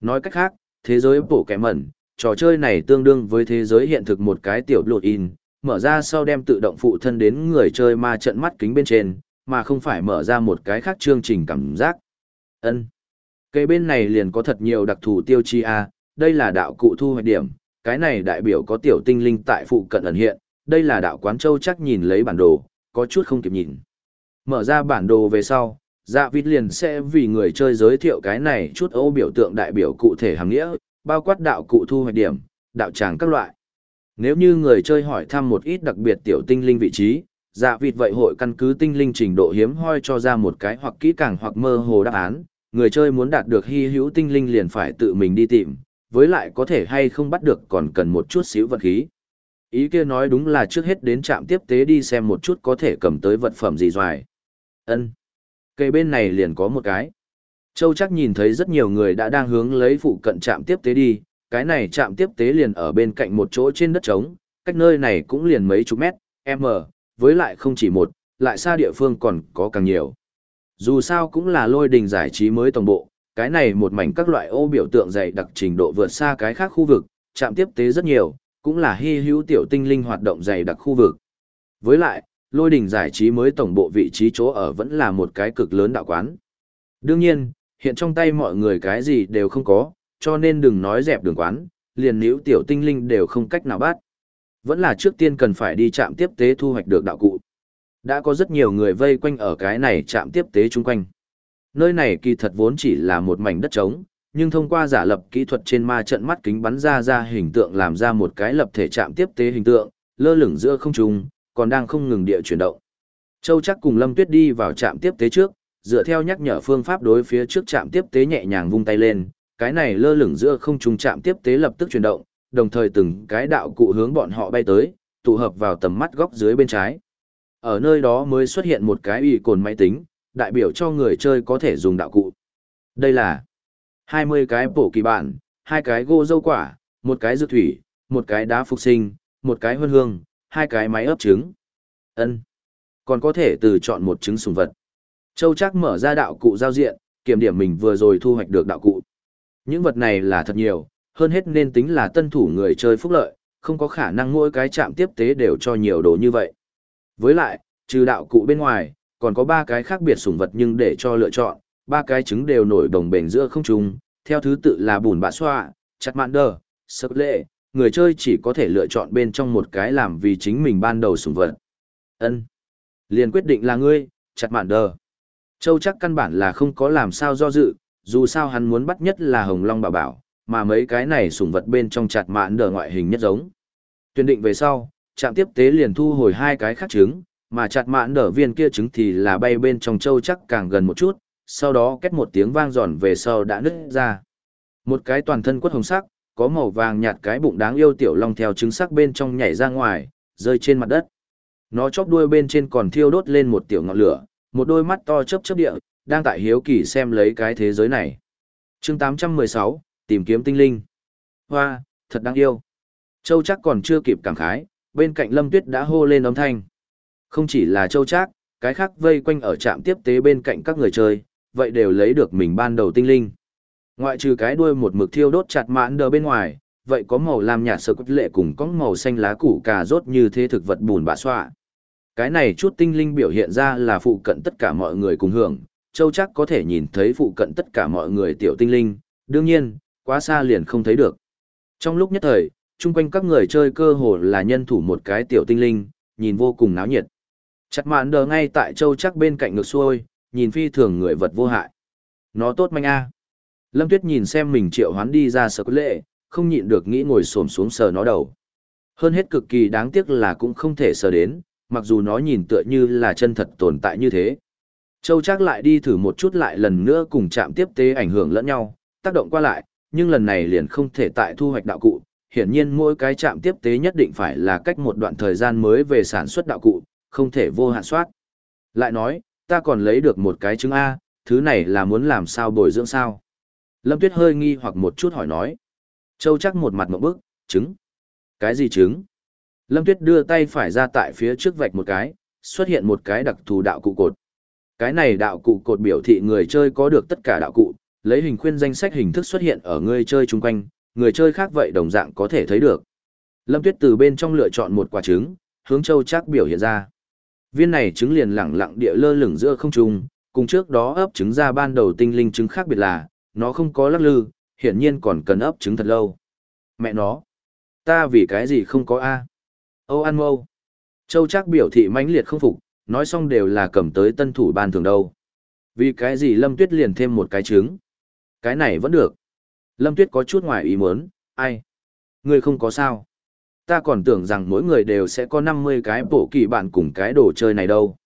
Nói cách khác, thế giới bổ kẻ mẩn, trò chơi này tương đương với thế giới hiện thực một cái tiểu lột in, mở ra sau đem tự động phụ thân đến người chơi ma trận mắt kính bên trên, mà không phải mở ra một cái khác chương trình cảm giác. Ân. Cây bên này liền có thật nhiều đặc thù tiêu chi a, đây là đạo cụ thu hoạch điểm, cái này đại biểu có tiểu tinh linh tại phụ cận ẩn hiện, đây là đạo quán châu chắc nhìn lấy bản đồ, có chút không kịp nhìn. Mở ra bản đồ về sau, dạ vịt liền sẽ vì người chơi giới thiệu cái này chút ô biểu tượng đại biểu cụ thể hàng nghĩa, bao quát đạo cụ thu hoạch điểm, đạo tràng các loại. Nếu như người chơi hỏi thăm một ít đặc biệt tiểu tinh linh vị trí, dạ vịt vậy hội căn cứ tinh linh trình độ hiếm hoi cho ra một cái hoặc kỹ càng hoặc mơ hồ đáp án, người chơi muốn đạt được hy hữu tinh linh liền phải tự mình đi tìm, với lại có thể hay không bắt được còn cần một chút xíu vật khí. Ý kia nói đúng là trước hết đến trạm tiếp tế đi xem một chút có thể cầm tới vật phẩm gì doài. Ân. Cây bên này liền có một cái. Châu chắc nhìn thấy rất nhiều người đã đang hướng lấy phụ cận trạm tiếp tế đi, cái này trạm tiếp tế liền ở bên cạnh một chỗ trên đất trống, cách nơi này cũng liền mấy chục mét, m, với lại không chỉ một, lại xa địa phương còn có càng nhiều. Dù sao cũng là lôi đình giải trí mới tổng bộ, cái này một mảnh các loại ô biểu tượng dày đặc trình độ vượt xa cái khác khu vực, trạm tiếp tế rất nhiều, cũng là hy hữu tiểu tinh linh hoạt động dày đặc khu vực. Với lại, lôi đình giải trí mới tổng bộ vị trí chỗ ở vẫn là một cái cực lớn đạo quán. Đương nhiên, hiện trong tay mọi người cái gì đều không có, cho nên đừng nói dẹp đường quán, liền níu tiểu tinh linh đều không cách nào bắt. Vẫn là trước tiên cần phải đi chạm tiếp tế thu hoạch được đạo cụ. Đã có rất nhiều người vây quanh ở cái này chạm tiếp tế chung quanh. Nơi này kỳ thật vốn chỉ là một mảnh đất trống, nhưng thông qua giả lập kỹ thuật trên ma trận mắt kính bắn ra ra hình tượng làm ra một cái lập thể chạm tiếp tế hình tượng, lơ lửng giữa không trung, còn đang không ngừng địa chuyển động. Châu chắc cùng Lâm Tuyết đi vào trạm tiếp tế trước, dựa theo nhắc nhở phương pháp đối phía trước trạm tiếp tế nhẹ nhàng vung tay lên, cái này lơ lửng giữa không trung trạm tiếp tế lập tức chuyển động, đồng thời từng cái đạo cụ hướng bọn họ bay tới, tụ hợp vào tầm mắt góc dưới bên trái. Ở nơi đó mới xuất hiện một cái ủy cồn máy tính, đại biểu cho người chơi có thể dùng đạo cụ. Đây là 20 cái bổ kỳ bản, hai cái gỗ dâu quả, một cái dược thủy, một cái đá phục sinh, một cái hương hương, hai cái máy ấp trứng. Ân, Còn có thể từ chọn một trứng sùng vật. Châu chắc mở ra đạo cụ giao diện, kiểm điểm mình vừa rồi thu hoạch được đạo cụ. Những vật này là thật nhiều, hơn hết nên tính là tân thủ người chơi phúc lợi, không có khả năng mỗi cái chạm tiếp tế đều cho nhiều đồ như vậy. Với lại, trừ đạo cụ bên ngoài, còn có ba cái khác biệt sủng vật nhưng để cho lựa chọn, ba cái trứng đều nổi đồng bền giữa không trung, theo thứ tự là bùn bạ xoa, chặt mạn đờ, sập lệ, người chơi chỉ có thể lựa chọn bên trong một cái làm vì chính mình ban đầu sủng vật. Ân, liền quyết định là ngươi, chặt mạn đờ. Châu chắc căn bản là không có làm sao do dự, dù sao hắn muốn bắt nhất là hồng long bảo bảo, mà mấy cái này sủng vật bên trong chặt mạn đờ ngoại hình nhất giống. tuyên định về sau, trạm tiếp tế liền thu hồi hai cái khác trứng, mà chặt mạn đờ viên kia trứng thì là bay bên trong châu chắc càng gần một chút, sau đó kết một tiếng vang giòn về sau đã nứt ra. Một cái toàn thân quất hồng sắc, có màu vàng nhạt cái bụng đáng yêu tiểu long theo trứng sắc bên trong nhảy ra ngoài, rơi trên mặt đất. Nó chóp đuôi bên trên còn thiêu đốt lên một tiểu ngọn lửa, một đôi mắt to chớp chớp địa, đang tại hiếu kỳ xem lấy cái thế giới này. Chương 816, tìm kiếm tinh linh. Hoa, thật đáng yêu. Châu chắc còn chưa kịp cảm khái, bên cạnh Lâm Tuyết đã hô lên âm thanh. Không chỉ là Châu chắc, cái khác vây quanh ở trạm tiếp tế bên cạnh các người chơi, vậy đều lấy được mình ban đầu tinh linh. Ngoại trừ cái đuôi một mực thiêu đốt chặt mãn đờ bên ngoài, vậy có màu lam nhạt sơ quất lệ cùng có màu xanh lá củ cà rốt như thế thực vật bùn bạ xoa. Cái này chút tinh linh biểu hiện ra là phụ cận tất cả mọi người cùng hưởng, châu chắc có thể nhìn thấy phụ cận tất cả mọi người tiểu tinh linh, đương nhiên, quá xa liền không thấy được. Trong lúc nhất thời, chung quanh các người chơi cơ hồ là nhân thủ một cái tiểu tinh linh, nhìn vô cùng náo nhiệt. Chặt mạn đờ ngay tại châu chắc bên cạnh ngược xuôi, nhìn phi thường người vật vô hại. Nó tốt manh a. Lâm Tuyết nhìn xem mình triệu hoán đi ra sở lệ, không nhịn được nghĩ ngồi xổm xuống sờ nó đầu. Hơn hết cực kỳ đáng tiếc là cũng không thể sờ đến, mặc dù nó nhìn tựa như là chân thật tồn tại như thế. Châu chắc lại đi thử một chút lại lần nữa cùng chạm tiếp tế ảnh hưởng lẫn nhau, tác động qua lại, nhưng lần này liền không thể tại thu hoạch đạo cụ. Hiển nhiên mỗi cái chạm tiếp tế nhất định phải là cách một đoạn thời gian mới về sản xuất đạo cụ, không thể vô hạn soát. Lại nói, ta còn lấy được một cái trứng A, thứ này là muốn làm sao bồi dưỡng sao? Lâm Tuyết hơi nghi hoặc một chút hỏi nói. Châu chắc một mặt một bức, trứng. Cái gì trứng? Lâm Tuyết đưa tay phải ra tại phía trước vạch một cái, xuất hiện một cái đặc thù đạo cụ cột. Cái này đạo cụ cột biểu thị người chơi có được tất cả đạo cụ, lấy hình khuyên danh sách hình thức xuất hiện ở người chơi chung quanh, người chơi khác vậy đồng dạng có thể thấy được. Lâm Tuyết từ bên trong lựa chọn một quả trứng, hướng Châu chắc biểu hiện ra. Viên này trứng liền lẳng lặng địa lơ lửng giữa không trung, cùng trước đó ấp trứng ra ban đầu tinh linh trứng khác biệt là, nó không có lắc lư, hiển nhiên còn cần ấp trứng thật lâu. Mẹ nó, ta vì cái gì không có A? Âu An Mâu. Châu Trác biểu thị mãnh liệt không phục, nói xong đều là cầm tới tân thủ ban thường đâu. Vì cái gì Lâm Tuyết liền thêm một cái trứng? Cái này vẫn được. Lâm Tuyết có chút ngoài ý muốn, ai? Ngươi không có sao? Ta còn tưởng rằng mỗi người đều sẽ có 50 cái bổ kỳ bản cùng cái đồ chơi này đâu.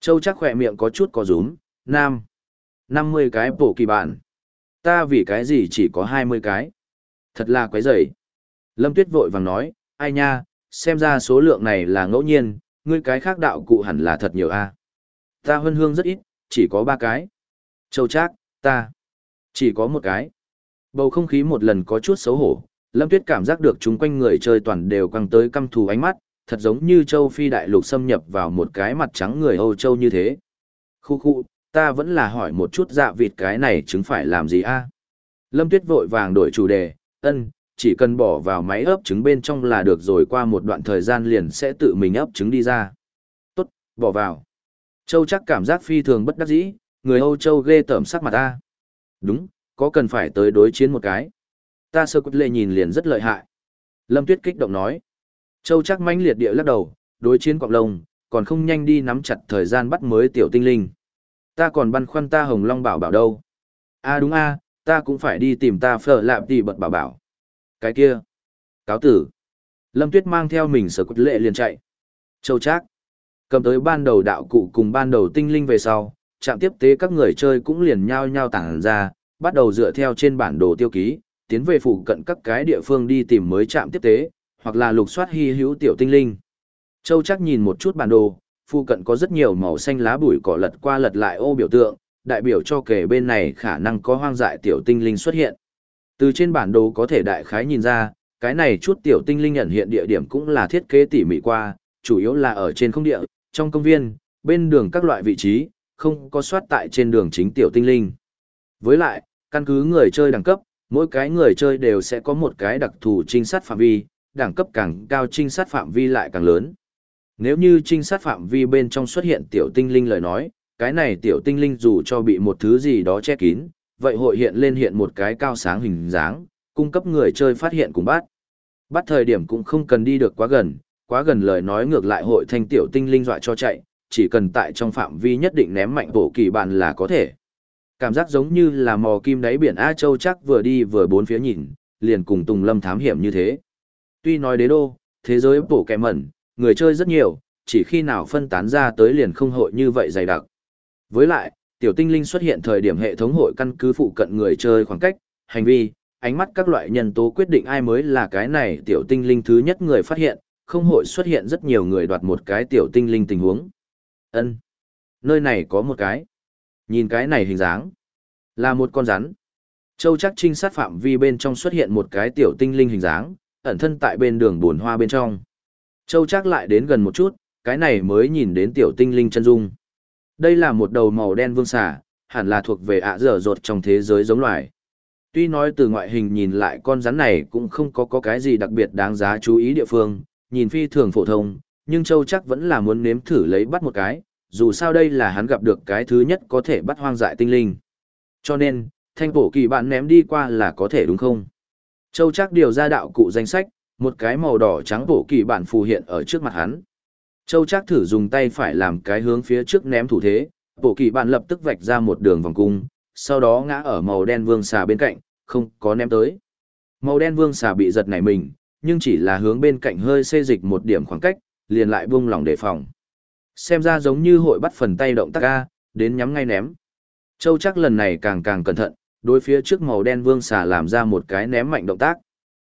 Châu chắc khỏe miệng có chút có rúm, nam. 50 cái bổ kỳ bản. Ta vì cái gì chỉ có 20 cái? Thật là quái rầy. Lâm Tuyết vội vàng nói, ai nha, xem ra số lượng này là ngẫu nhiên, ngươi cái khác đạo cụ hẳn là thật nhiều a. Ta hân hương rất ít, chỉ có ba cái. Châu Trác, ta chỉ có một cái. Bầu không khí một lần có chút xấu hổ, Lâm Tuyết cảm giác được chúng quanh người chơi toàn đều căng tới căm thù ánh mắt, thật giống như châu Phi đại lục xâm nhập vào một cái mặt trắng người Âu Châu như thế. Khu khu, ta vẫn là hỏi một chút dạ vịt cái này chứng phải làm gì a? Lâm Tuyết vội vàng đổi chủ đề, ân, chỉ cần bỏ vào máy ấp trứng bên trong là được rồi qua một đoạn thời gian liền sẽ tự mình ấp trứng đi ra. Tốt, bỏ vào. Châu chắc cảm giác phi thường bất đắc dĩ, người Âu Châu ghê tởm sắc mặt ta. Đúng, có cần phải tới đối chiến một cái. Ta sơ quất lệ nhìn liền rất lợi hại. Lâm Tuyết kích động nói. Châu chắc mãnh liệt địa lắc đầu, đối chiến quạng lông, còn không nhanh đi nắm chặt thời gian bắt mới tiểu tinh linh. Ta còn băn khoăn ta hồng long bảo bảo đâu. a đúng a ta cũng phải đi tìm ta phở lạp tỷ bật bảo bảo. Cái kia. Cáo tử. Lâm Tuyết mang theo mình sở quất lệ liền chạy. Châu Trác. Cầm tới ban đầu đạo cụ cùng ban đầu tinh linh về sau, trạm tiếp tế các người chơi cũng liền nhao nhao tản ra, bắt đầu dựa theo trên bản đồ tiêu ký, tiến về phụ cận các cái địa phương đi tìm mới trạm tiếp tế, hoặc là lục soát hy hữu tiểu tinh linh. Châu trác nhìn một chút bản đồ, phụ cận có rất nhiều màu xanh lá bụi cỏ lật qua lật lại ô biểu tượng, đại biểu cho kể bên này khả năng có hoang dại tiểu tinh linh xuất hiện. Từ trên bản đồ có thể đại khái nhìn ra, cái này chút tiểu tinh linh nhận hiện địa điểm cũng là thiết kế tỉ mỉ qua, chủ yếu là ở trên không địa, trong công viên, bên đường các loại vị trí, không có soát tại trên đường chính tiểu tinh linh. Với lại, căn cứ người chơi đẳng cấp, mỗi cái người chơi đều sẽ có một cái đặc thù trinh sát phạm vi, đẳng cấp càng cao trinh sát phạm vi lại càng lớn. Nếu như trinh sát phạm vi bên trong xuất hiện tiểu tinh linh lời nói, cái này tiểu tinh linh dù cho bị một thứ gì đó che kín, vậy hội hiện lên hiện một cái cao sáng hình dáng, cung cấp người chơi phát hiện cùng bắt. Bắt thời điểm cũng không cần đi được quá gần, quá gần lời nói ngược lại hội thanh tiểu tinh linh dọa cho chạy, chỉ cần tại trong phạm vi nhất định ném mạnh bổ kỳ bàn là có thể. Cảm giác giống như là mò kim đáy biển A Châu chắc vừa đi vừa bốn phía nhìn, liền cùng Tùng Lâm thám hiểm như thế. Tuy nói đế đô, thế giới bổ kẻ mẩn, người chơi rất nhiều, chỉ khi nào phân tán ra tới liền không hội như vậy dày đặc. Với lại, tiểu tinh linh xuất hiện thời điểm hệ thống hội căn cứ phụ cận người chơi khoảng cách, hành vi, ánh mắt các loại nhân tố quyết định ai mới là cái này tiểu tinh linh thứ nhất người phát hiện, không hội xuất hiện rất nhiều người đoạt một cái tiểu tinh linh tình huống. Ân, Nơi này có một cái. Nhìn cái này hình dáng. Là một con rắn. Châu chắc trinh sát phạm vi bên trong xuất hiện một cái tiểu tinh linh hình dáng, ẩn thân tại bên đường buồn hoa bên trong. Châu chắc lại đến gần một chút, cái này mới nhìn đến tiểu tinh linh chân dung. Đây là một đầu màu đen vương xà, hẳn là thuộc về ạ dở dột trong thế giới giống loài. Tuy nói từ ngoại hình nhìn lại con rắn này cũng không có, có cái gì đặc biệt đáng giá chú ý địa phương, nhìn phi thường phổ thông, nhưng Châu chắc vẫn là muốn nếm thử lấy bắt một cái, dù sao đây là hắn gặp được cái thứ nhất có thể bắt hoang dại tinh linh. Cho nên, thanh bổ kỳ bạn ném đi qua là có thể đúng không? Châu chắc điều ra đạo cụ danh sách, một cái màu đỏ trắng bổ kỳ bạn phù hiện ở trước mặt hắn. Châu Trác thử dùng tay phải làm cái hướng phía trước ném thủ thế, bộ kỳ bạn lập tức vạch ra một đường vòng cung, sau đó ngã ở màu đen vương xà bên cạnh, không có ném tới. Màu đen vương xà bị giật nảy mình, nhưng chỉ là hướng bên cạnh hơi xê dịch một điểm khoảng cách, liền lại buông lỏng đề phòng. Xem ra giống như hội bắt phần tay động tác ga, đến nhắm ngay ném. Châu chắc lần này càng càng cẩn thận, đối phía trước màu đen vương xà làm ra một cái ném mạnh động tác.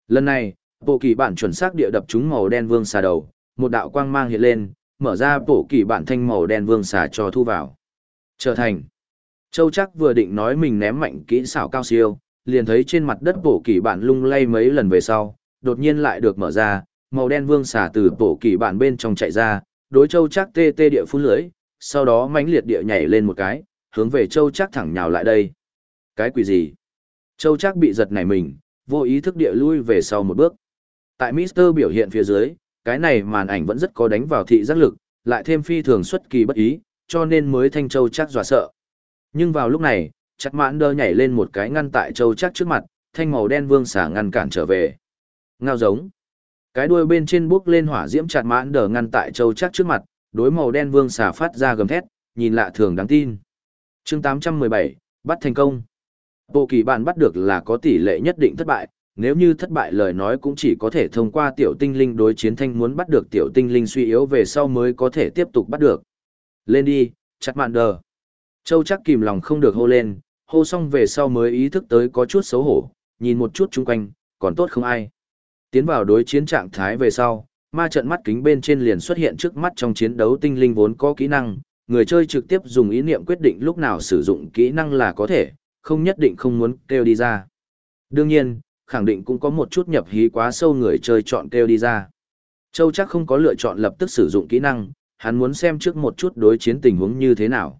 Lần này, bộ kỳ bản chuẩn xác địa đập trúng màu đen vương xà đầu, một đạo quang mang hiện lên, mở ra bộ kỳ bản thanh màu đen vương xà cho thu vào. Trở thành. Châu chắc vừa định nói mình ném mạnh kỹ xảo cao siêu, liền thấy trên mặt đất bộ kỳ bản lung lay mấy lần về sau, đột nhiên lại được mở ra, màu đen vương xà từ bộ kỳ bản bên trong chạy ra, đối châu chắc tê tê địa phun lưới, sau đó mãnh liệt địa nhảy lên một cái, hướng về châu chắc thẳng nhào lại đây. Cái quỷ gì? Châu chắc bị giật nảy mình, vô ý thức địa lui về sau một bước. Tại Mister biểu hiện phía dưới, cái này màn ảnh vẫn rất có đánh vào thị giác lực, lại thêm phi thường xuất kỳ bất ý, cho nên mới thanh châu chắc dọa sợ. Nhưng vào lúc này, chắc mãn đơ nhảy lên một cái ngăn tại châu chắc trước mặt, thanh màu đen vương xả ngăn cản trở về. Ngao giống. Cái đuôi bên trên bước lên hỏa diễm chặt mãn đờ ngăn tại châu chắc trước mặt, đối màu đen vương xả phát ra gầm thét, nhìn lạ thường đáng tin. chương 817, bắt thành công. Bộ kỳ bạn bắt được là có tỷ lệ nhất định thất bại, nếu như thất bại lời nói cũng chỉ có thể thông qua tiểu tinh linh đối chiến thanh muốn bắt được tiểu tinh linh suy yếu về sau mới có thể tiếp tục bắt được. Lên đi, chặt mạn đờ. Châu chắc kìm lòng không được hô lên, hô xong về sau mới ý thức tới có chút xấu hổ, nhìn một chút chung quanh, còn tốt không ai. Tiến vào đối chiến trạng thái về sau, ma trận mắt kính bên trên liền xuất hiện trước mắt trong chiến đấu tinh linh vốn có kỹ năng, người chơi trực tiếp dùng ý niệm quyết định lúc nào sử dụng kỹ năng là có thể, không nhất định không muốn kêu đi ra. Đương nhiên, khẳng định cũng có một chút nhập hí quá sâu người chơi chọn kêu đi ra. Châu chắc không có lựa chọn lập tức sử dụng kỹ năng, hắn muốn xem trước một chút đối chiến tình huống như thế nào.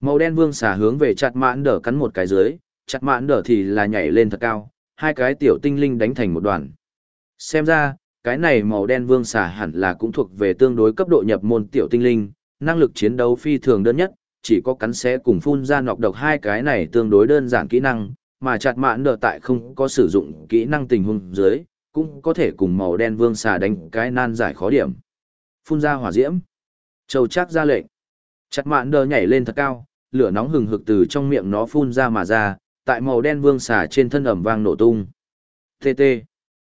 Màu đen vương xà hướng về chặt mãn đỡ cắn một cái dưới, chặt mãn đỡ thì là nhảy lên thật cao, hai cái tiểu tinh linh đánh thành một đoàn. Xem ra, cái này màu đen vương xà hẳn là cũng thuộc về tương đối cấp độ nhập môn tiểu tinh linh, năng lực chiến đấu phi thường đơn nhất, chỉ có cắn xé cùng phun ra nọc độc hai cái này tương đối đơn giản kỹ năng, mà chặt mạn đỡ tại không có sử dụng kỹ năng tình huống dưới, cũng có thể cùng màu đen vương xà đánh cái nan giải khó điểm. Phun ra hỏa diễm. Châu chắc ra lệnh. Chặt mạn đỡ nhảy lên thật cao, lửa nóng hừng hực từ trong miệng nó phun ra mà ra, tại màu đen vương xà trên thân ẩm vang nổ tung. TT.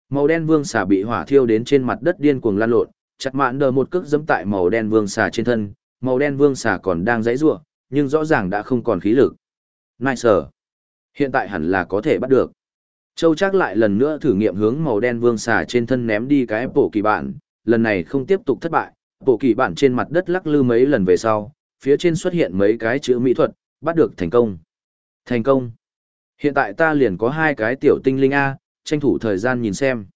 Màu đen vương xà bị hỏa thiêu đến trên mặt đất điên cuồng lan lộn, chặt mạn đờ một cước giẫm tại màu đen vương xà trên thân, màu đen vương xà còn đang giãy giụa, nhưng rõ ràng đã không còn khí lực. Nice. Hiện tại hẳn là có thể bắt được. Châu chắc lại lần nữa thử nghiệm hướng màu đen vương xà trên thân ném đi cái bổ kỳ bản, lần này không tiếp tục thất bại, bộ kỳ bản trên mặt đất lắc lư mấy lần về sau, phía trên xuất hiện mấy cái chữ mỹ thuật, bắt được thành công. Thành công. Hiện tại ta liền có hai cái tiểu tinh linh A, tranh thủ thời gian nhìn xem.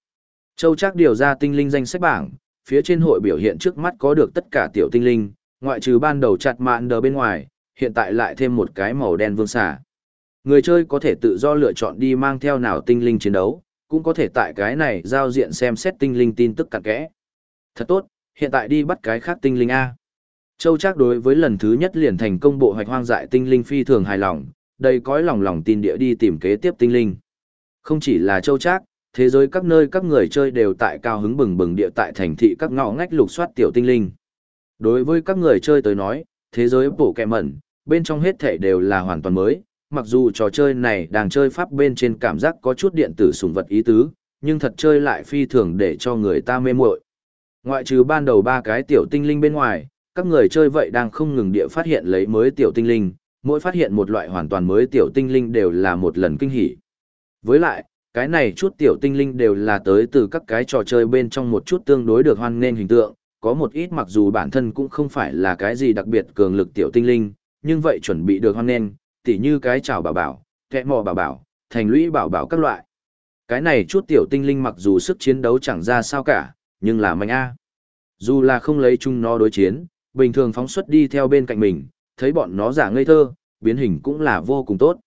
Châu chắc điều ra tinh linh danh sách bảng, phía trên hội biểu hiện trước mắt có được tất cả tiểu tinh linh, ngoại trừ ban đầu chặt mạn đờ bên ngoài, hiện tại lại thêm một cái màu đen vương xà. Người chơi có thể tự do lựa chọn đi mang theo nào tinh linh chiến đấu, cũng có thể tại cái này giao diện xem xét tinh linh tin tức cặn kẽ. Thật tốt, hiện tại đi bắt cái khác tinh linh A. Châu chắc đối với lần thứ nhất liền thành công bộ hoạch hoang dại tinh linh phi thường hài lòng, đầy cõi lòng lòng tin địa đi tìm kế tiếp tinh linh. Không chỉ là châu trác, thế giới các nơi các người chơi đều tại cao hứng bừng bừng địa tại thành thị các ngõ ngách lục soát tiểu tinh linh. Đối với các người chơi tới nói, thế giới bổ kẹ mẩn, bên trong hết thể đều là hoàn toàn mới, mặc dù trò chơi này đang chơi pháp bên trên cảm giác có chút điện tử sùng vật ý tứ, nhưng thật chơi lại phi thường để cho người ta mê muội. Ngoại trừ ban đầu ba cái tiểu tinh linh bên ngoài, các người chơi vậy đang không ngừng địa phát hiện lấy mới tiểu tinh linh, mỗi phát hiện một loại hoàn toàn mới tiểu tinh linh đều là một lần kinh hỉ. Với lại, cái này chút tiểu tinh linh đều là tới từ các cái trò chơi bên trong một chút tương đối được hoan nghênh hình tượng, có một ít mặc dù bản thân cũng không phải là cái gì đặc biệt cường lực tiểu tinh linh, nhưng vậy chuẩn bị được hoan nghênh, tỉ như cái chảo bảo bảo, kẹ mò bảo bảo, thành lũy bảo bảo các loại. Cái này chút tiểu tinh linh mặc dù sức chiến đấu chẳng ra sao cả, nhưng là mạnh a. Dù là không lấy chung nó đối chiến, bình thường phóng xuất đi theo bên cạnh mình, thấy bọn nó giả ngây thơ, biến hình cũng là vô cùng tốt.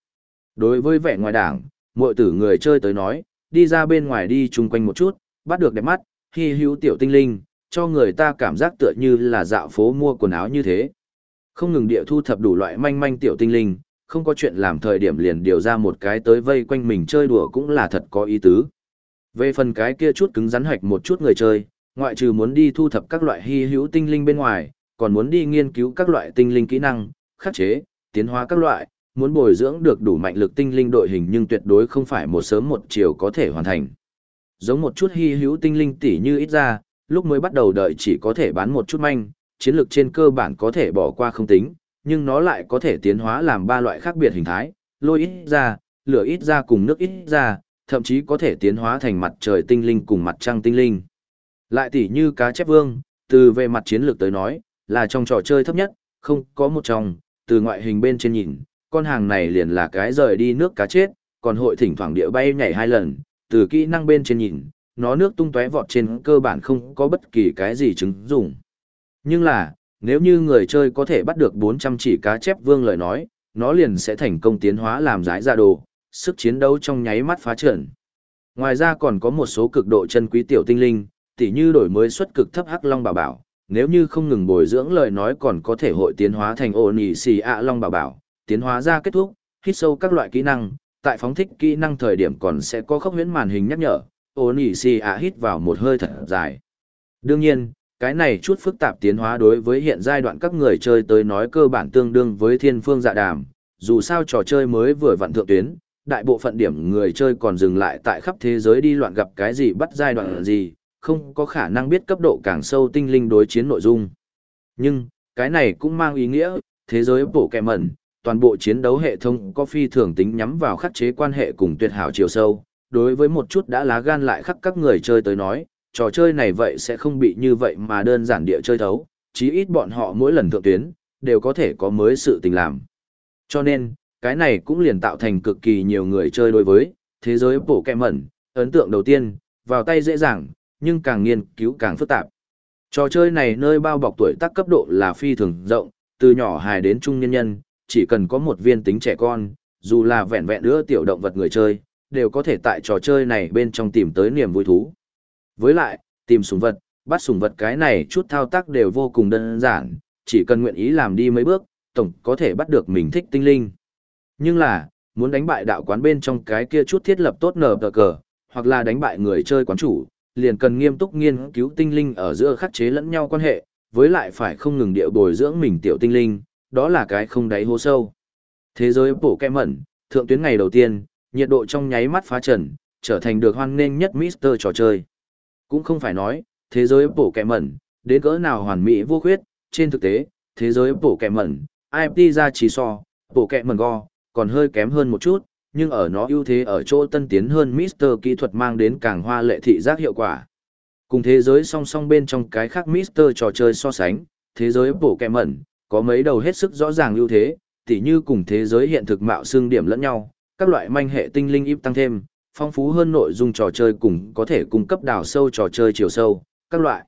Đối với vẻ ngoài đảng, mọi tử người chơi tới nói, đi ra bên ngoài đi chung quanh một chút, bắt được đẹp mắt, hy hữu tiểu tinh linh, cho người ta cảm giác tựa như là dạo phố mua quần áo như thế. Không ngừng địa thu thập đủ loại manh manh tiểu tinh linh, không có chuyện làm thời điểm liền điều ra một cái tới vây quanh mình chơi đùa cũng là thật có ý tứ. Về phần cái kia chút cứng rắn hoạch một chút người chơi, ngoại trừ muốn đi thu thập các loại hy hữu tinh linh bên ngoài, còn muốn đi nghiên cứu các loại tinh linh kỹ năng, khắc chế, tiến hóa các loại, muốn bồi dưỡng được đủ mạnh lực tinh linh đội hình nhưng tuyệt đối không phải một sớm một chiều có thể hoàn thành. Giống một chút hy hữu tinh linh tỷ như ít ra, lúc mới bắt đầu đợi chỉ có thể bán một chút manh, chiến lược trên cơ bản có thể bỏ qua không tính, nhưng nó lại có thể tiến hóa làm ba loại khác biệt hình thái, lôi ít ra, lửa ít ra cùng nước ít ra, thậm chí có thể tiến hóa thành mặt trời tinh linh cùng mặt trăng tinh linh. Lại tỷ như cá chép vương, từ về mặt chiến lược tới nói, là trong trò chơi thấp nhất, không có một trong, từ ngoại hình bên trên nhìn, con hàng này liền là cái rời đi nước cá chết, còn hội thỉnh thoảng địa bay nhảy hai lần, từ kỹ năng bên trên nhìn, nó nước tung tóe vọt trên cơ bản không có bất kỳ cái gì chứng dụng. Nhưng là, nếu như người chơi có thể bắt được 400 chỉ cá chép vương lời nói, nó liền sẽ thành công tiến hóa làm giải ra đồ, sức chiến đấu trong nháy mắt phá trận. Ngoài ra còn có một số cực độ chân quý tiểu tinh linh, tỉ như đổi mới xuất cực thấp hắc long bảo bảo, nếu như không ngừng bồi dưỡng lời nói còn có thể hội tiến hóa thành ôn nhị xì ạ long bảo bảo, tiến hóa ra kết thúc, hít sâu các loại kỹ năng, tại phóng thích kỹ năng thời điểm còn sẽ có khốc huyễn màn hình nhắc nhở, ôn nhị xì ạ hít vào một hơi thật dài. Đương nhiên, cái này chút phức tạp tiến hóa đối với hiện giai đoạn các người chơi tới nói cơ bản tương đương với thiên phương dạ đàm, dù sao trò chơi mới vừa vặn thượng tuyến, đại bộ phận điểm người chơi còn dừng lại tại khắp thế giới đi loạn gặp cái gì bắt giai đoạn gì, không có khả năng biết cấp độ càng sâu tinh linh đối chiến nội dung. Nhưng, cái này cũng mang ý nghĩa, thế giới bổ kẹ mẩn, toàn bộ chiến đấu hệ thống có phi thường tính nhắm vào khắc chế quan hệ cùng tuyệt hảo chiều sâu. Đối với một chút đã lá gan lại khắc các người chơi tới nói, trò chơi này vậy sẽ không bị như vậy mà đơn giản địa chơi thấu, chí ít bọn họ mỗi lần thượng tuyến, đều có thể có mới sự tình làm. Cho nên, cái này cũng liền tạo thành cực kỳ nhiều người chơi đối với thế giới bổ kẹ mẩn, ấn tượng đầu tiên, vào tay dễ dàng, nhưng càng nghiên cứu càng phức tạp. Trò chơi này nơi bao bọc tuổi tác cấp độ là phi thường rộng, từ nhỏ hài đến trung nhân nhân, chỉ cần có một viên tính trẻ con, dù là vẹn vẹn nữa tiểu động vật người chơi, đều có thể tại trò chơi này bên trong tìm tới niềm vui thú. Với lại, tìm sủng vật, bắt sủng vật cái này chút thao tác đều vô cùng đơn giản, chỉ cần nguyện ý làm đi mấy bước, tổng có thể bắt được mình thích tinh linh. Nhưng là, muốn đánh bại đạo quán bên trong cái kia chút thiết lập tốt nở tờ cờ, hoặc là đánh bại người chơi quán chủ, liền cần nghiêm túc nghiên cứu tinh linh ở giữa khắc chế lẫn nhau quan hệ, với lại phải không ngừng điệu bồi dưỡng mình tiểu tinh linh, đó là cái không đáy hố sâu. Thế giới bổ kẹ mẩn, thượng tuyến ngày đầu tiên, nhiệt độ trong nháy mắt phá trần, trở thành được hoan nghênh nhất Mister trò chơi. Cũng không phải nói, thế giới bổ kẹ mẩn, đến cỡ nào hoàn mỹ vô khuyết, trên thực tế, thế giới bổ kẹ mẩn, IFT ra chỉ so, bổ kẹ mẩn go, còn hơi kém hơn một chút, nhưng ở nó ưu thế ở chỗ tân tiến hơn Mister kỹ thuật mang đến càng hoa lệ thị giác hiệu quả. Cùng thế giới song song bên trong cái khác Mister trò chơi so sánh, thế giới bổ kẹ mẩn, có mấy đầu hết sức rõ ràng ưu thế, tỉ như cùng thế giới hiện thực mạo xương điểm lẫn nhau, các loại manh hệ tinh linh íp tăng thêm, phong phú hơn nội dung trò chơi cùng có thể cung cấp đào sâu trò chơi chiều sâu, các loại.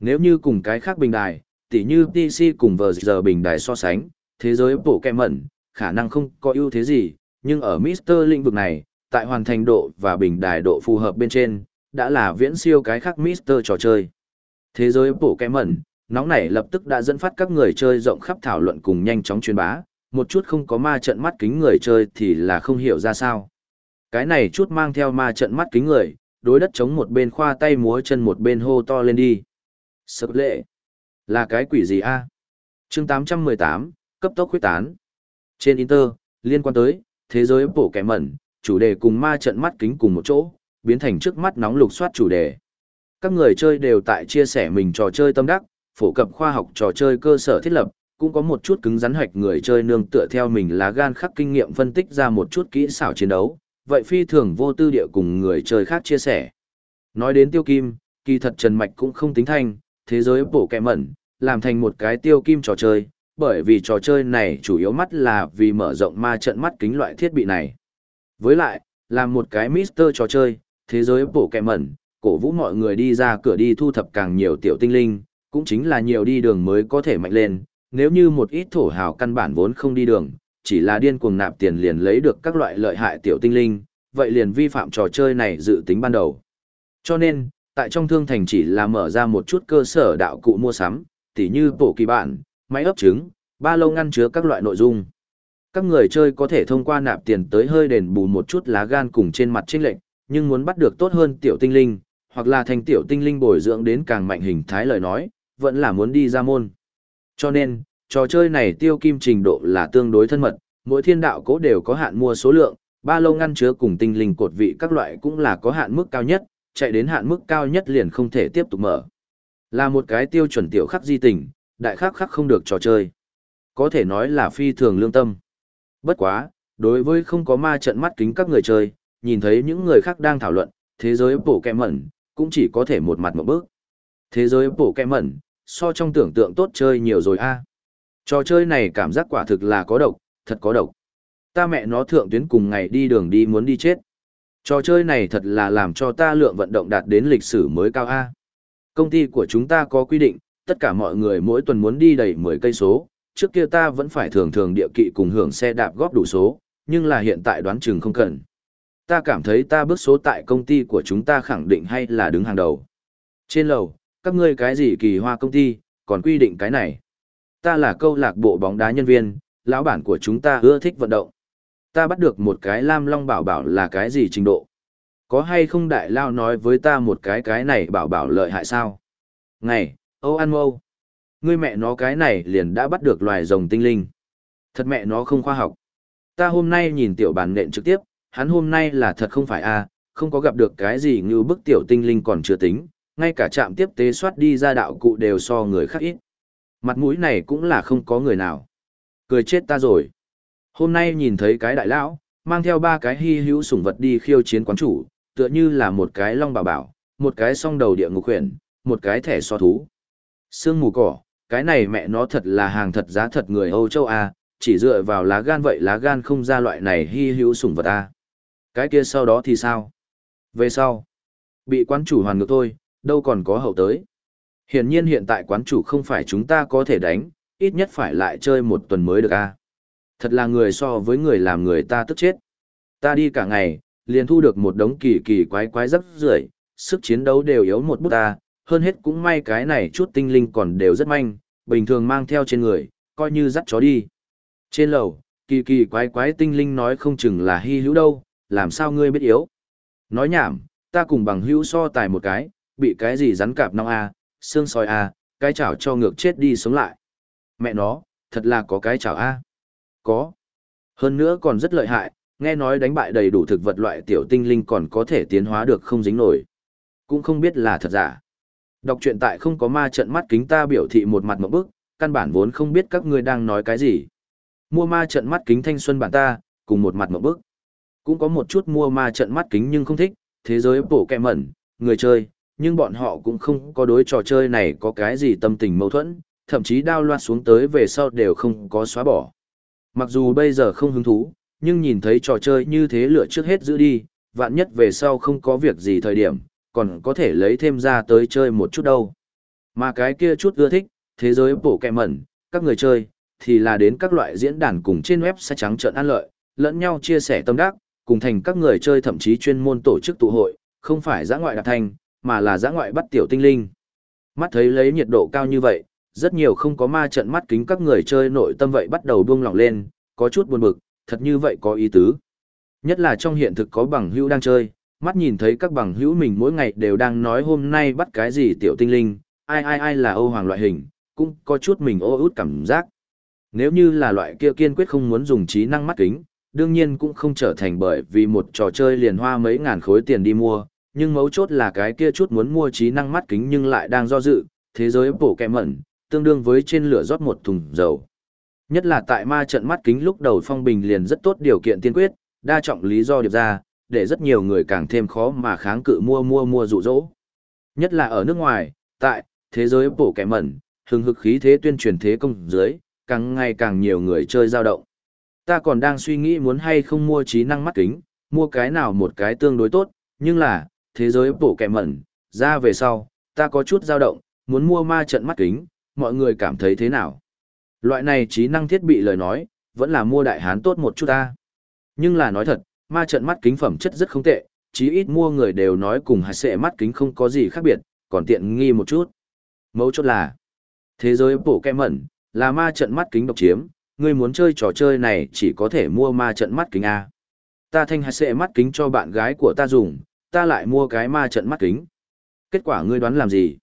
Nếu như cùng cái khác bình đài, tỉ như PC cùng vờ giờ bình đài so sánh, thế giới bộ kẹ mẩn, khả năng không có ưu thế gì, nhưng ở Mister lĩnh vực này, tại hoàn thành độ và bình đài độ phù hợp bên trên, đã là viễn siêu cái khác Mister trò chơi. Thế giới bộ kẹ mẩn, nóng nảy lập tức đã dẫn phát các người chơi rộng khắp thảo luận cùng nhanh chóng truyền bá, một chút không có ma trận mắt kính người chơi thì là không hiểu ra sao. Cái này chút mang theo ma trận mắt kính người, đối đất chống một bên khoa tay múa chân một bên hô to lên đi. Sập lệ. Là cái quỷ gì a? À? chương 818, cấp tốc khuyết tán. Trên Inter, liên quan tới, thế giới bổ kẻ mẩn, chủ đề cùng ma trận mắt kính cùng một chỗ, biến thành trước mắt nóng lục soát chủ đề. Các người chơi đều tại chia sẻ mình trò chơi tâm đắc, phổ cập khoa học trò chơi cơ sở thiết lập, cũng có một chút cứng rắn hoạch người chơi nương tựa theo mình lá gan khắc kinh nghiệm phân tích ra một chút kỹ xảo chiến đấu, vậy phi thường vô tư địa cùng người chơi khác chia sẻ. Nói đến tiêu kim, kỳ thật Trần Mạch cũng không tính thanh, thế giới bổ kẹ mẩn, làm thành một cái tiêu kim trò chơi, bởi vì trò chơi này chủ yếu mắt là vì mở rộng ma trận mắt kính loại thiết bị này. Với lại, làm một cái Mister trò chơi, thế giới bổ kẹ mẩn, cổ vũ mọi người đi ra cửa đi thu thập càng nhiều tiểu tinh linh, cũng chính là nhiều đi đường mới có thể mạnh lên, nếu như một ít thổ hào căn bản vốn không đi đường, chỉ là điên cuồng nạp tiền liền lấy được các loại lợi hại tiểu tinh linh, vậy liền vi phạm trò chơi này dự tính ban đầu. Cho nên, tại trong thương thành chỉ là mở ra một chút cơ sở đạo cụ mua sắm, tỉ như bộ kỳ bản, máy ấp trứng, ba lô ngăn chứa các loại nội dung. Các người chơi có thể thông qua nạp tiền tới hơi đền bù một chút lá gan cùng trên mặt chênh lệnh, nhưng muốn bắt được tốt hơn tiểu tinh linh, hoặc là thành tiểu tinh linh bồi dưỡng đến càng mạnh hình thái lời nói, vẫn là muốn đi ra môn. Cho nên, trò chơi này tiêu kim trình độ là tương đối thân mật, mỗi thiên đạo cố đều có hạn mua số lượng, ba lô ngăn chứa cùng tinh linh cột vị các loại cũng là có hạn mức cao nhất, chạy đến hạn mức cao nhất liền không thể tiếp tục mở. Là một cái tiêu chuẩn tiểu khắc di tình, đại khắc khắc không được trò chơi. Có thể nói là phi thường lương tâm. Bất quá, đối với không có ma trận mắt kính các người chơi, nhìn thấy những người khác đang thảo luận, thế giới bổ kẹ mẩn, cũng chỉ có thể một mặt một bước. Thế giới bổ kẹ mẩn, so trong tưởng tượng tốt chơi nhiều rồi a. Trò chơi này cảm giác quả thực là có độc, thật có độc. Ta mẹ nó thượng tuyến cùng ngày đi đường đi muốn đi chết. Trò chơi này thật là làm cho ta lượng vận động đạt đến lịch sử mới cao a. Công ty của chúng ta có quy định, tất cả mọi người mỗi tuần muốn đi đầy 10 cây số, trước kia ta vẫn phải thường thường địa kỵ cùng hưởng xe đạp góp đủ số, nhưng là hiện tại đoán chừng không cần. Ta cảm thấy ta bước số tại công ty của chúng ta khẳng định hay là đứng hàng đầu. Trên lầu, các ngươi cái gì kỳ hoa công ty, còn quy định cái này. Ta là câu lạc bộ bóng đá nhân viên, lão bản của chúng ta ưa thích vận động. Ta bắt được một cái lam long bảo bảo là cái gì trình độ. Có hay không đại lao nói với ta một cái cái này bảo bảo lợi hại sao? Ngày, ô ăn Mâu. Ngươi mẹ nó cái này liền đã bắt được loài rồng tinh linh. Thật mẹ nó không khoa học. Ta hôm nay nhìn tiểu bản nện trực tiếp, hắn hôm nay là thật không phải a, không có gặp được cái gì như bức tiểu tinh linh còn chưa tính, ngay cả trạm tiếp tế soát đi ra đạo cụ đều so người khác ít. Mặt mũi này cũng là không có người nào. Cười chết ta rồi. Hôm nay nhìn thấy cái đại lão, mang theo ba cái hy hữu sủng vật đi khiêu chiến quán chủ, tựa như là một cái long bảo bảo, một cái song đầu địa ngục huyền, một cái thẻ so thú. Sương mù cỏ, cái này mẹ nó thật là hàng thật giá thật người Âu châu A, chỉ dựa vào lá gan vậy lá gan không ra loại này hy hữu sủng vật A. Cái kia sau đó thì sao? Về sau, bị quán chủ hoàn ngược thôi, đâu còn có hậu tới. Hiển nhiên hiện tại quán chủ không phải chúng ta có thể đánh, ít nhất phải lại chơi một tuần mới được a. Thật là người so với người làm người ta tức chết. Ta đi cả ngày, liền thu được một đống kỳ kỳ quái quái rất rưởi, sức chiến đấu đều yếu một bút ta, hơn hết cũng may cái này chút tinh linh còn đều rất manh, bình thường mang theo trên người, coi như dắt chó đi. Trên lầu, kỳ kỳ quái quái tinh linh nói không chừng là hy hữu đâu, làm sao ngươi biết yếu. Nói nhảm, ta cùng bằng hữu so tài một cái, bị cái gì rắn cạp nong a, xương sói a, cái chảo cho ngược chết đi sống lại. Mẹ nó, thật là có cái chảo a. Có. Hơn nữa còn rất lợi hại, nghe nói đánh bại đầy đủ thực vật loại tiểu tinh linh còn có thể tiến hóa được không dính nổi. Cũng không biết là thật giả. Đọc truyện tại không có ma trận mắt kính ta biểu thị một mặt một bức, căn bản vốn không biết các ngươi đang nói cái gì. Mua ma trận mắt kính thanh xuân bản ta, cùng một mặt một bức. Cũng có một chút mua ma trận mắt kính nhưng không thích, thế giới bổ kẹ mẩn, người chơi, nhưng bọn họ cũng không có đối trò chơi này có cái gì tâm tình mâu thuẫn, thậm chí đao loạt xuống tới về sau đều không có xóa bỏ. Mặc dù bây giờ không hứng thú, nhưng nhìn thấy trò chơi như thế lựa trước hết giữ đi, vạn nhất về sau không có việc gì thời điểm, còn có thể lấy thêm ra tới chơi một chút đâu. Mà cái kia chút ưa thích, thế giới bổ kẹ mẩn, các người chơi, thì là đến các loại diễn đàn cùng trên web sẽ trắng trợn ăn lợi, lẫn nhau chia sẻ tâm đắc, cùng thành các người chơi thậm chí chuyên môn tổ chức tụ hội, không phải giã ngoại đạp thành, mà là giã ngoại bắt tiểu tinh linh. Mắt thấy lấy nhiệt độ cao như vậy, rất nhiều không có ma trận mắt kính các người chơi nội tâm vậy bắt đầu buông lỏng lên, có chút buồn bực, thật như vậy có ý tứ. Nhất là trong hiện thực có bằng hữu đang chơi, mắt nhìn thấy các bằng hữu mình mỗi ngày đều đang nói hôm nay bắt cái gì tiểu tinh linh, ai ai ai là ô hoàng loại hình, cũng có chút mình ô út cảm giác. Nếu như là loại kia kiên quyết không muốn dùng trí năng mắt kính, đương nhiên cũng không trở thành bởi vì một trò chơi liền hoa mấy ngàn khối tiền đi mua, nhưng mấu chốt là cái kia chút muốn mua trí năng mắt kính nhưng lại đang do dự, thế giới bổ kẹ mẩn, tương đương với trên lửa rót một thùng dầu. Nhất là tại ma trận mắt kính lúc đầu phong bình liền rất tốt điều kiện tiên quyết, đa trọng lý do điệp ra, để rất nhiều người càng thêm khó mà kháng cự mua mua mua dụ dỗ. Nhất là ở nước ngoài, tại thế giới bổ kẻ mẩn, hừng hực khí thế tuyên truyền thế công dưới, càng ngày càng nhiều người chơi dao động. Ta còn đang suy nghĩ muốn hay không mua trí năng mắt kính, mua cái nào một cái tương đối tốt, nhưng là, thế giới bổ kẹ mẩn, ra về sau, ta có chút dao động, muốn mua ma trận mắt kính, mọi người cảm thấy thế nào? Loại này trí năng thiết bị lời nói, vẫn là mua đại hán tốt một chút ta. Nhưng là nói thật, ma trận mắt kính phẩm chất rất không tệ, chí ít mua người đều nói cùng hạt sệ mắt kính không có gì khác biệt, còn tiện nghi một chút. Mấu chốt là, thế giới bổ kẹ mẩn, là ma trận mắt kính độc chiếm, người muốn chơi trò chơi này chỉ có thể mua ma trận mắt kính A. Ta thanh hạt sệ mắt kính cho bạn gái của ta dùng, ta lại mua cái ma trận mắt kính. Kết quả ngươi đoán làm gì?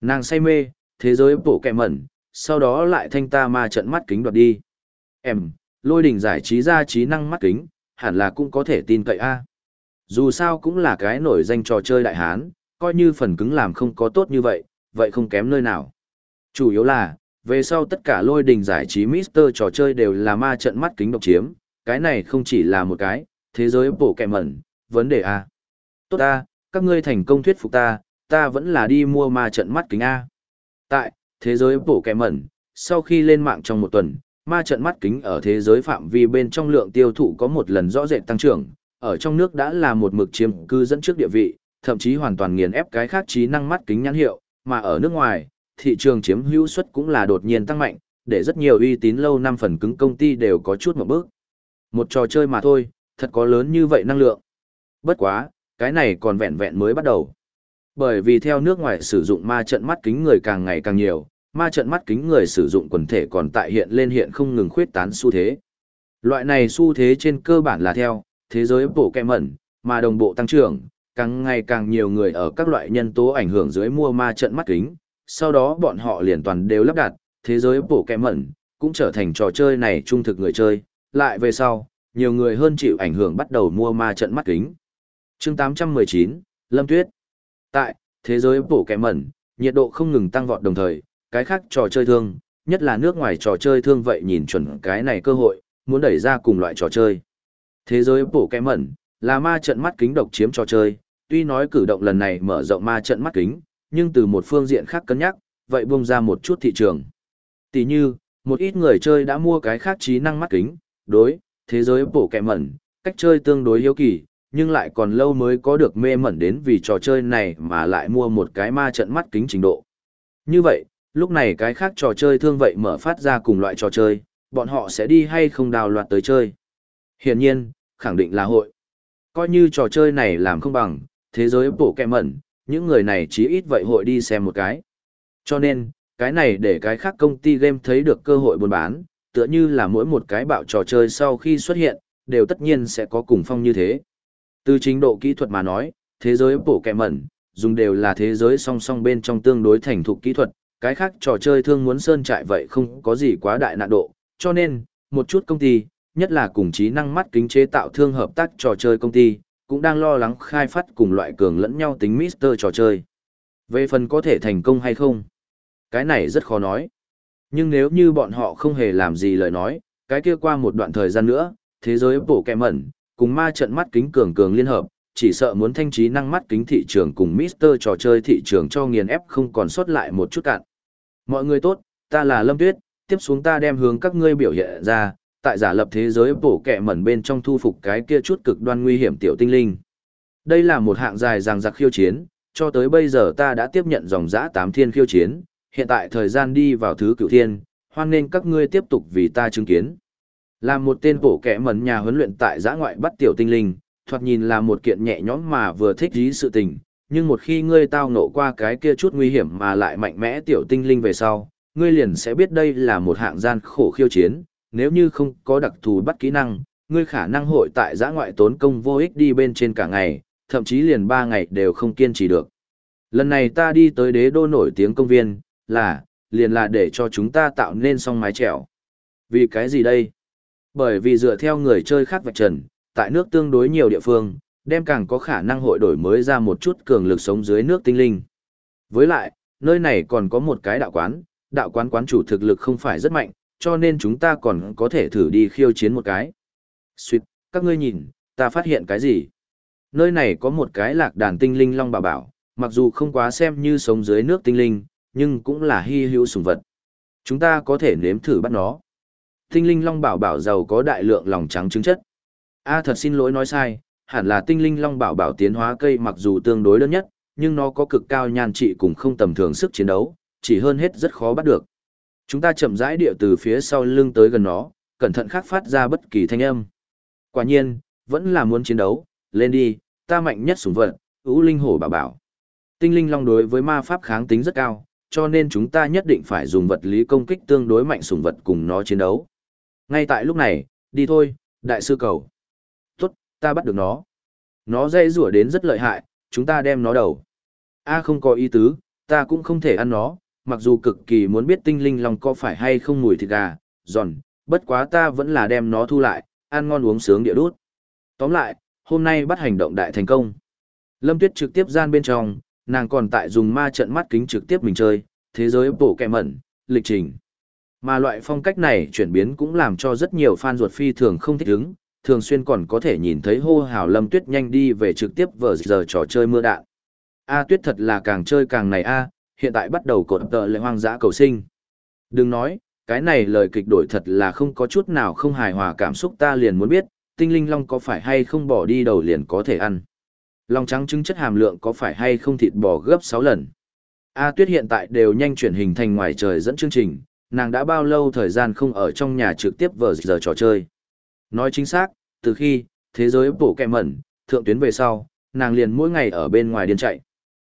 Nàng say mê, thế giới bổ kẹ mẩn, sau đó lại thanh ta ma trận mắt kính đoạt đi. Em, lôi đỉnh giải trí ra trí năng mắt kính, hẳn là cũng có thể tin cậy a. Dù sao cũng là cái nổi danh trò chơi đại hán, coi như phần cứng làm không có tốt như vậy, vậy không kém nơi nào. Chủ yếu là, về sau tất cả lôi đình giải trí Mister trò chơi đều là ma trận mắt kính độc chiếm, cái này không chỉ là một cái, thế giới bổ kẹ mẩn, vấn đề A. Tốt ta, các ngươi thành công thuyết phục ta, ta vẫn là đi mua ma trận mắt kính A. Tại, thế giới bổ kẻ mẩn, sau khi lên mạng trong một tuần, ma trận mắt kính ở thế giới phạm vi bên trong lượng tiêu thụ có một lần rõ rệt tăng trưởng, ở trong nước đã là một mực chiếm cư dẫn trước địa vị, thậm chí hoàn toàn nghiền ép cái khác trí năng mắt kính nhãn hiệu, mà ở nước ngoài, thị trường chiếm hữu suất cũng là đột nhiên tăng mạnh, để rất nhiều uy tín lâu năm phần cứng công ty đều có chút một bước. Một trò chơi mà thôi, thật có lớn như vậy năng lượng. Bất quá, cái này còn vẹn vẹn mới bắt đầu. Bởi vì theo nước ngoài sử dụng ma trận mắt kính người càng ngày càng nhiều, ma trận mắt kính người sử dụng quần thể còn tại hiện lên hiện không ngừng khuyết tán xu thế. Loại này xu thế trên cơ bản là theo thế giới bổ kẹ mẩn, mà đồng bộ tăng trưởng, càng ngày càng nhiều người ở các loại nhân tố ảnh hưởng dưới mua ma trận mắt kính, sau đó bọn họ liền toàn đều lắp đặt, thế giới bổ kẹ mẩn, cũng trở thành trò chơi này trung thực người chơi, lại về sau, nhiều người hơn chịu ảnh hưởng bắt đầu mua ma trận mắt kính chương 819, Lâm Tuyết Tại, thế giới bổ kẻ mẩn, nhiệt độ không ngừng tăng vọt đồng thời, cái khác trò chơi thương, nhất là nước ngoài trò chơi thương vậy nhìn chuẩn cái này cơ hội, muốn đẩy ra cùng loại trò chơi. Thế giới bổ kẻ mẩn, là ma trận mắt kính độc chiếm trò chơi, tuy nói cử động lần này mở rộng ma trận mắt kính, nhưng từ một phương diện khác cân nhắc, vậy bung ra một chút thị trường. Tỷ như, một ít người chơi đã mua cái khác trí năng mắt kính, đối, thế giới bổ kẻ mẩn, cách chơi tương đối hiếu kỳ, nhưng lại còn lâu mới có được mê mẩn đến vì trò chơi này mà lại mua một cái ma trận mắt kính trình độ. Như vậy, lúc này cái khác trò chơi thương vậy mở phát ra cùng loại trò chơi, bọn họ sẽ đi hay không đào loạt tới chơi. Hiển nhiên, khẳng định là hội. Coi như trò chơi này làm không bằng, thế giới bổ kẹ mẩn, những người này chí ít vậy hội đi xem một cái. Cho nên, cái này để cái khác công ty game thấy được cơ hội buôn bán, tựa như là mỗi một cái bạo trò chơi sau khi xuất hiện, đều tất nhiên sẽ có cùng phong như thế. Từ trình độ kỹ thuật mà nói, thế giới bổ kẹ mẩn, dùng đều là thế giới song song bên trong tương đối thành thục kỹ thuật, cái khác trò chơi thương muốn sơn trại vậy không có gì quá đại nạn độ, cho nên, một chút công ty, nhất là cùng trí năng mắt kính chế tạo thương hợp tác trò chơi công ty, cũng đang lo lắng khai phát cùng loại cường lẫn nhau tính Mister trò chơi. Về phần có thể thành công hay không? Cái này rất khó nói. Nhưng nếu như bọn họ không hề làm gì lời nói, cái kia qua một đoạn thời gian nữa, thế giới bổ kẹ mẩn, cùng ma trận mắt kính cường cường liên hợp, chỉ sợ muốn thanh trí năng mắt kính thị trường cùng Mister trò chơi thị trường cho nghiền ép không còn sót lại một chút cạn. Mọi người tốt, ta là Lâm Tuyết, tiếp xuống ta đem hướng các ngươi biểu hiện ra, tại giả lập thế giới bổ kẹ mẩn bên trong thu phục cái kia chút cực đoan nguy hiểm tiểu tinh linh. Đây là một hạng dài ràng giặc khiêu chiến, cho tới bây giờ ta đã tiếp nhận dòng giã tám thiên khiêu chiến, hiện tại thời gian đi vào thứ cửu thiên, hoan nên các ngươi tiếp tục vì ta chứng kiến. Là một tên bổ kẻ mẩn nhà huấn luyện tại giã ngoại bắt tiểu tinh linh, thoạt nhìn là một kiện nhẹ nhõm mà vừa thích ý sự tình, nhưng một khi ngươi tao nộ qua cái kia chút nguy hiểm mà lại mạnh mẽ tiểu tinh linh về sau, ngươi liền sẽ biết đây là một hạng gian khổ khiêu chiến, nếu như không có đặc thù bắt kỹ năng, ngươi khả năng hội tại giã ngoại tốn công vô ích đi bên trên cả ngày, thậm chí liền ba ngày đều không kiên trì được. Lần này ta đi tới đế đô nổi tiếng công viên, là, liền là để cho chúng ta tạo nên song mái trèo. Vì cái gì đây? Bởi vì dựa theo người chơi khác vạch trần, tại nước tương đối nhiều địa phương, đem càng có khả năng hội đổi mới ra một chút cường lực sống dưới nước tinh linh. Với lại, nơi này còn có một cái đạo quán, đạo quán quán chủ thực lực không phải rất mạnh, cho nên chúng ta còn có thể thử đi khiêu chiến một cái. Xuyệt, các ngươi nhìn, ta phát hiện cái gì? Nơi này có một cái lạc đàn tinh linh long bà bảo, mặc dù không quá xem như sống dưới nước tinh linh, nhưng cũng là hy hữu sùng vật. Chúng ta có thể nếm thử bắt nó. Tinh linh long bảo bảo giàu có đại lượng lòng trắng trứng chất. A à, thật xin lỗi nói sai, hẳn là tinh linh long bảo bảo tiến hóa cây mặc dù tương đối đơn nhất, nhưng nó có cực cao nhan trị cùng không tầm thường sức chiến đấu, chỉ hơn hết rất khó bắt được. Chúng ta chậm rãi địa từ phía sau lưng tới gần nó, cẩn thận khắc phát ra bất kỳ thanh âm. Quả nhiên, vẫn là muốn chiến đấu, lên đi, ta mạnh nhất sủng vật, ưu linh hổ bảo bảo. Tinh linh long đối với ma pháp kháng tính rất cao, cho nên chúng ta nhất định phải dùng vật lý công kích tương đối mạnh sủng vật cùng nó chiến đấu. Ngay tại lúc này, đi thôi, đại sư cầu. Tốt, ta bắt được nó. Nó dây rủa đến rất lợi hại, chúng ta đem nó đầu. A không có ý tứ, ta cũng không thể ăn nó, mặc dù cực kỳ muốn biết tinh linh long có phải hay không mùi thịt gà, giòn, bất quá ta vẫn là đem nó thu lại, ăn ngon uống sướng địa đút. Tóm lại, hôm nay bắt hành động đại thành công. Lâm Tuyết trực tiếp gian bên trong, nàng còn tại dùng ma trận mắt kính trực tiếp mình chơi, thế giới bổ kẹ mẩn, lịch trình. Mà loại phong cách này chuyển biến cũng làm cho rất nhiều fan ruột phi thường không thích ứng, thường xuyên còn có thể nhìn thấy hô hào Lâm Tuyết nhanh đi về trực tiếp vở giờ trò chơi mưa đạn. A Tuyết thật là càng chơi càng này a, hiện tại bắt đầu cột tợ lệ hoang dã cầu sinh. Đừng nói, cái này lời kịch đổi thật là không có chút nào không hài hòa cảm xúc ta liền muốn biết, tinh linh long có phải hay không bỏ đi đầu liền có thể ăn. Long trắng trứng chất hàm lượng có phải hay không thịt bò gấp 6 lần. A Tuyết hiện tại đều nhanh chuyển hình thành ngoài trời dẫn chương trình, nàng đã bao lâu thời gian không ở trong nhà trực tiếp vờ giờ trò chơi. Nói chính xác, từ khi, thế giới bổ kẹ mẩn, thượng tuyến về sau, nàng liền mỗi ngày ở bên ngoài điên chạy.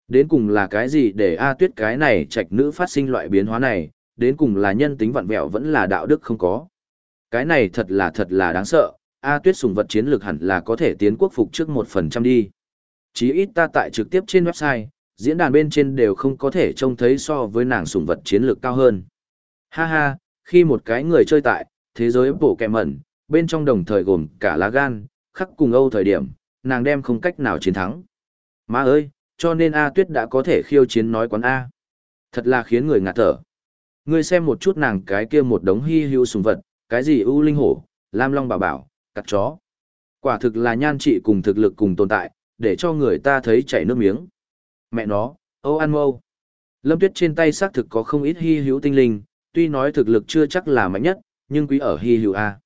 Đến cùng là cái gì để A tuyết cái này trạch nữ phát sinh loại biến hóa này, đến cùng là nhân tính vặn vẹo vẫn là đạo đức không có. Cái này thật là thật là đáng sợ, A tuyết sùng vật chiến lược hẳn là có thể tiến quốc phục trước một phần trăm đi. Chí ít ta tại trực tiếp trên website, diễn đàn bên trên đều không có thể trông thấy so với nàng sùng vật chiến lược cao hơn. Ha ha, khi một cái người chơi tại, thế giới bổ kẹ mẩn, bên trong đồng thời gồm cả lá gan, khắc cùng Âu thời điểm, nàng đem không cách nào chiến thắng. Má ơi, cho nên A Tuyết đã có thể khiêu chiến nói quán A. Thật là khiến người ngạt thở. Ngươi xem một chút nàng cái kia một đống hy hữu sùng vật, cái gì ưu linh hổ, lam long bảo bảo, cắt chó. Quả thực là nhan trị cùng thực lực cùng tồn tại, để cho người ta thấy chảy nước miếng. Mẹ nó, Âu An Mâu. Lâm Tuyết trên tay xác thực có không ít hy hữu tinh linh, tuy nói thực lực chưa chắc là mạnh nhất, nhưng quý ở hy hữu A.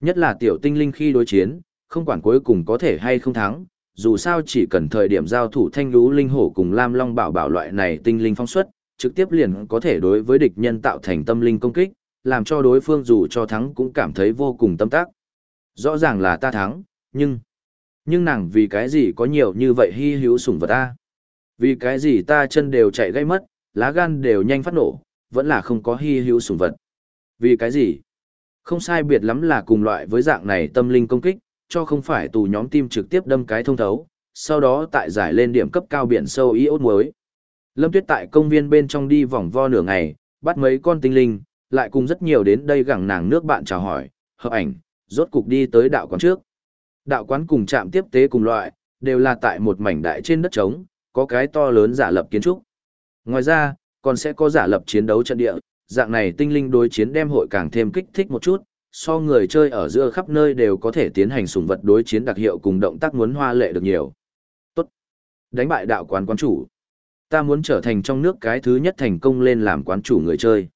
Nhất là tiểu tinh linh khi đối chiến, không quản cuối cùng có thể hay không thắng, dù sao chỉ cần thời điểm giao thủ thanh lũ linh hổ cùng lam long bảo bảo loại này tinh linh phong suất, trực tiếp liền có thể đối với địch nhân tạo thành tâm linh công kích, làm cho đối phương dù cho thắng cũng cảm thấy vô cùng tâm tác. Rõ ràng là ta thắng, nhưng... Nhưng nàng vì cái gì có nhiều như vậy hy hữu sủng vật ta? Vì cái gì ta chân đều chạy gây mất, lá gan đều nhanh phát nổ, vẫn là không có hy hữu sủng vật. Vì cái gì? Không sai biệt lắm là cùng loại với dạng này tâm linh công kích, cho không phải tù nhóm tim trực tiếp đâm cái thông thấu, sau đó tại giải lên điểm cấp cao biển sâu iốt muối. Lâm Tuyết tại công viên bên trong đi vòng vo nửa ngày, bắt mấy con tinh linh, lại cùng rất nhiều đến đây gẳng nàng nước bạn chào hỏi, hợp ảnh, rốt cục đi tới đạo quán trước. Đạo quán cùng trạm tiếp tế cùng loại, đều là tại một mảnh đại trên đất trống, có cái to lớn giả lập kiến trúc. Ngoài ra, còn sẽ có giả lập chiến đấu trận địa, dạng này tinh linh đối chiến đem hội càng thêm kích thích một chút, so người chơi ở giữa khắp nơi đều có thể tiến hành sùng vật đối chiến đặc hiệu cùng động tác muốn hoa lệ được nhiều. Tốt. Đánh bại đạo quán quán chủ. Ta muốn trở thành trong nước cái thứ nhất thành công lên làm quán chủ người chơi.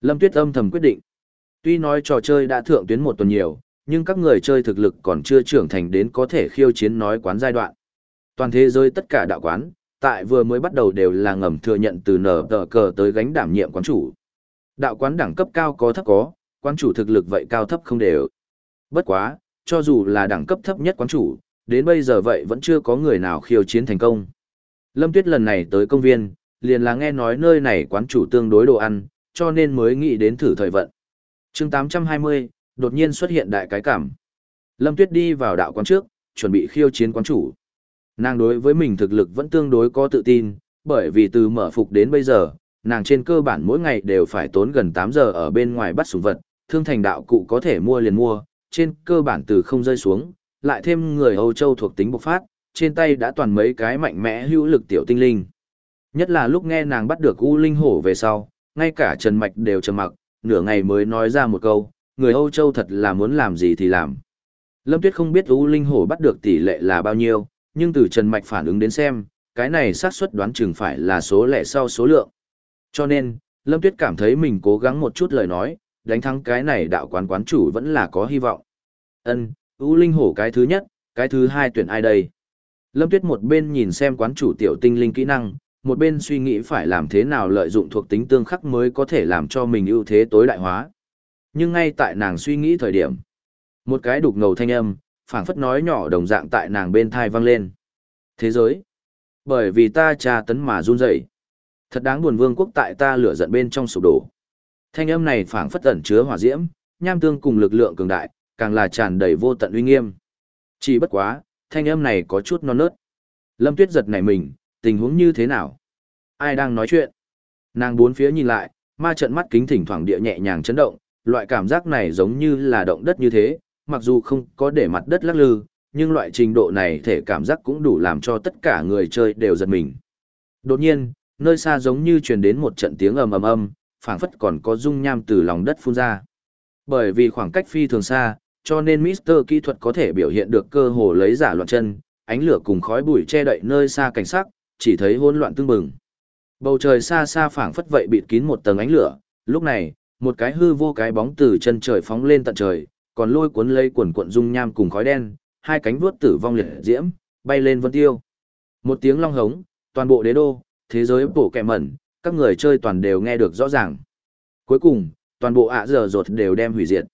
Lâm Tuyết âm thầm quyết định. Tuy nói trò chơi đã thượng tuyến một tuần nhiều, nhưng các người chơi thực lực còn chưa trưởng thành đến có thể khiêu chiến nói quán giai đoạn. Toàn thế giới tất cả đạo quán, tại vừa mới bắt đầu đều là ngầm thừa nhận từ nở tờ cờ tới gánh đảm nhiệm quán chủ. Đạo quán đẳng cấp cao có thấp có, quán chủ thực lực vậy cao thấp không đều. Bất quá, cho dù là đẳng cấp thấp nhất quán chủ, đến bây giờ vậy vẫn chưa có người nào khiêu chiến thành công. Lâm Tuyết lần này tới công viên, liền là nghe nói nơi này quán chủ tương đối đồ ăn, cho nên mới nghĩ đến thử thời vận. chương 820, đột nhiên xuất hiện đại cái cảm. Lâm Tuyết đi vào đạo quán trước, chuẩn bị khiêu chiến quán chủ. Nàng đối với mình thực lực vẫn tương đối có tự tin, bởi vì từ mở phục đến bây giờ, nàng trên cơ bản mỗi ngày đều phải tốn gần 8 giờ ở bên ngoài bắt sủng vật, thương thành đạo cụ có thể mua liền mua, trên cơ bản từ không rơi xuống, lại thêm người Âu Châu thuộc tính bộc phát, trên tay đã toàn mấy cái mạnh mẽ hữu lực tiểu tinh linh. Nhất là lúc nghe nàng bắt được U Linh Hổ về sau, ngay cả Trần Mạch đều trầm mặc, nửa ngày mới nói ra một câu, người Âu Châu thật là muốn làm gì thì làm. Lâm Tuyết không biết U Linh Hổ bắt được tỷ lệ là bao nhiêu, nhưng từ Trần Mạch phản ứng đến xem, cái này xác suất đoán chừng phải là số lẻ sau số lượng. Cho nên, Lâm Tuyết cảm thấy mình cố gắng một chút lời nói, đánh thắng cái này đạo quán quán chủ vẫn là có hy vọng. Ân, U Linh Hổ cái thứ nhất, cái thứ hai tuyển ai đây? Lâm Tuyết một bên nhìn xem quán chủ tiểu tinh linh kỹ năng, một bên suy nghĩ phải làm thế nào lợi dụng thuộc tính tương khắc mới có thể làm cho mình ưu thế tối đại hóa. Nhưng ngay tại nàng suy nghĩ thời điểm, một cái đục ngầu thanh âm, phảng phất nói nhỏ đồng dạng tại nàng bên thai vang lên. Thế giới. Bởi vì ta trà tấn mà run rẩy. Thật đáng buồn vương quốc tại ta lửa giận bên trong sụp đổ. Thanh âm này phảng phất ẩn chứa hỏa diễm, nham tương cùng lực lượng cường đại, càng là tràn đầy vô tận uy nghiêm. Chỉ bất quá, thanh âm này có chút non nớt. Lâm Tuyết giật nảy mình, tình huống như thế nào? Ai đang nói chuyện? Nàng bốn phía nhìn lại, ma trận mắt kính thỉnh thoảng địa nhẹ nhàng chấn động, loại cảm giác này giống như là động đất như thế, mặc dù không có để mặt đất lắc lư, nhưng loại trình độ này thể cảm giác cũng đủ làm cho tất cả người chơi đều giật mình. Đột nhiên, nơi xa giống như truyền đến một trận tiếng ầm ầm ầm, phảng phất còn có dung nham từ lòng đất phun ra. Bởi vì khoảng cách phi thường xa, cho nên Mister kỹ thuật có thể biểu hiện được cơ hồ lấy giả loạn chân, ánh lửa cùng khói bụi che đậy nơi xa cảnh sắc, chỉ thấy hỗn loạn tương bừng. Bầu trời xa xa phảng phất vậy bịt kín một tầng ánh lửa, lúc này, một cái hư vô cái bóng từ chân trời phóng lên tận trời, còn lôi cuốn lấy quần cuộn dung nham cùng khói đen, hai cánh vuốt tử vong liệt diễm, bay lên vân tiêu. Một tiếng long hống, toàn bộ đế đô, thế giới bổ kẻ mẩn, các người chơi toàn đều nghe được rõ ràng. Cuối cùng, toàn bộ ạ giờ rột đều đem hủy diệt.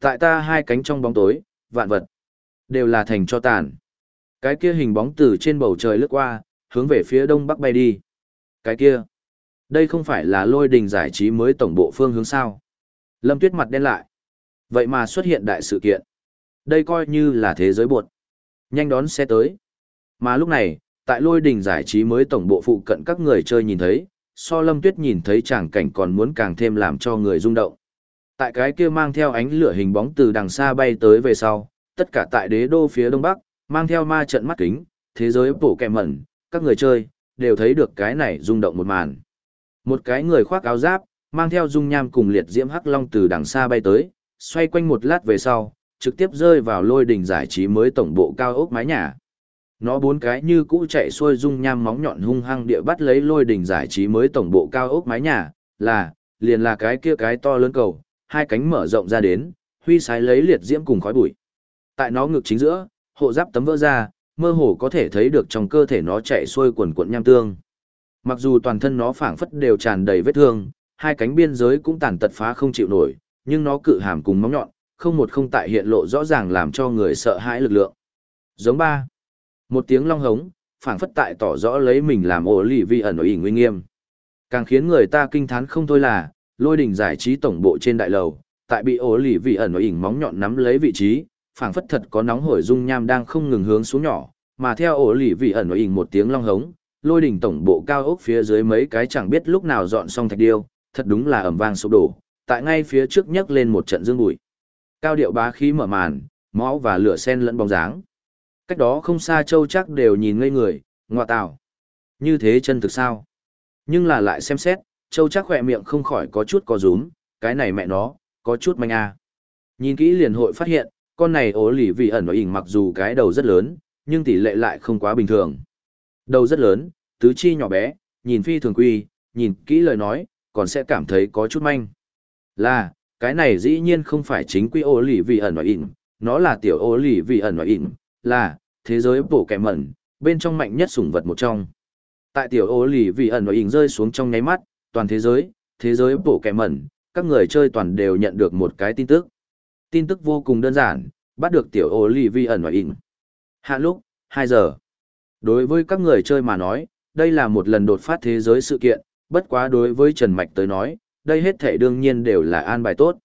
Tại ta hai cánh trong bóng tối, vạn vật, đều là thành cho tàn. Cái kia hình bóng từ trên bầu trời lướt qua, hướng về phía đông bắc bay đi. Cái kia, đây không phải là lôi đình giải trí mới tổng bộ phương hướng sao. Lâm Tuyết mặt đen lại. Vậy mà xuất hiện đại sự kiện. Đây coi như là thế giới buột. Nhanh đón xe tới. Mà lúc này, tại lôi đình giải trí mới tổng bộ phụ cận các người chơi nhìn thấy, so lâm tuyết nhìn thấy tràng cảnh còn muốn càng thêm làm cho người rung động. Tại cái kia mang theo ánh lửa hình bóng từ đằng xa bay tới về sau, tất cả tại đế đô phía đông bắc, mang theo ma trận mắt kính, thế giới bổ kẹ mẩn, các người chơi, đều thấy được cái này rung động một màn. Một cái người khoác áo giáp, mang theo dung nham cùng liệt diễm hắc long từ đằng xa bay tới, xoay quanh một lát về sau, trực tiếp rơi vào lôi đỉnh giải trí mới tổng bộ cao ốc mái nhà. Nó bốn cái như cũ chạy xuôi dung nham móng nhọn hung hăng địa bắt lấy lôi đỉnh giải trí mới tổng bộ cao ốc mái nhà, là, liền là cái kia cái to lớn cầu, hai cánh mở rộng ra đến, huy sái lấy liệt diễm cùng khói bụi. Tại nó ngực chính giữa, hộ giáp tấm vỡ ra, mơ hồ có thể thấy được trong cơ thể nó chạy xuôi quần cuộn nham tương. Mặc dù toàn thân nó phảng phất đều tràn đầy vết thương, hai cánh biên giới cũng tàn tật phá không chịu nổi, nhưng nó cự hàm cùng móng nhọn, không một không tại hiện lộ rõ ràng làm cho người sợ hãi lực lượng. Giống ba. Một tiếng long hống, phảng phất tại tỏ rõ lấy mình làm ổ lì vi ẩn ở ỉ nguy nghiêm. Càng khiến người ta kinh thán không thôi là, lôi đỉnh giải trí tổng bộ trên đại lầu, tại bị ổ lì vi ẩn ở ỉ móng nhọn nắm lấy vị trí, phảng phất thật có nóng hổi dung nham đang không ngừng hướng xuống nhỏ, mà theo ổ lì vi ẩn ở ỉ một tiếng long hống, lôi đỉnh tổng bộ cao ốc phía dưới mấy cái chẳng biết lúc nào dọn xong thạch điêu, thật đúng là ẩm vang sụp đổ, tại ngay phía trước nhấc lên một trận dương bụi. Cao điệu bá khí mở màn, máu và lửa sen lẫn bóng dáng. Cách đó không xa châu chắc đều nhìn ngây người, ngọa tào. Như thế chân thực sao? Nhưng là lại xem xét, châu chắc khỏe miệng không khỏi có chút có rúm, cái này mẹ nó, có chút manh a. Nhìn kỹ liền hội phát hiện, con này ố lì vì ẩn và ỉnh mặc dù cái đầu rất lớn, nhưng tỷ lệ lại không quá bình thường. Đầu rất lớn, tứ chi nhỏ bé, nhìn phi thường quy, nhìn kỹ lời nói, còn sẽ cảm thấy có chút manh. Là, cái này dĩ nhiên không phải chính quy ô lì vị ẩn và ỉn, nó là tiểu ô lì vị ẩn và ỉn, là, thế giới bổ kẻ mẩn, bên trong mạnh nhất sủng vật một trong. Tại tiểu ô lì vị ẩn và ỉn rơi xuống trong nháy mắt, toàn thế giới, thế giới bổ kẻ mẩn, các người chơi toàn đều nhận được một cái tin tức. Tin tức vô cùng đơn giản, bắt được tiểu ô lì vị ẩn và ỉn. Hạ lúc, 2 giờ. Đối với các người chơi mà nói, đây là một lần đột phát thế giới sự kiện, bất quá đối với Trần Mạch tới nói, đây hết thể đương nhiên đều là an bài tốt.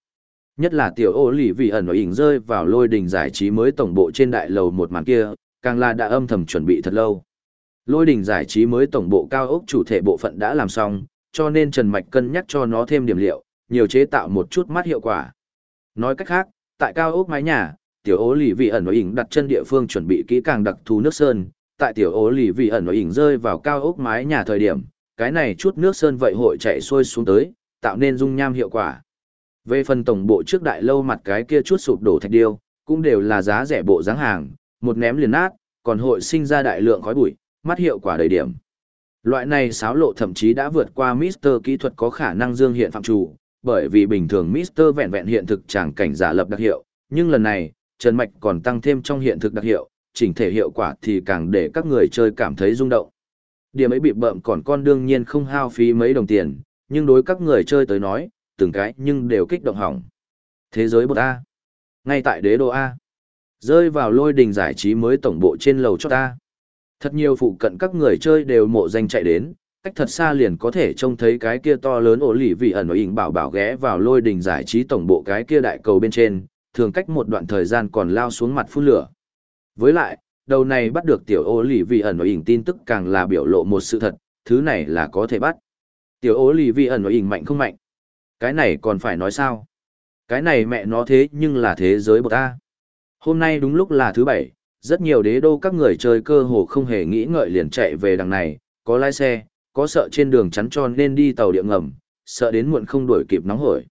Nhất là tiểu ô lì vị ẩn ở ỉnh rơi vào lôi đình giải trí mới tổng bộ trên đại lầu một màn kia, càng là đã âm thầm chuẩn bị thật lâu. Lôi đình giải trí mới tổng bộ cao ốc chủ thể bộ phận đã làm xong, cho nên Trần Mạch cân nhắc cho nó thêm điểm liệu, nhiều chế tạo một chút mắt hiệu quả. Nói cách khác, tại cao ốc mái nhà, tiểu ố lì vị ẩn ở ỉnh đặt chân địa phương chuẩn bị kỹ càng đặc thù nước sơn, tại tiểu ố lì vị ẩn ở ỉnh rơi vào cao ốc mái nhà thời điểm, cái này chút nước sơn vậy hội chạy xuôi xuống tới, tạo nên dung nham hiệu quả. Về phần tổng bộ trước đại lâu mặt cái kia chút sụp đổ thạch điêu, cũng đều là giá rẻ bộ dáng hàng, một ném liền nát, còn hội sinh ra đại lượng khói bụi, mắt hiệu quả đầy điểm. Loại này xáo lộ thậm chí đã vượt qua Mister kỹ thuật có khả năng dương hiện phạm chủ, bởi vì bình thường Mister vẹn vẹn hiện thực chẳng cảnh giả lập đặc hiệu, nhưng lần này, Trần Mạch còn tăng thêm trong hiện thực đặc hiệu, chỉnh thể hiệu quả thì càng để các người chơi cảm thấy rung động. Điểm ấy bị bợm còn con đương nhiên không hao phí mấy đồng tiền, nhưng đối các người chơi tới nói, từng cái nhưng đều kích động hỏng. Thế giới bột A. Ngay tại đế đô A. Rơi vào lôi đình giải trí mới tổng bộ trên lầu cho ta. Thật nhiều phụ cận các người chơi đều mộ danh chạy đến, cách thật xa liền có thể trông thấy cái kia to lớn ổ lì vị ẩn ở ỉnh bảo bảo ghé vào lôi đình giải trí tổng bộ cái kia đại cầu bên trên, thường cách một đoạn thời gian còn lao xuống mặt phun lửa. Với lại, đầu này bắt được tiểu ổ lì vị ẩn ở ỉnh tin tức càng là biểu lộ một sự thật, thứ này là có thể bắt. Tiểu ố lì Vi ẩn nói ỉnh mạnh không mạnh. Cái này còn phải nói sao? Cái này mẹ nó thế nhưng là thế giới bậc ta. Hôm nay đúng lúc là thứ bảy, rất nhiều đế đô các người chơi cơ hồ không hề nghĩ ngợi liền chạy về đằng này, có lái xe, có sợ trên đường chắn tròn nên đi tàu điện ngầm, sợ đến muộn không đuổi kịp nóng hổi.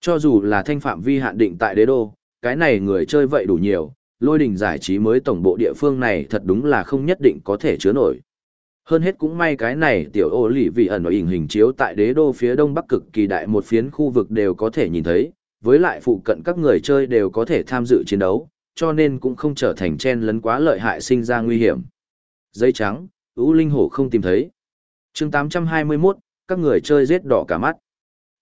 Cho dù là thanh phạm vi hạn định tại đế đô, cái này người chơi vậy đủ nhiều, lôi đình giải trí mới tổng bộ địa phương này thật đúng là không nhất định có thể chứa nổi. Hơn hết cũng may cái này tiểu ô lì vị ẩn ở hình hình chiếu tại đế đô phía đông bắc cực kỳ đại một phiến khu vực đều có thể nhìn thấy, với lại phụ cận các người chơi đều có thể tham dự chiến đấu, cho nên cũng không trở thành chen lấn quá lợi hại sinh ra nguy hiểm. Giấy trắng, ưu linh hổ không tìm thấy. chương 821, các người chơi giết đỏ cả mắt.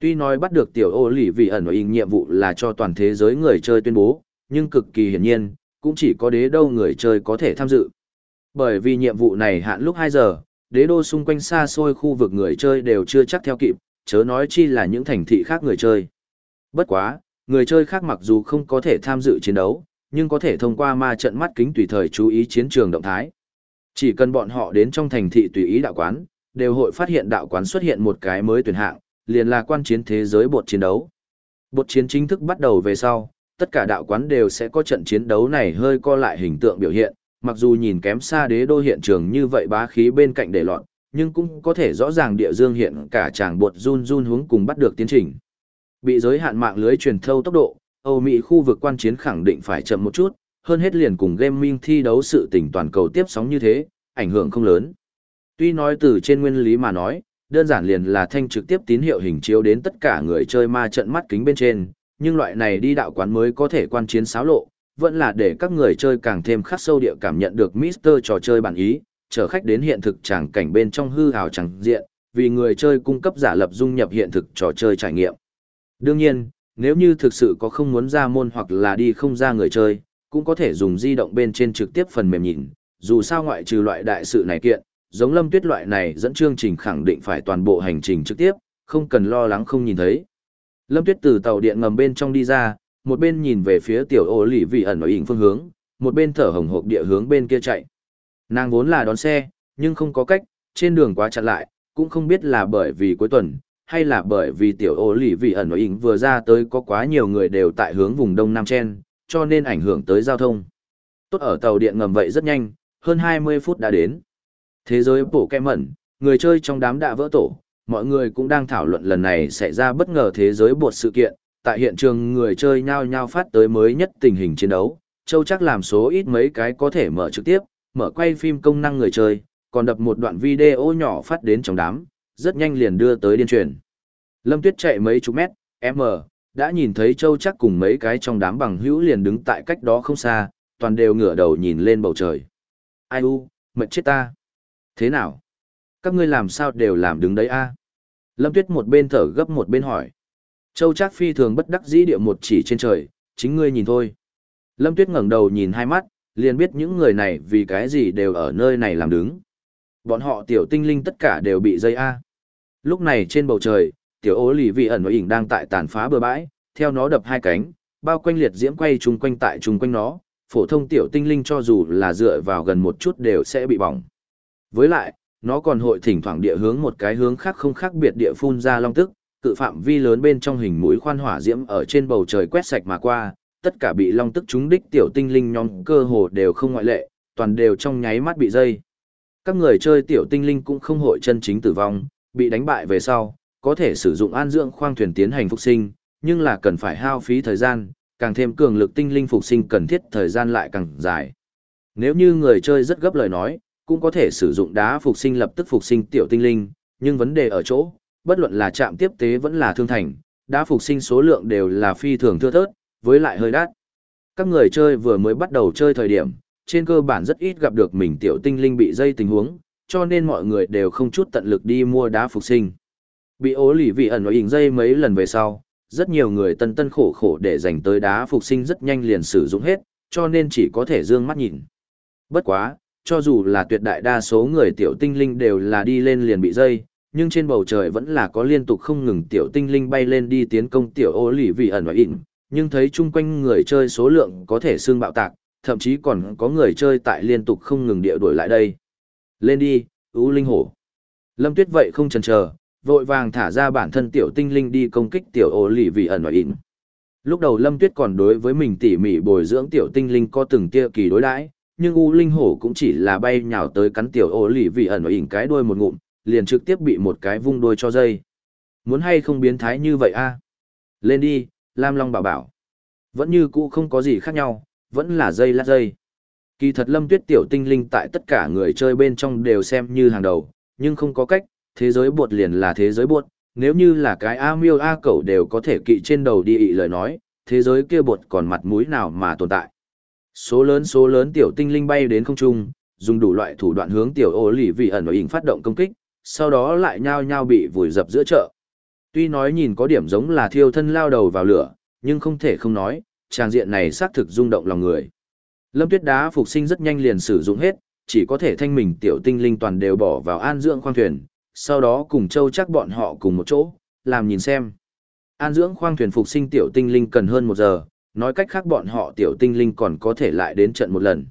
Tuy nói bắt được tiểu ô lì vì ẩn ý nhiệm vụ là cho toàn thế giới người chơi tuyên bố, nhưng cực kỳ hiển nhiên, cũng chỉ có đế đâu người chơi có thể tham dự. Bởi vì nhiệm vụ này hạn lúc 2 giờ, đế đô xung quanh xa xôi khu vực người chơi đều chưa chắc theo kịp, chớ nói chi là những thành thị khác người chơi. Bất quá, người chơi khác mặc dù không có thể tham dự chiến đấu, nhưng có thể thông qua ma trận mắt kính tùy thời chú ý chiến trường động thái. Chỉ cần bọn họ đến trong thành thị tùy ý đạo quán, đều hội phát hiện đạo quán xuất hiện một cái mới tuyển hạng, liền là quan chiến thế giới bột chiến đấu. Bột chiến chính thức bắt đầu về sau, tất cả đạo quán đều sẽ có trận chiến đấu này hơi co lại hình tượng biểu hiện, mặc dù nhìn kém xa đế đô hiện trường như vậy bá khí bên cạnh để lọt, nhưng cũng có thể rõ ràng địa dương hiện cả chàng bột run run hướng cùng bắt được tiến trình. Bị giới hạn mạng lưới truyền thâu tốc độ, Âu Mỹ khu vực quan chiến khẳng định phải chậm một chút, hơn hết liền cùng gaming thi đấu sự tình toàn cầu tiếp sóng như thế, ảnh hưởng không lớn. Tuy nói từ trên nguyên lý mà nói, đơn giản liền là thanh trực tiếp tín hiệu hình chiếu đến tất cả người chơi ma trận mắt kính bên trên, nhưng loại này đi đạo quán mới có thể quan chiến xáo lộ, vẫn là để các người chơi càng thêm khắc sâu địa cảm nhận được Mister trò chơi bản ý, chở khách đến hiện thực tràng cảnh bên trong hư hào chẳng diện, vì người chơi cung cấp giả lập dung nhập hiện thực trò chơi trải nghiệm. Đương nhiên, nếu như thực sự có không muốn ra môn hoặc là đi không ra người chơi, cũng có thể dùng di động bên trên trực tiếp phần mềm nhìn, dù sao ngoại trừ loại đại sự này kiện, giống lâm tuyết loại này dẫn chương trình khẳng định phải toàn bộ hành trình trực tiếp, không cần lo lắng không nhìn thấy. Lâm tuyết từ tàu điện ngầm bên trong đi ra, một bên nhìn về phía tiểu ô lì vị ẩn ở ỉnh phương hướng, một bên thở hồng hộc địa hướng bên kia chạy. Nàng vốn là đón xe, nhưng không có cách, trên đường quá chặn lại, cũng không biết là bởi vì cuối tuần, hay là bởi vì tiểu ô lì vị ẩn ở ỉnh vừa ra tới có quá nhiều người đều tại hướng vùng đông nam chen, cho nên ảnh hưởng tới giao thông. Tốt ở tàu điện ngầm vậy rất nhanh, hơn 20 phút đã đến. Thế giới bổ kẹ mẩn, người chơi trong đám đã vỡ tổ, mọi người cũng đang thảo luận lần này xảy ra bất ngờ thế giới bột sự kiện. Tại hiện trường người chơi nhao nhao phát tới mới nhất tình hình chiến đấu, Châu chắc làm số ít mấy cái có thể mở trực tiếp, mở quay phim công năng người chơi, còn đập một đoạn video nhỏ phát đến trong đám, rất nhanh liền đưa tới điên truyền. Lâm Tuyết chạy mấy chục mét, M, đã nhìn thấy Châu chắc cùng mấy cái trong đám bằng hữu liền đứng tại cách đó không xa, toàn đều ngửa đầu nhìn lên bầu trời. Ai u, mệt chết ta. Thế nào? Các ngươi làm sao đều làm đứng đấy a? Lâm Tuyết một bên thở gấp một bên hỏi. Châu Trác phi thường bất đắc dĩ địa một chỉ trên trời, chính ngươi nhìn thôi. Lâm Tuyết ngẩng đầu nhìn hai mắt, liền biết những người này vì cái gì đều ở nơi này làm đứng. Bọn họ tiểu tinh linh tất cả đều bị dây A. Lúc này trên bầu trời, tiểu ố lì vị ẩn và ỉnh đang tại tàn phá bờ bãi, theo nó đập hai cánh, bao quanh liệt diễm quay chung quanh tại chung quanh nó, phổ thông tiểu tinh linh cho dù là dựa vào gần một chút đều sẽ bị bỏng. Với lại, nó còn hội thỉnh thoảng địa hướng một cái hướng khác không khác biệt địa phun ra long tức, cự phạm vi lớn bên trong hình mũi khoan hỏa diễm ở trên bầu trời quét sạch mà qua, tất cả bị long tức trúng đích tiểu tinh linh nhóm cơ hồ đều không ngoại lệ, toàn đều trong nháy mắt bị dây. Các người chơi tiểu tinh linh cũng không hội chân chính tử vong, bị đánh bại về sau, có thể sử dụng an dưỡng khoang thuyền tiến hành phục sinh, nhưng là cần phải hao phí thời gian, càng thêm cường lực tinh linh phục sinh cần thiết thời gian lại càng dài. Nếu như người chơi rất gấp lời nói, cũng có thể sử dụng đá phục sinh lập tức phục sinh tiểu tinh linh, nhưng vấn đề ở chỗ, bất luận là chạm tiếp tế vẫn là thương thành, đá phục sinh số lượng đều là phi thường thưa thớt, với lại hơi đắt. Các người chơi vừa mới bắt đầu chơi thời điểm, trên cơ bản rất ít gặp được mình tiểu tinh linh bị dây tình huống, cho nên mọi người đều không chút tận lực đi mua đá phục sinh. Bị ố lì vị ẩn nói hình dây mấy lần về sau, rất nhiều người tân tân khổ khổ để dành tới đá phục sinh rất nhanh liền sử dụng hết, cho nên chỉ có thể dương mắt nhìn. Bất quá, cho dù là tuyệt đại đa số người tiểu tinh linh đều là đi lên liền bị dây, nhưng trên bầu trời vẫn là có liên tục không ngừng tiểu tinh linh bay lên đi tiến công tiểu ô lì vị ẩn và ịn, nhưng thấy chung quanh người chơi số lượng có thể xương bạo tạc, thậm chí còn có người chơi tại liên tục không ngừng địa đuổi lại đây. Lên đi, ưu linh hổ. Lâm Tuyết vậy không chần chờ, vội vàng thả ra bản thân tiểu tinh linh đi công kích tiểu ô lì vị ẩn và ịn. Lúc đầu Lâm Tuyết còn đối với mình tỉ mỉ bồi dưỡng tiểu tinh linh có từng tia kỳ đối đãi, nhưng U Linh Hổ cũng chỉ là bay nhào tới cắn tiểu ô lì vị ẩn và ỉn cái đuôi một ngụm, liền trực tiếp bị một cái vung đuôi cho dây. Muốn hay không biến thái như vậy a? Lên đi, Lam Long bảo bảo. Vẫn như cũ không có gì khác nhau, vẫn là dây lát dây. Kỳ thật lâm tuyết tiểu tinh linh tại tất cả người chơi bên trong đều xem như hàng đầu, nhưng không có cách, thế giới buột liền là thế giới buột, nếu như là cái A miêu A cẩu đều có thể kỵ trên đầu đi ị lời nói, thế giới kia buột còn mặt mũi nào mà tồn tại. Số lớn số lớn tiểu tinh linh bay đến không trung, dùng đủ loại thủ đoạn hướng tiểu ô lì vị ẩn và ỉnh phát động công kích, sau đó lại nhao nhao bị vùi dập giữa chợ. Tuy nói nhìn có điểm giống là thiêu thân lao đầu vào lửa, nhưng không thể không nói, tràng diện này xác thực rung động lòng người. Lâm tuyết đá phục sinh rất nhanh liền sử dụng hết, chỉ có thể thanh mình tiểu tinh linh toàn đều bỏ vào an dưỡng khoang thuyền, sau đó cùng châu chắc bọn họ cùng một chỗ, làm nhìn xem. An dưỡng khoang thuyền phục sinh tiểu tinh linh cần hơn một giờ, nói cách khác bọn họ tiểu tinh linh còn có thể lại đến trận một lần.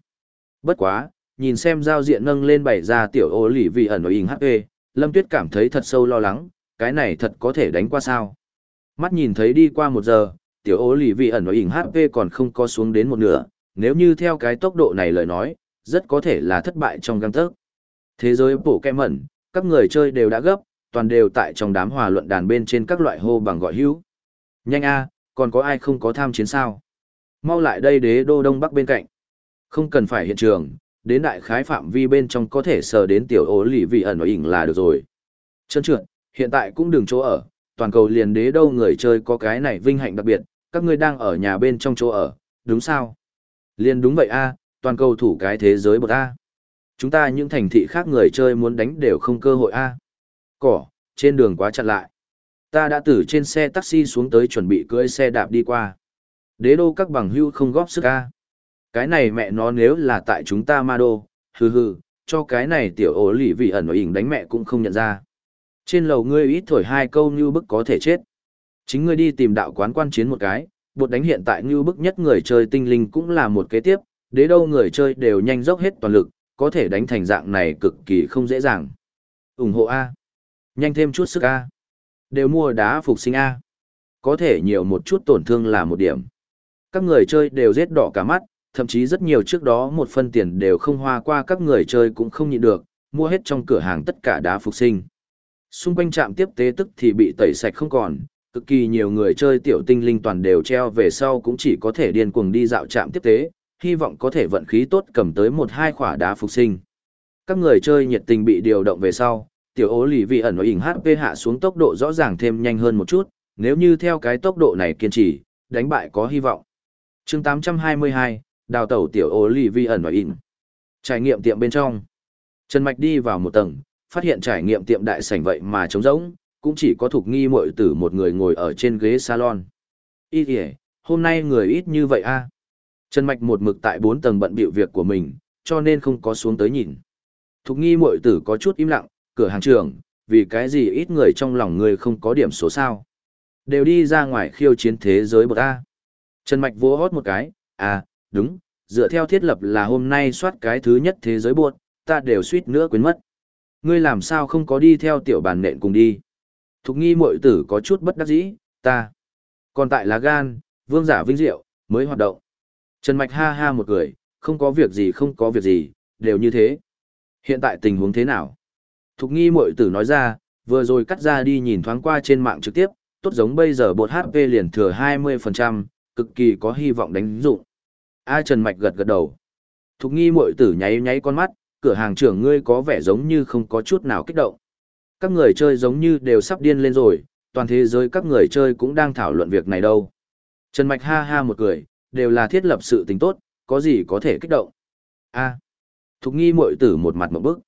Bất quá, nhìn xem giao diện nâng lên bày ra tiểu ô lì vì ẩn ở hình HP, Lâm Tuyết cảm thấy thật sâu lo lắng, cái này thật có thể đánh qua sao. Mắt nhìn thấy đi qua một giờ, tiểu ô lì vì ẩn ở hình HP còn không có xuống đến một nửa, nếu như theo cái tốc độ này lời nói, rất có thể là thất bại trong găng tớc. Thế giới bổ kem mẩn, các người chơi đều đã gấp, toàn đều tại trong đám hòa luận đàn bên trên các loại hô bằng gọi hữu. Nhanh a, còn có ai không có tham chiến sao? Mau lại đây đế đô đông bắc bên cạnh. Không cần phải hiện trường, đến đại khái phạm vi bên trong có thể sờ đến tiểu ố lì vị ẩn ở ỉnh là được rồi. Chân trượt, hiện tại cũng đừng chỗ ở, toàn cầu liền đế đâu người chơi có cái này vinh hạnh đặc biệt, các ngươi đang ở nhà bên trong chỗ ở, đúng sao? Liền đúng vậy a, toàn cầu thủ cái thế giới bậc a. Chúng ta những thành thị khác người chơi muốn đánh đều không cơ hội a. Cỏ, trên đường quá chặt lại. Ta đã từ trên xe taxi xuống tới chuẩn bị cưỡi xe đạp đi qua. Đế đô các bằng hưu không góp sức a. Cái này mẹ nó nếu là tại chúng ta ma đô, hừ hừ, cho cái này tiểu ổ lì vị ẩn ở ỉnh đánh mẹ cũng không nhận ra. Trên lầu ngươi ít thổi hai câu như bức có thể chết. Chính ngươi đi tìm đạo quán quan chiến một cái, bột đánh hiện tại như bức nhất người chơi tinh linh cũng là một kế tiếp, đế đâu người chơi đều nhanh dốc hết toàn lực, có thể đánh thành dạng này cực kỳ không dễ dàng. ủng hộ A. Nhanh thêm chút sức A. Đều mua đá phục sinh A. Có thể nhiều một chút tổn thương là một điểm. Các người chơi đều rết đỏ cả mắt, thậm chí rất nhiều trước đó một phân tiền đều không hoa qua các người chơi cũng không nhịn được, mua hết trong cửa hàng tất cả đá phục sinh. Xung quanh trạm tiếp tế tức thì bị tẩy sạch không còn, cực kỳ nhiều người chơi tiểu tinh linh toàn đều treo về sau cũng chỉ có thể điên cuồng đi dạo trạm tiếp tế, hy vọng có thể vận khí tốt cầm tới một hai khỏa đá phục sinh. Các người chơi nhiệt tình bị điều động về sau, tiểu ố lì vị ẩn ở hình HP hạ xuống tốc độ rõ ràng thêm nhanh hơn một chút, nếu như theo cái tốc độ này kiên trì, đánh bại có hy vọng. chương 822, đào tẩu tiểu ô lì vi ẩn và in Trải nghiệm tiệm bên trong. Trần Mạch đi vào một tầng, phát hiện trải nghiệm tiệm đại sảnh vậy mà trống rỗng, cũng chỉ có thuộc nghi muội tử một người ngồi ở trên ghế salon. y ỉa hôm nay người ít như vậy a Trần Mạch một mực tại bốn tầng bận bịu việc của mình, cho nên không có xuống tới nhìn. Thục nghi muội tử có chút im lặng, cửa hàng trưởng, vì cái gì ít người trong lòng người không có điểm số sao. Đều đi ra ngoài khiêu chiến thế giới bậc A. Trần Mạch vỗ hót một cái, à, đúng, dựa theo thiết lập là hôm nay soát cái thứ nhất thế giới buộc, ta đều suýt nữa quên mất. Ngươi làm sao không có đi theo tiểu bản nện cùng đi. Thục nghi muội tử có chút bất đắc dĩ, ta. Còn tại lá gan, vương giả vinh diệu, mới hoạt động. Trần Mạch ha ha một cười, không có việc gì không có việc gì, đều như thế. Hiện tại tình huống thế nào? Thục nghi muội tử nói ra, vừa rồi cắt ra đi nhìn thoáng qua trên mạng trực tiếp, tốt giống bây giờ bột HP liền thừa 20%, cực kỳ có hy vọng đánh dụng. A Trần Mạch gật gật đầu. Thục nghi muội tử nháy nháy con mắt, cửa hàng trưởng ngươi có vẻ giống như không có chút nào kích động. Các người chơi giống như đều sắp điên lên rồi, toàn thế giới các người chơi cũng đang thảo luận việc này đâu. Trần Mạch ha ha một cười, đều là thiết lập sự tình tốt, có gì có thể kích động. A. Thục nghi muội tử một mặt một bức.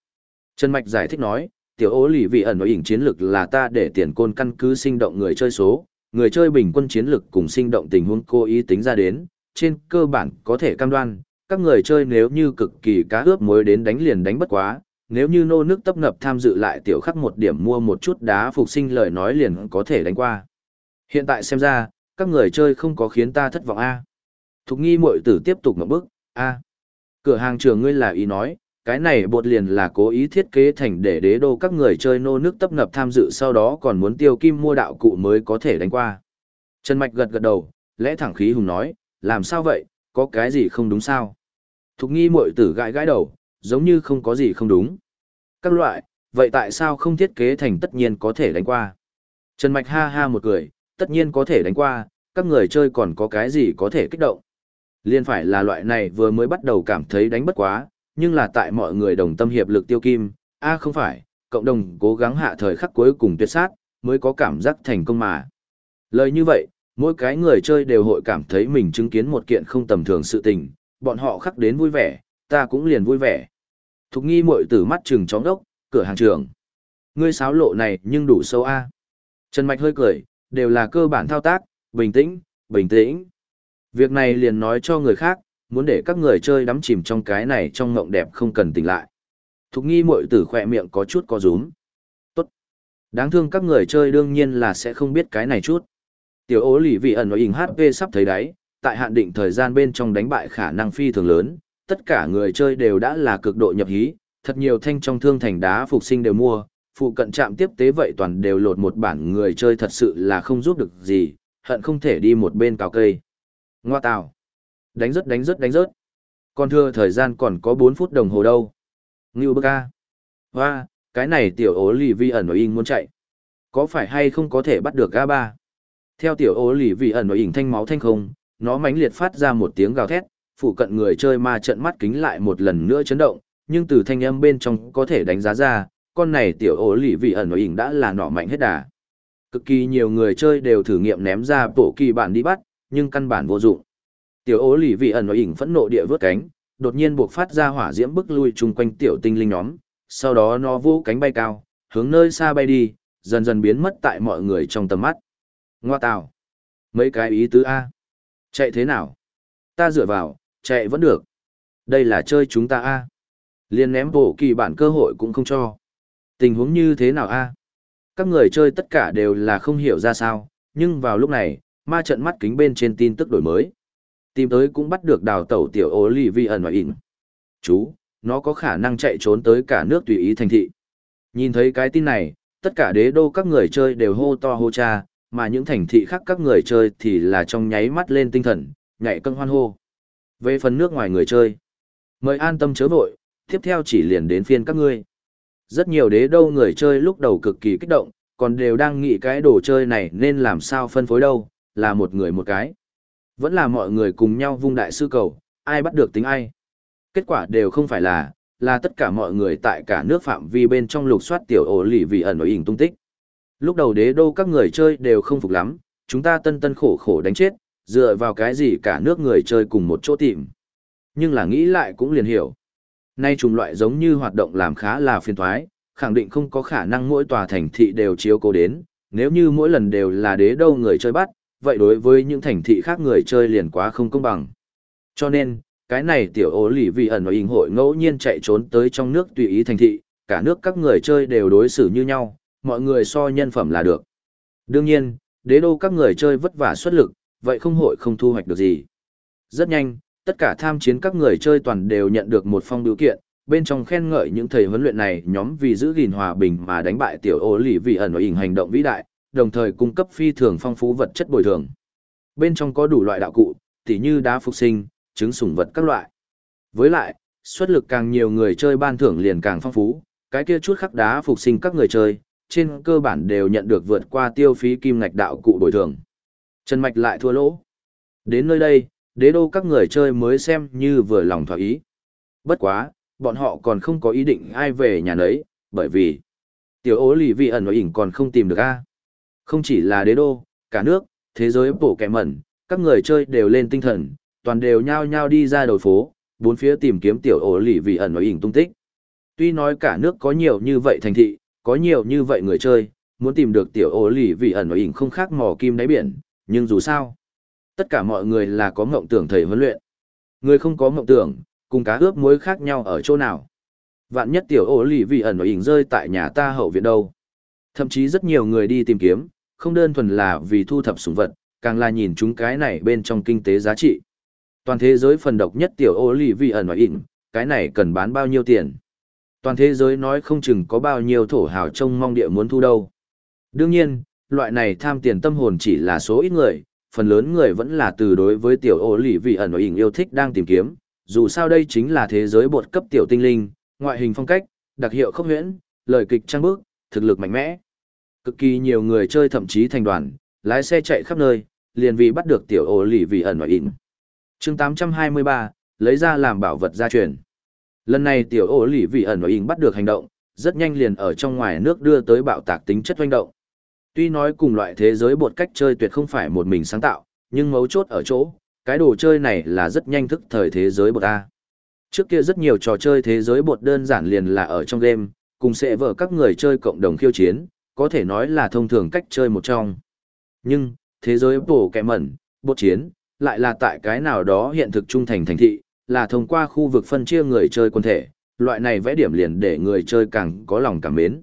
Trần Mạch giải thích nói, tiểu ố lì vị ẩn nội hình chiến lực là ta để tiền côn căn cứ sinh động người chơi số, người chơi bình quân chiến lực cùng sinh động tình huống cố ý tính ra đến, trên cơ bản có thể cam đoan, các người chơi nếu như cực kỳ cá ướp muối đến đánh liền đánh bất quá, nếu như nô nước tấp ngập tham dự lại tiểu khắc một điểm mua một chút đá phục sinh lời nói liền có thể đánh qua. Hiện tại xem ra, các người chơi không có khiến ta thất vọng a. Thục nghi muội tử tiếp tục ngậm bức, a. Cửa hàng trường ngươi là ý nói, cái này bột liền là cố ý thiết kế thành để đế đô các người chơi nô nước tấp nập tham dự sau đó còn muốn tiêu kim mua đạo cụ mới có thể đánh qua. Trần Mạch gật gật đầu, lẽ thẳng khí hùng nói, làm sao vậy, có cái gì không đúng sao? Thục nghi muội tử gãi gãi đầu, giống như không có gì không đúng. Các loại, vậy tại sao không thiết kế thành tất nhiên có thể đánh qua? Trần Mạch ha ha một cười, tất nhiên có thể đánh qua, các người chơi còn có cái gì có thể kích động? Liên phải là loại này vừa mới bắt đầu cảm thấy đánh bất quá, nhưng là tại mọi người đồng tâm hiệp lực tiêu kim, a không phải, cộng đồng cố gắng hạ thời khắc cuối cùng tuyệt sát, mới có cảm giác thành công mà. Lời như vậy, mỗi cái người chơi đều hội cảm thấy mình chứng kiến một kiện không tầm thường sự tình, bọn họ khắc đến vui vẻ, ta cũng liền vui vẻ. Thục nghi muội tử mắt trừng chóng đốc, cửa hàng trường. Ngươi sáo lộ này nhưng đủ sâu a. Trần Mạch hơi cười, đều là cơ bản thao tác, bình tĩnh, bình tĩnh. Việc này liền nói cho người khác, muốn để các người chơi đắm chìm trong cái này trong ngộng đẹp không cần tỉnh lại. Thục nghi muội tử khỏe miệng có chút có rúm. Tốt. Đáng thương các người chơi đương nhiên là sẽ không biết cái này chút. Tiểu ố lì vị ẩn nói hình HP sắp thấy đáy, tại hạn định thời gian bên trong đánh bại khả năng phi thường lớn, tất cả người chơi đều đã là cực độ nhập hí, thật nhiều thanh trong thương thành đá phục sinh đều mua, phụ cận trạm tiếp tế vậy toàn đều lột một bản người chơi thật sự là không giúp được gì, hận không thể đi một bên cào cây. Ngoa tào. Đánh rớt đánh rớt đánh rớt. Còn thưa thời gian còn có 4 phút đồng hồ đâu. Ngưu bức ca. Hoa, cái này tiểu ố lì vi ẩn ở in muốn chạy. Có phải hay không có thể bắt được a ba? Theo tiểu ô lì vì ẩn ở ỉnh thanh máu thanh không, nó mãnh liệt phát ra một tiếng gào thét, phụ cận người chơi ma trận mắt kính lại một lần nữa chấn động, nhưng từ thanh âm bên trong có thể đánh giá ra, con này tiểu ô lì vị ẩn ở ỉnh đã là nọ mạnh hết đà. Cực kỳ nhiều người chơi đều thử nghiệm ném ra bộ kỳ bản đi bắt, nhưng căn bản vô dụng. Tiểu ô lì vị ẩn ở ỉnh phẫn nộ địa vớt cánh, đột nhiên buộc phát ra hỏa diễm bức lui chung quanh tiểu tinh linh nhóm, sau đó nó vô cánh bay cao, hướng nơi xa bay đi, dần dần biến mất tại mọi người trong tầm mắt. Ngoa tào. Mấy cái ý tứ A. Chạy thế nào? Ta dựa vào, chạy vẫn được. Đây là chơi chúng ta A. Liên ném bộ kỳ bản cơ hội cũng không cho. Tình huống như thế nào A? Các người chơi tất cả đều là không hiểu ra sao, nhưng vào lúc này, ma trận mắt kính bên trên tin tức đổi mới. Tìm tới cũng bắt được đào tẩu tiểu ố lì vi ẩn ngoài ỉn. Chú, nó có khả năng chạy trốn tới cả nước tùy ý thành thị. Nhìn thấy cái tin này, tất cả đế đô các người chơi đều hô to hô cha, mà những thành thị khác các người chơi thì là trong nháy mắt lên tinh thần, nhảy cân hoan hô. Về phần nước ngoài người chơi, mời an tâm chớ vội, tiếp theo chỉ liền đến phiên các ngươi. Rất nhiều đế đô người chơi lúc đầu cực kỳ kích động, còn đều đang nghĩ cái đồ chơi này nên làm sao phân phối đâu, là một người một cái. Vẫn là mọi người cùng nhau vung đại sư cầu, ai bắt được tính ai. Kết quả đều không phải là, là tất cả mọi người tại cả nước phạm vi bên trong lục soát tiểu ổ lì vì ẩn ở hình tung tích. Lúc đầu đế đô các người chơi đều không phục lắm, chúng ta tân tân khổ khổ đánh chết, dựa vào cái gì cả nước người chơi cùng một chỗ tìm. Nhưng là nghĩ lại cũng liền hiểu. Nay chủng loại giống như hoạt động làm khá là phiền thoái, khẳng định không có khả năng mỗi tòa thành thị đều chiếu cố đến, nếu như mỗi lần đều là đế đô người chơi bắt, vậy đối với những thành thị khác người chơi liền quá không công bằng. Cho nên, cái này tiểu ố lì vì ẩn và hình hội ngẫu nhiên chạy trốn tới trong nước tùy ý thành thị, cả nước các người chơi đều đối xử như nhau, mọi người so nhân phẩm là được. Đương nhiên, đế đô các người chơi vất vả xuất lực, vậy không hội không thu hoạch được gì. Rất nhanh, tất cả tham chiến các người chơi toàn đều nhận được một phong biểu kiện, bên trong khen ngợi những thầy huấn luyện này nhóm vì giữ gìn hòa bình mà đánh bại tiểu ô lì vì ẩn ở hình hành động vĩ đại, đồng thời cung cấp phi thường phong phú vật chất bồi thường. Bên trong có đủ loại đạo cụ, tỉ như đá phục sinh, trứng sủng vật các loại. Với lại, xuất lực càng nhiều người chơi ban thưởng liền càng phong phú, cái kia chút khắc đá phục sinh các người chơi, trên cơ bản đều nhận được vượt qua tiêu phí kim ngạch đạo cụ bồi thường. Trần Mạch lại thua lỗ. Đến nơi đây, đế đô các người chơi mới xem như vừa lòng thỏa ý. Bất quá, bọn họ còn không có ý định ai về nhà nấy, bởi vì tiểu ố lì vị ẩn và ỉn còn không tìm được a Không chỉ là đế đô, cả nước, thế giới bổ kẻ mẩn, các người chơi đều lên tinh thần, toàn đều nhao nhao đi ra đầu phố, bốn phía tìm kiếm tiểu ố lì vị ẩn và ỉn tung tích. Tuy nói cả nước có nhiều như vậy thành thị, có nhiều như vậy người chơi, muốn tìm được tiểu ô lì vị ẩn ở ỉnh không khác mò kim đáy biển, nhưng dù sao, tất cả mọi người là có mộng tưởng thầy huấn luyện. Người không có mộng tưởng, cùng cá ướp muối khác nhau ở chỗ nào. Vạn nhất tiểu ô lì vị ẩn ở ỉnh rơi tại nhà ta hậu viện đâu. Thậm chí rất nhiều người đi tìm kiếm, không đơn thuần là vì thu thập súng vật, càng là nhìn chúng cái này bên trong kinh tế giá trị. Toàn thế giới phần độc nhất tiểu ô lì vị ẩn ở ỉnh, cái này cần bán bao nhiêu tiền. Toàn thế giới nói không chừng có bao nhiêu thổ hào trông mong địa muốn thu đâu. Đương nhiên, loại này tham tiền tâm hồn chỉ là số ít người, phần lớn người vẫn là từ đối với tiểu ô lì vị ẩn ở ỉnh yêu thích đang tìm kiếm, dù sao đây chính là thế giới bột cấp tiểu tinh linh, ngoại hình phong cách, đặc hiệu không huyễn, lời kịch trang bức, thực lực mạnh mẽ. Cực kỳ nhiều người chơi thậm chí thành đoàn, lái xe chạy khắp nơi, liền vì bắt được tiểu ô lì vị ẩn ở ỉnh. chương 823, lấy ra làm bảo vật gia truyền. Lần này tiểu ổ lì vị ẩn và ỉn bắt được hành động, rất nhanh liền ở trong ngoài nước đưa tới bạo tạc tính chất doanh động. Tuy nói cùng loại thế giới bột cách chơi tuyệt không phải một mình sáng tạo, nhưng mấu chốt ở chỗ, cái đồ chơi này là rất nhanh thức thời thế giới bột A. Trước kia rất nhiều trò chơi thế giới bột đơn giản liền là ở trong game, cùng sẽ vợ các người chơi cộng đồng khiêu chiến, có thể nói là thông thường cách chơi một trong. Nhưng, thế giới bổ kẹ mẩn, bột chiến, lại là tại cái nào đó hiện thực trung thành thành thị, là thông qua khu vực phân chia người chơi quân thể, loại này vẽ điểm liền để người chơi càng có lòng cảm mến.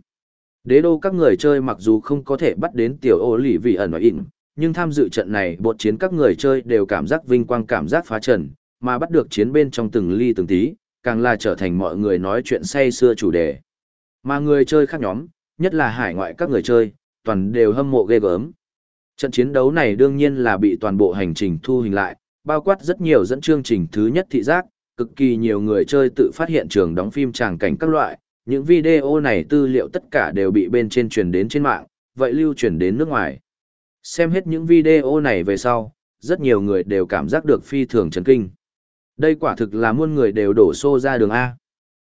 Đế đô các người chơi mặc dù không có thể bắt đến tiểu ô lì vì ẩn ở in, nhưng tham dự trận này bột chiến các người chơi đều cảm giác vinh quang cảm giác phá trần, mà bắt được chiến bên trong từng ly từng tí, càng là trở thành mọi người nói chuyện say xưa chủ đề. Mà người chơi khác nhóm, nhất là hải ngoại các người chơi, toàn đều hâm mộ ghê gớm. Trận chiến đấu này đương nhiên là bị toàn bộ hành trình thu hình lại, bao quát rất nhiều dẫn chương trình thứ nhất thị giác, cực kỳ nhiều người chơi tự phát hiện trường đóng phim tràng cảnh các loại, những video này tư liệu tất cả đều bị bên trên truyền đến trên mạng, vậy lưu truyền đến nước ngoài. Xem hết những video này về sau, rất nhiều người đều cảm giác được phi thường chấn kinh. Đây quả thực là muôn người đều đổ xô ra đường A.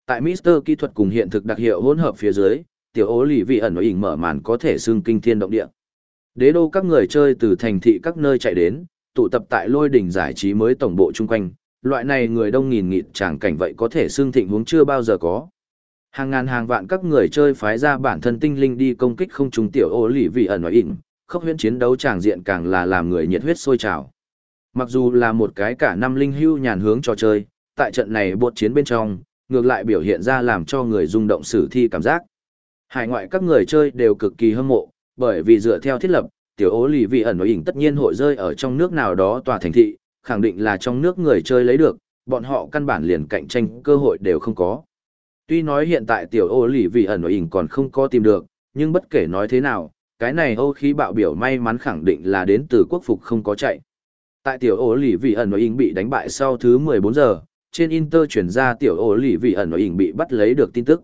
Tại Mister kỹ thuật cùng hiện thực đặc hiệu hỗn hợp phía dưới, tiểu ố lì vị ẩn ở ỉnh mở màn có thể xưng kinh thiên động địa. Đế đô các người chơi từ thành thị các nơi chạy đến, tụ tập tại lôi đỉnh giải trí mới tổng bộ chung quanh, loại này người đông nghìn nghịt chẳng cảnh vậy có thể xương thịnh huống chưa bao giờ có. Hàng ngàn hàng vạn các người chơi phái ra bản thân tinh linh đi công kích không trùng tiểu ô lì vị ẩn nói ịn, khốc huyễn chiến đấu tràng diện càng là làm người nhiệt huyết sôi trào. Mặc dù là một cái cả năm linh hưu nhàn hướng trò chơi, tại trận này bột chiến bên trong, ngược lại biểu hiện ra làm cho người rung động sử thi cảm giác. Hải ngoại các người chơi đều cực kỳ hâm mộ, bởi vì dựa theo thiết lập, tiểu ố lì vị ẩn nội ỉnh tất nhiên hội rơi ở trong nước nào đó tòa thành thị, khẳng định là trong nước người chơi lấy được, bọn họ căn bản liền cạnh tranh cơ hội đều không có. Tuy nói hiện tại tiểu ô lì vị ẩn nội ỉnh còn không có tìm được, nhưng bất kể nói thế nào, cái này âu khí bạo biểu may mắn khẳng định là đến từ quốc phục không có chạy. Tại tiểu Ô lì vị ẩn nội ỉnh bị đánh bại sau thứ 14 giờ, trên Inter chuyển ra tiểu Ô lì vị ẩn nội ỉnh bị bắt lấy được tin tức.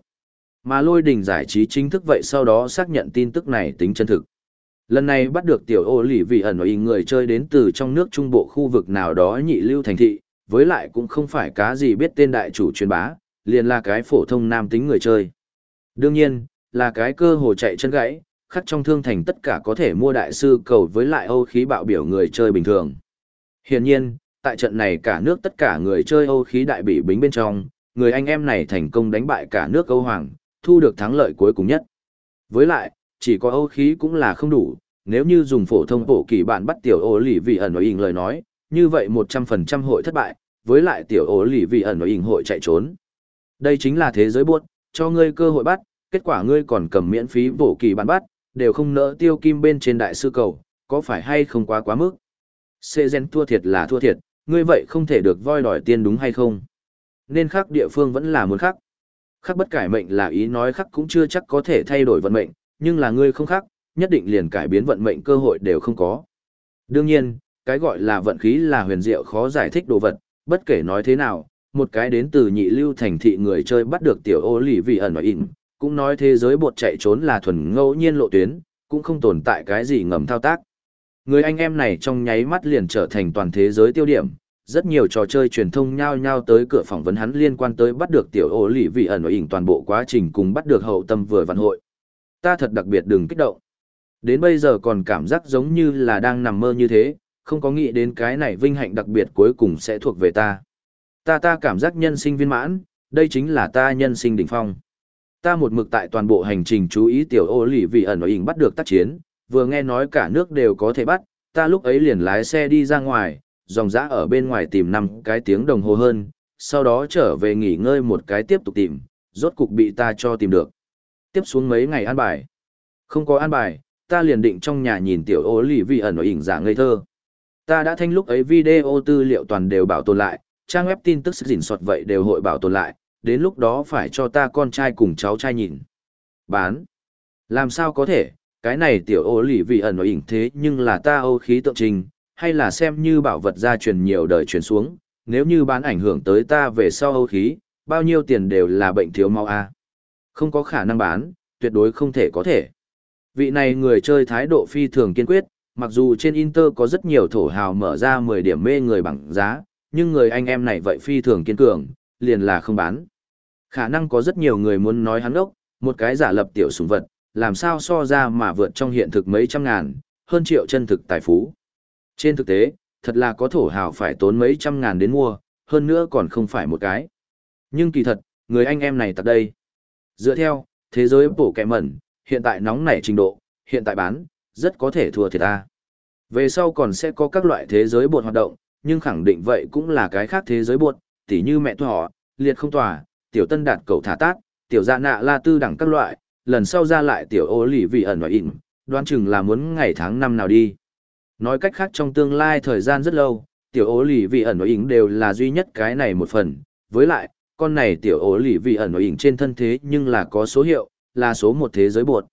Mà lôi đình giải trí chính thức vậy sau đó xác nhận tin tức này tính chân thực. Lần này bắt được tiểu ô lì vì ẩn ý người chơi đến từ trong nước trung bộ khu vực nào đó nhị lưu thành thị, với lại cũng không phải cá gì biết tên đại chủ truyền bá, liền là cái phổ thông nam tính người chơi. Đương nhiên, là cái cơ hồ chạy chân gãy, khắc trong thương thành tất cả có thể mua đại sư cầu với lại Âu khí bạo biểu người chơi bình thường. Hiển nhiên, tại trận này cả nước tất cả người chơi Âu khí đại bị bính bên trong, người anh em này thành công đánh bại cả nước Âu Hoàng, thu được thắng lợi cuối cùng nhất. Với lại, chỉ có Âu khí cũng là không đủ, nếu như dùng phổ thông bộ kỳ bạn bắt tiểu ô lì vị ẩn ở ỉn lời nói, như vậy 100% hội thất bại, với lại tiểu ô lì vị ẩn ở ỉn hội chạy trốn. Đây chính là thế giới buốt, cho ngươi cơ hội bắt, kết quả ngươi còn cầm miễn phí bộ kỳ bạn bắt, đều không nỡ tiêu kim bên trên đại sư cầu, có phải hay không quá quá mức? Sê gen thua thiệt là thua thiệt, ngươi vậy không thể được voi đòi tiền đúng hay không? Nên khắc địa phương vẫn là muốn khắc. Khắc bất cải mệnh là ý nói khắc cũng chưa chắc có thể thay đổi vận mệnh, nhưng là ngươi không khác nhất định liền cải biến vận mệnh cơ hội đều không có. Đương nhiên, cái gọi là vận khí là huyền diệu khó giải thích đồ vật, bất kể nói thế nào, một cái đến từ nhị lưu thành thị người chơi bắt được tiểu ô lì vì ẩn nói in, cũng nói thế giới bột chạy trốn là thuần ngẫu nhiên lộ tuyến, cũng không tồn tại cái gì ngầm thao tác. Người anh em này trong nháy mắt liền trở thành toàn thế giới tiêu điểm, rất nhiều trò chơi truyền thông nhao nhao tới cửa phỏng vấn hắn liên quan tới bắt được tiểu ô lì vị ẩn ở ỉnh toàn bộ quá trình cùng bắt được hậu tâm vừa văn hội. Ta thật đặc biệt đừng kích động. Đến bây giờ còn cảm giác giống như là đang nằm mơ như thế, không có nghĩ đến cái này vinh hạnh đặc biệt cuối cùng sẽ thuộc về ta. Ta ta cảm giác nhân sinh viên mãn, đây chính là ta nhân sinh đỉnh phong. Ta một mực tại toàn bộ hành trình chú ý tiểu ô lì vì ẩn ở hình bắt được tác chiến, vừa nghe nói cả nước đều có thể bắt, ta lúc ấy liền lái xe đi ra ngoài, dòng dã ở bên ngoài tìm năm cái tiếng đồng hồ hơn, sau đó trở về nghỉ ngơi một cái tiếp tục tìm, rốt cục bị ta cho tìm được. Tiếp xuống mấy ngày an bài. Không có an bài, ta liền định trong nhà nhìn tiểu ô lì vị ẩn ở ỉnh giả ngây thơ. Ta đã thanh lúc ấy video tư liệu toàn đều bảo tồn lại, trang web tin tức dình soạt vậy đều hội bảo tồn lại, đến lúc đó phải cho ta con trai cùng cháu trai nhìn. Bán. Làm sao có thể, cái này tiểu ô lì vị ẩn ở ỉnh thế nhưng là ta âu khí tượng trình, hay là xem như bảo vật gia truyền nhiều đời truyền xuống, nếu như bán ảnh hưởng tới ta về sau âu khí, bao nhiêu tiền đều là bệnh thiếu mau a. Không có khả năng bán, tuyệt đối không thể có thể. Vị này người chơi thái độ phi thường kiên quyết, mặc dù trên Inter có rất nhiều thổ hào mở ra 10 điểm mê người bằng giá, nhưng người anh em này vậy phi thường kiên cường, liền là không bán. Khả năng có rất nhiều người muốn nói hắn ốc, một cái giả lập tiểu súng vật, làm sao so ra mà vượt trong hiện thực mấy trăm ngàn, hơn triệu chân thực tài phú. Trên thực tế, thật là có thổ hào phải tốn mấy trăm ngàn đến mua, hơn nữa còn không phải một cái. Nhưng kỳ thật, người anh em này tại đây. Dựa theo, thế giới bổ kẹ mẩn, hiện tại nóng nảy trình độ, hiện tại bán, rất có thể thua thiệt ta. Về sau còn sẽ có các loại thế giới bột hoạt động, nhưng khẳng định vậy cũng là cái khác thế giới bột, tỉ như mẹ thỏ, liệt không tòa, tiểu tân đạt cầu thả tát, tiểu dạ nạ la tư đẳng các loại, lần sau ra lại tiểu ô lì vị ẩn và ịn, đoán chừng là muốn ngày tháng năm nào đi. Nói cách khác trong tương lai thời gian rất lâu, tiểu ố lì vị ẩn và ịn đều là duy nhất cái này một phần, với lại, con này tiểu ố lì vị ẩn và ịn trên thân thế nhưng là có số hiệu, là số một thế giới bột.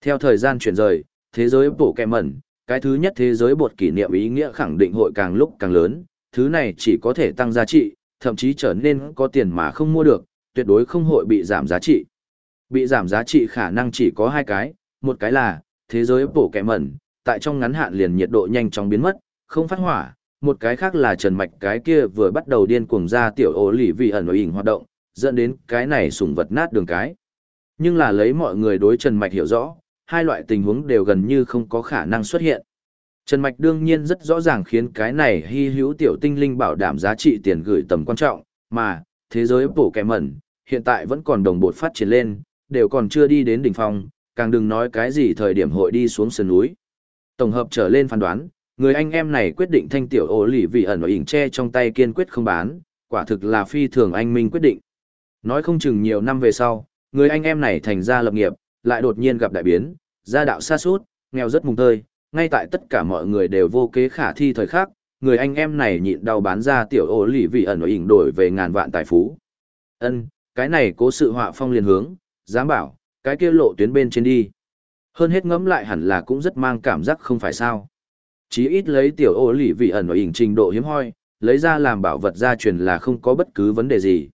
Theo thời gian chuyển rời, thế giới bổ kẹ mẩn, cái thứ nhất thế giới bột kỷ niệm ý nghĩa khẳng định hội càng lúc càng lớn, thứ này chỉ có thể tăng giá trị, thậm chí trở nên có tiền mà không mua được, tuyệt đối không hội bị giảm giá trị. Bị giảm giá trị khả năng chỉ có hai cái, một cái là, thế giới bổ kẹ mẩn, tại trong ngắn hạn liền nhiệt độ nhanh chóng biến mất, không phát hỏa, một cái khác là trần mạch cái kia vừa bắt đầu điên cuồng ra tiểu ô lì vì ẩn ẩn hoạt động, dẫn đến cái này sùng vật nát đường cái. Nhưng là lấy mọi người đối trần mạch hiểu rõ, hai loại tình huống đều gần như không có khả năng xuất hiện. Trần Mạch đương nhiên rất rõ ràng khiến cái này hy hữu tiểu tinh linh bảo đảm giá trị tiền gửi tầm quan trọng, mà, thế giới bổ kẻ mẩn, hiện tại vẫn còn đồng bột phát triển lên, đều còn chưa đi đến đỉnh phong, càng đừng nói cái gì thời điểm hội đi xuống sườn núi. Tổng hợp trở lên phán đoán, người anh em này quyết định thanh tiểu ổ lì vì ẩn ở ỉnh che trong tay kiên quyết không bán, quả thực là phi thường anh minh quyết định. Nói không chừng nhiều năm về sau, người anh em này thành ra lập nghiệp, lại đột nhiên gặp đại biến, gia đạo xa suốt, nghèo rất mùng tơi, ngay tại tất cả mọi người đều vô kế khả thi thời khắc, người anh em này nhịn đau bán ra tiểu ổ lì vì ẩn ở ỉnh đổi về ngàn vạn tài phú. Ân, cái này cố sự họa phong liền hướng, dám bảo, cái kia lộ tuyến bên trên đi. Hơn hết ngẫm lại hẳn là cũng rất mang cảm giác không phải sao. Chí ít lấy tiểu ô lì vị ẩn ở ỉnh trình độ hiếm hoi, lấy ra làm bảo vật gia truyền là không có bất cứ vấn đề gì.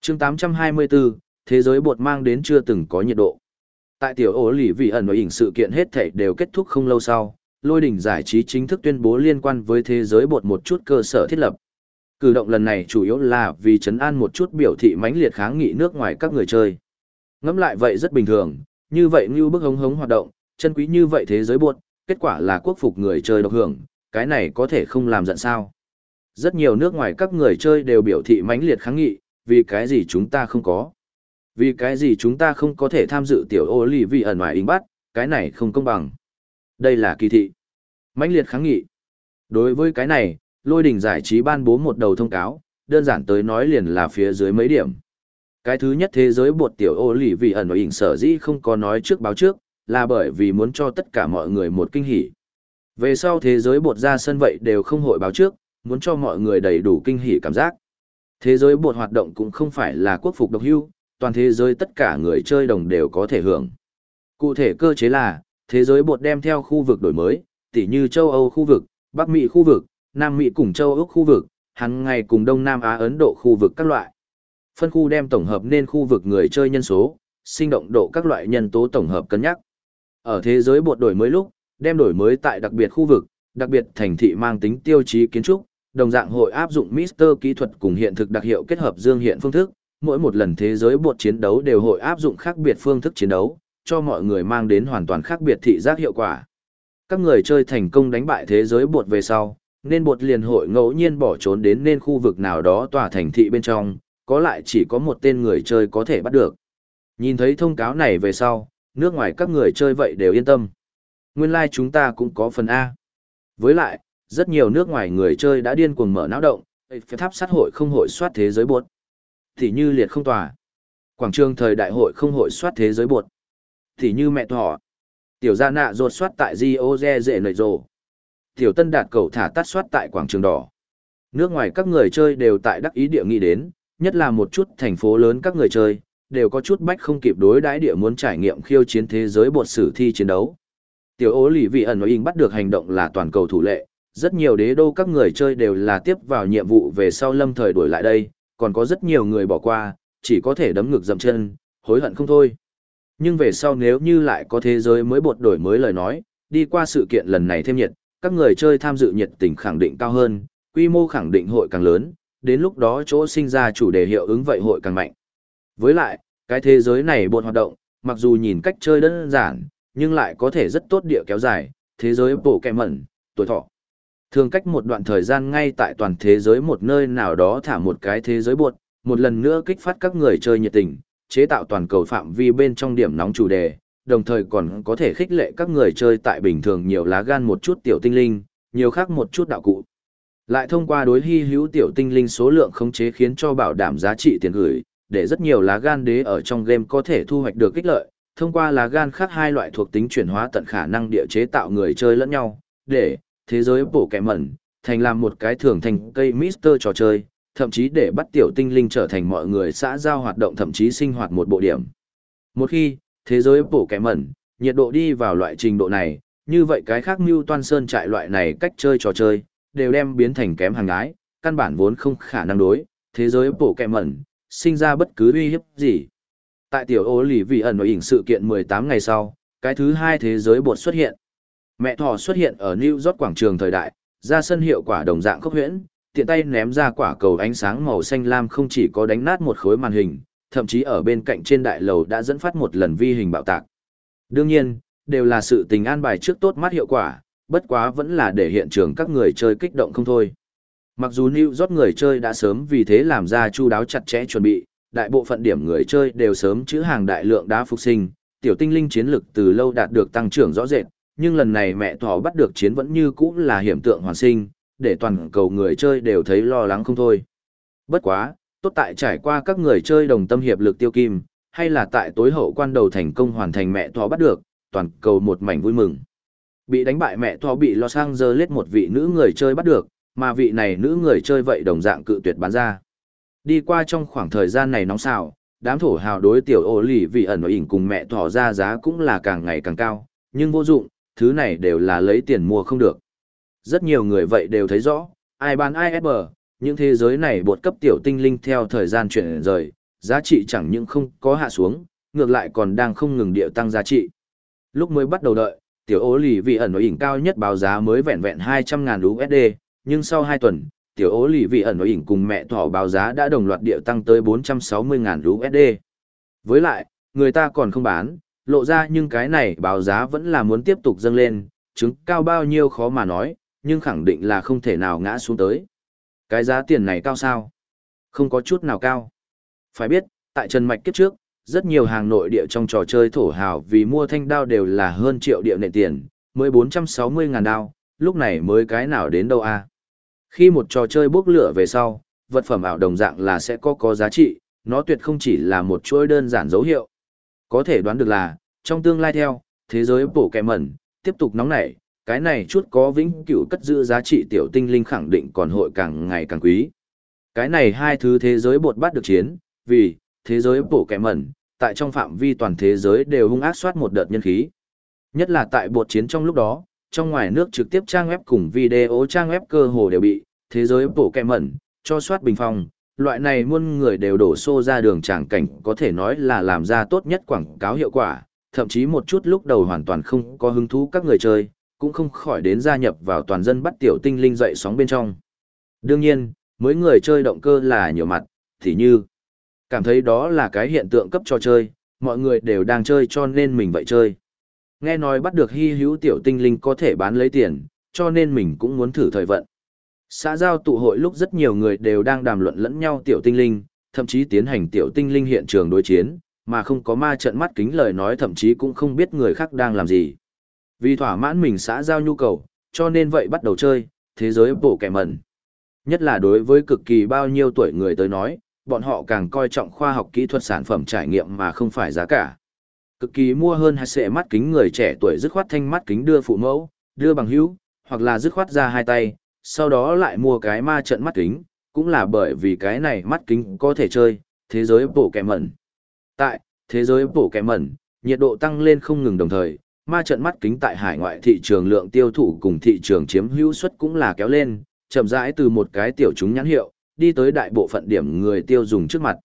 chương 824, thế giới bột mang đến chưa từng có nhiệt độ. Tại tiểu ô lì vị ẩn ở ỉnh sự kiện hết thảy đều kết thúc không lâu sau, lôi đỉnh giải trí chính thức tuyên bố liên quan với thế giới bột một chút cơ sở thiết lập. Cử động lần này chủ yếu là vì chấn an một chút biểu thị mãnh liệt kháng nghị nước ngoài các người chơi. Ngẫm lại vậy rất bình thường, như vậy như bức hống hống hoạt động, chân quý như vậy thế giới bột, kết quả là quốc phục người chơi độc hưởng, cái này có thể không làm giận sao. Rất nhiều nước ngoài các người chơi đều biểu thị mãnh liệt kháng nghị, vì cái gì chúng ta không có. Vì cái gì chúng ta không có thể tham dự tiểu ô lì vì ẩn ngoài ính bắt, cái này không công bằng. Đây là kỳ thị. mãnh liệt kháng nghị. Đối với cái này, lôi đình giải trí ban bố một đầu thông cáo, đơn giản tới nói liền là phía dưới mấy điểm. Cái thứ nhất thế giới bột tiểu ô lì vì ẩn ở ỉnh sở dĩ không có nói trước báo trước, là bởi vì muốn cho tất cả mọi người một kinh hỉ. Về sau thế giới bột ra sân vậy đều không hội báo trước, muốn cho mọi người đầy đủ kinh hỉ cảm giác. Thế giới bột hoạt động cũng không phải là quốc phục độc hưu, toàn thế giới tất cả người chơi đồng đều có thể hưởng. Cụ thể cơ chế là, thế giới bột đem theo khu vực đổi mới, tỉ như châu Âu khu vực, Bắc Mỹ khu vực, Nam Mỹ cùng châu Úc khu vực, hàng ngày cùng Đông Nam Á Ấn Độ khu vực các loại. Phân khu đem tổng hợp nên khu vực người chơi nhân số, sinh động độ các loại nhân tố tổng hợp cân nhắc. Ở thế giới bột đổi mới lúc, đem đổi mới tại đặc biệt khu vực, đặc biệt thành thị mang tính tiêu chí kiến trúc, đồng dạng hội áp dụng Mister kỹ thuật cùng hiện thực đặc hiệu kết hợp dương hiện phương thức, mỗi một lần thế giới bột chiến đấu đều hội áp dụng khác biệt phương thức chiến đấu, cho mọi người mang đến hoàn toàn khác biệt thị giác hiệu quả. Các người chơi thành công đánh bại thế giới bột về sau, nên bột liền hội ngẫu nhiên bỏ trốn đến nên khu vực nào đó tòa thành thị bên trong, có lại chỉ có một tên người chơi có thể bắt được. Nhìn thấy thông cáo này về sau, nước ngoài các người chơi vậy đều yên tâm. Nguyên lai like chúng ta cũng có phần A. Với lại, rất nhiều nước ngoài người chơi đã điên cuồng mở não động, phải tháp sát hội không hội soát thế giới bột thì như liệt không tòa. Quảng trường thời đại hội không hội soát thế giới bột. Thì như mẹ thỏ. Tiểu gia nạ rột soát tại Gioze dễ nợi rồ. Tiểu tân đạt cầu thả tắt soát tại quảng trường đỏ. Nước ngoài các người chơi đều tại đắc ý địa nghĩ đến, nhất là một chút thành phố lớn các người chơi, đều có chút bách không kịp đối đãi địa muốn trải nghiệm khiêu chiến thế giới bột sử thi chiến đấu. Tiểu ố lì vị ẩn nói bắt được hành động là toàn cầu thủ lệ, rất nhiều đế đô các người chơi đều là tiếp vào nhiệm vụ về sau lâm thời đuổi lại đây, còn có rất nhiều người bỏ qua, chỉ có thể đấm ngực dậm chân, hối hận không thôi. Nhưng về sau nếu như lại có thế giới mới bột đổi mới lời nói, đi qua sự kiện lần này thêm nhiệt, các người chơi tham dự nhiệt tình khẳng định cao hơn, quy mô khẳng định hội càng lớn, đến lúc đó chỗ sinh ra chủ đề hiệu ứng vậy hội càng mạnh. Với lại, cái thế giới này bột hoạt động, mặc dù nhìn cách chơi đơn giản, nhưng lại có thể rất tốt địa kéo dài, thế giới bổ kẹ mẩn, tuổi thọ. Thường cách một đoạn thời gian ngay tại toàn thế giới một nơi nào đó thả một cái thế giới buồn, một lần nữa kích phát các người chơi nhiệt tình, chế tạo toàn cầu phạm vi bên trong điểm nóng chủ đề, đồng thời còn có thể khích lệ các người chơi tại bình thường nhiều lá gan một chút tiểu tinh linh, nhiều khác một chút đạo cụ. Lại thông qua đối hy hữu tiểu tinh linh số lượng khống chế khiến cho bảo đảm giá trị tiền gửi, để rất nhiều lá gan đế ở trong game có thể thu hoạch được kích lợi, thông qua lá gan khác hai loại thuộc tính chuyển hóa tận khả năng địa chế tạo người chơi lẫn nhau, để thế giới bổ kẻ mẩn, thành làm một cái thường thành cây Mister trò chơi, thậm chí để bắt tiểu tinh linh trở thành mọi người xã giao hoạt động thậm chí sinh hoạt một bộ điểm. Một khi, thế giới bổ kẻ mẩn, nhiệt độ đi vào loại trình độ này, như vậy cái khác mưu toan sơn trại loại này cách chơi trò chơi, đều đem biến thành kém hàng ái căn bản vốn không khả năng đối, thế giới bổ kẻ mẩn, sinh ra bất cứ uy hiếp gì. Tại tiểu ô lì vì ẩn nội hình sự kiện 18 ngày sau, cái thứ hai thế giới bột xuất hiện. Mẹ thỏ xuất hiện ở New York quảng trường thời đại, ra sân hiệu quả đồng dạng khốc huyễn, tiện tay ném ra quả cầu ánh sáng màu xanh lam không chỉ có đánh nát một khối màn hình, thậm chí ở bên cạnh trên đại lầu đã dẫn phát một lần vi hình bạo tạc. Đương nhiên, đều là sự tình an bài trước tốt mắt hiệu quả, bất quá vẫn là để hiện trường các người chơi kích động không thôi. Mặc dù New York người chơi đã sớm vì thế làm ra chu đáo chặt chẽ chuẩn bị, đại bộ phận điểm người chơi đều sớm chữ hàng đại lượng đá phục sinh, tiểu tinh linh chiến lực từ lâu đạt được tăng trưởng rõ rệt, nhưng lần này mẹ thỏ bắt được chiến vẫn như cũ là hiểm tượng hoàn sinh, để toàn cầu người chơi đều thấy lo lắng không thôi. Bất quá, tốt tại trải qua các người chơi đồng tâm hiệp lực tiêu kim, hay là tại tối hậu quan đầu thành công hoàn thành mẹ thỏ bắt được, toàn cầu một mảnh vui mừng. Bị đánh bại mẹ thỏ bị Los Angeles một vị nữ người chơi bắt được, mà vị này nữ người chơi vậy đồng dạng cự tuyệt bán ra. Đi qua trong khoảng thời gian này nóng xào, đám thổ hào đối tiểu ô lì vì ẩn nội ỉn cùng mẹ thỏ ra giá cũng là càng ngày càng cao, nhưng vô dụng, thứ này đều là lấy tiền mua không được. Rất nhiều người vậy đều thấy rõ, ai bán ai bờ, những thế giới này bột cấp tiểu tinh linh theo thời gian chuyển rời, giá trị chẳng những không có hạ xuống, ngược lại còn đang không ngừng điệu tăng giá trị. Lúc mới bắt đầu đợi, tiểu ô lì vì ẩn nội ỉn cao nhất báo giá mới vẹn vẹn 200.000 USD, nhưng sau 2 tuần, tiểu ố lì vị ẩn nội ỉn cùng mẹ thỏ báo giá đã đồng loạt địa tăng tới 460.000 USD. Với lại, người ta còn không bán, lộ ra nhưng cái này báo giá vẫn là muốn tiếp tục dâng lên, chứng cao bao nhiêu khó mà nói, nhưng khẳng định là không thể nào ngã xuống tới. Cái giá tiền này cao sao? Không có chút nào cao. Phải biết, tại Trần Mạch kiếp trước, rất nhiều hàng nội địa trong trò chơi thổ hào vì mua thanh đao đều là hơn triệu địa nệ tiền, mới 460 ngàn đao, lúc này mới cái nào đến đâu a khi một trò chơi bốc lửa về sau, vật phẩm ảo đồng dạng là sẽ có có giá trị, nó tuyệt không chỉ là một chuỗi đơn giản dấu hiệu. Có thể đoán được là, trong tương lai theo, thế giới bổ kẹ mẩn, tiếp tục nóng nảy, cái này chút có vĩnh cửu cất giữ giá trị tiểu tinh linh khẳng định còn hội càng ngày càng quý. Cái này hai thứ thế giới bột bắt được chiến, vì, thế giới bổ kẹ mẩn, tại trong phạm vi toàn thế giới đều hung ác soát một đợt nhân khí. Nhất là tại bột chiến trong lúc đó, trong ngoài nước trực tiếp trang web cùng video trang web cơ hồ đều bị thế giới bổ kẹ mẩn, cho soát bình phong. Loại này muôn người đều đổ xô ra đường tràng cảnh có thể nói là làm ra tốt nhất quảng cáo hiệu quả, thậm chí một chút lúc đầu hoàn toàn không có hứng thú các người chơi, cũng không khỏi đến gia nhập vào toàn dân bắt tiểu tinh linh dậy sóng bên trong. Đương nhiên, mới người chơi động cơ là nhiều mặt, thì như cảm thấy đó là cái hiện tượng cấp trò chơi, mọi người đều đang chơi cho nên mình vậy chơi. Nghe nói bắt được hy hữu tiểu tinh linh có thể bán lấy tiền, cho nên mình cũng muốn thử thời vận. Xã giao tụ hội lúc rất nhiều người đều đang đàm luận lẫn nhau tiểu tinh linh, thậm chí tiến hành tiểu tinh linh hiện trường đối chiến, mà không có ma trận mắt kính lời nói thậm chí cũng không biết người khác đang làm gì. Vì thỏa mãn mình xã giao nhu cầu, cho nên vậy bắt đầu chơi, thế giới bổ kẻ mẩn. Nhất là đối với cực kỳ bao nhiêu tuổi người tới nói, bọn họ càng coi trọng khoa học kỹ thuật sản phẩm trải nghiệm mà không phải giá cả. Cực kỳ mua hơn hai sệ mắt kính người trẻ tuổi dứt khoát thanh mắt kính đưa phụ mẫu, đưa bằng hữu, hoặc là dứt khoát ra hai tay, sau đó lại mua cái ma trận mắt kính, cũng là bởi vì cái này mắt kính có thể chơi, thế giới bổ kẻ mẩn. Tại, thế giới bổ kẻ mẩn, nhiệt độ tăng lên không ngừng đồng thời, ma trận mắt kính tại hải ngoại thị trường lượng tiêu thụ cùng thị trường chiếm hữu suất cũng là kéo lên, chậm rãi từ một cái tiểu chúng nhãn hiệu, đi tới đại bộ phận điểm người tiêu dùng trước mặt.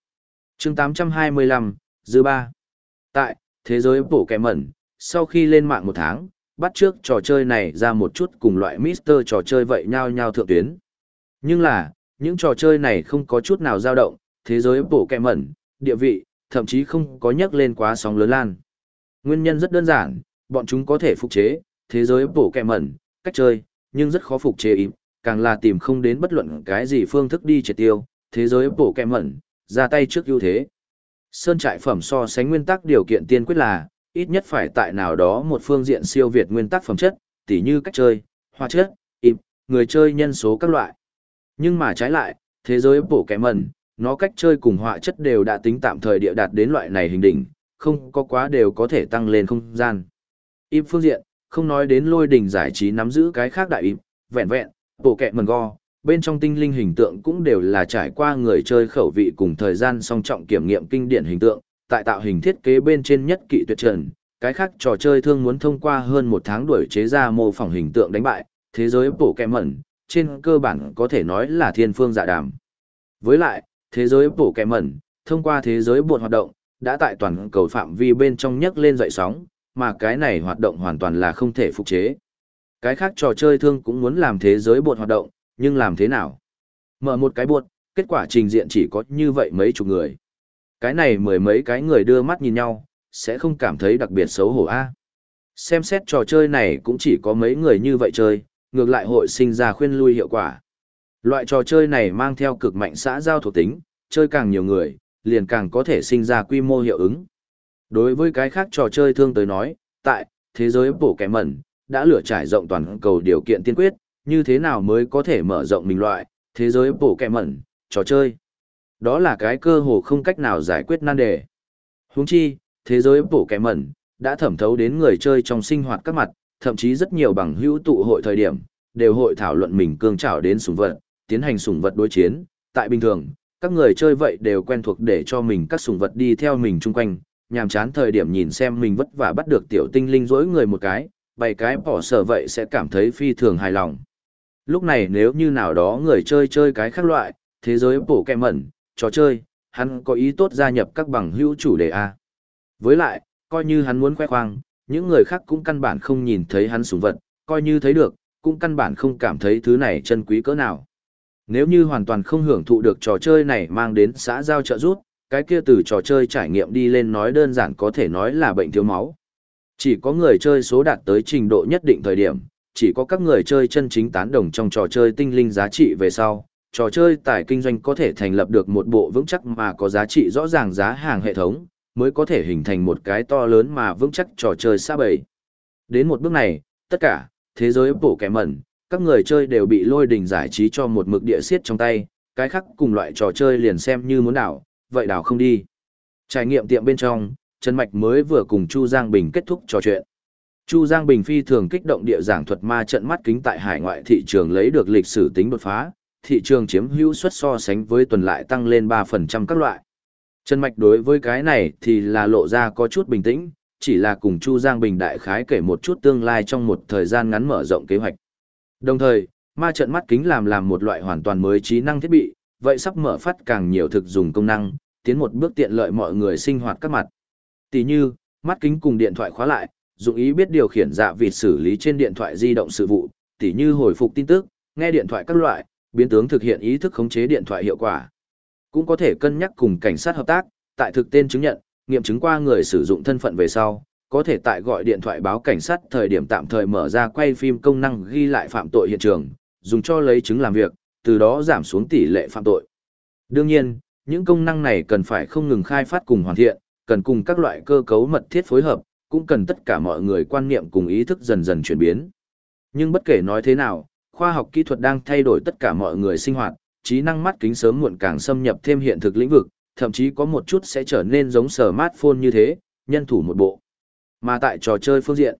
chương 825, dư ba Tại, thế giới bổ kẻ mẩn, sau khi lên mạng một tháng, bắt trước trò chơi này ra một chút cùng loại Mister trò chơi vậy nhau nhau thượng tuyến. Nhưng là, những trò chơi này không có chút nào dao động, thế giới bổ kẻ mẩn, địa vị, thậm chí không có nhắc lên quá sóng lớn lan. Nguyên nhân rất đơn giản, bọn chúng có thể phục chế, thế giới bổ kẻ mẩn, cách chơi, nhưng rất khó phục chế im, càng là tìm không đến bất luận cái gì phương thức đi triệt tiêu, thế giới bổ kẻ mẩn, ra tay trước ưu thế. Sơn trại phẩm so sánh nguyên tắc điều kiện tiên quyết là, ít nhất phải tại nào đó một phương diện siêu việt nguyên tắc phẩm chất, tỉ như cách chơi, hoa chất, im, người chơi nhân số các loại. Nhưng mà trái lại, thế giới bổ kẻ mẩn, nó cách chơi cùng họa chất đều đã tính tạm thời địa đạt đến loại này hình đỉnh, không có quá đều có thể tăng lên không gian. Im phương diện, không nói đến lôi đỉnh giải trí nắm giữ cái khác đại im, vẹn vẹn, bổ kẻ mần go, bên trong tinh linh hình tượng cũng đều là trải qua người chơi khẩu vị cùng thời gian song trọng kiểm nghiệm kinh điển hình tượng, tại tạo hình thiết kế bên trên nhất kỵ tuyệt trần, cái khác trò chơi thương muốn thông qua hơn một tháng đuổi chế ra mô phỏng hình tượng đánh bại, thế giới bổ kẹ mẩn, trên cơ bản có thể nói là thiên phương dạ đàm. Với lại, thế giới bổ kẹ mẩn, thông qua thế giới buồn hoạt động, đã tại toàn cầu phạm vi bên trong nhấc lên dậy sóng, mà cái này hoạt động hoàn toàn là không thể phục chế. Cái khác trò chơi thương cũng muốn làm thế giới buồn hoạt động, nhưng làm thế nào? Mở một cái buồn, kết quả trình diện chỉ có như vậy mấy chục người. Cái này mười mấy cái người đưa mắt nhìn nhau, sẽ không cảm thấy đặc biệt xấu hổ a. Xem xét trò chơi này cũng chỉ có mấy người như vậy chơi, ngược lại hội sinh ra khuyên lui hiệu quả. Loại trò chơi này mang theo cực mạnh xã giao thuộc tính, chơi càng nhiều người, liền càng có thể sinh ra quy mô hiệu ứng. Đối với cái khác trò chơi thương tới nói, tại thế giới bổ kẻ mẩn, đã lửa trải rộng toàn cầu điều kiện tiên quyết, như thế nào mới có thể mở rộng mình loại, thế giới bổ kẹ mẩn, trò chơi. Đó là cái cơ hồ không cách nào giải quyết nan đề. Huống chi, thế giới bổ kẹ mẩn, đã thẩm thấu đến người chơi trong sinh hoạt các mặt, thậm chí rất nhiều bằng hữu tụ hội thời điểm, đều hội thảo luận mình cương trảo đến sủng vật, tiến hành sủng vật đối chiến. Tại bình thường, các người chơi vậy đều quen thuộc để cho mình các sủng vật đi theo mình chung quanh, nhàm chán thời điểm nhìn xem mình vất vả bắt được tiểu tinh linh dỗi người một cái, bày cái bỏ sở vậy sẽ cảm thấy phi thường hài lòng. Lúc này nếu như nào đó người chơi chơi cái khác loại, thế giới bổ kẹ mẩn, trò chơi, hắn có ý tốt gia nhập các bằng hữu chủ đề A. Với lại, coi như hắn muốn khoe khoang, những người khác cũng căn bản không nhìn thấy hắn sủng vật, coi như thấy được, cũng căn bản không cảm thấy thứ này chân quý cỡ nào. Nếu như hoàn toàn không hưởng thụ được trò chơi này mang đến xã giao trợ giúp, cái kia từ trò chơi trải nghiệm đi lên nói đơn giản có thể nói là bệnh thiếu máu. Chỉ có người chơi số đạt tới trình độ nhất định thời điểm, chỉ có các người chơi chân chính tán đồng trong trò chơi tinh linh giá trị về sau, trò chơi tài kinh doanh có thể thành lập được một bộ vững chắc mà có giá trị rõ ràng giá hàng hệ thống, mới có thể hình thành một cái to lớn mà vững chắc trò chơi xa bầy. Đến một bước này, tất cả, thế giới bổ kẻ mẩn, các người chơi đều bị lôi đình giải trí cho một mực địa siết trong tay, cái khác cùng loại trò chơi liền xem như muốn đảo, vậy đảo không đi. Trải nghiệm tiệm bên trong, Trần Mạch mới vừa cùng Chu Giang Bình kết thúc trò chuyện. Chu Giang Bình phi thường kích động địa giảng thuật ma trận mắt kính tại hải ngoại thị trường lấy được lịch sử tính đột phá, thị trường chiếm hữu suất so sánh với tuần lại tăng lên 3% các loại. Trần Mạch đối với cái này thì là lộ ra có chút bình tĩnh, chỉ là cùng Chu Giang Bình đại khái kể một chút tương lai trong một thời gian ngắn mở rộng kế hoạch. Đồng thời, ma trận mắt kính làm làm một loại hoàn toàn mới trí năng thiết bị, vậy sắp mở phát càng nhiều thực dùng công năng, tiến một bước tiện lợi mọi người sinh hoạt các mặt. Tỷ như, mắt kính cùng điện thoại khóa lại, dụng ý biết điều khiển dạ vịt xử lý trên điện thoại di động sự vụ, tỷ như hồi phục tin tức, nghe điện thoại các loại, biến tướng thực hiện ý thức khống chế điện thoại hiệu quả. Cũng có thể cân nhắc cùng cảnh sát hợp tác, tại thực tên chứng nhận, nghiệm chứng qua người sử dụng thân phận về sau, có thể tại gọi điện thoại báo cảnh sát thời điểm tạm thời mở ra quay phim công năng ghi lại phạm tội hiện trường, dùng cho lấy chứng làm việc, từ đó giảm xuống tỷ lệ phạm tội. Đương nhiên, những công năng này cần phải không ngừng khai phát cùng hoàn thiện, cần cùng các loại cơ cấu mật thiết phối hợp, cũng cần tất cả mọi người quan niệm cùng ý thức dần dần chuyển biến. Nhưng bất kể nói thế nào, khoa học kỹ thuật đang thay đổi tất cả mọi người sinh hoạt, trí năng mắt kính sớm muộn càng xâm nhập thêm hiện thực lĩnh vực, thậm chí có một chút sẽ trở nên giống smartphone như thế, nhân thủ một bộ. Mà tại trò chơi phương diện,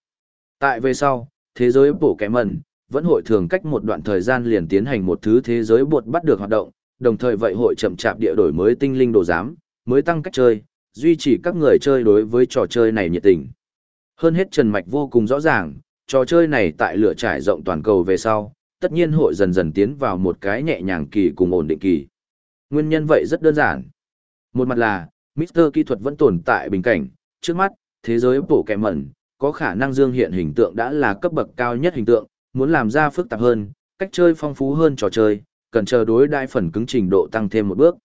tại về sau, thế giới bổ kẻ mẩn, vẫn hội thường cách một đoạn thời gian liền tiến hành một thứ thế giới bột bắt được hoạt động, đồng thời vậy hội chậm chạp địa đổi mới tinh linh đồ giám, mới tăng cách chơi, duy trì các người chơi đối với trò chơi này nhiệt tình. Hơn hết Trần Mạch vô cùng rõ ràng, trò chơi này tại lửa trải rộng toàn cầu về sau, tất nhiên hội dần dần tiến vào một cái nhẹ nhàng kỳ cùng ổn định kỳ. Nguyên nhân vậy rất đơn giản. Một mặt là, Mr. Kỹ thuật vẫn tồn tại bình cảnh, trước mắt, thế giới bổ kẻ mẩn, có khả năng dương hiện hình tượng đã là cấp bậc cao nhất hình tượng, muốn làm ra phức tạp hơn, cách chơi phong phú hơn trò chơi, cần chờ đối đại phần cứng trình độ tăng thêm một bước.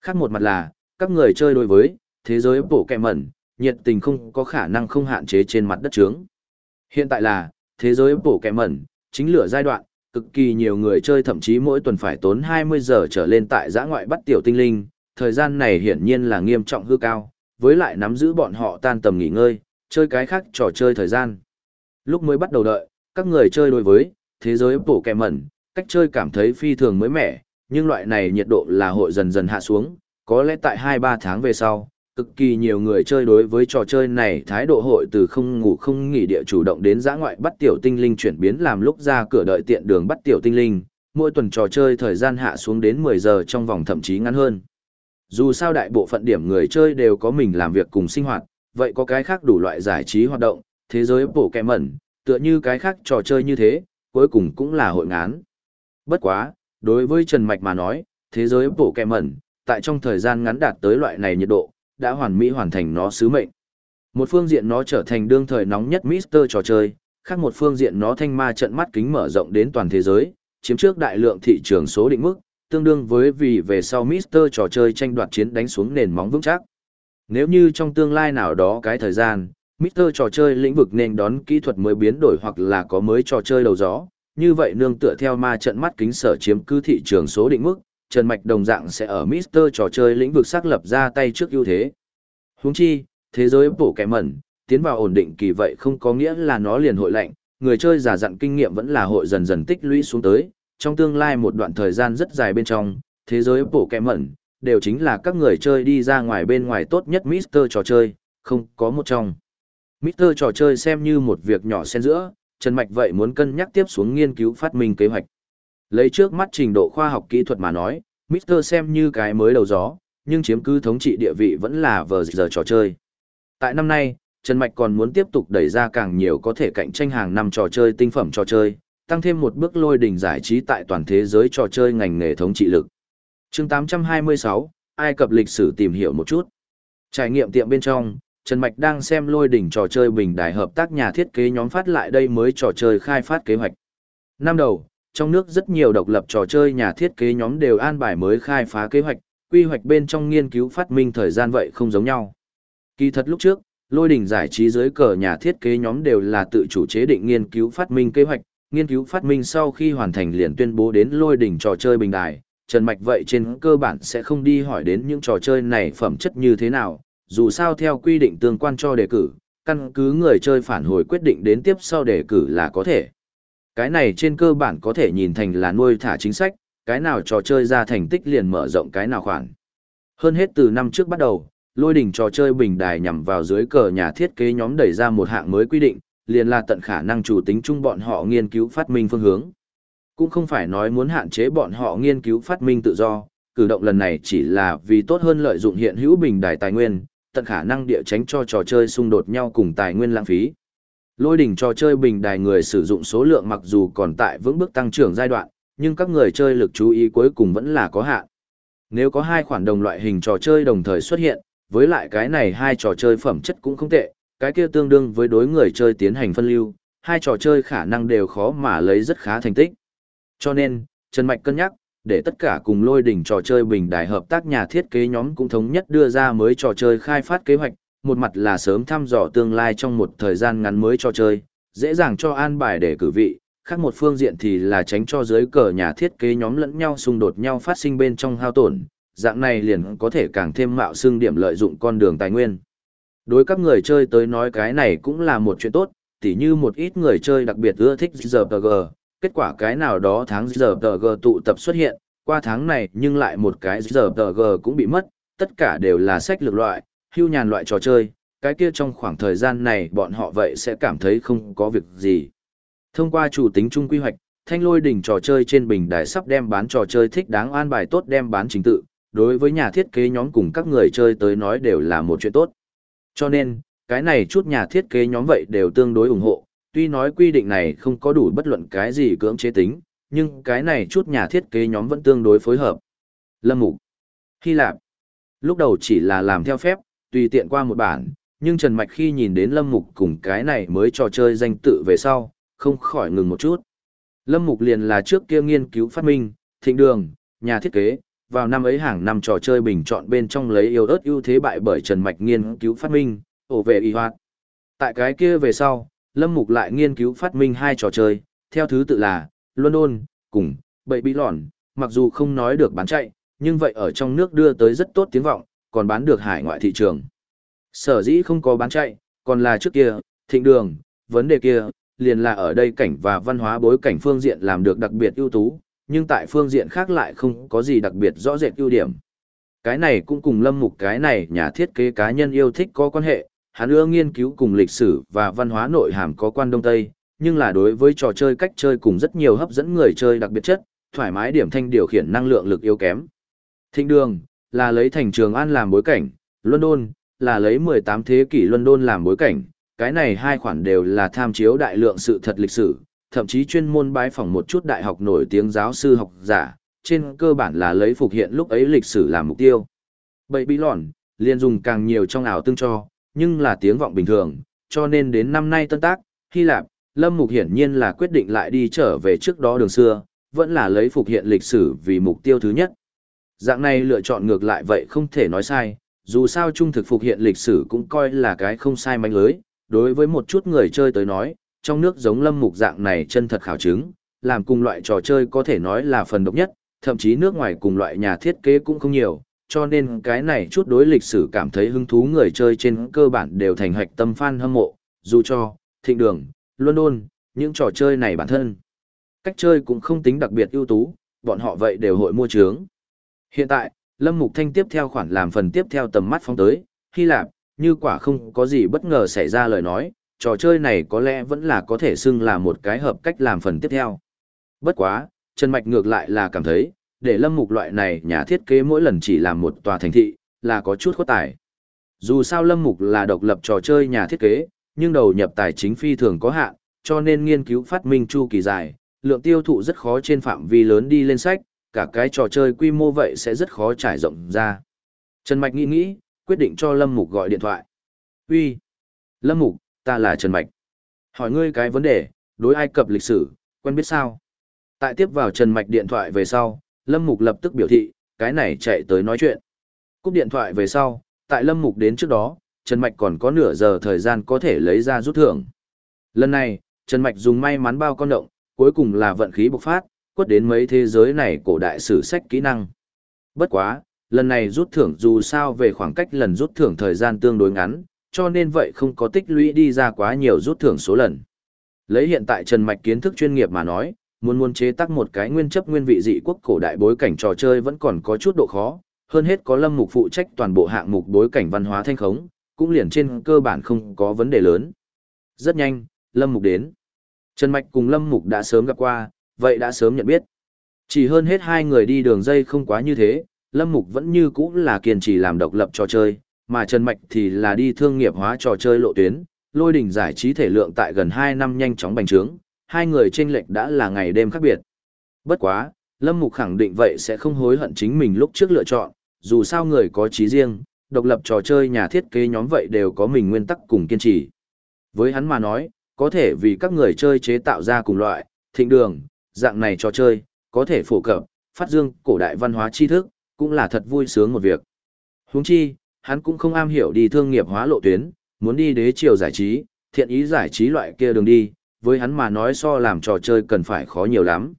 Khác một mặt là, các người chơi đối với thế giới bổ kẻ mẩn, nhiệt tình không có khả năng không hạn chế trên mặt đất trướng. Hiện tại là, thế giới bổ kẻ mẩn, chính lửa giai đoạn, cực kỳ nhiều người chơi thậm chí mỗi tuần phải tốn 20 giờ trở lên tại giã ngoại bắt tiểu tinh linh, thời gian này hiển nhiên là nghiêm trọng hư cao, với lại nắm giữ bọn họ tan tầm nghỉ ngơi, chơi cái khác trò chơi thời gian. Lúc mới bắt đầu đợi, các người chơi đối với thế giới bổ kẻ mẩn, cách chơi cảm thấy phi thường mới mẻ, nhưng loại này nhiệt độ là hội dần dần hạ xuống, có lẽ tại 2-3 tháng về sau, cực kỳ nhiều người chơi đối với trò chơi này thái độ hội từ không ngủ không nghỉ địa chủ động đến giã ngoại bắt tiểu tinh linh chuyển biến làm lúc ra cửa đợi tiện đường bắt tiểu tinh linh, mỗi tuần trò chơi thời gian hạ xuống đến 10 giờ trong vòng thậm chí ngắn hơn. Dù sao đại bộ phận điểm người chơi đều có mình làm việc cùng sinh hoạt, vậy có cái khác đủ loại giải trí hoạt động, thế giới bổ kẹ mẩn, tựa như cái khác trò chơi như thế, cuối cùng cũng là hội ngán. Bất quá, đối với Trần Mạch mà nói, thế giới bổ kẹ mẩn, tại trong thời gian ngắn đạt tới loại này nhiệt độ, đã hoàn mỹ hoàn thành nó sứ mệnh. Một phương diện nó trở thành đương thời nóng nhất Mister trò chơi, khác một phương diện nó thanh ma trận mắt kính mở rộng đến toàn thế giới, chiếm trước đại lượng thị trường số định mức, tương đương với vì về sau Mister trò chơi tranh đoạt chiến đánh xuống nền móng vững chắc. Nếu như trong tương lai nào đó cái thời gian, Mister trò chơi lĩnh vực nên đón kỹ thuật mới biến đổi hoặc là có mới trò chơi đầu gió, như vậy nương tựa theo ma trận mắt kính sở chiếm cứ thị trường số định mức, Trần Mạch đồng dạng sẽ ở Mister trò chơi lĩnh vực xác lập ra tay trước ưu thế. Huống chi, thế giới bổ kẻ mẩn, tiến vào ổn định kỳ vậy không có nghĩa là nó liền hội lạnh, người chơi giả dặn kinh nghiệm vẫn là hội dần dần tích lũy xuống tới, trong tương lai một đoạn thời gian rất dài bên trong, thế giới bổ kẻ mẩn, đều chính là các người chơi đi ra ngoài bên ngoài tốt nhất Mister trò chơi, không có một trong. Mister trò chơi xem như một việc nhỏ xen giữa, Trần Mạch vậy muốn cân nhắc tiếp xuống nghiên cứu phát minh kế hoạch. Lấy trước mắt trình độ khoa học kỹ thuật mà nói, Mister xem như cái mới đầu gió, nhưng chiếm cứ thống trị địa vị vẫn là vờ giờ trò chơi. Tại năm nay, Trần Mạch còn muốn tiếp tục đẩy ra càng nhiều có thể cạnh tranh hàng năm trò chơi tinh phẩm trò chơi, tăng thêm một bước lôi đỉnh giải trí tại toàn thế giới trò chơi ngành nghề thống trị lực. chương 826, Ai Cập lịch sử tìm hiểu một chút. Trải nghiệm tiệm bên trong, Trần Mạch đang xem lôi đỉnh trò chơi bình đài hợp tác nhà thiết kế nhóm phát lại đây mới trò chơi khai phát kế hoạch. Năm đầu, trong nước rất nhiều độc lập trò chơi nhà thiết kế nhóm đều an bài mới khai phá kế hoạch, quy hoạch bên trong nghiên cứu phát minh thời gian vậy không giống nhau. Kỳ thật lúc trước, lôi đỉnh giải trí dưới cờ nhà thiết kế nhóm đều là tự chủ chế định nghiên cứu phát minh kế hoạch, nghiên cứu phát minh sau khi hoàn thành liền tuyên bố đến lôi đỉnh trò chơi bình đài, Trần Mạch vậy trên cơ bản sẽ không đi hỏi đến những trò chơi này phẩm chất như thế nào, dù sao theo quy định tương quan cho đề cử, căn cứ người chơi phản hồi quyết định đến tiếp sau đề cử là có thể. Cái này trên cơ bản có thể nhìn thành là nuôi thả chính sách, cái nào trò chơi ra thành tích liền mở rộng cái nào khoản. Hơn hết từ năm trước bắt đầu, lôi đỉnh trò chơi bình đài nhằm vào dưới cờ nhà thiết kế nhóm đẩy ra một hạng mới quy định, liền là tận khả năng chủ tính chung bọn họ nghiên cứu phát minh phương hướng. Cũng không phải nói muốn hạn chế bọn họ nghiên cứu phát minh tự do, cử động lần này chỉ là vì tốt hơn lợi dụng hiện hữu bình đài tài nguyên, tận khả năng địa tránh cho trò chơi xung đột nhau cùng tài nguyên lãng phí. Lôi đỉnh trò chơi bình đài người sử dụng số lượng mặc dù còn tại vững bước tăng trưởng giai đoạn, nhưng các người chơi lực chú ý cuối cùng vẫn là có hạn. Nếu có hai khoản đồng loại hình trò chơi đồng thời xuất hiện, với lại cái này hai trò chơi phẩm chất cũng không tệ, cái kia tương đương với đối người chơi tiến hành phân lưu, hai trò chơi khả năng đều khó mà lấy rất khá thành tích. Cho nên, Trần Mạch cân nhắc, để tất cả cùng lôi đỉnh trò chơi bình đài hợp tác nhà thiết kế nhóm cũng thống nhất đưa ra mới trò chơi khai phát kế hoạch, một mặt là sớm thăm dò tương lai trong một thời gian ngắn mới cho chơi, dễ dàng cho an bài để cử vị, khác một phương diện thì là tránh cho dưới cờ nhà thiết kế nhóm lẫn nhau xung đột nhau phát sinh bên trong hao tổn, dạng này liền có thể càng thêm mạo xương điểm lợi dụng con đường tài nguyên. Đối các người chơi tới nói cái này cũng là một chuyện tốt, tỉ như một ít người chơi đặc biệt ưa thích RPG, kết quả cái nào đó tháng RPG tụ tập xuất hiện, qua tháng này nhưng lại một cái RPG cũng bị mất, tất cả đều là sách lược loại, hưu nhàn loại trò chơi, cái kia trong khoảng thời gian này bọn họ vậy sẽ cảm thấy không có việc gì. Thông qua chủ tính chung quy hoạch, thanh lôi đỉnh trò chơi trên bình đài sắp đem bán trò chơi thích đáng an bài tốt đem bán chính tự, đối với nhà thiết kế nhóm cùng các người chơi tới nói đều là một chuyện tốt. Cho nên, cái này chút nhà thiết kế nhóm vậy đều tương đối ủng hộ, tuy nói quy định này không có đủ bất luận cái gì cưỡng chế tính, nhưng cái này chút nhà thiết kế nhóm vẫn tương đối phối hợp. Lâm Mục Hy Lạp Lúc đầu chỉ là làm theo phép, tùy tiện qua một bản, nhưng Trần Mạch khi nhìn đến Lâm Mục cùng cái này mới trò chơi danh tự về sau, không khỏi ngừng một chút. Lâm Mục liền là trước kia nghiên cứu phát minh, thịnh đường, nhà thiết kế, vào năm ấy hàng năm trò chơi bình chọn bên trong lấy yêu ớt ưu thế bại bởi Trần Mạch nghiên cứu phát minh, ổ về y hoạt. Tại cái kia về sau, Lâm Mục lại nghiên cứu phát minh hai trò chơi, theo thứ tự là London, cùng, bậy bí lòn, mặc dù không nói được bán chạy, nhưng vậy ở trong nước đưa tới rất tốt tiếng vọng, còn bán được hải ngoại thị trường. Sở dĩ không có bán chạy, còn là trước kia, thịnh đường, vấn đề kia, liền là ở đây cảnh và văn hóa bối cảnh phương diện làm được đặc biệt ưu tú, nhưng tại phương diện khác lại không có gì đặc biệt rõ rệt ưu điểm. Cái này cũng cùng lâm mục cái này nhà thiết kế cá nhân yêu thích có quan hệ, hắn ưa nghiên cứu cùng lịch sử và văn hóa nội hàm có quan đông tây, nhưng là đối với trò chơi cách chơi cùng rất nhiều hấp dẫn người chơi đặc biệt chất, thoải mái điểm thanh điều khiển năng lượng lực yếu kém. Thịnh đường, là lấy thành trường An làm bối cảnh, London, là lấy 18 thế kỷ London làm bối cảnh, cái này hai khoản đều là tham chiếu đại lượng sự thật lịch sử, thậm chí chuyên môn bái phỏng một chút đại học nổi tiếng giáo sư học giả, trên cơ bản là lấy phục hiện lúc ấy lịch sử làm mục tiêu. Bậy bí lòn, liền dùng càng nhiều trong ảo tương cho, nhưng là tiếng vọng bình thường, cho nên đến năm nay tân tác, Hy Lạp, Lâm Mục hiển nhiên là quyết định lại đi trở về trước đó đường xưa, vẫn là lấy phục hiện lịch sử vì mục tiêu thứ nhất. Dạng này lựa chọn ngược lại vậy không thể nói sai, dù sao trung thực phục hiện lịch sử cũng coi là cái không sai manh lưới, đối với một chút người chơi tới nói, trong nước giống lâm mục dạng này chân thật khảo chứng, làm cùng loại trò chơi có thể nói là phần độc nhất, thậm chí nước ngoài cùng loại nhà thiết kế cũng không nhiều, cho nên cái này chút đối lịch sử cảm thấy hứng thú người chơi trên cơ bản đều thành hạch tâm fan hâm mộ, dù cho, thịnh đường, London, những trò chơi này bản thân. Cách chơi cũng không tính đặc biệt ưu tú, bọn họ vậy đều hội mua trướng. Hiện tại, Lâm Mục Thanh tiếp theo khoản làm phần tiếp theo tầm mắt phóng tới, Hy Lạp, như quả không có gì bất ngờ xảy ra lời nói, trò chơi này có lẽ vẫn là có thể xưng là một cái hợp cách làm phần tiếp theo. Bất quá, Trần Mạch ngược lại là cảm thấy, để lâm mục loại này nhà thiết kế mỗi lần chỉ làm một tòa thành thị, là có chút khuất tài. Dù sao lâm mục là độc lập trò chơi nhà thiết kế, nhưng đầu nhập tài chính phi thường có hạn, cho nên nghiên cứu phát minh chu kỳ dài, lượng tiêu thụ rất khó trên phạm vi lớn đi lên sách, cả cái trò chơi quy mô vậy sẽ rất khó trải rộng ra. Trần Mạch nghĩ nghĩ, quyết định cho Lâm Mục gọi điện thoại. Uy, Lâm Mục, ta là Trần Mạch. Hỏi ngươi cái vấn đề, đối Ai Cập lịch sử, quen biết sao? Tại tiếp vào Trần Mạch điện thoại về sau, Lâm Mục lập tức biểu thị, cái này chạy tới nói chuyện. Cúp điện thoại về sau, tại Lâm Mục đến trước đó, Trần Mạch còn có nửa giờ thời gian có thể lấy ra rút thưởng. Lần này, Trần Mạch dùng may mắn bao con động, cuối cùng là vận khí bộc phát, quất đến mấy thế giới này cổ đại sử sách kỹ năng. Bất quá, lần này rút thưởng dù sao về khoảng cách lần rút thưởng thời gian tương đối ngắn, cho nên vậy không có tích lũy đi ra quá nhiều rút thưởng số lần. Lấy hiện tại Trần Mạch kiến thức chuyên nghiệp mà nói, muốn muốn chế tác một cái nguyên chấp nguyên vị dị quốc cổ đại bối cảnh trò chơi vẫn còn có chút độ khó, hơn hết có Lâm Mục phụ trách toàn bộ hạng mục bối cảnh văn hóa thanh khống, cũng liền trên cơ bản không có vấn đề lớn. Rất nhanh, Lâm Mục đến. Trần Mạch cùng Lâm Mục đã sớm gặp qua, vậy đã sớm nhận biết. Chỉ hơn hết hai người đi đường dây không quá như thế, Lâm Mục vẫn như cũ là kiên trì làm độc lập trò chơi, mà Trần Mạch thì là đi thương nghiệp hóa trò chơi lộ tuyến, lôi đỉnh giải trí thể lượng tại gần 2 năm nhanh chóng bành trướng, hai người chênh lệch đã là ngày đêm khác biệt. Bất quá, Lâm Mục khẳng định vậy sẽ không hối hận chính mình lúc trước lựa chọn, dù sao người có trí riêng, độc lập trò chơi nhà thiết kế nhóm vậy đều có mình nguyên tắc cùng kiên trì. Với hắn mà nói, có thể vì các người chơi chế tạo ra cùng loại, thịnh đường, dạng này trò chơi, có thể phổ cập, phát dương cổ đại văn hóa tri thức, cũng là thật vui sướng một việc. Huống chi, hắn cũng không am hiểu đi thương nghiệp hóa lộ tuyến, muốn đi đế chiều giải trí, thiện ý giải trí loại kia đường đi, với hắn mà nói so làm trò chơi cần phải khó nhiều lắm.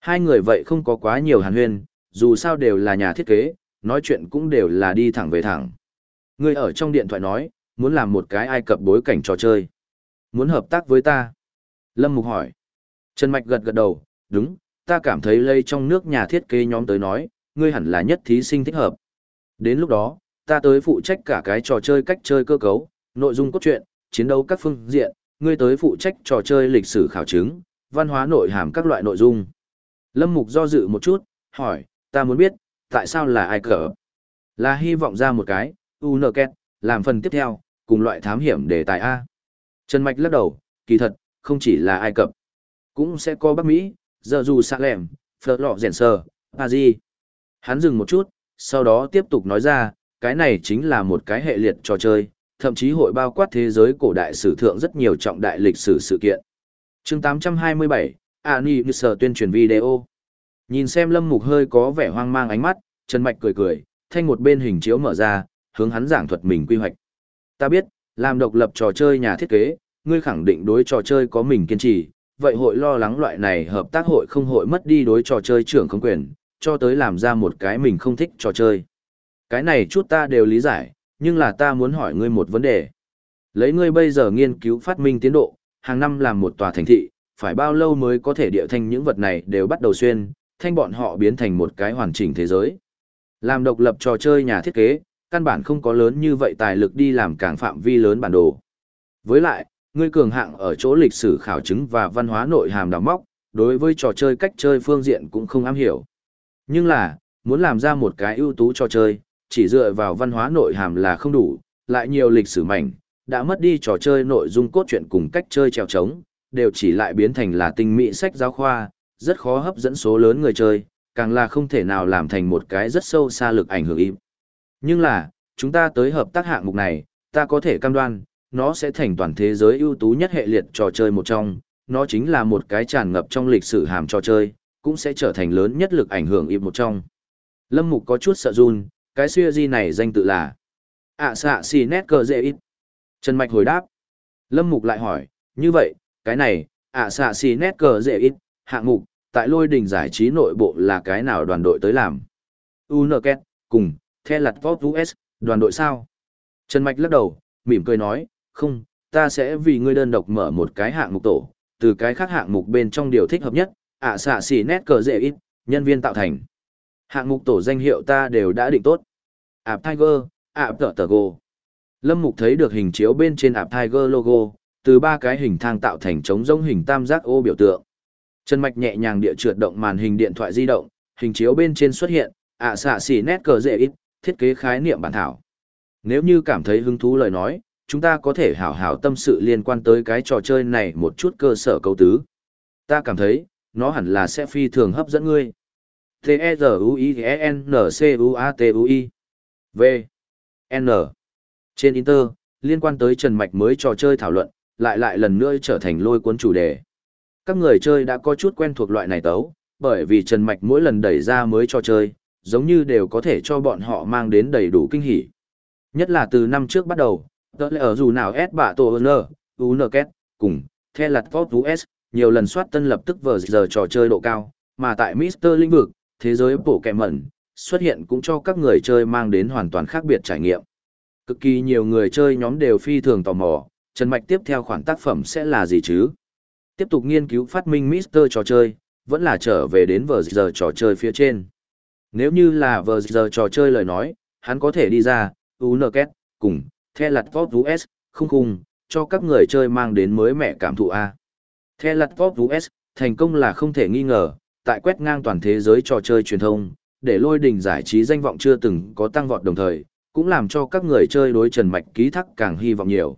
Hai người vậy không có quá nhiều hàn huyên, dù sao đều là nhà thiết kế, nói chuyện cũng đều là đi thẳng về thẳng. Người ở trong điện thoại nói, muốn làm một cái ai cập bối cảnh trò chơi. Muốn hợp tác với ta. Lâm Mục hỏi. Trần Mạch gật gật đầu, đúng, ta cảm thấy lây trong nước nhà thiết kế nhóm tới nói, ngươi hẳn là nhất thí sinh thích hợp. Đến lúc đó, ta tới phụ trách cả cái trò chơi cách chơi cơ cấu, nội dung cốt truyện, chiến đấu các phương diện, ngươi tới phụ trách trò chơi lịch sử khảo chứng, văn hóa nội hàm các loại nội dung. Lâm Mục do dự một chút, hỏi, ta muốn biết, tại sao là ai cỡ? Là hy vọng ra một cái, UNKET, làm phần tiếp theo, cùng loại thám hiểm đề tài A. Trần Mạch lắc đầu, kỳ thật, không chỉ là Ai Cập, cũng sẽ có Bắc Mỹ, giờ dù xạ lẻm, phở lọ rèn sờ, Paris. Hắn dừng một chút, sau đó tiếp tục nói ra, cái này chính là một cái hệ liệt trò chơi, thậm chí hội bao quát thế giới cổ đại sử thượng rất nhiều trọng đại lịch sử sự kiện. chương 827, Ani Sở tuyên truyền video. Nhìn xem Lâm Mục hơi có vẻ hoang mang ánh mắt, Trần Mạch cười cười, thanh một bên hình chiếu mở ra, hướng hắn giảng thuật mình quy hoạch. Ta biết, làm độc lập trò chơi nhà thiết kế, ngươi khẳng định đối trò chơi có mình kiên trì, vậy hội lo lắng loại này hợp tác hội không hội mất đi đối trò chơi trưởng không quyền, cho tới làm ra một cái mình không thích trò chơi. Cái này chút ta đều lý giải, nhưng là ta muốn hỏi ngươi một vấn đề. Lấy ngươi bây giờ nghiên cứu phát minh tiến độ, hàng năm làm một tòa thành thị, phải bao lâu mới có thể địa thanh những vật này đều bắt đầu xuyên, thanh bọn họ biến thành một cái hoàn chỉnh thế giới. Làm độc lập trò chơi nhà thiết kế, căn bản không có lớn như vậy tài lực đi làm càng phạm vi lớn bản đồ. Với lại, ngươi cường hạng ở chỗ lịch sử khảo chứng và văn hóa nội hàm đào móc, đối với trò chơi cách chơi phương diện cũng không am hiểu. Nhưng là, muốn làm ra một cái ưu tú trò chơi, chỉ dựa vào văn hóa nội hàm là không đủ, lại nhiều lịch sử mảnh, đã mất đi trò chơi nội dung cốt truyện cùng cách chơi trèo trống, đều chỉ lại biến thành là tinh mỹ sách giáo khoa, rất khó hấp dẫn số lớn người chơi, càng là không thể nào làm thành một cái rất sâu xa lực ảnh hưởng im. Nhưng là, chúng ta tới hợp tác hạng mục này, ta có thể cam đoan, nó sẽ thành toàn thế giới ưu tú nhất hệ liệt trò chơi một trong, nó chính là một cái tràn ngập trong lịch sử hàm trò chơi, cũng sẽ trở thành lớn nhất lực ảnh hưởng im một trong. Lâm Mục có chút sợ run, cái suy di này danh tự là ạ xạ xì nét cờ dễ ít. Trần Mạch hồi đáp. Lâm Mục lại hỏi, như vậy, cái này, ạ xạ xì nét cờ dễ ít, hạng mục, tại lôi đình giải trí nội bộ là cái nào đoàn đội tới làm? UNKET, cùng, The Lạt Vót US, đoàn đội sao? Trần Mạch lắc đầu, mỉm cười nói, không, ta sẽ vì ngươi đơn độc mở một cái hạng mục tổ, từ cái khác hạng mục bên trong điều thích hợp nhất, ạ xạ xì nét cờ dễ ít, nhân viên tạo thành. Hạng mục tổ danh hiệu ta đều đã định tốt. Ảp Tiger, Ảp Tờ Tờ Go. Lâm Mục thấy được hình chiếu bên trên Ảp Tiger logo, từ ba cái hình thang tạo thành trống rỗng hình tam giác ô biểu tượng. Trần Mạch nhẹ nhàng địa trượt động màn hình điện thoại di động, hình chiếu bên trên xuất hiện, ạ xạ xỉ nét cờ dễ ít, thiết kế khái niệm bản thảo. Nếu như cảm thấy hứng thú lời nói, chúng ta có thể hảo hảo tâm sự liên quan tới cái trò chơi này một chút cơ sở câu tứ. Ta cảm thấy, nó hẳn là sẽ phi thường hấp dẫn ngươi. T-E-Z-U-I-N-C-U-A-T-U-I V N Trên Inter, liên quan tới Trần Mạch mới trò chơi thảo luận, lại lại lần nữa trở thành lôi cuốn chủ đề. Các người chơi đã có chút quen thuộc loại này tấu, bởi vì Trần Mạch mỗi lần đẩy ra mới trò chơi, giống như đều có thể cho bọn họ mang đến đầy đủ kinh hỉ. Nhất là từ năm trước bắt đầu, tớ lẽ ở dù nào S bạ tổ N, n kết cùng, The Lạt Vought US, nhiều lần soát tân lập tức vờ giờ trò chơi độ cao, mà tại Mister lĩnh vực, thế giới bổ kẹ mẩn, xuất hiện cũng cho các người chơi mang đến hoàn toàn khác biệt trải nghiệm. Cực kỳ nhiều người chơi nhóm đều phi thường tò mò, Trần Mạch tiếp theo khoản tác phẩm sẽ là gì chứ? Tiếp tục nghiên cứu phát minh Mister trò chơi, vẫn là trở về đến vờ giờ trò chơi phía trên. Nếu như là vờ giờ trò chơi lời nói, hắn có thể đi ra, UNKET, cùng, The Lạt Vought US, không cùng, cho các người chơi mang đến mới mẹ cảm thụ A. The Lạt Vought US, thành công là không thể nghi ngờ, tại quét ngang toàn thế giới trò chơi truyền thông, để lôi đình giải trí danh vọng chưa từng có tăng vọt đồng thời, cũng làm cho các người chơi đối Trần Mạch ký thắc càng hy vọng nhiều.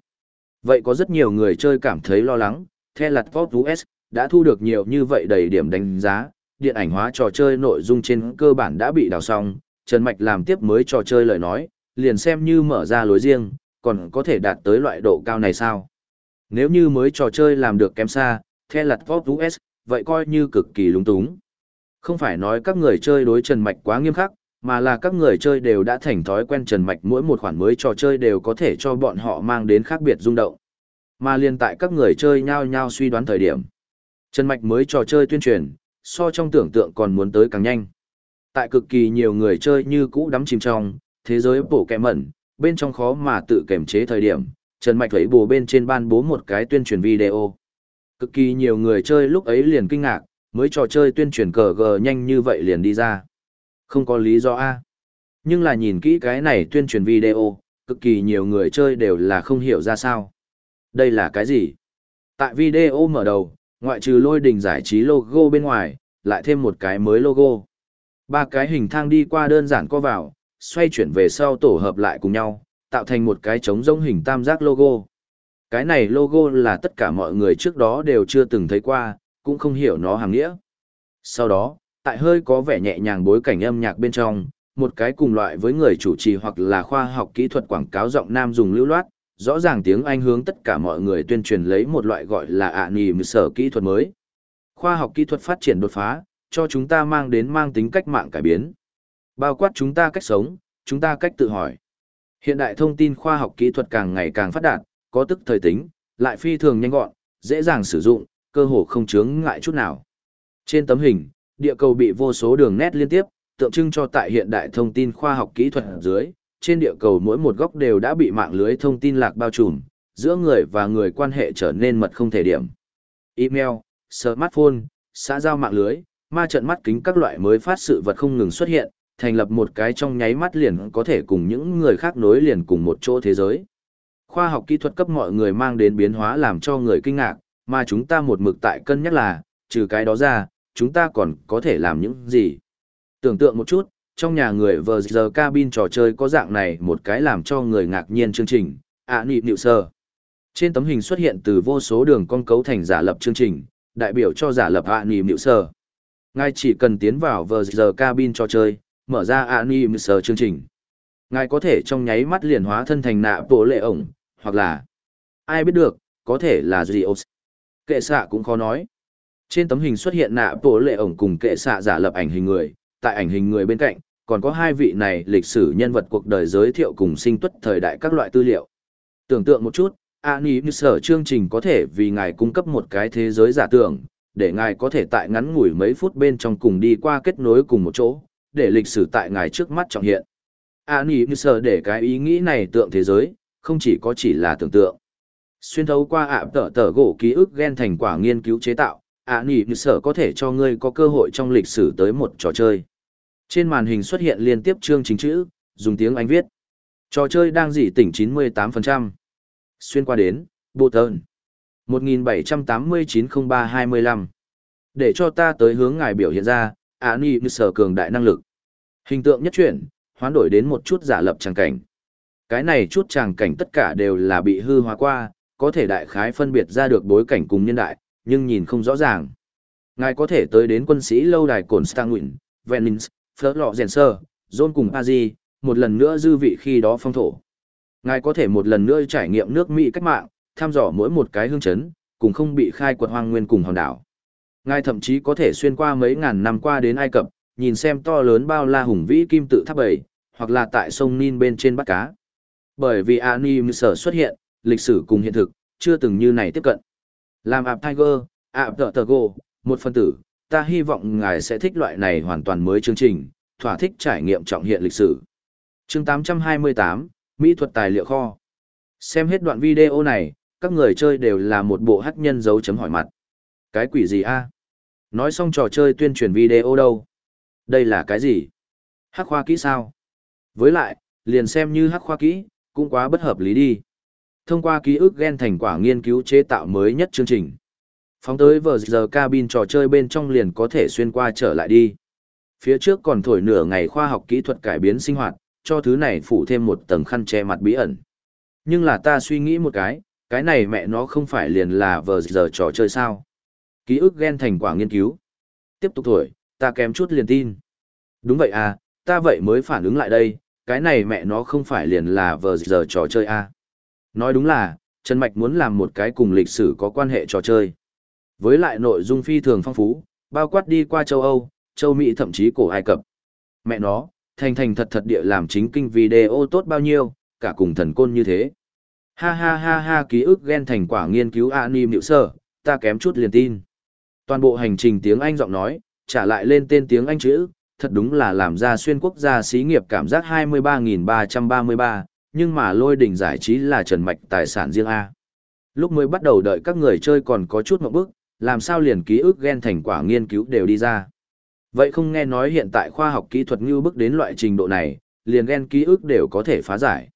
Vậy có rất nhiều người chơi cảm thấy lo lắng, The Lạt Vought US đã thu được nhiều như vậy đầy điểm đánh giá, điện ảnh hóa trò chơi nội dung trên cơ bản đã bị đào xong, Trần Mạch làm tiếp mới trò chơi lời nói, liền xem như mở ra lối riêng, còn có thể đạt tới loại độ cao này sao? Nếu như mới trò chơi làm được kém xa, The Lạt Vought US vậy coi như cực kỳ lúng túng. Không phải nói các người chơi đối Trần Mạch quá nghiêm khắc, mà là các người chơi đều đã thành thói quen Trần Mạch mỗi một khoản mới trò chơi đều có thể cho bọn họ mang đến khác biệt rung động. Mà liên tại các người chơi nhao nhao suy đoán thời điểm. Trần Mạch mới trò chơi tuyên truyền, so trong tưởng tượng còn muốn tới càng nhanh. Tại cực kỳ nhiều người chơi như cũ đắm chìm trong, thế giới bổ kẹ mẩn, bên trong khó mà tự kiểm chế thời điểm, Trần Mạch thấy bù bên trên ban bố một cái tuyên truyền video. Cực kỳ nhiều người chơi lúc ấy liền kinh ngạc, mới trò chơi tuyên truyền cờ gờ nhanh như vậy liền đi ra. Không có lý do A. Nhưng là nhìn kỹ cái này tuyên truyền video, cực kỳ nhiều người chơi đều là không hiểu ra sao. Đây là cái gì? Tại video mở đầu, ngoại trừ lôi đình giải trí logo bên ngoài, lại thêm một cái mới logo. Ba cái hình thang đi qua đơn giản co vào, xoay chuyển về sau tổ hợp lại cùng nhau, tạo thành một cái trống rỗng hình tam giác logo. Cái này logo là tất cả mọi người trước đó đều chưa từng thấy qua, cũng không hiểu nó hàng nghĩa. Sau đó, tại hơi có vẻ nhẹ nhàng bối cảnh âm nhạc bên trong, một cái cùng loại với người chủ trì hoặc là khoa học kỹ thuật quảng cáo giọng nam dùng lưu loát, rõ ràng tiếng Anh hướng tất cả mọi người tuyên truyền lấy một loại gọi là ạ nìm sở kỹ thuật mới. Khoa học kỹ thuật phát triển đột phá, cho chúng ta mang đến mang tính cách mạng cải biến. Bao quát chúng ta cách sống, chúng ta cách tự hỏi. Hiện đại thông tin khoa học kỹ thuật càng ngày càng phát đạt, có tức thời tính, lại phi thường nhanh gọn, dễ dàng sử dụng, cơ hồ không chướng ngại chút nào. Trên tấm hình, địa cầu bị vô số đường nét liên tiếp, tượng trưng cho tại hiện đại thông tin khoa học kỹ thuật dưới, trên địa cầu mỗi một góc đều đã bị mạng lưới thông tin lạc bao trùm, giữa người và người quan hệ trở nên mật không thể điểm. Email, smartphone, xã giao mạng lưới, ma trận mắt kính các loại mới phát sự vật không ngừng xuất hiện, thành lập một cái trong nháy mắt liền có thể cùng những người khác nối liền cùng một chỗ thế giới. Khoa học kỹ thuật cấp mọi người mang đến biến hóa làm cho người kinh ngạc, mà chúng ta một mực tại cân nhắc là, trừ cái đó ra, chúng ta còn có thể làm những gì. Tưởng tượng một chút, trong nhà người vờ giờ cabin trò chơi có dạng này một cái làm cho người ngạc nhiên chương trình, ạ à, nị nịu sơ. Trên tấm hình xuất hiện từ vô số đường con cấu thành giả lập chương trình, đại biểu cho giả lập ạ à, nị nịu sơ. ngay chỉ cần tiến vào vờ giờ cabin trò chơi, mở ra anime à, chương trình. Ngài có thể trong nháy mắt liền hóa thân thành nạ bộ lệ ổng, hoặc là ai biết được, có thể là Gios. Kệ xạ cũng khó nói. Trên tấm hình xuất hiện nạ bộ lệ ổng cùng kệ xạ giả lập ảnh hình người, tại ảnh hình người bên cạnh, còn có hai vị này lịch sử nhân vật cuộc đời giới thiệu cùng sinh tuất thời đại các loại tư liệu. Tưởng tượng một chút, anime sở chương trình có thể vì ngài cung cấp một cái thế giới giả tưởng, để ngài có thể tại ngắn ngủi mấy phút bên trong cùng đi qua kết nối cùng một chỗ, để lịch sử tại ngài trước mắt trọng hiện. À, Ani như sở để cái ý nghĩ này tượng thế giới, không chỉ có chỉ là tưởng tượng. Xuyên thấu qua ạ tờ tờ gỗ ký ức gen thành quả nghiên cứu chế tạo, Ani như sở có thể cho ngươi có cơ hội trong lịch sử tới một trò chơi. Trên màn hình xuất hiện liên tiếp chương chính chữ, dùng tiếng Anh viết. Trò chơi đang dị tỉnh 98%. Xuyên qua đến, bộ tơn. 1789-03-25. Để cho ta tới hướng ngài biểu hiện ra, án ni như sở cường đại năng lực. Hình tượng nhất chuyển, hoán đổi đến một chút giả lập tràng cảnh. Cái này chút tràng cảnh tất cả đều là bị hư hóa qua, có thể đại khái phân biệt ra được bối cảnh cùng nhân đại, nhưng nhìn không rõ ràng. Ngài có thể tới đến quân sĩ lâu đài Cổn Stanguin, Venins, phớt lọ rèn sơ, John cùng Pazi, một lần nữa dư vị khi đó phong thổ. Ngài có thể một lần nữa trải nghiệm nước Mỹ cách mạng, thăm dò mỗi một cái hương chấn, cùng không bị khai quật hoang nguyên cùng hòn đảo. Ngài thậm chí có thể xuyên qua mấy ngàn năm qua đến Ai Cập, nhìn xem to lớn bao la hùng vĩ kim tự tháp bảy, hoặc là tại sông Nin bên trên bắt cá. Bởi vì anime sở xuất hiện, lịch sử cùng hiện thực, chưa từng như này tiếp cận. Làm ạp Tiger, ạp Tờ Tờ go, một phân tử, ta hy vọng ngài sẽ thích loại này hoàn toàn mới chương trình, thỏa thích trải nghiệm trọng hiện lịch sử. chương 828, Mỹ thuật tài liệu kho. Xem hết đoạn video này, các người chơi đều là một bộ hắc nhân dấu chấm hỏi mặt. Cái quỷ gì a? Nói xong trò chơi tuyên truyền video đâu? Đây là cái gì? Hắc khoa kỹ sao? Với lại, liền xem như hắc khoa kỹ, cũng quá bất hợp lý đi. Thông qua ký ức gen thành quả nghiên cứu chế tạo mới nhất chương trình. Phóng tới vờ giờ cabin trò chơi bên trong liền có thể xuyên qua trở lại đi. Phía trước còn thổi nửa ngày khoa học kỹ thuật cải biến sinh hoạt, cho thứ này phủ thêm một tầng khăn che mặt bí ẩn. Nhưng là ta suy nghĩ một cái, cái này mẹ nó không phải liền là vờ giờ trò chơi sao. Ký ức gen thành quả nghiên cứu. Tiếp tục thổi, ta kém chút liền tin. Đúng vậy à, ta vậy mới phản ứng lại đây, cái này mẹ nó không phải liền là vờ giờ trò chơi à. Nói đúng là, Trần Mạch muốn làm một cái cùng lịch sử có quan hệ trò chơi. Với lại nội dung phi thường phong phú, bao quát đi qua châu Âu, châu Mỹ thậm chí cổ Ai Cập. Mẹ nó, thành thành thật thật địa làm chính kinh video tốt bao nhiêu, cả cùng thần côn như thế. Ha ha ha ha ký ức ghen thành quả nghiên cứu anim hiệu sở ta kém chút liền tin. Toàn bộ hành trình tiếng Anh giọng nói, trả lại lên tên tiếng Anh chữ, thật đúng là làm ra xuyên quốc gia xí nghiệp cảm giác 23.333, nhưng mà lôi đỉnh giải trí là trần mạch tài sản riêng A. Lúc mới bắt đầu đợi các người chơi còn có chút một bức, làm sao liền ký ức ghen thành quả nghiên cứu đều đi ra. Vậy không nghe nói hiện tại khoa học kỹ thuật như bước đến loại trình độ này, liền ghen ký ức đều có thể phá giải.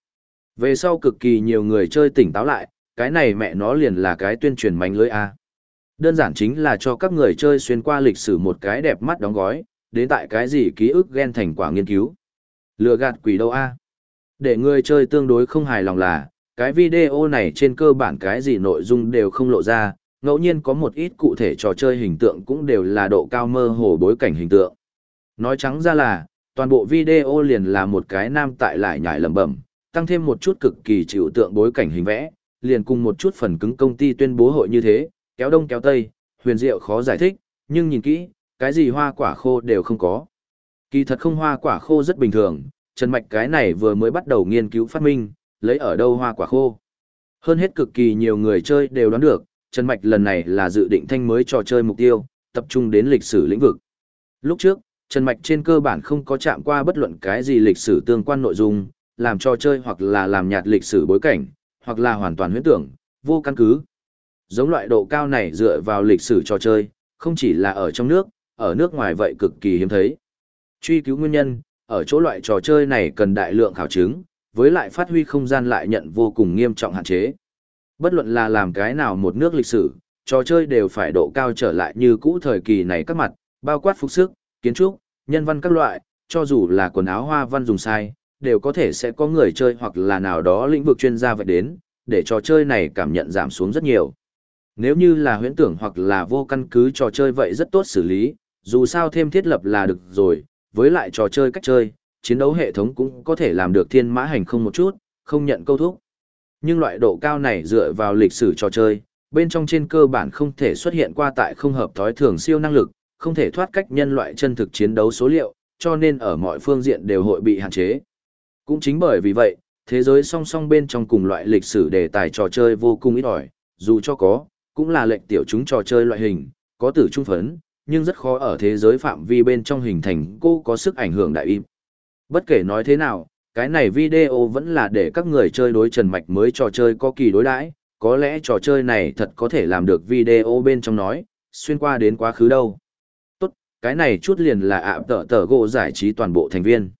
Về sau cực kỳ nhiều người chơi tỉnh táo lại, cái này mẹ nó liền là cái tuyên truyền mánh lưới A. Đơn giản chính là cho các người chơi xuyên qua lịch sử một cái đẹp mắt đóng gói, đến tại cái gì ký ức ghen thành quả nghiên cứu. Lừa gạt quỷ đâu A. Để người chơi tương đối không hài lòng là, cái video này trên cơ bản cái gì nội dung đều không lộ ra, ngẫu nhiên có một ít cụ thể trò chơi hình tượng cũng đều là độ cao mơ hồ bối cảnh hình tượng. Nói trắng ra là, toàn bộ video liền là một cái nam tại lại nhảy lẩm bẩm, tăng thêm một chút cực kỳ chịu tượng bối cảnh hình vẽ, liền cùng một chút phần cứng công ty tuyên bố hội như thế, kéo đông kéo tây, huyền diệu khó giải thích, nhưng nhìn kỹ, cái gì hoa quả khô đều không có. Kỳ thật không hoa quả khô rất bình thường, Trần Mạch cái này vừa mới bắt đầu nghiên cứu phát minh, lấy ở đâu hoa quả khô. Hơn hết cực kỳ nhiều người chơi đều đoán được, Trần Mạch lần này là dự định thanh mới trò chơi mục tiêu, tập trung đến lịch sử lĩnh vực. Lúc trước, Trần Mạch trên cơ bản không có chạm qua bất luận cái gì lịch sử tương quan nội dung, làm trò chơi hoặc là làm nhạt lịch sử bối cảnh, hoặc là hoàn toàn huyễn tưởng, vô căn cứ. Giống loại độ cao này dựa vào lịch sử trò chơi, không chỉ là ở trong nước, ở nước ngoài vậy cực kỳ hiếm thấy. Truy cứu nguyên nhân, ở chỗ loại trò chơi này cần đại lượng khảo chứng, với lại phát huy không gian lại nhận vô cùng nghiêm trọng hạn chế. Bất luận là làm cái nào một nước lịch sử, trò chơi đều phải độ cao trở lại như cũ thời kỳ này các mặt, bao quát phục sức, kiến trúc, nhân văn các loại, cho dù là quần áo hoa văn dùng sai, đều có thể sẽ có người chơi hoặc là nào đó lĩnh vực chuyên gia vậy đến, để trò chơi này cảm nhận giảm xuống rất nhiều. Nếu như là huyễn tưởng hoặc là vô căn cứ trò chơi vậy rất tốt xử lý, dù sao thêm thiết lập là được rồi, với lại trò chơi cách chơi, chiến đấu hệ thống cũng có thể làm được thiên mã hành không một chút, không nhận câu thúc. Nhưng loại độ cao này dựa vào lịch sử trò chơi, bên trong trên cơ bản không thể xuất hiện qua tại không hợp thói thường siêu năng lực, không thể thoát cách nhân loại chân thực chiến đấu số liệu, cho nên ở mọi phương diện đều hội bị hạn chế. Cũng chính bởi vì vậy, thế giới song song bên trong cùng loại lịch sử đề tài trò chơi vô cùng ít ỏi, dù cho có, cũng là lệnh tiểu chúng trò chơi loại hình, có tử trung phấn, nhưng rất khó ở thế giới phạm vi bên trong hình thành cô có sức ảnh hưởng đại im. Bất kể nói thế nào, cái này video vẫn là để các người chơi đối trần mạch mới trò chơi có kỳ đối đãi có lẽ trò chơi này thật có thể làm được video bên trong nói, xuyên qua đến quá khứ đâu. Tốt, cái này chút liền là ạ tờ tờ gỗ giải trí toàn bộ thành viên.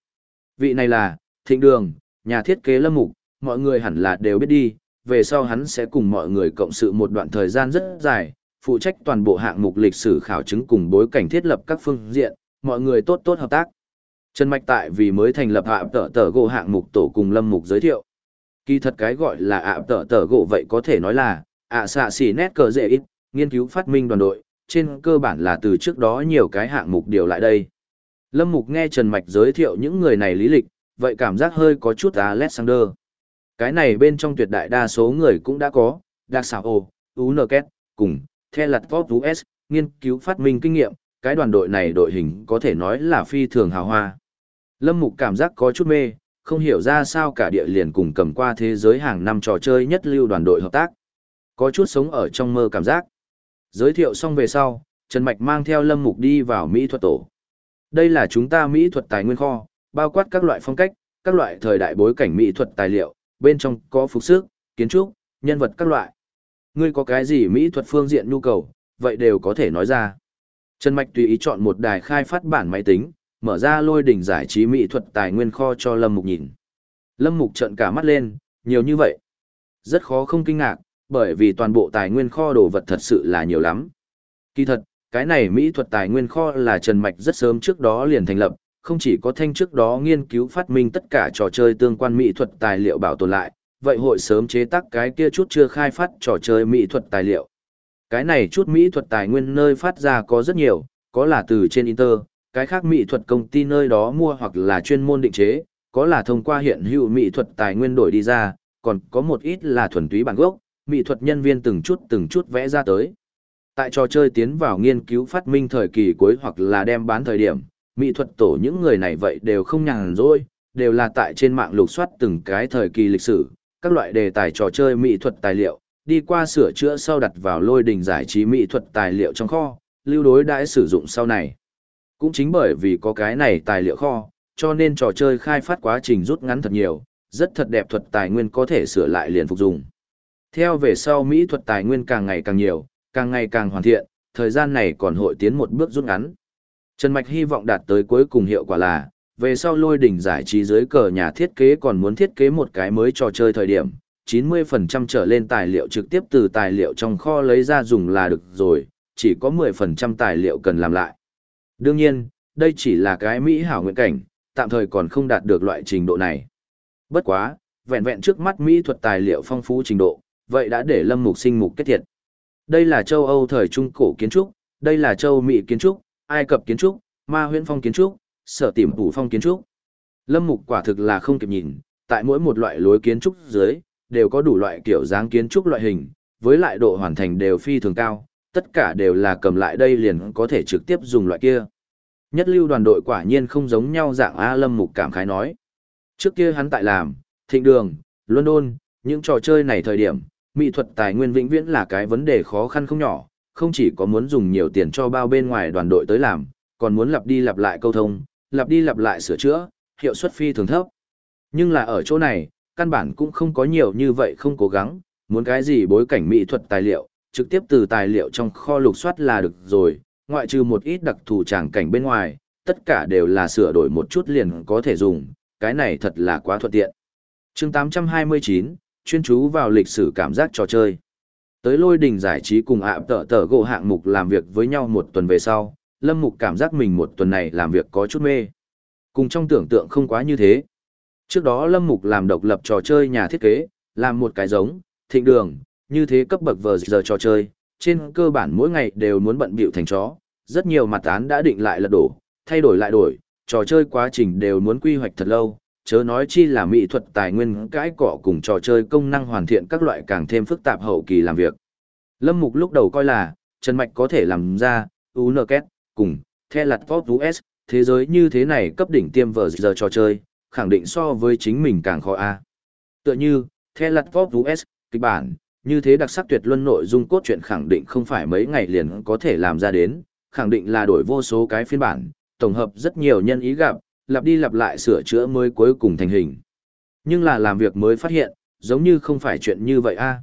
Vị này là, Thịnh Đường, nhà thiết kế lâm mục, mọi người hẳn là đều biết đi, về sau hắn sẽ cùng mọi người cộng sự một đoạn thời gian rất dài, phụ trách toàn bộ hạng mục lịch sử khảo chứng cùng bối cảnh thiết lập các phương diện, mọi người tốt tốt hợp tác. Trần Mạch tại vì mới thành lập ạ tở tở gỗ hạng mục tổ cùng lâm mục giới thiệu. Kỳ thật cái gọi là ạ tở tở gỗ vậy có thể nói là, ạ xạ xỉ nét cờ dễ ít, nghiên cứu phát minh đoàn đội, trên cơ bản là từ trước đó nhiều cái hạng mục điều lại đây. Lâm Mục nghe Trần Mạch giới thiệu những người này lý lịch, vậy cảm giác hơi có chút Alexander. Cái này bên trong tuyệt đại đa số người cũng đã có, Đặc xảo ồ, Unerket, cùng, The Lặt Vop US, nghiên cứu phát minh kinh nghiệm, cái đoàn đội này đội hình có thể nói là phi thường hào hoa. Lâm Mục cảm giác có chút mê, không hiểu ra sao cả địa liền cùng cầm qua thế giới hàng năm trò chơi nhất lưu đoàn đội hợp tác. Có chút sống ở trong mơ cảm giác. Giới thiệu xong về sau, Trần Mạch mang theo Lâm Mục đi vào Mỹ thuật tổ. Đây là chúng ta Mỹ thuật tài nguyên kho, bao quát các loại phong cách, các loại thời đại bối cảnh mỹ thuật tài liệu, bên trong có phục sức, kiến trúc, nhân vật các loại. Ngươi có cái gì mỹ thuật phương diện nhu cầu, vậy đều có thể nói ra. Trần Mạch tùy ý chọn một đài khai phát bản máy tính, mở ra lôi đỉnh giải trí mỹ thuật tài nguyên kho cho Lâm Mục nhìn. Lâm Mục trợn cả mắt lên, nhiều như vậy. Rất khó không kinh ngạc, bởi vì toàn bộ tài nguyên kho đồ vật thật sự là nhiều lắm. Kỳ thật, cái này mỹ thuật tài nguyên kho là Trần Mạch rất sớm trước đó liền thành lập, không chỉ có thanh trước đó nghiên cứu phát minh tất cả trò chơi tương quan mỹ thuật tài liệu bảo tồn lại, vậy hội sớm chế tác cái kia chút chưa khai phát trò chơi mỹ thuật tài liệu. Cái này chút mỹ thuật tài nguyên nơi phát ra có rất nhiều, có là từ trên Inter, cái khác mỹ thuật công ty nơi đó mua hoặc là chuyên môn định chế, có là thông qua hiện hữu mỹ thuật tài nguyên đổi đi ra, còn có một ít là thuần túy bản gốc, mỹ thuật nhân viên từng chút từng chút vẽ ra tới. Tại trò chơi tiến vào nghiên cứu phát minh thời kỳ cuối hoặc là đem bán thời điểm, mỹ thuật tổ những người này vậy đều không nhàn rỗi, đều là tại trên mạng lục soát từng cái thời kỳ lịch sử, các loại đề tài trò chơi mỹ thuật tài liệu, đi qua sửa chữa sau đặt vào lôi đình giải trí mỹ thuật tài liệu trong kho, lưu đối đãi sử dụng sau này. Cũng chính bởi vì có cái này tài liệu kho, cho nên trò chơi khai phát quá trình rút ngắn thật nhiều, rất thật đẹp thuật tài nguyên có thể sửa lại liền phục dùng. Theo về sau mỹ thuật tài nguyên càng ngày càng nhiều, càng ngày càng hoàn thiện, thời gian này còn hội tiến một bước rút ngắn. Trần Mạch hy vọng đạt tới cuối cùng hiệu quả là, về sau lôi đỉnh giải trí dưới cờ nhà thiết kế còn muốn thiết kế một cái mới trò chơi thời điểm, 90% trở lên tài liệu trực tiếp từ tài liệu trong kho lấy ra dùng là được rồi, chỉ có 10% tài liệu cần làm lại. Đương nhiên, đây chỉ là cái Mỹ hảo nguyện cảnh, tạm thời còn không đạt được loại trình độ này. Bất quá, vẹn vẹn trước mắt Mỹ thuật tài liệu phong phú trình độ, vậy đã để Lâm Mục sinh mục kết thiệt. Đây là châu Âu thời Trung Cổ kiến trúc, đây là châu Mỹ kiến trúc, Ai Cập kiến trúc, Ma huyễn phong kiến trúc, sở tìm phủ phong kiến trúc. Lâm Mục quả thực là không kịp nhìn, tại mỗi một loại lối kiến trúc dưới, đều có đủ loại kiểu dáng kiến trúc loại hình, với lại độ hoàn thành đều phi thường cao, tất cả đều là cầm lại đây liền có thể trực tiếp dùng loại kia. Nhất lưu đoàn đội quả nhiên không giống nhau dạng A Lâm Mục cảm khái nói. Trước kia hắn tại làm, thịnh đường, London, những trò chơi này thời điểm, mỹ thuật tài nguyên vĩnh viễn là cái vấn đề khó khăn không nhỏ, không chỉ có muốn dùng nhiều tiền cho bao bên ngoài đoàn đội tới làm, còn muốn lặp đi lặp lại câu thông, lặp đi lặp lại sửa chữa, hiệu suất phi thường thấp. Nhưng là ở chỗ này, căn bản cũng không có nhiều như vậy không cố gắng, muốn cái gì bối cảnh mỹ thuật tài liệu, trực tiếp từ tài liệu trong kho lục soát là được rồi, ngoại trừ một ít đặc thù tràng cảnh bên ngoài, tất cả đều là sửa đổi một chút liền có thể dùng, cái này thật là quá thuận tiện. chương 829, chuyên chú vào lịch sử cảm giác trò chơi. Tới lôi đình giải trí cùng ạ tợ tợ gỗ hạng mục làm việc với nhau một tuần về sau, Lâm Mục cảm giác mình một tuần này làm việc có chút mê. Cùng trong tưởng tượng không quá như thế. Trước đó Lâm Mục làm độc lập trò chơi nhà thiết kế, làm một cái giống, thịnh đường, như thế cấp bậc vờ giờ trò chơi, trên cơ bản mỗi ngày đều muốn bận bịu thành chó, rất nhiều mặt án đã định lại lật đổ, thay đổi lại đổi, trò chơi quá trình đều muốn quy hoạch thật lâu, chớ nói chi là mỹ thuật tài nguyên cãi cọ cùng trò chơi công năng hoàn thiện các loại càng thêm phức tạp hậu kỳ làm việc. Lâm Mục lúc đầu coi là, Trần Mạch có thể làm ra, UNKET, cùng, The Lạt Pop US, thế giới như thế này cấp đỉnh tiêm vở giờ trò chơi, khẳng định so với chính mình càng khó a. Tựa như, The Lạt Pop US, kịch bản, như thế đặc sắc tuyệt luân nội dung cốt truyện khẳng định không phải mấy ngày liền có thể làm ra đến, khẳng định là đổi vô số cái phiên bản, tổng hợp rất nhiều nhân ý gặp, lặp đi lặp lại sửa chữa mới cuối cùng thành hình. Nhưng là làm việc mới phát hiện, giống như không phải chuyện như vậy a.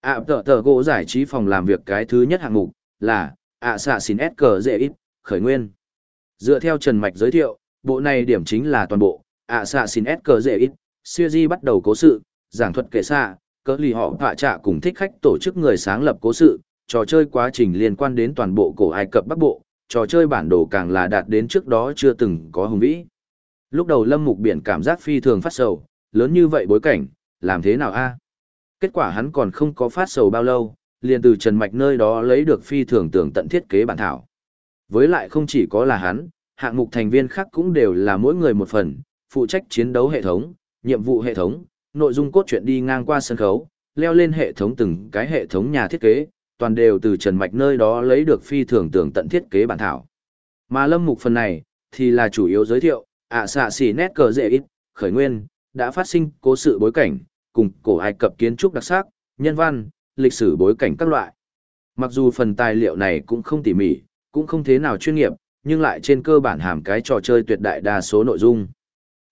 ạ tờ tờ gỗ giải trí phòng làm việc cái thứ nhất hạng mục, là, ạ xạ xin S cờ dễ ít, khởi nguyên. Dựa theo Trần Mạch giới thiệu, bộ này điểm chính là toàn bộ, ạ xạ xin S cờ dễ ít, siêu di bắt đầu cố sự, giảng thuật kể xa, cỡ lì họ tọa trạ cùng thích khách tổ chức người sáng lập cố sự, trò chơi quá trình liên quan đến toàn bộ cổ Ai Cập Bắc Bộ, trò chơi bản đồ càng là đạt đến trước đó chưa từng có hùng vĩ. Lúc đầu Lâm Mục Biển cảm giác phi thường phát sầu, lớn như vậy bối cảnh, làm thế nào a? Kết quả hắn còn không có phát sầu bao lâu, liền từ Trần Mạch nơi đó lấy được phi thường tưởng tận thiết kế bản thảo. Với lại không chỉ có là hắn, hạng mục thành viên khác cũng đều là mỗi người một phần, phụ trách chiến đấu hệ thống, nhiệm vụ hệ thống, nội dung cốt truyện đi ngang qua sân khấu, leo lên hệ thống từng cái hệ thống nhà thiết kế, toàn đều từ Trần Mạch nơi đó lấy được phi thường tưởng tận thiết kế bản thảo. Mà lâm mục phần này, thì là chủ yếu giới thiệu, ạ xạ xỉ nét cờ dễ ít, khởi nguyên, đã phát sinh cố sự bối cảnh, cùng cổ Ai Cập kiến trúc đặc sắc, nhân văn, lịch sử bối cảnh các loại. Mặc dù phần tài liệu này cũng không tỉ mỉ, cũng không thế nào chuyên nghiệp, nhưng lại trên cơ bản hàm cái trò chơi tuyệt đại đa số nội dung.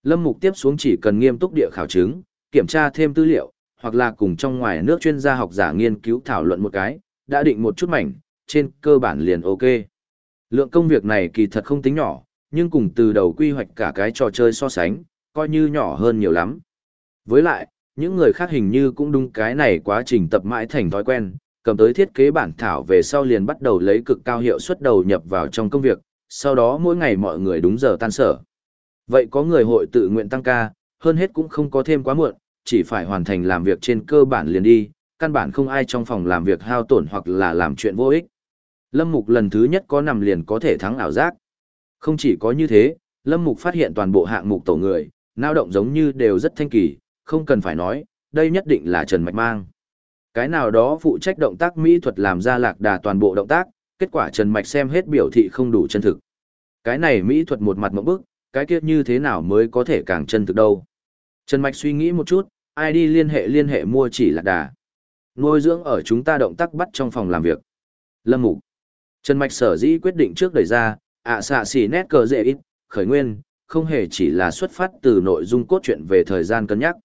Lâm Mục tiếp xuống chỉ cần nghiêm túc địa khảo chứng, kiểm tra thêm tư liệu, hoặc là cùng trong ngoài nước chuyên gia học giả nghiên cứu thảo luận một cái, đã định một chút mảnh, trên cơ bản liền ok. Lượng công việc này kỳ thật không tính nhỏ, nhưng cùng từ đầu quy hoạch cả cái trò chơi so sánh, coi như nhỏ hơn nhiều lắm. Với lại, những người khác hình như cũng đúng cái này quá trình tập mãi thành thói quen, cầm tới thiết kế bản thảo về sau liền bắt đầu lấy cực cao hiệu suất đầu nhập vào trong công việc, sau đó mỗi ngày mọi người đúng giờ tan sở. Vậy có người hội tự nguyện tăng ca, hơn hết cũng không có thêm quá muộn, chỉ phải hoàn thành làm việc trên cơ bản liền đi, căn bản không ai trong phòng làm việc hao tổn hoặc là làm chuyện vô ích. Lâm Mục lần thứ nhất có nằm liền có thể thắng ảo giác. Không chỉ có như thế, Lâm Mục phát hiện toàn bộ hạng mục tổ người, nao động giống như đều rất thanh kỳ, không cần phải nói, đây nhất định là Trần Mạch Mang. Cái nào đó phụ trách động tác mỹ thuật làm ra lạc đà toàn bộ động tác, kết quả Trần Mạch xem hết biểu thị không đủ chân thực. Cái này mỹ thuật một mặt mộng bức, cái kia như thế nào mới có thể càng chân thực đâu. Trần Mạch suy nghĩ một chút, ai đi liên hệ liên hệ mua chỉ lạc đà. Nuôi dưỡng ở chúng ta động tác bắt trong phòng làm việc. Lâm Mục. Trần Mạch sở dĩ quyết định trước đẩy ra, ạ xạ xỉ nét cờ dễ ít, khởi nguyên, không hề chỉ là xuất phát từ nội dung cốt truyện về thời gian cân nhắc.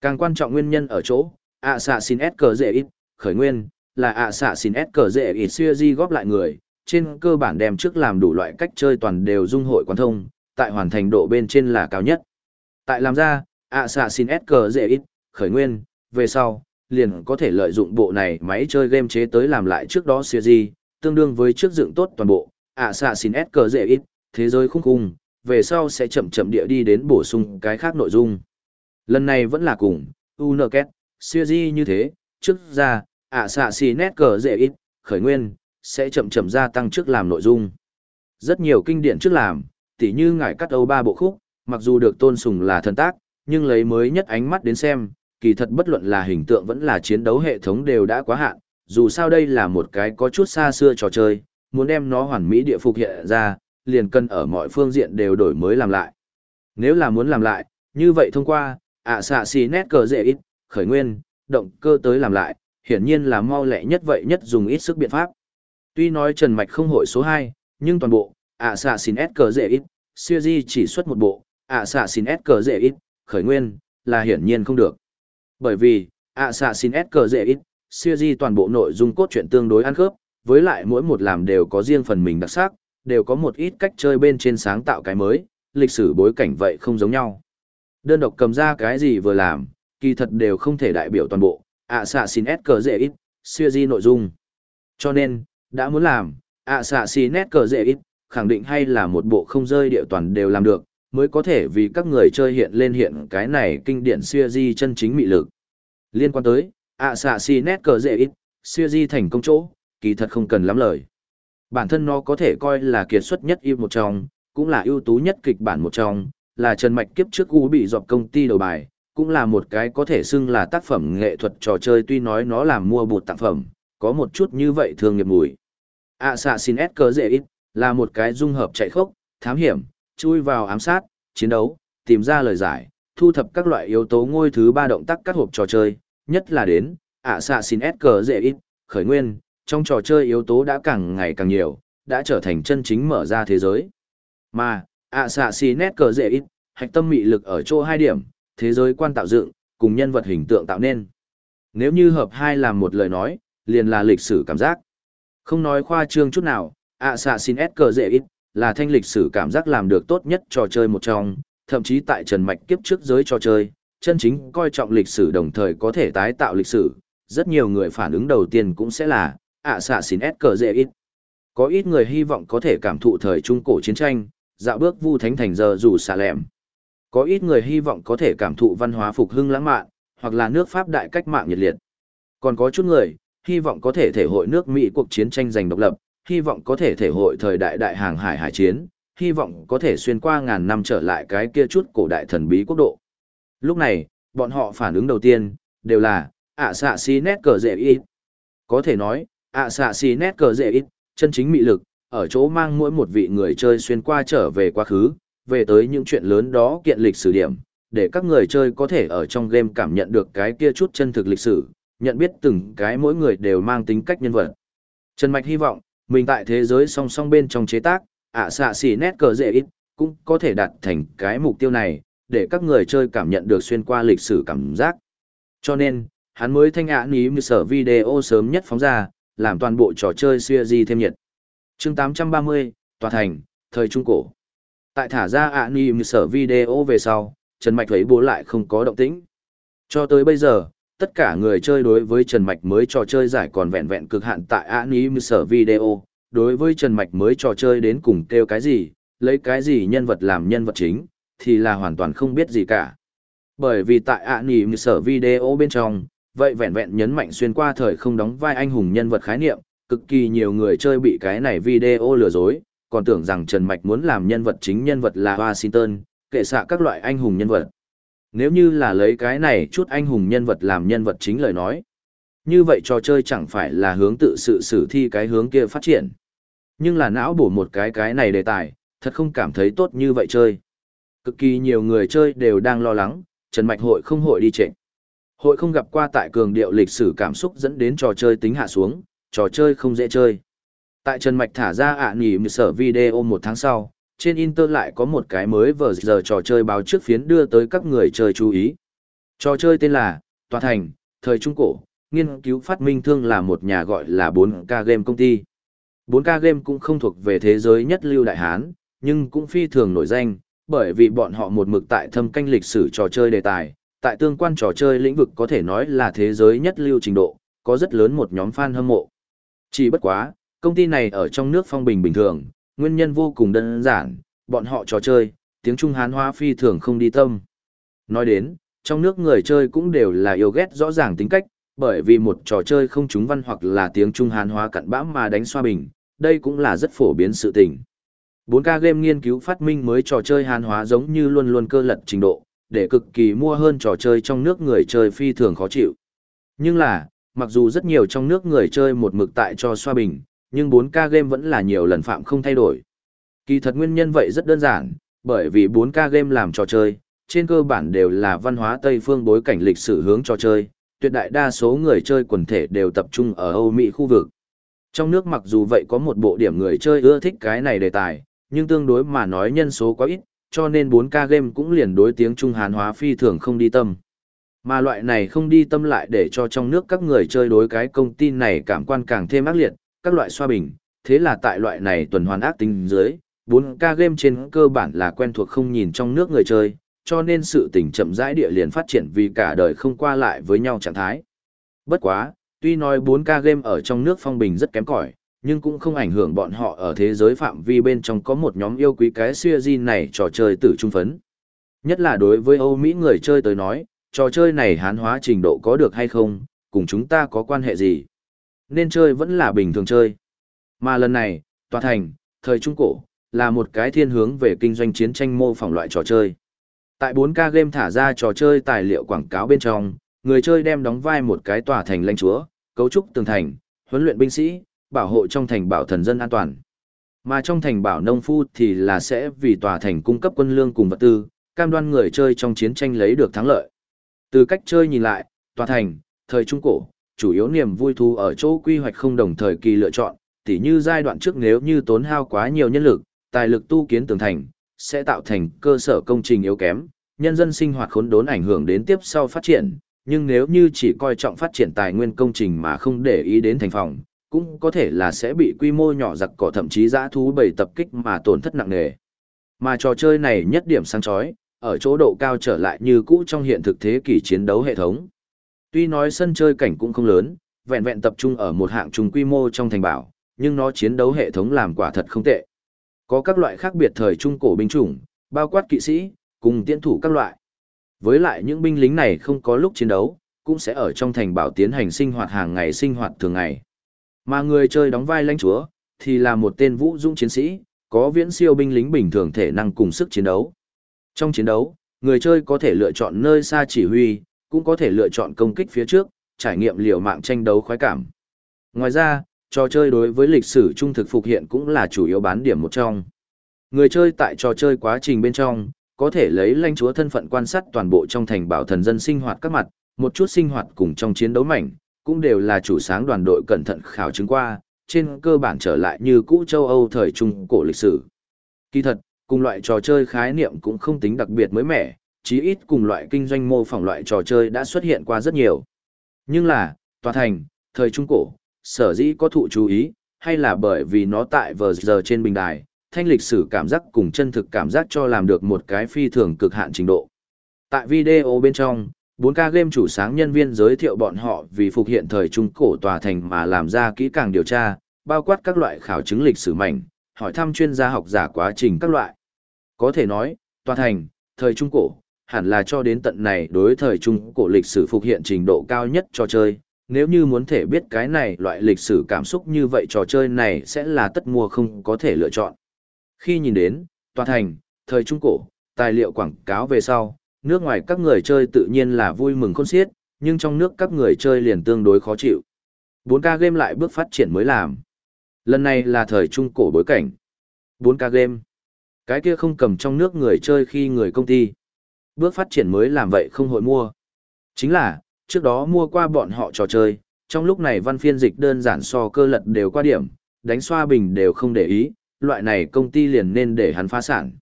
Càng quan trọng nguyên nhân ở chỗ, ạ xạ xin S cờ dễ ít, khởi nguyên, là ạ xạ xin S cờ dễ ít xưa di góp lại người, trên cơ bản đem trước làm đủ loại cách chơi toàn đều dung hội quan thông, tại hoàn thành độ bên trên là cao nhất. Tại làm ra, ạ xạ xin S cờ dễ ít, khởi nguyên, về sau, liền có thể lợi dụng bộ này máy chơi game chế tới làm lại trước đó xưa di, tương đương với trước dựng tốt toàn bộ, ạ xạ xin S cờ dễ ít, thế giới khung khung, về sau sẽ chậm chậm địa đi đến bổ sung cái khác nội dung. Lần này vẫn là cùng, u n siêu di như thế, trước ra, ạ xạ xì nét cờ dễ ít, khởi nguyên, sẽ chậm chậm gia tăng trước làm nội dung. Rất nhiều kinh điển trước làm, tỉ như ngải cắt âu ba bộ khúc, mặc dù được tôn sùng là thần tác, nhưng lấy mới nhất ánh mắt đến xem, kỳ thật bất luận là hình tượng vẫn là chiến đấu hệ thống đều đã quá hạn, dù sao đây là một cái có chút xa xưa trò chơi, muốn đem nó hoàn mỹ địa phục hiện ra, liền cần ở mọi phương diện đều đổi mới làm lại. Nếu là muốn làm lại, như vậy thông qua, ạ xạ xì nét cờ dễ ít, khởi nguyên, động cơ tới làm lại, hiển nhiên là mau lẹ nhất vậy nhất dùng ít sức biện pháp. Tuy nói Trần Mạch không hội số 2, nhưng toàn bộ, ạ xạ xin S cờ dễ ít, siêu di chỉ xuất một bộ, ạ xạ xin S cờ dễ ít, khởi nguyên, là hiển nhiên không được. Bởi vì, ạ xạ xinét cờ dễ ít series toàn bộ nội dung cốt truyện tương đối ăn khớp, với lại mỗi một làm đều có riêng phần mình đặc sắc, đều có một ít cách chơi bên trên sáng tạo cái mới, lịch sử bối cảnh vậy không giống nhau. Đơn độc cầm ra cái gì vừa làm, kỳ thật đều không thể đại biểu toàn bộ, ạ xạ xì net cờ dễ ít, xưa di nội dung. Cho nên, đã muốn làm, ạ xạ xì net cờ dễ ít, khẳng định hay là một bộ không rơi địa toàn đều làm được, mới có thể vì các người chơi hiện lên hiện cái này kinh điển series chân chính mị lực. Liên quan tới, ạ xạ xì net cờ dễ ít, xưa di thành công chỗ, kỳ thật không cần lắm lời. Bản thân nó có thể coi là kiệt xuất nhất yêu một trong, cũng là ưu tú nhất kịch bản một trong, là Trần Mạch kiếp trước U bị dọc công ty đầu bài, cũng là một cái có thể xưng là tác phẩm nghệ thuật trò chơi tuy nói nó làm mua bột tặng phẩm, có một chút như vậy thường nghiệp mùi. Dễ In là một cái dung hợp chạy khốc, thám hiểm, chui vào ám sát, chiến đấu, tìm ra lời giải, thu thập các loại yếu tố ngôi thứ ba động tác các hộp trò chơi, nhất là đến Assassin's Creed khởi nguyên, trong trò chơi yếu tố đã càng ngày càng nhiều, đã trở thành chân chính mở ra thế giới. Mà, ạ xạ xinét cơ dễ ít, hạch tâm mị lực ở chỗ hai điểm, thế giới quan tạo dựng, cùng nhân vật hình tượng tạo nên. Nếu như hợp hai làm một lời nói, liền là lịch sử cảm giác. Không nói khoa trương chút nào, ạ xạ xinét cơ dễ ít là thanh lịch sử cảm giác làm được tốt nhất trò chơi một trong, thậm chí tại Trần Mạch kiếp trước giới trò chơi, chân chính coi trọng lịch sử đồng thời có thể tái tạo lịch sử. Rất nhiều người phản ứng đầu tiên cũng sẽ là Ả xạ xìn éc cờ dễ ít. Có ít người hy vọng có thể cảm thụ thời trung cổ chiến tranh, dạo bước vu thánh thành giờ rủ xà lẻm. Có ít người hy vọng có thể cảm thụ văn hóa phục hưng lãng mạn, hoặc là nước Pháp đại cách mạng nhiệt liệt. Còn có chút người, hy vọng có thể thể hội nước Mỹ cuộc chiến tranh giành độc lập, hy vọng có thể thể hội thời đại đại hàng hải hải chiến, hy vọng có thể xuyên qua ngàn năm trở lại cái kia chút cổ đại thần bí quốc độ. Lúc này, bọn họ phản ứng đầu tiên, đều là, ạ xạ xí nét cờ dễ ít. Có thể nói, ạ xạ xì nét cờ dễ ít, chân chính mị lực, ở chỗ mang mỗi một vị người chơi xuyên qua trở về quá khứ, về tới những chuyện lớn đó kiện lịch sử điểm, để các người chơi có thể ở trong game cảm nhận được cái kia chút chân thực lịch sử, nhận biết từng cái mỗi người đều mang tính cách nhân vật. Trần Mạch hy vọng, mình tại thế giới song song bên trong chế tác, ạ xạ xì nét cờ dễ ít, cũng có thể đạt thành cái mục tiêu này, để các người chơi cảm nhận được xuyên qua lịch sử cảm giác. Cho nên, hắn mới thanh ạ ní sở video sớm nhất phóng ra, làm toàn bộ trò chơi xuya di thêm nhiệt. chương 830, Tòa Thành, Thời Trung Cổ. Tại thả ra ạ ní sở video về sau, Trần Mạch thấy bố lại không có động tĩnh. Cho tới bây giờ, tất cả người chơi đối với Trần Mạch mới trò chơi giải còn vẹn vẹn cực hạn tại anime sở video, đối với Trần Mạch mới trò chơi đến cùng kêu cái gì, lấy cái gì nhân vật làm nhân vật chính, thì là hoàn toàn không biết gì cả. Bởi vì tại anime sở video bên trong, vậy vẹn vẹn nhấn mạnh xuyên qua thời không đóng vai anh hùng nhân vật khái niệm, cực kỳ nhiều người chơi bị cái này video lừa dối, còn tưởng rằng Trần Mạch muốn làm nhân vật chính nhân vật là Washington, kệ xạ các loại anh hùng nhân vật. Nếu như là lấy cái này chút anh hùng nhân vật làm nhân vật chính lời nói. Như vậy trò chơi chẳng phải là hướng tự sự xử thi cái hướng kia phát triển. Nhưng là não bổ một cái cái này đề tài, thật không cảm thấy tốt như vậy chơi. Cực kỳ nhiều người chơi đều đang lo lắng, Trần Mạch hội không hội đi trệnh. Hội không gặp qua tại cường điệu lịch sử cảm xúc dẫn đến trò chơi tính hạ xuống, trò chơi không dễ chơi. Tại Trần Mạch thả ra ạ à nghỉ sở video một tháng sau, trên Inter lại có một cái mới vừa giờ trò chơi báo trước phiến đưa tới các người chơi chú ý. Trò chơi tên là Tòa Thành, Thời Trung Cổ, nghiên cứu phát minh thương là một nhà gọi là 4K Game công ty. 4K Game cũng không thuộc về thế giới nhất lưu đại hán, nhưng cũng phi thường nổi danh, bởi vì bọn họ một mực tại thâm canh lịch sử trò chơi đề tài, tại tương quan trò chơi lĩnh vực có thể nói là thế giới nhất lưu trình độ, có rất lớn một nhóm fan hâm mộ. Chỉ bất quá, công ty này ở trong nước phong bình bình thường, nguyên nhân vô cùng đơn giản, bọn họ trò chơi, tiếng Trung Hán hóa phi thường không đi tâm. Nói đến, trong nước người chơi cũng đều là yêu ghét rõ ràng tính cách, bởi vì một trò chơi không trúng văn hoặc là tiếng Trung Hán hóa cặn bã mà đánh xoa bình, đây cũng là rất phổ biến sự tình. 4K game nghiên cứu phát minh mới trò chơi Hán hóa giống như luôn luôn cơ lật trình độ, để cực kỳ mua hơn trò chơi trong nước người chơi phi thường khó chịu. Nhưng là, mặc dù rất nhiều trong nước người chơi một mực tại cho xoa bình, nhưng 4K game vẫn là nhiều lần phạm không thay đổi. Kỳ thật nguyên nhân vậy rất đơn giản, bởi vì 4K game làm trò chơi, trên cơ bản đều là văn hóa Tây phương bối cảnh lịch sử hướng trò chơi, tuyệt đại đa số người chơi quần thể đều tập trung ở Âu Mỹ khu vực. Trong nước mặc dù vậy có một bộ điểm người chơi ưa thích cái này đề tài, nhưng tương đối mà nói nhân số quá ít, cho nên 4K game cũng liền đối tiếng Trung Hán hóa phi thường không đi tâm. Mà loại này không đi tâm lại để cho trong nước các người chơi đối cái công ty này cảm quan càng thêm ác liệt, các loại xoa bình, thế là tại loại này tuần hoàn ác tính dưới, 4K game trên cơ bản là quen thuộc không nhìn trong nước người chơi, cho nên sự tình chậm rãi địa liền phát triển vì cả đời không qua lại với nhau trạng thái. Bất quá, tuy nói 4K game ở trong nước phong bình rất kém cỏi, nhưng cũng không ảnh hưởng bọn họ ở thế giới phạm vi bên trong có một nhóm yêu quý cái series này trò chơi tử trung phấn. Nhất là đối với Âu Mỹ người chơi tới nói, trò chơi này hán hóa trình độ có được hay không, cùng chúng ta có quan hệ gì. Nên chơi vẫn là bình thường chơi. Mà lần này, tòa thành, thời trung cổ, là một cái thiên hướng về kinh doanh chiến tranh mô phỏng loại trò chơi. Tại 4K game thả ra trò chơi tài liệu quảng cáo bên trong, người chơi đem đóng vai một cái tòa thành lãnh chúa, cấu trúc tường thành, huấn luyện binh sĩ, bảo hộ trong thành bảo thần dân an toàn. Mà trong thành bảo nông phu thì là sẽ vì tòa thành cung cấp quân lương cùng vật tư, cam đoan người chơi trong chiến tranh lấy được thắng lợi. Từ cách chơi nhìn lại, tòa thành, thời trung cổ, chủ yếu niềm vui thú ở chỗ quy hoạch không đồng thời kỳ lựa chọn, tỉ như giai đoạn trước nếu như tốn hao quá nhiều nhân lực, tài lực tu kiến tường thành, sẽ tạo thành cơ sở công trình yếu kém, nhân dân sinh hoạt khốn đốn ảnh hưởng đến tiếp sau phát triển, nhưng nếu như chỉ coi trọng phát triển tài nguyên công trình mà không để ý đến thành phòng, cũng có thể là sẽ bị quy mô nhỏ giặc cỏ thậm chí dã thú bầy tập kích mà tổn thất nặng nề. Mà trò chơi này nhất điểm sáng chói, ở chỗ độ cao trở lại như cũ trong hiện thực thế kỷ chiến đấu hệ thống. Tuy nói sân chơi cảnh cũng không lớn, vẹn vẹn tập trung ở một hạng trung quy mô trong thành bảo, nhưng nó chiến đấu hệ thống làm quả thật không tệ. Có các loại khác biệt thời trung cổ binh chủng, bao quát kỵ sĩ, cùng tiễn thủ các loại. Với lại những binh lính này không có lúc chiến đấu, cũng sẽ ở trong thành bảo tiến hành sinh hoạt hàng ngày sinh hoạt thường ngày. Mà người chơi đóng vai lãnh chúa, thì là một tên vũ dũng chiến sĩ, có viễn siêu binh lính bình thường thể năng cùng sức chiến đấu. Trong chiến đấu, người chơi có thể lựa chọn nơi xa chỉ huy, cũng có thể lựa chọn công kích phía trước, trải nghiệm liều mạng tranh đấu khoái cảm. Ngoài ra, trò chơi đối với lịch sử trung thực phục hiện cũng là chủ yếu bán điểm một trong. Người chơi tại trò chơi quá trình bên trong, có thể lấy lãnh chúa thân phận quan sát toàn bộ trong thành bảo thần dân sinh hoạt các mặt, một chút sinh hoạt cùng trong chiến đấu mảnh, cũng đều là chủ sáng đoàn đội cẩn thận khảo chứng qua, trên cơ bản trở lại như cũ châu Âu thời trung cổ lịch sử. Kỳ thật, cùng loại trò chơi khái niệm cũng không tính đặc biệt mới mẻ, chí ít cùng loại kinh doanh mô phỏng loại trò chơi đã xuất hiện qua rất nhiều. Nhưng là, tòa thành, thời trung cổ, sở dĩ có thụ chú ý, hay là bởi vì nó tại vờ giờ trên bình đài, thanh lịch sử cảm giác cùng chân thực cảm giác cho làm được một cái phi thường cực hạn trình độ. Tại video bên trong, 4K game chủ sáng nhân viên giới thiệu bọn họ vì phục hiện thời trung cổ tòa thành mà làm ra kỹ càng điều tra, bao quát các loại khảo chứng lịch sử mảnh, hỏi thăm chuyên gia học giả quá trình các loại. Có thể nói, tòa thành, thời trung cổ, hẳn là cho đến tận này đối thời trung cổ lịch sử phục hiện trình độ cao nhất cho chơi. Nếu như muốn thể biết cái này loại lịch sử cảm xúc như vậy trò chơi này sẽ là tất mua không có thể lựa chọn. Khi nhìn đến, tòa thành, thời trung cổ, tài liệu quảng cáo về sau, nước ngoài các người chơi tự nhiên là vui mừng khôn xiết, nhưng trong nước các người chơi liền tương đối khó chịu. 4K game lại bước phát triển mới làm. Lần này là thời trung cổ bối cảnh. 4K game. Cái kia không cầm trong nước người chơi khi người công ty. Bước phát triển mới làm vậy không hội mua. Chính là, trước đó mua qua bọn họ trò chơi, trong lúc này văn phiên dịch đơn giản so cơ lật đều qua điểm, đánh xoa bình đều không để ý, loại này công ty liền nên để hắn phá sản.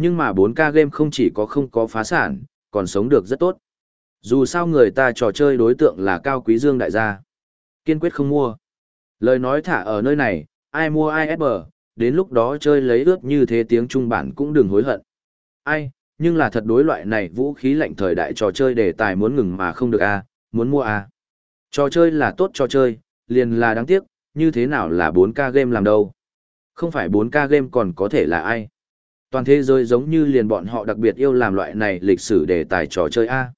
Nhưng mà 4K game không chỉ có không có phá sản, còn sống được rất tốt. Dù sao người ta trò chơi đối tượng là cao quý dương đại gia. Kiên quyết không mua. Lời nói thả ở nơi này, ai mua ai ép bờ, đến lúc đó chơi lấy ướt như thế tiếng trung bản cũng đừng hối hận. Ai, nhưng là thật đối loại này vũ khí lạnh thời đại trò chơi đề tài muốn ngừng mà không được a à, muốn mua a à. Trò chơi là tốt trò chơi, liền là đáng tiếc, như thế nào là 4K game làm đâu. Không phải 4K game còn có thể là ai. Toàn thế giới giống như liền bọn họ đặc biệt yêu làm loại này lịch sử đề tài trò chơi A.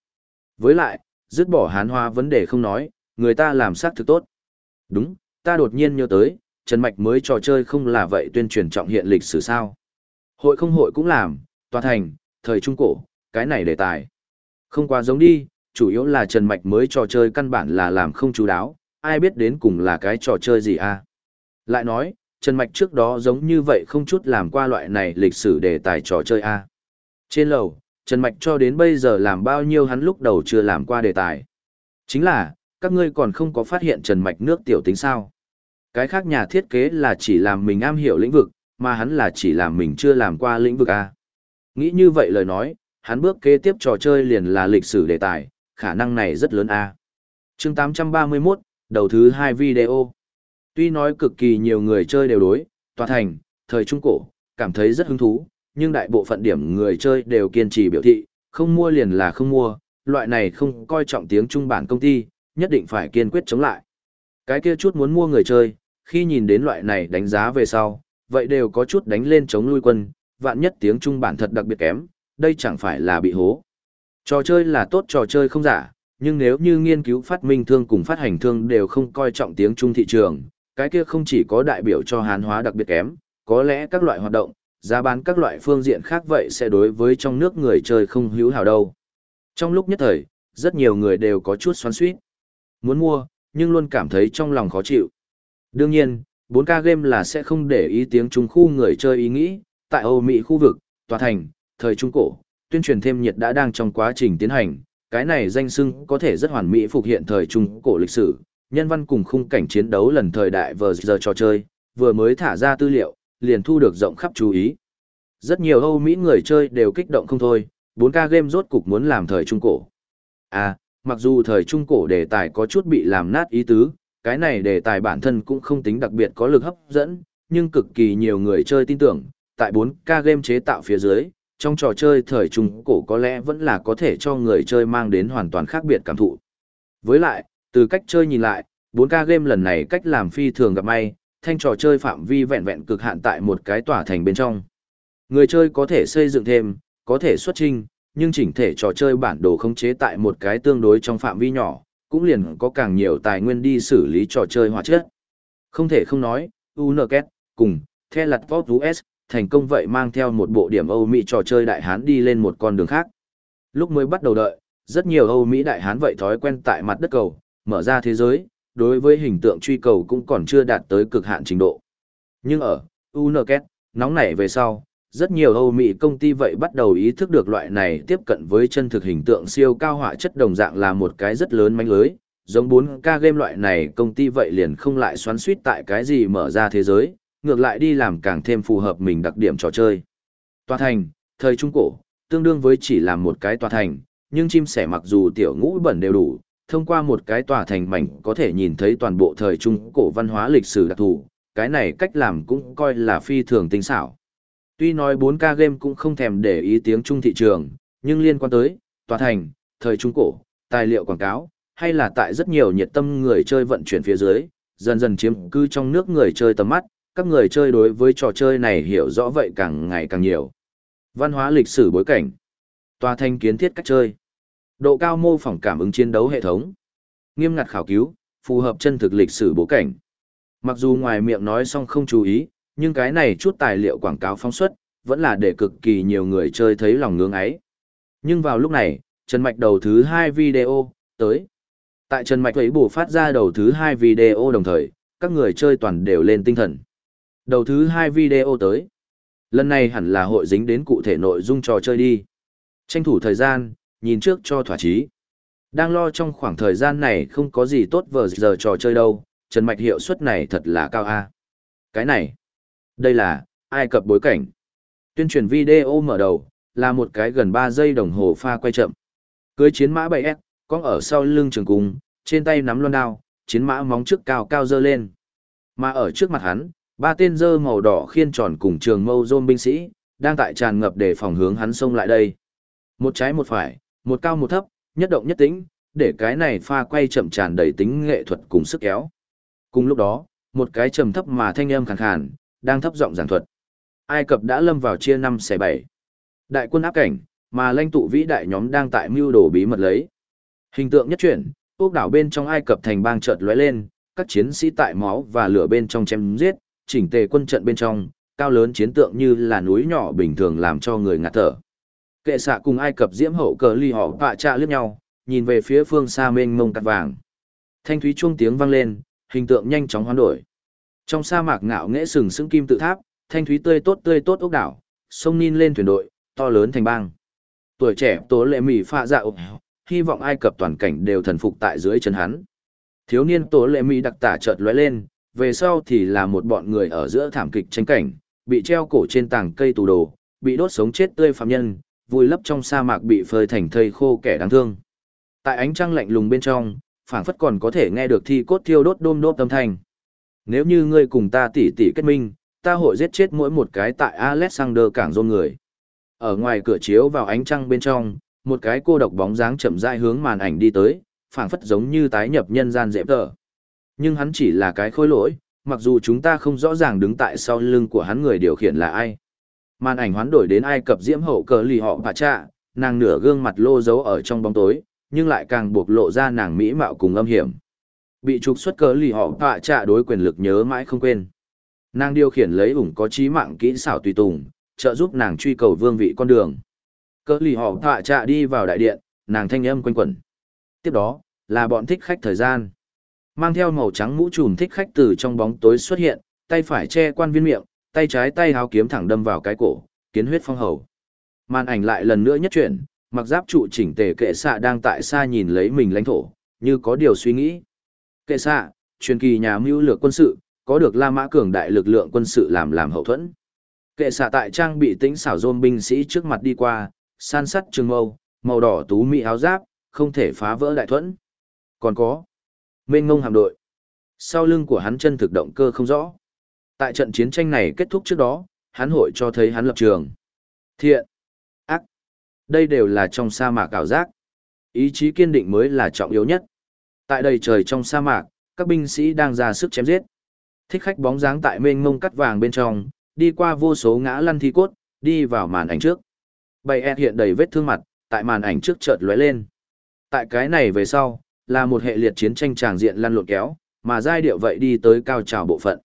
Với lại, dứt bỏ hán hoa vấn đề không nói, người ta làm xác thực tốt. Đúng, ta đột nhiên nhớ tới, Trần Mạch mới trò chơi không là vậy tuyên truyền trọng hiện lịch sử sao. Hội không hội cũng làm, tòa thành, thời trung cổ, cái này đề tài. Không quá giống đi, chủ yếu là Trần Mạch mới trò chơi căn bản là làm không chú đáo, ai biết đến cùng là cái trò chơi gì a Lại nói, Trần Mạch trước đó giống như vậy không chút làm qua loại này lịch sử đề tài trò chơi A. Trên lầu, Trần Mạch cho đến bây giờ làm bao nhiêu hắn lúc đầu chưa làm qua đề tài. Chính là, các ngươi còn không có phát hiện Trần Mạch nước tiểu tính sao. Cái khác nhà thiết kế là chỉ làm mình am hiểu lĩnh vực, mà hắn là chỉ làm mình chưa làm qua lĩnh vực A. nghĩ như vậy lời nói, hắn bước kế tiếp trò chơi liền là lịch sử đề tài, khả năng này rất lớn a. Chương 831, đầu thứ 2 video. Tuy nói cực kỳ nhiều người chơi đều đối, tòa thành, thời trung cổ, cảm thấy rất hứng thú, nhưng đại bộ phận điểm người chơi đều kiên trì biểu thị, không mua liền là không mua, loại này không coi trọng tiếng trung bản công ty, nhất định phải kiên quyết chống lại. Cái kia chút muốn mua người chơi, khi nhìn đến loại này đánh giá về sau, vậy đều có chút đánh lên chống lui quân, vạn nhất tiếng trung bản thật đặc biệt kém, đây chẳng phải là bị hố. Trò chơi là tốt trò chơi không giả, nhưng nếu như nghiên cứu phát minh thương cùng phát hành thương đều không coi trọng tiếng Trung thị trường, cái kia không chỉ có đại biểu cho hán hóa đặc biệt kém, có lẽ các loại hoạt động, giá bán các loại phương diện khác vậy sẽ đối với trong nước người chơi không hữu hảo đâu. Trong lúc nhất thời, rất nhiều người đều có chút xoắn suýt. Muốn mua, nhưng luôn cảm thấy trong lòng khó chịu. Đương nhiên, 4K game là sẽ không để ý tiếng Trung khu người chơi ý nghĩ, tại Âu Mỹ khu vực, tòa thành, thời Trung Cổ, tuyên truyền thêm nhiệt đã đang trong quá trình tiến hành, cái này danh xưng có thể rất hoàn mỹ phục hiện thời Trung Cổ lịch sử, nhân văn cùng khung cảnh chiến đấu lần thời đại vừa giờ trò chơi, vừa mới thả ra tư liệu, liền thu được rộng khắp chú ý. Rất nhiều Âu Mỹ người chơi đều kích động không thôi, 4K game rốt cục muốn làm thời Trung Cổ. À, mặc dù thời Trung Cổ đề tài có chút bị làm nát ý tứ, cái này đề tài bản thân cũng không tính đặc biệt có lực hấp dẫn, nhưng cực kỳ nhiều người chơi tin tưởng, tại 4K game chế tạo phía dưới, trong trò chơi thời trung cổ có lẽ vẫn là có thể cho người chơi mang đến hoàn toàn khác biệt cảm thụ. Với lại, từ cách chơi nhìn lại, 4K game lần này cách làm phi thường gặp may, thanh trò chơi phạm vi vẹn vẹn cực hạn tại một cái tỏa thành bên trong. Người chơi có thể xây dựng thêm, có thể xuất trình, nhưng chỉnh thể trò chơi bản đồ khống chế tại một cái tương đối trong phạm vi nhỏ, cũng liền có càng nhiều tài nguyên đi xử lý trò chơi hóa chất. Không thể không nói, UNKET, cùng, The Lật Vót US, thành công vậy mang theo một bộ điểm Âu Mỹ trò chơi đại hán đi lên một con đường khác. Lúc mới bắt đầu đợi, rất nhiều Âu Mỹ đại hán vậy thói quen tại mặt đất cầu, mở ra thế giới, đối với hình tượng truy cầu cũng còn chưa đạt tới cực hạn trình độ. Nhưng ở UNKET, nóng nảy về sau, rất nhiều Âu Mỹ công ty vậy bắt đầu ý thức được loại này tiếp cận với chân thực hình tượng siêu cao họa chất đồng dạng là một cái rất lớn manh lưới, giống 4K game loại này công ty vậy liền không lại xoắn suýt tại cái gì mở ra thế giới, ngược lại đi làm càng thêm phù hợp mình đặc điểm trò chơi. Tòa thành, thời trung cổ, tương đương với chỉ làm một cái tòa thành, nhưng chim sẻ mặc dù tiểu ngũ bẩn đều đủ, thông qua một cái tòa thành mảnh có thể nhìn thấy toàn bộ thời trung cổ văn hóa lịch sử đặc thù, cái này cách làm cũng coi là phi thường tinh xảo. Tuy nói 4K game cũng không thèm để ý tiếng Trung thị trường, nhưng liên quan tới, tòa thành, thời trung cổ, tài liệu quảng cáo, hay là tại rất nhiều nhiệt tâm người chơi vận chuyển phía dưới, dần dần chiếm cư trong nước người chơi tầm mắt, các người chơi đối với trò chơi này hiểu rõ vậy càng ngày càng nhiều. Văn hóa lịch sử bối cảnh, tòa thành kiến thiết cách chơi, độ cao mô phỏng cảm ứng chiến đấu hệ thống, nghiêm ngặt khảo cứu, phù hợp chân thực lịch sử bối cảnh. Mặc dù ngoài miệng nói xong không chú ý, nhưng cái này chút tài liệu quảng cáo phóng xuất, vẫn là để cực kỳ nhiều người chơi thấy lòng ngưỡng ấy. Nhưng vào lúc này, Trần Mạch đầu thứ hai video, tới. Tại Trần Mạch ấy bổ phát ra đầu thứ hai video đồng thời, các người chơi toàn đều lên tinh thần. Đầu thứ hai video tới. Lần này hẳn là hội dính đến cụ thể nội dung trò chơi đi. Tranh thủ thời gian, nhìn trước cho thỏa chí. Đang lo trong khoảng thời gian này không có gì tốt vờ giờ trò chơi đâu, Trần Mạch hiệu suất này thật là cao a. Cái này, đây là, Ai Cập bối cảnh. Tuyên truyền video mở đầu, là một cái gần 3 giây đồng hồ pha quay chậm. Cưới chiến mã 7S, có ở sau lưng trường cung, trên tay nắm loan đao, chiến mã móng trước cao cao dơ lên. Mà ở trước mặt hắn, ba tên dơ màu đỏ khiên tròn cùng trường mâu rôm binh sĩ, đang tại tràn ngập để phòng hướng hắn xông lại đây. Một trái một phải, một cao một thấp, nhất động nhất tĩnh, để cái này pha quay chậm tràn đầy tính nghệ thuật cùng sức kéo. Cùng lúc đó, một cái trầm thấp mà thanh âm khàn khàn, đang thấp giọng giảng thuật. Ai Cập đã lâm vào chia năm xẻ bảy. Đại quân áp cảnh, mà lãnh tụ vĩ đại nhóm đang tại mưu đồ bí mật lấy. Hình tượng nhất chuyển, quốc đảo bên trong Ai Cập thành bang chợt lóe lên, các chiến sĩ tại máu và lửa bên trong chém giết, chỉnh tề quân trận bên trong, cao lớn chiến tượng như là núi nhỏ bình thường làm cho người ngạt thở. Kệ xạ cùng Ai Cập diễm hậu cờ ly họ bạ trạ liếc nhau, nhìn về phía phương xa mênh mông cắt vàng. Thanh thúy chuông tiếng vang lên, hình tượng nhanh chóng hoán đổi. Trong sa mạc ngạo nghễ sừng sững kim tự tháp, thanh thúy tươi tốt tươi tốt ốc đảo, sông nin lên thuyền đội, to lớn thành bang. Tuổi trẻ tố lệ mỉ pha dạ ốc, hy vọng Ai Cập toàn cảnh đều thần phục tại dưới chân hắn. Thiếu niên tố lệ mỉ đặc tả chợt lóe lên, về sau thì là một bọn người ở giữa thảm kịch tranh cảnh, bị treo cổ trên tảng cây tù đồ, bị đốt sống chết tươi phạm nhân, vùi lấp trong sa mạc bị phơi thành thây khô kẻ đáng thương. Tại ánh trăng lạnh lùng bên trong, phảng phất còn có thể nghe được thi cốt thiêu đốt đôm đốp âm thanh. Nếu như ngươi cùng ta tỉ tỉ kết minh, ta hội giết chết mỗi một cái tại Alexander cảng rôn người. Ở ngoài cửa chiếu vào ánh trăng bên trong, một cái cô độc bóng dáng chậm rãi hướng màn ảnh đi tới, phảng phất giống như tái nhập nhân gian dễ tờ. Nhưng hắn chỉ là cái khôi lỗi, mặc dù chúng ta không rõ ràng đứng tại sau lưng của hắn người điều khiển là ai. Màn ảnh hoán đổi đến Ai Cập diễm hậu cờ lì họ và trạ, nàng nửa gương mặt lô giấu ở trong bóng tối, nhưng lại càng buộc lộ ra nàng mỹ mạo cùng âm hiểm. Bị trục xuất cờ lì họ và trạ đối quyền lực nhớ mãi không quên. Nàng điều khiển lấy ủng có trí mạng kỹ xảo tùy tùng, trợ giúp nàng truy cầu vương vị con đường. Cờ lì họ và trạ đi vào đại điện, nàng thanh âm quanh quẩn. Tiếp đó, là bọn thích khách thời gian. Mang theo màu trắng mũ trùm thích khách từ trong bóng tối xuất hiện, tay phải che quan viên miệng, tay trái tay háo kiếm thẳng đâm vào cái cổ, kiến huyết phong hầu. Màn ảnh lại lần nữa nhất chuyển, mặc giáp trụ chỉnh tề kệ xạ đang tại xa nhìn lấy mình lãnh thổ, như có điều suy nghĩ. Kệ xạ, truyền kỳ nhà mưu lược quân sự, có được La Mã cường đại lực lượng quân sự làm làm hậu thuẫn. Kệ xạ tại trang bị tính xảo rôm binh sĩ trước mặt đi qua, san sắt trường mâu, màu đỏ tú mỹ áo giáp, không thể phá vỡ đại thuẫn. Còn có, mênh ngông hạm đội. Sau lưng của hắn chân thực động cơ không rõ. Tại trận chiến tranh này kết thúc trước đó, hắn hội cho thấy hắn lập trường. Thiện, ác, đây đều là trong sa mạc ảo giác. Ý chí kiên định mới là trọng yếu nhất. Tại đầy trời trong sa mạc, các binh sĩ đang ra sức chém giết. Thích khách bóng dáng tại mênh mông cắt vàng bên trong, đi qua vô số ngã lăn thi cốt, đi vào màn ảnh trước. Bày ẹt hiện đầy vết thương mặt, tại màn ảnh trước chợt lóe lên. Tại cái này về sau, là một hệ liệt chiến tranh tràng diện lăn lộn kéo, mà giai điệu vậy đi tới cao trào bộ phận.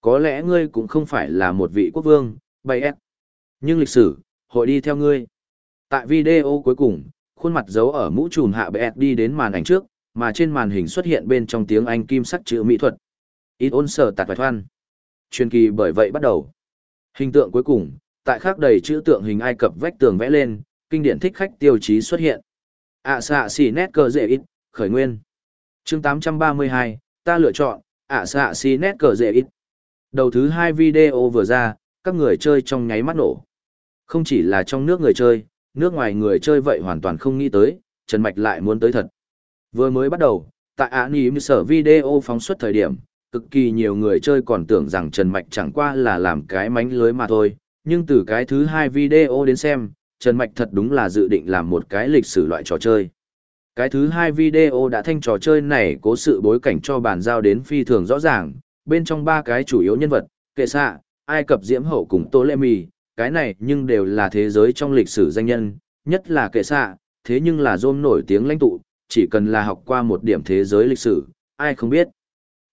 Có lẽ ngươi cũng không phải là một vị quốc vương, bày ép. Nhưng lịch sử, hội đi theo ngươi. Tại video cuối cùng, khuôn mặt giấu ở mũ trùm hạ bẹt đi đến màn ảnh trước, mà trên màn hình xuất hiện bên trong tiếng Anh kim sắc chữ mỹ thuật. Ít ôn sở tạt vài thoan. Truyền kỳ bởi vậy bắt đầu. Hình tượng cuối cùng, tại khắc đầy chữ tượng hình Ai Cập vách tường vẽ lên, kinh điển thích khách tiêu chí xuất hiện. ạ xạ xì nét cờ dễ ít, khởi nguyên. chương 832, ta lựa chọn, ạ xạ xì nét cờ dễ ít. Đầu thứ hai video vừa ra, các người chơi trong nháy mắt nổ. Không chỉ là trong nước người chơi, nước ngoài người chơi vậy hoàn toàn không nghĩ tới, Trần Mạch lại muốn tới thật. Vừa mới bắt đầu, tại án ý sở video phóng xuất thời điểm, cực kỳ nhiều người chơi còn tưởng rằng Trần Mạch chẳng qua là làm cái mánh lưới mà thôi, nhưng từ cái thứ hai video đến xem, Trần Mạch thật đúng là dự định làm một cái lịch sử loại trò chơi. Cái thứ hai video đã thanh trò chơi này cố sự bối cảnh cho bàn giao đến phi thường rõ ràng, bên trong ba cái chủ yếu nhân vật, kệ xạ, Ai Cập Diễm Hậu cùng Tô Lê Mì, cái này nhưng đều là thế giới trong lịch sử danh nhân, nhất là kệ xạ, thế nhưng là rôm nổi tiếng lãnh tụ, chỉ cần là học qua một điểm thế giới lịch sử, ai không biết.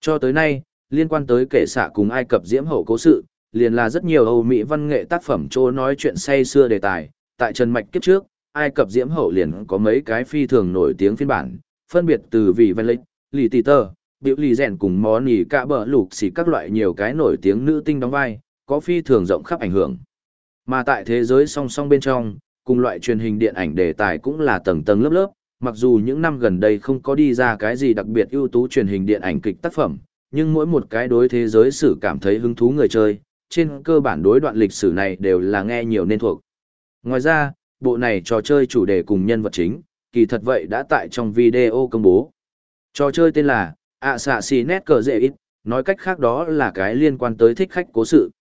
Cho tới nay, liên quan tới kệ xạ cùng Ai Cập Diễm Hậu cố sự, liền là rất nhiều Âu Mỹ văn nghệ tác phẩm trô nói chuyện say xưa đề tài, tại Trần Mạch kiếp trước, Ai Cập Diễm Hậu liền có mấy cái phi thường nổi tiếng phiên bản, phân biệt từ vị văn lịch, lì tì tơ, biểu lì rèn cùng món nỉ cả bờ lục xì các loại nhiều cái nổi tiếng nữ tinh đóng vai, có phi thường rộng khắp ảnh hưởng. Mà tại thế giới song song bên trong, cùng loại truyền hình điện ảnh đề tài cũng là tầng tầng lớp lớp, mặc dù những năm gần đây không có đi ra cái gì đặc biệt ưu tú truyền hình điện ảnh kịch tác phẩm, nhưng mỗi một cái đối thế giới sử cảm thấy hứng thú người chơi, trên cơ bản đối đoạn lịch sử này đều là nghe nhiều nên thuộc. Ngoài ra, bộ này trò chơi chủ đề cùng nhân vật chính, kỳ thật vậy đã tại trong video công bố. Trò chơi tên là ạ xạ xì nét cờ dễ ít, nói cách khác đó là cái liên quan tới thích khách cố sự.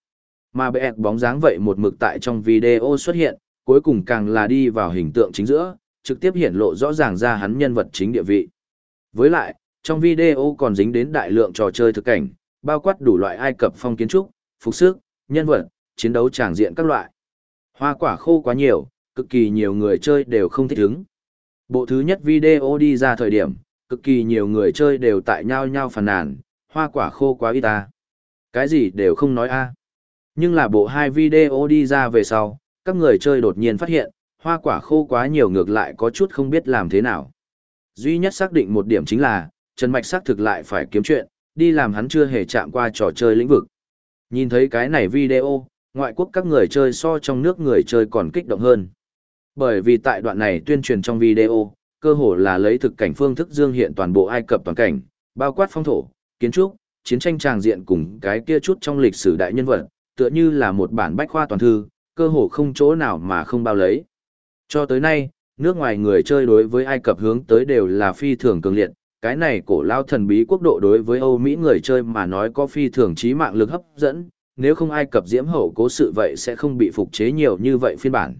Mà bệ bóng dáng vậy một mực tại trong video xuất hiện, cuối cùng càng là đi vào hình tượng chính giữa, trực tiếp hiện lộ rõ ràng ra hắn nhân vật chính địa vị. Với lại, trong video còn dính đến đại lượng trò chơi thực cảnh, bao quát đủ loại Ai Cập phong kiến trúc, phục sức, nhân vật, chiến đấu tràng diện các loại. Hoa quả khô quá nhiều, cực kỳ nhiều người chơi đều không thích ứng. Bộ thứ nhất video đi ra thời điểm, cực kỳ nhiều người chơi đều tại nhau nhau phàn nàn, hoa quả khô quá ít ta. Cái gì đều không nói a. Nhưng là bộ hai video đi ra về sau, các người chơi đột nhiên phát hiện, hoa quả khô quá nhiều ngược lại có chút không biết làm thế nào. Duy nhất xác định một điểm chính là, Trần Mạch xác thực lại phải kiếm chuyện, đi làm hắn chưa hề chạm qua trò chơi lĩnh vực. Nhìn thấy cái này video, ngoại quốc các người chơi so trong nước người chơi còn kích động hơn. Bởi vì tại đoạn này tuyên truyền trong video, cơ hồ là lấy thực cảnh phương thức dương hiện toàn bộ Ai Cập toàn cảnh, bao quát phong thổ, kiến trúc, chiến tranh tràng diện cùng cái kia chút trong lịch sử đại nhân vật, tựa như là một bản bách khoa toàn thư, cơ hồ không chỗ nào mà không bao lấy. Cho tới nay, nước ngoài người chơi đối với Ai Cập hướng tới đều là phi thường cường liệt, cái này cổ lao thần bí quốc độ đối với Âu Mỹ người chơi mà nói có phi thường trí mạng lực hấp dẫn, nếu không Ai Cập diễm hậu cố sự vậy sẽ không bị phục chế nhiều như vậy phiên bản.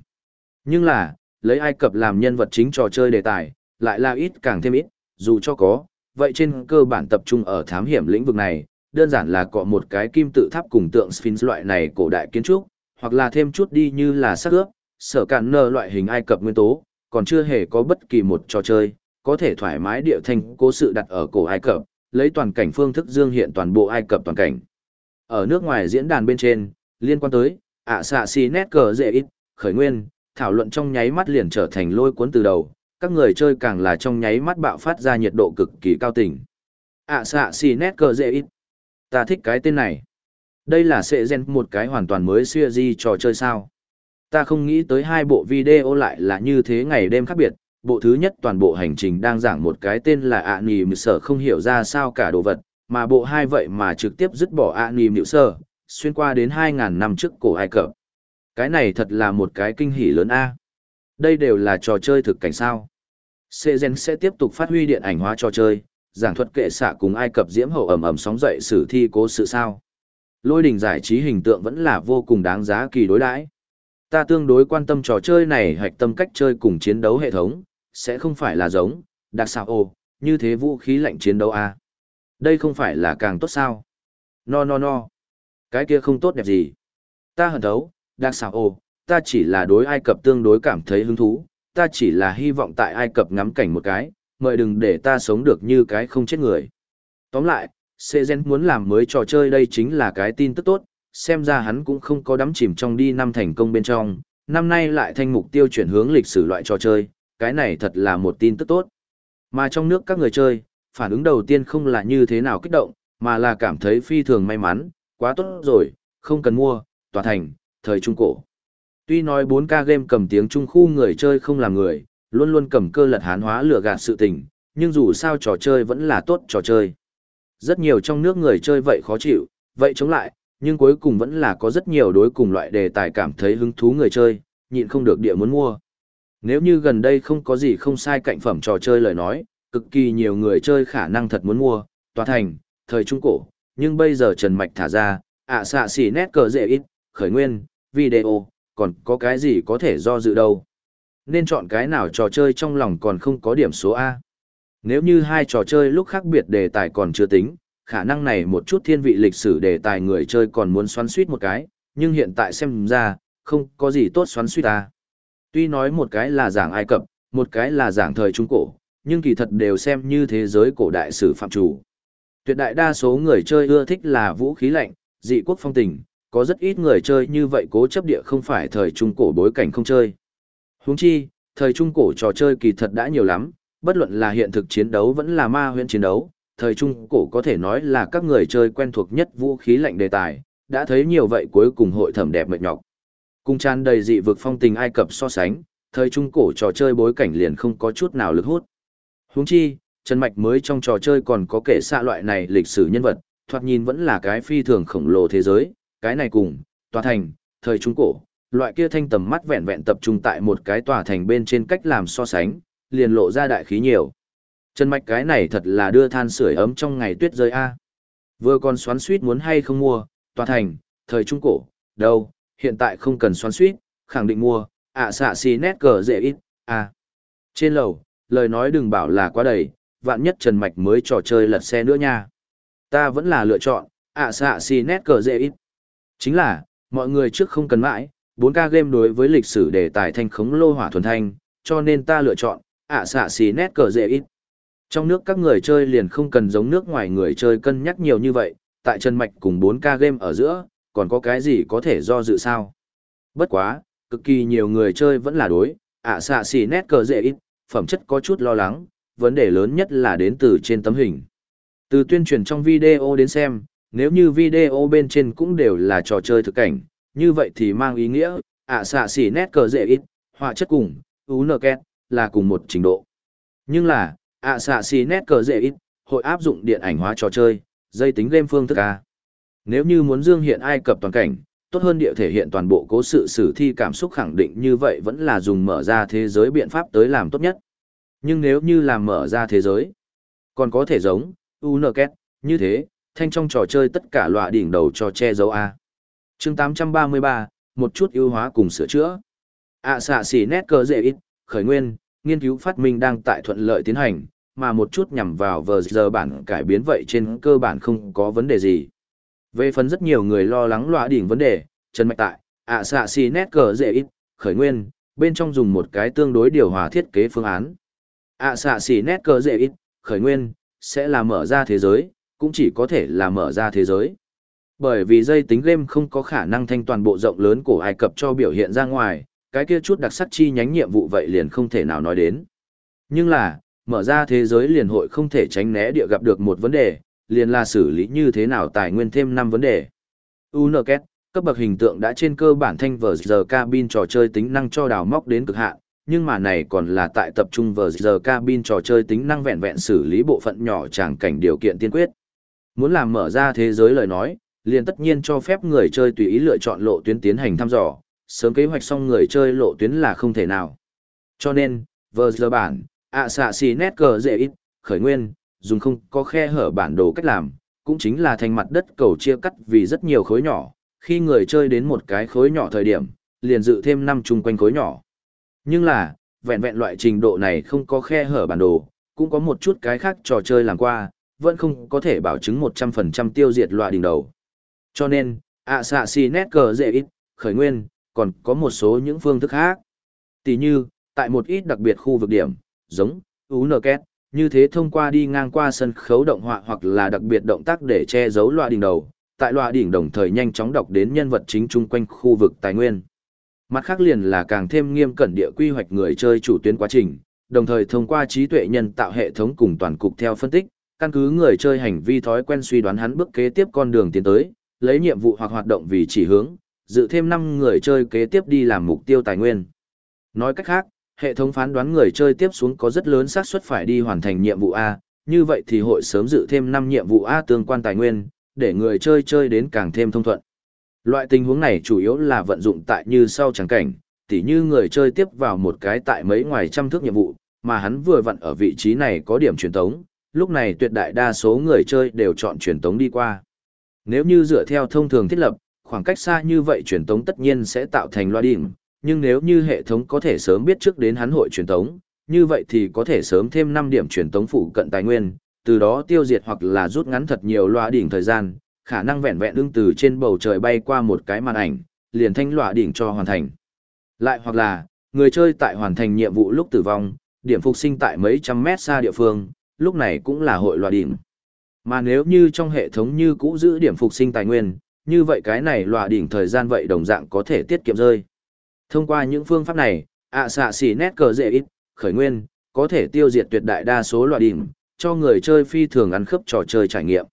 Nhưng là, lấy Ai Cập làm nhân vật chính trò chơi đề tài, lại là ít càng thêm ít, dù cho có, vậy trên cơ bản tập trung ở thám hiểm lĩnh vực này, đơn giản là có một cái kim tự tháp cùng tượng Sphinx loại này cổ đại kiến trúc, hoặc là thêm chút đi như là sắc ướp, sở cản nơ loại hình Ai Cập nguyên tố, còn chưa hề có bất kỳ một trò chơi, có thể thoải mái địa thanh cố sự đặt ở cổ Ai Cập, lấy toàn cảnh phương thức dương hiện toàn bộ Ai Cập toàn cảnh. Ở nước ngoài diễn đàn bên trên, liên quan tới, ạ xạ xì nét cờ dễ ít, khởi nguyên, thảo luận trong nháy mắt liền trở thành lôi cuốn từ đầu, các người chơi càng là trong nháy mắt bạo phát ra nhiệt độ cực kỳ cao tỉnh. ạ à, xạ xì nét cờ dễ ít. Ta thích cái tên này. Đây là sệ gen một cái hoàn toàn mới siêu di trò chơi sao. Ta không nghĩ tới hai bộ video lại là như thế ngày đêm khác biệt, bộ thứ nhất toàn bộ hành trình đang giảng một cái tên là ạ nìm sở không hiểu ra sao cả đồ vật, mà bộ hai vậy mà trực tiếp dứt bỏ ạ nìm mịu sở, xuyên qua đến 2.000 năm trước cổ Ai Cập. Cái này thật là một cái kinh hỉ lớn A. Đây đều là trò chơi thực cảnh sao. Sezen sẽ tiếp tục phát huy điện ảnh hóa trò chơi, giảng thuật kệ xạ cùng Ai Cập diễm hậu ẩm ẩm sóng dậy sử thi cố sự sao. Lôi đình giải trí hình tượng vẫn là vô cùng đáng giá kỳ đối đãi. Ta tương đối quan tâm trò chơi này hạch tâm cách chơi cùng chiến đấu hệ thống, sẽ không phải là giống, đặc sao ồ, như thế vũ khí lạnh chiến đấu a Đây không phải là càng tốt sao? No no no. Cái kia không tốt đẹp gì. Ta hận thấu, đặc sao ồ, ta chỉ là đối Ai Cập tương đối cảm thấy hứng thú, ta chỉ là hy vọng tại Ai Cập ngắm cảnh một cái, mời đừng để ta sống được như cái không chết người. Tóm lại, Sezen muốn làm mới trò chơi đây chính là cái tin tức tốt, xem ra hắn cũng không có đắm chìm trong đi năm thành công bên trong, năm nay lại thanh mục tiêu chuyển hướng lịch sử loại trò chơi, cái này thật là một tin tức tốt. Mà trong nước các người chơi, phản ứng đầu tiên không là như thế nào kích động, mà là cảm thấy phi thường may mắn, quá tốt rồi, không cần mua, tòa thành, thời trung cổ. Tuy nói 4K game cầm tiếng Trung khu người chơi không làm người, luôn luôn cầm cơ lật hán hóa lừa gạt sự tình, nhưng dù sao trò chơi vẫn là tốt trò chơi. Rất nhiều trong nước người chơi vậy khó chịu, vậy chống lại, nhưng cuối cùng vẫn là có rất nhiều đối cùng loại đề tài cảm thấy hứng thú người chơi, nhịn không được địa muốn mua. Nếu như gần đây không có gì không sai cạnh phẩm trò chơi lời nói, cực kỳ nhiều người chơi khả năng thật muốn mua, tòa thành, thời trung cổ, nhưng bây giờ Trần Mạch thả ra, ạ xạ xỉ nét cờ dễ ít, khởi nguyên, video, còn có cái gì có thể do dự đâu. Nên chọn cái nào trò chơi trong lòng còn không có điểm số A. Nếu như hai trò chơi lúc khác biệt đề tài còn chưa tính, khả năng này một chút thiên vị lịch sử đề tài người chơi còn muốn xoắn suýt một cái, nhưng hiện tại xem ra, không có gì tốt xoắn suýt ta. Tuy nói một cái là giảng Ai Cập, một cái là giảng thời Trung Cổ, nhưng kỳ thật đều xem như thế giới cổ đại sử phạm chủ. Tuyệt đại đa số người chơi ưa thích là vũ khí lạnh, dị quốc phong tình, có rất ít người chơi như vậy cố chấp địa không phải thời Trung Cổ bối cảnh không chơi. Huống chi, thời Trung Cổ trò chơi kỳ thật đã nhiều lắm, bất luận là hiện thực chiến đấu vẫn là ma huyễn chiến đấu, thời trung cổ có thể nói là các người chơi quen thuộc nhất vũ khí lạnh đề tài, đã thấy nhiều vậy cuối cùng hội thẩm đẹp mệt nhọc. cung tràn đầy dị vực phong tình Ai Cập so sánh, thời trung cổ trò chơi bối cảnh liền không có chút nào lực hút. Huống chi, Trần Mạch mới trong trò chơi còn có kể xa loại này lịch sử nhân vật, thoạt nhìn vẫn là cái phi thường khổng lồ thế giới, cái này cùng, tòa thành, thời trung cổ, loại kia thanh tầm mắt vẹn vẹn tập trung tại một cái tòa thành bên trên cách làm so sánh, liền lộ ra đại khí nhiều. Trần Mạch cái này thật là đưa than sưởi ấm trong ngày tuyết rơi A. Vừa còn xoắn suýt muốn hay không mua, tòa thành, thời trung cổ, đâu, hiện tại không cần xoắn suýt, khẳng định mua, ạ xạ xì nét cờ dễ ít, A. Trên lầu, lời nói đừng bảo là quá đầy, vạn nhất Trần Mạch mới trò chơi lật xe nữa nha. Ta vẫn là lựa chọn, ạ xạ xì nét cờ dễ ít. Chính là, mọi người trước không cần mãi, 4K game đối với lịch sử đề tài thanh khống lô hỏa thuần thanh, cho nên ta lựa chọn, ạ xạ xì nét cờ dễ ít. Trong nước các người chơi liền không cần giống nước ngoài người chơi cân nhắc nhiều như vậy, tại chân Mạch cùng 4K game ở giữa, còn có cái gì có thể do dự sao? Bất quá, cực kỳ nhiều người chơi vẫn là đối, ạ xạ xì nét cờ dễ ít, phẩm chất có chút lo lắng, vấn đề lớn nhất là đến từ trên tấm hình. Từ tuyên truyền trong video đến xem, nếu như video bên trên cũng đều là trò chơi thực cảnh, như vậy thì mang ý nghĩa, ạ xạ xì nét cờ dễ ít, họa chất cùng, UNKET, là cùng một trình độ. Nhưng là, ạ xạ xì nét cờ dễ ít, hội áp dụng điện ảnh hóa trò chơi, dây tính game phương thức A. Nếu như muốn dương hiện Ai Cập toàn cảnh, tốt hơn địa thể hiện toàn bộ cố sự sử thi cảm xúc khẳng định như vậy vẫn là dùng mở ra thế giới biện pháp tới làm tốt nhất. Nhưng nếu như làm mở ra thế giới, còn có thể giống, Unket, như thế, thanh trong trò chơi tất cả loại đỉnh đầu cho che giấu A. chương 833, một chút ưu hóa cùng sửa chữa. ạ xạ xỉ nét cơ dễ ít, khởi nguyên, nghiên cứu phát minh đang tại thuận lợi tiến hành, mà một chút nhằm vào vờ giờ bản cải biến vậy trên cơ bản không có vấn đề gì. Về phần rất nhiều người lo lắng loại đỉnh vấn đề, Trần Mạch tại, ạ xạ xì nét cơ dễ ít, khởi nguyên, bên trong dùng một cái tương đối điều hòa thiết kế phương án. ạ xạ xì nét cơ dễ ít, khởi nguyên, sẽ là mở ra thế giới, cũng chỉ có thể là mở ra thế giới. Bởi vì dây tính game không có khả năng thanh toàn bộ rộng lớn của Ai Cập cho biểu hiện ra ngoài, cái kia chút đặc sắc chi nhánh nhiệm vụ vậy liền không thể nào nói đến. Nhưng là, mở ra thế giới liền hội không thể tránh né địa gặp được một vấn đề, liền là xử lý như thế nào tài nguyên thêm năm vấn đề. UNKET, cấp bậc hình tượng đã trên cơ bản thanh vờ giờ cabin trò chơi tính năng cho đào móc đến cực hạn, nhưng mà này còn là tại tập trung vờ giờ cabin trò chơi tính năng vẹn vẹn xử lý bộ phận nhỏ tràng cảnh điều kiện tiên quyết. Muốn làm mở ra thế giới lời nói, liền tất nhiên cho phép người chơi tùy ý lựa chọn lộ tuyến tiến hành thăm dò, sớm kế hoạch xong người chơi lộ tuyến là không thể nào. Cho nên, vờ giờ bản, ạ xạ xì nét cờ dễ ít, khởi nguyên, dùng không có khe hở bản đồ cách làm, cũng chính là thành mặt đất cầu chia cắt vì rất nhiều khối nhỏ, khi người chơi đến một cái khối nhỏ thời điểm, liền dự thêm năm chung quanh khối nhỏ. Nhưng là, vẹn vẹn loại trình độ này không có khe hở bản đồ, cũng có một chút cái khác trò chơi làm qua, vẫn không có thể bảo chứng 100% tiêu diệt loại đỉnh đầu. Cho nên, ạ xạ xì nét cờ dễ ít, khởi nguyên, còn có một số những phương thức khác. Tỷ như, tại một ít đặc biệt khu vực điểm, giống, UNKET, như thế thông qua đi ngang qua sân khấu động họa hoặc là đặc biệt động tác để che giấu loại đỉnh đầu, tại loại đỉnh đồng thời nhanh chóng đọc đến nhân vật chính chung quanh khu vực tài nguyên. Mặt khác liền là càng thêm nghiêm cẩn địa quy hoạch người chơi chủ tuyến quá trình, đồng thời thông qua trí tuệ nhân tạo hệ thống cùng toàn cục theo phân tích, căn cứ người chơi hành vi thói quen suy đoán hắn bước kế tiếp con đường tiến tới, lấy nhiệm vụ hoặc hoạt động vì chỉ hướng, dự thêm 5 người chơi kế tiếp đi làm mục tiêu tài nguyên. Nói cách khác, hệ thống phán đoán người chơi tiếp xuống có rất lớn xác suất phải đi hoàn thành nhiệm vụ A, như vậy thì hội sớm dự thêm 5 nhiệm vụ A tương quan tài nguyên, để người chơi chơi đến càng thêm thông thuận. Loại tình huống này chủ yếu là vận dụng tại như sau chẳng cảnh, tỉ như người chơi tiếp vào một cái tại mấy ngoài trăm thước nhiệm vụ, mà hắn vừa vặn ở vị trí này có điểm truyền tống, lúc này tuyệt đại đa số người chơi đều chọn truyền tống đi qua. Nếu như dựa theo thông thường thiết lập, khoảng cách xa như vậy truyền tống tất nhiên sẽ tạo thành loa điểm, nhưng nếu như hệ thống có thể sớm biết trước đến hắn hội truyền tống, như vậy thì có thể sớm thêm 5 điểm truyền tống phụ cận tài nguyên, từ đó tiêu diệt hoặc là rút ngắn thật nhiều loa đỉnh thời gian, khả năng vẹn vẹn đương từ trên bầu trời bay qua một cái màn ảnh, liền thanh loa đỉnh cho hoàn thành. Lại hoặc là, người chơi tại hoàn thành nhiệm vụ lúc tử vong, điểm phục sinh tại mấy trăm mét xa địa phương, lúc này cũng là hội loa đỉnh. Mà nếu như trong hệ thống như cũ giữ điểm phục sinh tài nguyên, như vậy cái này loa đỉnh thời gian vậy đồng dạng có thể tiết kiệm rơi. Thông qua những phương pháp này, ạ xạ xỉ nét cờ dễ ít, khởi nguyên, có thể tiêu diệt tuyệt đại đa số loa đỉnh, cho người chơi phi thường ăn khớp trò chơi trải nghiệm.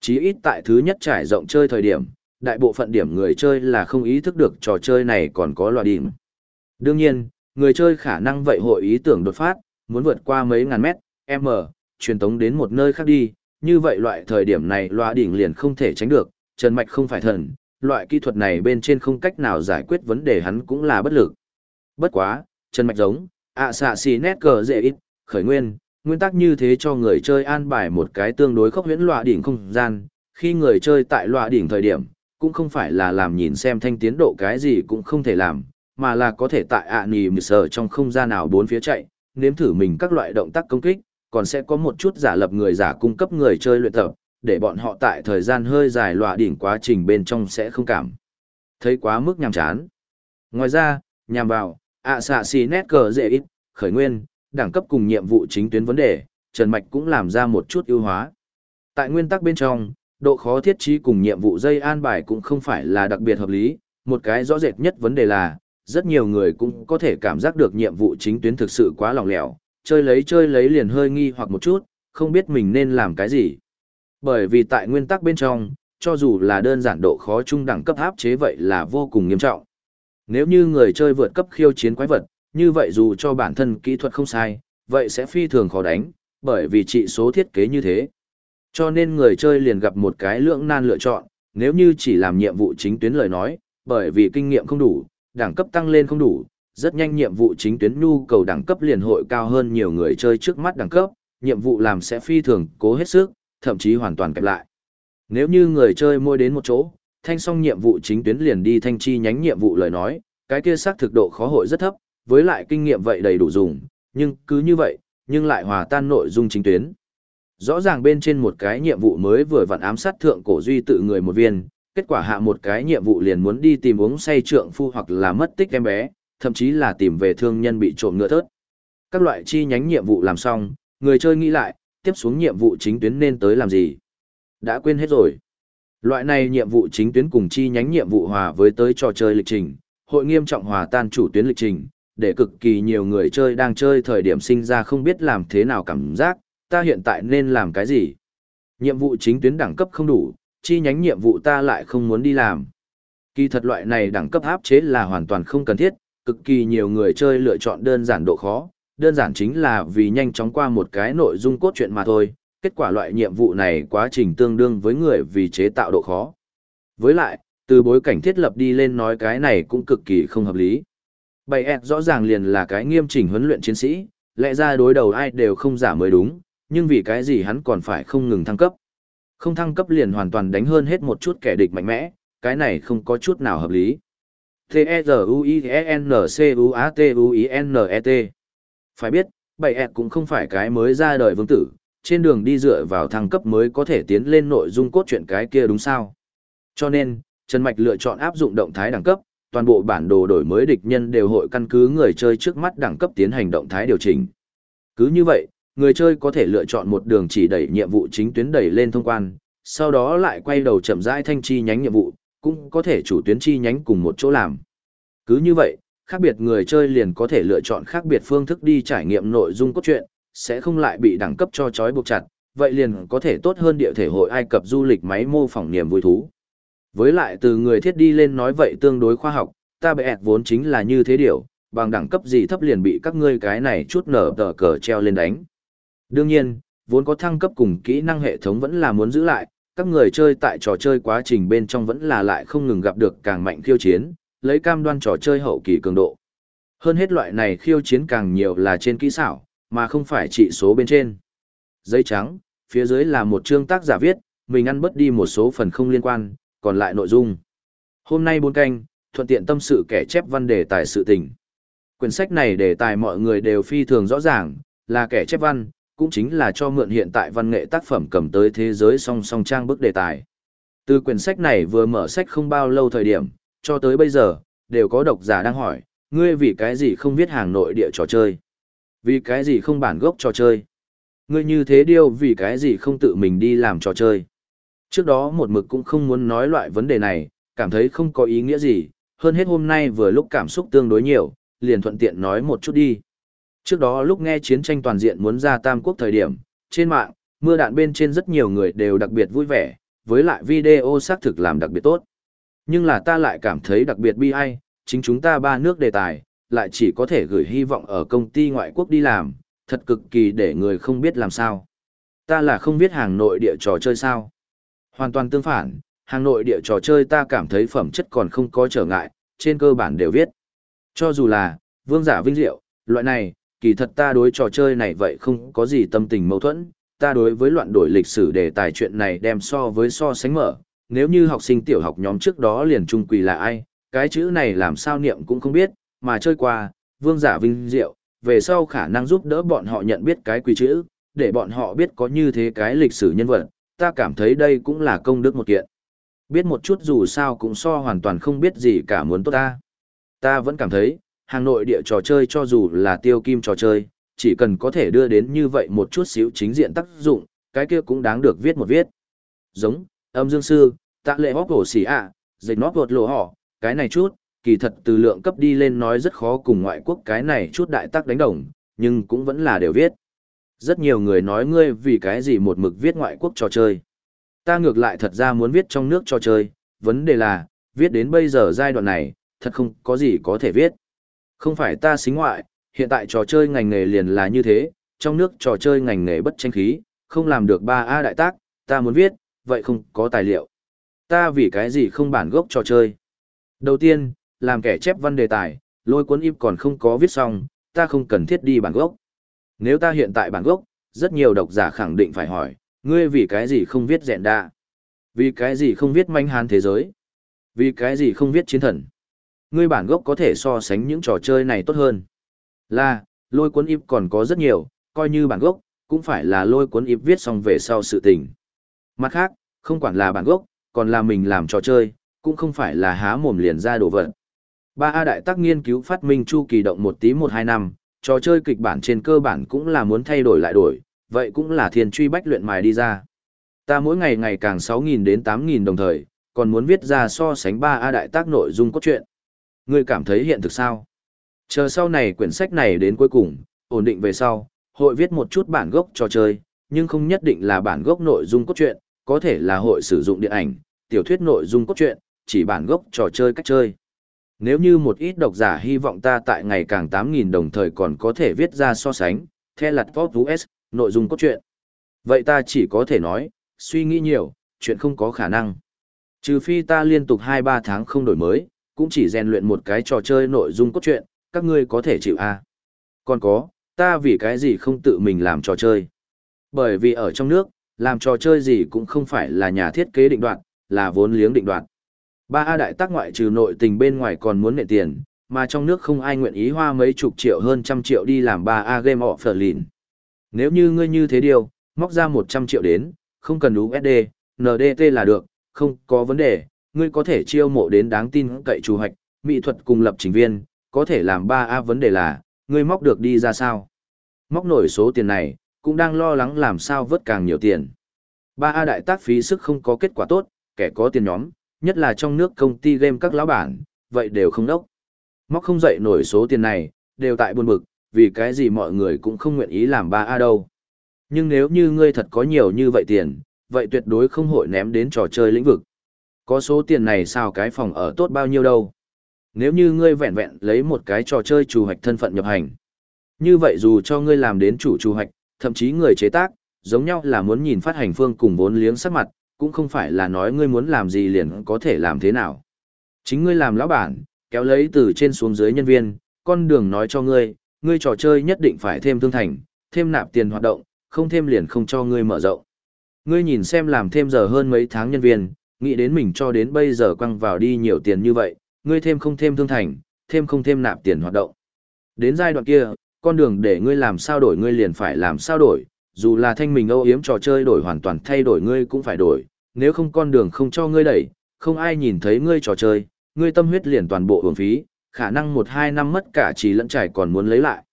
Chí ít tại thứ nhất trải rộng chơi thời điểm, đại bộ phận điểm người chơi là không ý thức được trò chơi này còn có loa đỉnh. Đương nhiên, người chơi khả năng vậy hội ý tưởng đột phát, muốn vượt qua mấy ngàn mét, m, truyền tống đến một nơi khác đi, như vậy loại thời điểm này loa đỉnh liền không thể tránh được, Trần Mạch không phải thần, loại kỹ thuật này bên trên không cách nào giải quyết vấn đề hắn cũng là bất lực. Bất quá, Trần Mạch giống, ạ xạ xì nét cờ dễ ít, khởi nguyên, nguyên tắc như thế cho người chơi an bài một cái tương đối khốc huyễn loa đỉnh không gian, khi người chơi tại loa đỉnh thời điểm, cũng không phải là làm nhìn xem thanh tiến độ cái gì cũng không thể làm, mà là có thể tại ạ nì mì sờ trong không gian nào bốn phía chạy, nếm thử mình các loại động tác công kích, còn sẽ có một chút giả lập người giả cung cấp người chơi luyện tập, để bọn họ tại thời gian hơi dài loa đỉnh quá trình bên trong sẽ không cảm thấy quá mức nhàm chán. Ngoài ra, nhằm vào, ạ xạ xì nét cờ dễ ít, khởi nguyên, đẳng cấp cùng nhiệm vụ chính tuyến vấn đề, Trần Mạch cũng làm ra một chút ưu hóa. Tại nguyên tắc bên trong, độ khó thiết trí cùng nhiệm vụ dây an bài cũng không phải là đặc biệt hợp lý, một cái rõ rệt nhất vấn đề là, rất nhiều người cũng có thể cảm giác được nhiệm vụ chính tuyến thực sự quá lỏng lẻo, chơi lấy chơi lấy liền hơi nghi hoặc một chút, không biết mình nên làm cái gì. Bởi vì tại nguyên tắc bên trong, cho dù là đơn giản độ khó trung đẳng cấp áp chế vậy là vô cùng nghiêm trọng. Nếu như người chơi vượt cấp khiêu chiến quái vật, như vậy dù cho bản thân kỹ thuật không sai, vậy sẽ phi thường khó đánh, bởi vì trị số thiết kế như thế. Cho nên người chơi liền gặp một cái lưỡng nan lựa chọn, nếu như chỉ làm nhiệm vụ chính tuyến lời nói, bởi vì kinh nghiệm không đủ, đẳng cấp tăng lên không đủ, rất nhanh nhiệm vụ chính tuyến nhu cầu đẳng cấp liền hội cao hơn nhiều người chơi trước mắt đẳng cấp, nhiệm vụ làm sẽ phi thường cố hết sức, thậm chí hoàn toàn kẹp lại. Nếu như người chơi mua đến một chỗ, thanh xong nhiệm vụ chính tuyến liền đi thanh chi nhánh nhiệm vụ lời nói, cái kia xác thực độ khó hội rất thấp, với lại kinh nghiệm vậy đầy đủ dùng, nhưng cứ như vậy, nhưng lại hòa tan nội dung chính tuyến. Rõ ràng bên trên một cái nhiệm vụ mới vừa vặn ám sát thượng cổ duy tự người một viên, kết quả hạ một cái nhiệm vụ liền muốn đi tìm uống say trượng phu hoặc là mất tích em bé, thậm chí là tìm về thương nhân bị trộm ngựa thớt. Các loại chi nhánh nhiệm vụ làm xong, người chơi nghĩ lại, tiếp xuống nhiệm vụ chính tuyến nên tới làm gì. Đã quên hết rồi. Loại này nhiệm vụ chính tuyến cùng chi nhánh nhiệm vụ hòa với tới trò chơi lịch trình, hội nghiêm trọng hòa tan chủ tuyến lịch trình, để cực kỳ nhiều người chơi đang chơi thời điểm sinh ra không biết làm thế nào cảm giác, ta hiện tại nên làm cái gì. Nhiệm vụ chính tuyến đẳng cấp không đủ, chi nhánh nhiệm vụ ta lại không muốn đi làm. Kỳ thật loại này đẳng cấp áp chế là hoàn toàn không cần thiết, cực kỳ nhiều người chơi lựa chọn đơn giản độ khó, đơn giản chính là vì nhanh chóng qua một cái nội dung cốt truyện mà thôi, kết quả loại nhiệm vụ này quá trình tương đương với người vì chế tạo độ khó. Với lại, từ bối cảnh thiết lập đi lên nói cái này cũng cực kỳ không hợp lý. Bày ẹt rõ ràng liền là cái nghiêm chỉnh huấn luyện chiến sĩ, lẽ ra đối đầu ai đều không giả mới đúng, nhưng vì cái gì hắn còn phải không ngừng thăng cấp. Không thăng cấp liền hoàn toàn đánh hơn hết một chút kẻ địch mạnh mẽ, cái này không có chút nào hợp lý. T-E-Z-U-I-E-N-C-U-A-T-U-I-N-E-T. Phải biết, bảy ẹt cũng không phải cái mới ra đời vương tử, trên đường đi dựa vào thăng cấp mới có thể tiến lên nội dung cốt truyện cái kia đúng sao. Cho nên, Trần Mạch lựa chọn áp dụng động thái đẳng cấp, toàn bộ bản đồ đổi mới địch nhân đều hội căn cứ người chơi trước mắt đẳng cấp tiến hành động thái điều chỉnh. Cứ như vậy, người chơi có thể lựa chọn một đường chỉ đẩy nhiệm vụ chính tuyến đẩy lên thông quan, sau đó lại quay đầu chậm rãi thanh chi nhánh nhiệm vụ, cũng có thể chủ tuyến chi nhánh cùng một chỗ làm. Cứ như vậy, khác biệt người chơi liền có thể lựa chọn khác biệt phương thức đi trải nghiệm nội dung cốt truyện, sẽ không lại bị đẳng cấp cho chói buộc chặt, vậy liền có thể tốt hơn địa thể hội Ai Cập du lịch máy mô phỏng niềm vui thú. Với lại từ người thiết đi lên nói vậy tương đối khoa học, ta bệ ẹt vốn chính là như thế điều, bằng đẳng cấp gì thấp liền bị các ngươi cái này chút nở tờ cờ treo lên đánh. Đương nhiên, vốn có thăng cấp cùng kỹ năng hệ thống vẫn là muốn giữ lại, các người chơi tại trò chơi quá trình bên trong vẫn là lại không ngừng gặp được càng mạnh khiêu chiến, lấy cam đoan trò chơi hậu kỳ cường độ. Hơn hết loại này khiêu chiến càng nhiều là trên kỹ xảo, mà không phải trị số bên trên. Giấy trắng, phía dưới là một chương tác giả viết, mình ăn bớt đi một số phần không liên quan, còn lại nội dung. Hôm nay bốn canh, thuận tiện tâm sự kẻ chép văn đề tài sự tình. Quyển sách này đề tài mọi người đều phi thường rõ ràng, là kẻ chép văn, cũng chính là cho mượn hiện tại văn nghệ tác phẩm cầm tới thế giới song song trang bức đề tài. Từ quyển sách này vừa mở sách không bao lâu thời điểm, cho tới bây giờ, đều có độc giả đang hỏi, ngươi vì cái gì không viết hàng nội địa trò chơi? Vì cái gì không bản gốc trò chơi? Ngươi như thế điêu vì cái gì không tự mình đi làm trò chơi? Trước đó một mực cũng không muốn nói loại vấn đề này, cảm thấy không có ý nghĩa gì, hơn hết hôm nay vừa lúc cảm xúc tương đối nhiều, liền thuận tiện nói một chút đi. Trước đó lúc nghe chiến tranh toàn diện muốn ra Tam Quốc thời điểm, trên mạng, mưa đạn bên trên rất nhiều người đều đặc biệt vui vẻ, với lại video xác thực làm đặc biệt tốt. Nhưng là ta lại cảm thấy đặc biệt bi ai, chính chúng ta ba nước đề tài, lại chỉ có thể gửi hy vọng ở công ty ngoại quốc đi làm, thật cực kỳ để người không biết làm sao. Ta là không biết hàng nội địa trò chơi sao. Hoàn toàn tương phản, hàng nội địa trò chơi ta cảm thấy phẩm chất còn không có trở ngại, trên cơ bản đều viết. Cho dù là, vương giả vinh diệu, loại này, kỳ thật ta đối trò chơi này vậy không có gì tâm tình mâu thuẫn, ta đối với loạn đổi lịch sử đề tài chuyện này đem so với so sánh mở, nếu như học sinh tiểu học nhóm trước đó liền trung quỳ là ai, cái chữ này làm sao niệm cũng không biết, mà chơi qua, vương giả vinh diệu, về sau khả năng giúp đỡ bọn họ nhận biết cái quỳ chữ, để bọn họ biết có như thế cái lịch sử nhân vật, ta cảm thấy đây cũng là công đức một kiện. Biết một chút dù sao cũng so hoàn toàn không biết gì cả muốn tốt ta. Ta vẫn cảm thấy, hàng nội địa trò chơi cho dù là tiêu kim trò chơi, chỉ cần có thể đưa đến như vậy một chút xíu chính diện tác dụng, cái kia cũng đáng được viết một viết. Giống, âm dương sư, tạ lệ hóc hổ xỉ ạ, dịch nót vột lộ họ, cái này chút, kỳ thật từ lượng cấp đi lên nói rất khó cùng ngoại quốc cái này chút đại tác đánh đồng, nhưng cũng vẫn là đều viết. Rất nhiều người nói ngươi vì cái gì một mực viết ngoại quốc trò chơi. Ta ngược lại thật ra muốn viết trong nước trò chơi, vấn đề là, viết đến bây giờ giai đoạn này, thật không có gì có thể viết. Không phải ta xính ngoại, hiện tại trò chơi ngành nghề liền là như thế, trong nước trò chơi ngành nghề bất tranh khí, không làm được 3A đại tác, ta muốn viết, vậy không có tài liệu. Ta vì cái gì không bản gốc trò chơi. Đầu tiên, làm kẻ chép văn đề tài, lôi cuốn im còn không có viết xong, ta không cần thiết đi bản gốc. Nếu ta hiện tại bản gốc, rất nhiều độc giả khẳng định phải hỏi, ngươi vì cái gì không viết rèn đa? Vì cái gì không viết manh hán thế giới? Vì cái gì không viết chiến thần? Ngươi bản gốc có thể so sánh những trò chơi này tốt hơn. Là, lôi cuốn im còn có rất nhiều, coi như bản gốc, cũng phải là lôi cuốn im viết xong về sau sự tình. Mặt khác, không quản là bản gốc, còn là mình làm trò chơi, cũng không phải là há mồm liền ra đồ vật. Ba A đại tác nghiên cứu phát minh chu kỳ động một tí một hai năm, trò chơi kịch bản trên cơ bản cũng là muốn thay đổi lại đổi, vậy cũng là thiên truy bách luyện mài đi ra. Ta mỗi ngày ngày càng 6.000 đến 8.000 đồng thời, còn muốn viết ra so sánh ba A đại tác nội dung cốt truyện. Ngươi cảm thấy hiện thực sao? Chờ sau này quyển sách này đến cuối cùng, ổn định về sau, hội viết một chút bản gốc trò chơi, nhưng không nhất định là bản gốc nội dung cốt truyện, có thể là hội sử dụng điện ảnh, tiểu thuyết nội dung cốt truyện, chỉ bản gốc trò chơi cách chơi. Nếu như một ít độc giả hy vọng ta tại ngày càng 8.000 đồng thời còn có thể viết ra so sánh, theo lặt Pop US, nội dung cốt truyện. Vậy ta chỉ có thể nói, suy nghĩ nhiều, chuyện không có khả năng. Trừ phi ta liên tục 2-3 tháng không đổi mới, cũng chỉ rèn luyện một cái trò chơi nội dung cốt truyện, các ngươi có thể chịu a. À? Còn có, ta vì cái gì không tự mình làm trò chơi? Bởi vì ở trong nước, làm trò chơi gì cũng không phải là nhà thiết kế định đoạn, là vốn liếng định đoạn. Ba A đại tác ngoại trừ nội tình bên ngoài còn muốn nệ tiền, mà trong nước không ai nguyện ý hoa mấy chục triệu hơn trăm triệu đi làm ba A game offer Nếu như ngươi như thế điều, móc ra 100 triệu đến, không cần USD, NDT là được, không có vấn đề, ngươi có thể chiêu mộ đến đáng tin cậy chủ hoạch, mỹ thuật cùng lập trình viên, có thể làm 3A vấn đề là, ngươi móc được đi ra sao? Móc nổi số tiền này, cũng đang lo lắng làm sao vớt càng nhiều tiền. 3A đại tác phí sức không có kết quả tốt, kẻ có tiền nhóm, nhất là trong nước công ty game các lão bản, vậy đều không đốc. Móc không dậy nổi số tiền này, đều tại buồn bực, vì cái gì mọi người cũng không nguyện ý làm 3A đâu. Nhưng nếu như ngươi thật có nhiều như vậy tiền, vậy tuyệt đối không hội ném đến trò chơi lĩnh vực. Có số tiền này sao cái phòng ở tốt bao nhiêu đâu. Nếu như ngươi vẹn vẹn lấy một cái trò chơi chủ hoạch thân phận nhập hành. Như vậy dù cho ngươi làm đến chủ chủ hoạch, thậm chí người chế tác, giống nhau là muốn nhìn phát hành phương cùng vốn liếng sắc mặt, cũng không phải là nói ngươi muốn làm gì liền có thể làm thế nào. Chính ngươi làm lão bản, kéo lấy từ trên xuống dưới nhân viên, con đường nói cho ngươi, ngươi trò chơi nhất định phải thêm thương thành, thêm nạp tiền hoạt động, không thêm liền không cho ngươi mở rộng. Ngươi nhìn xem làm thêm giờ hơn mấy tháng nhân viên, nghĩ đến mình cho đến bây giờ quăng vào đi nhiều tiền như vậy, ngươi thêm không thêm thương thành, thêm không thêm nạp tiền hoạt động. Đến giai đoạn kia, con đường để ngươi làm sao đổi ngươi liền phải làm sao đổi, dù là thanh mình âu yếm trò chơi đổi hoàn toàn thay đổi ngươi cũng phải đổi, nếu không con đường không cho ngươi đẩy, không ai nhìn thấy ngươi trò chơi, ngươi tâm huyết liền toàn bộ hưởng phí, khả năng một hai năm mất cả trí lẫn trải còn muốn lấy lại.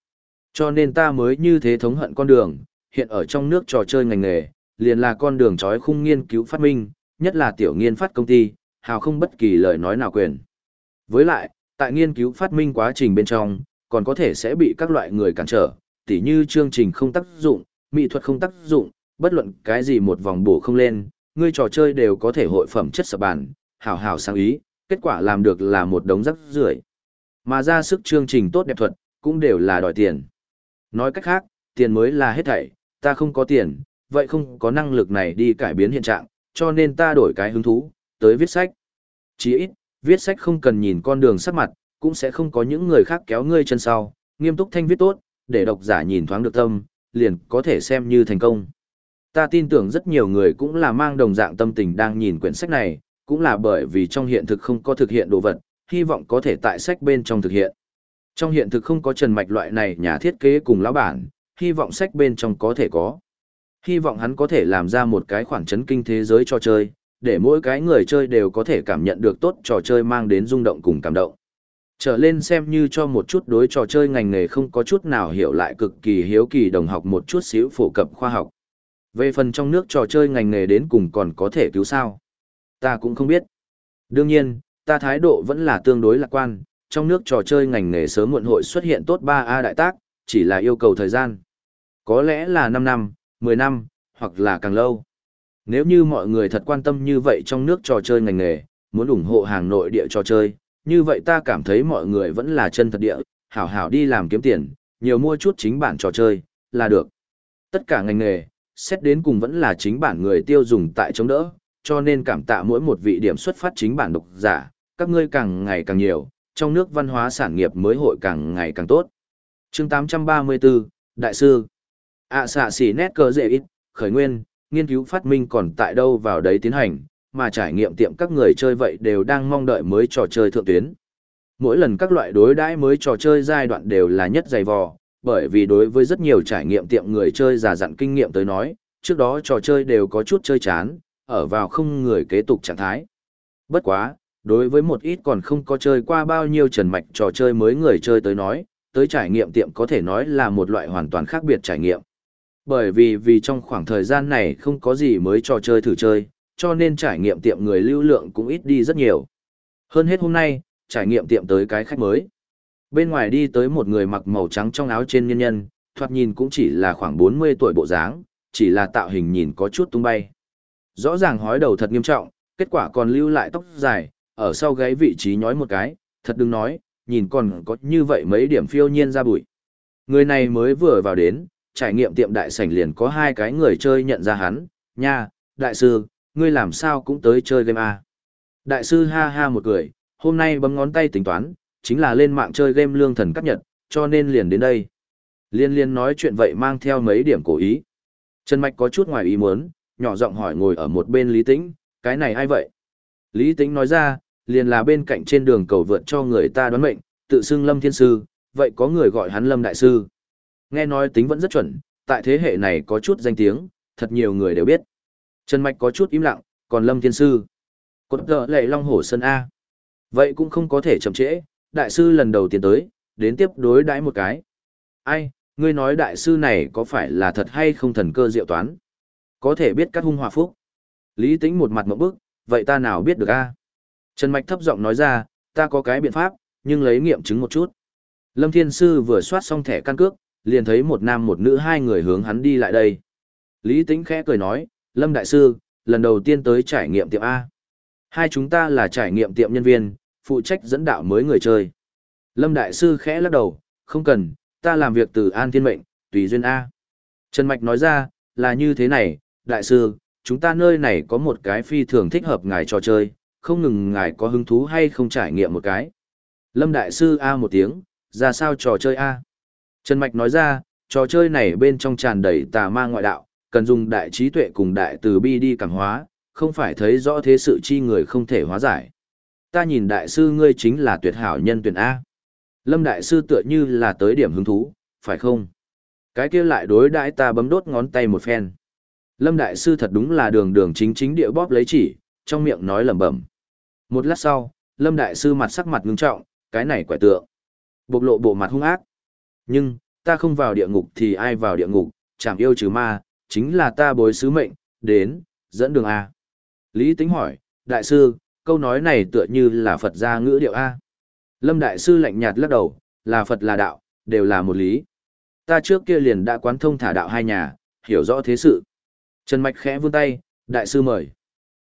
Cho nên ta mới như thế thống hận con đường, hiện ở trong nước trò chơi ngành nghề, liền là con đường trói khung nghiên cứu phát minh, nhất là tiểu nghiên phát công ty, hào không bất kỳ lời nói nào quyền. Với lại, tại nghiên cứu phát minh quá trình bên trong, còn có thể sẽ bị các loại người cản trở, tỉ như chương trình không tác dụng, mỹ thuật không tác dụng, bất luận cái gì một vòng bổ không lên, ngươi trò chơi đều có thể hội phẩm chất sập bản hảo hảo sáng ý, kết quả làm được là một đống rắc rưởi. Mà ra sức chương trình tốt đẹp thuật, cũng đều là đòi tiền. Nói cách khác, tiền mới là hết thảy, ta không có tiền, vậy không có năng lực này đi cải biến hiện trạng, cho nên ta đổi cái hứng thú, tới viết sách. Chỉ ít, viết sách không cần nhìn con đường sắc mặt, cũng sẽ không có những người khác kéo ngươi chân sau, nghiêm túc thanh viết tốt, để độc giả nhìn thoáng được tâm, liền có thể xem như thành công. Ta tin tưởng rất nhiều người cũng là mang đồng dạng tâm tình đang nhìn quyển sách này, cũng là bởi vì trong hiện thực không có thực hiện đồ vật, hy vọng có thể tại sách bên trong thực hiện. Trong hiện thực không có trần mạch loại này nhà thiết kế cùng lão bản, hy vọng sách bên trong có thể có. Hy vọng hắn có thể làm ra một cái khoảng chấn kinh thế giới cho chơi, để mỗi cái người chơi đều có thể cảm nhận được tốt trò chơi mang đến rung động cùng cảm động. Trở lên xem như cho một chút đối trò chơi ngành nghề không có chút nào hiểu lại cực kỳ hiếu kỳ đồng học một chút xíu phổ cập khoa học. Về phần trong nước trò chơi ngành nghề đến cùng còn có thể cứu sao? Ta cũng không biết. Đương nhiên, ta thái độ vẫn là tương đối lạc quan, trong nước trò chơi ngành nghề sớm muộn hội xuất hiện tốt 3A đại tác, chỉ là yêu cầu thời gian. Có lẽ là 5 năm, 10 năm, hoặc là càng lâu. Nếu như mọi người thật quan tâm như vậy trong nước trò chơi ngành nghề, muốn ủng hộ hàng nội địa trò chơi, như vậy ta cảm thấy mọi người vẫn là chân thật địa, hảo hảo đi làm kiếm tiền, nhiều mua chút chính bản trò chơi, là được. Tất cả ngành nghề, xét đến cùng vẫn là chính bản người tiêu dùng tại chống đỡ, cho nên cảm tạ mỗi một vị điểm xuất phát chính bản độc giả, các ngươi càng ngày càng nhiều, trong nước văn hóa sản nghiệp mới hội càng ngày càng tốt. chương 834, Đại sư ạ xạ xỉ nét cơ dễ ít, khởi nguyên, nghiên cứu phát minh còn tại đâu vào đấy tiến hành, mà trải nghiệm tiệm các người chơi vậy đều đang mong đợi mới trò chơi thượng tuyến. Mỗi lần các loại đối đãi mới trò chơi giai đoạn đều là nhất dày vò, bởi vì đối với rất nhiều trải nghiệm tiệm người chơi già dặn kinh nghiệm tới nói, trước đó trò chơi đều có chút chơi chán, ở vào không người kế tục trạng thái. Bất quá, đối với một ít còn không có chơi qua bao nhiêu trần mạch trò chơi mới người chơi tới nói, tới trải nghiệm tiệm có thể nói là một loại hoàn toàn khác biệt trải nghiệm. Bởi vì vì trong khoảng thời gian này không có gì mới trò chơi thử chơi, cho nên trải nghiệm tiệm người lưu lượng cũng ít đi rất nhiều. Hơn hết hôm nay, trải nghiệm tiệm tới cái khách mới. Bên ngoài đi tới một người mặc màu trắng trong áo trên nhân nhân, thoạt nhìn cũng chỉ là khoảng 40 tuổi bộ dáng, chỉ là tạo hình nhìn có chút tung bay. Rõ ràng hói đầu thật nghiêm trọng, kết quả còn lưu lại tóc dài, ở sau gáy vị trí nhói một cái, thật đừng nói, nhìn còn có như vậy mấy điểm phiêu nhiên ra bụi. Người này mới vừa vào đến, trải nghiệm tiệm đại sảnh liền có hai cái người chơi nhận ra hắn, nha, đại sư, ngươi làm sao cũng tới chơi game à. Đại sư ha ha một cười, hôm nay bấm ngón tay tính toán, chính là lên mạng chơi game lương thần cắt nhật, cho nên liền đến đây. Liên liên nói chuyện vậy mang theo mấy điểm cổ ý. Trần Mạch có chút ngoài ý muốn, nhỏ giọng hỏi ngồi ở một bên Lý Tĩnh, cái này ai vậy? Lý Tĩnh nói ra, liền là bên cạnh trên đường cầu vượt cho người ta đoán mệnh, tự xưng Lâm Thiên Sư, vậy có người gọi hắn Lâm Đại Sư. Nghe nói tính vẫn rất chuẩn, tại thế hệ này có chút danh tiếng, thật nhiều người đều biết. Trần Mạch có chút im lặng, còn Lâm Thiên Sư. Cột tờ lệ Long Hổ Sơn A. Vậy cũng không có thể chậm trễ, đại sư lần đầu tiến tới, đến tiếp đối đãi một cái. Ai, ngươi nói đại sư này có phải là thật hay không thần cơ diệu toán? Có thể biết các hung hòa phúc. Lý tính một mặt một bức, vậy ta nào biết được a? Trần Mạch thấp giọng nói ra, ta có cái biện pháp, nhưng lấy nghiệm chứng một chút. Lâm Thiên Sư vừa soát xong thẻ căn cước, liền thấy một nam một nữ hai người hướng hắn đi lại đây. Lý Tĩnh khẽ cười nói, Lâm Đại Sư, lần đầu tiên tới trải nghiệm tiệm A. Hai chúng ta là trải nghiệm tiệm nhân viên, phụ trách dẫn đạo mới người chơi. Lâm Đại Sư khẽ lắc đầu, không cần, ta làm việc từ An Thiên Mệnh, tùy duyên A. Trần Mạch nói ra, là như thế này, Đại Sư, chúng ta nơi này có một cái phi thường thích hợp ngài trò chơi, không ngừng ngài có hứng thú hay không trải nghiệm một cái. Lâm Đại Sư A một tiếng, ra sao trò chơi A. Trần Mạch nói ra, trò chơi này bên trong tràn đầy tà ma ngoại đạo, cần dùng đại trí tuệ cùng đại từ bi đi cảm hóa, không phải thấy rõ thế sự chi người không thể hóa giải. Ta nhìn đại sư ngươi chính là tuyệt hảo nhân tuyển A. Lâm đại sư tựa như là tới điểm hứng thú, phải không? Cái kia lại đối đãi ta bấm đốt ngón tay một phen. Lâm đại sư thật đúng là đường đường chính chính địa bóp lấy chỉ, trong miệng nói lẩm bẩm. Một lát sau, Lâm đại sư mặt sắc mặt ngưng trọng, cái này quẻ tượng. Bộc lộ bộ mặt hung ác. Nhưng, ta không vào địa ngục thì ai vào địa ngục, chẳng yêu trừ ma, chính là ta bối sứ mệnh, đến, dẫn đường A. Lý tính hỏi, đại sư, câu nói này tựa như là Phật gia ngữ điệu A. Lâm đại sư lạnh nhạt lắc đầu, là Phật là đạo, đều là một lý. Ta trước kia liền đã quán thông thả đạo hai nhà, hiểu rõ thế sự. Trần Mạch khẽ vươn tay, đại sư mời.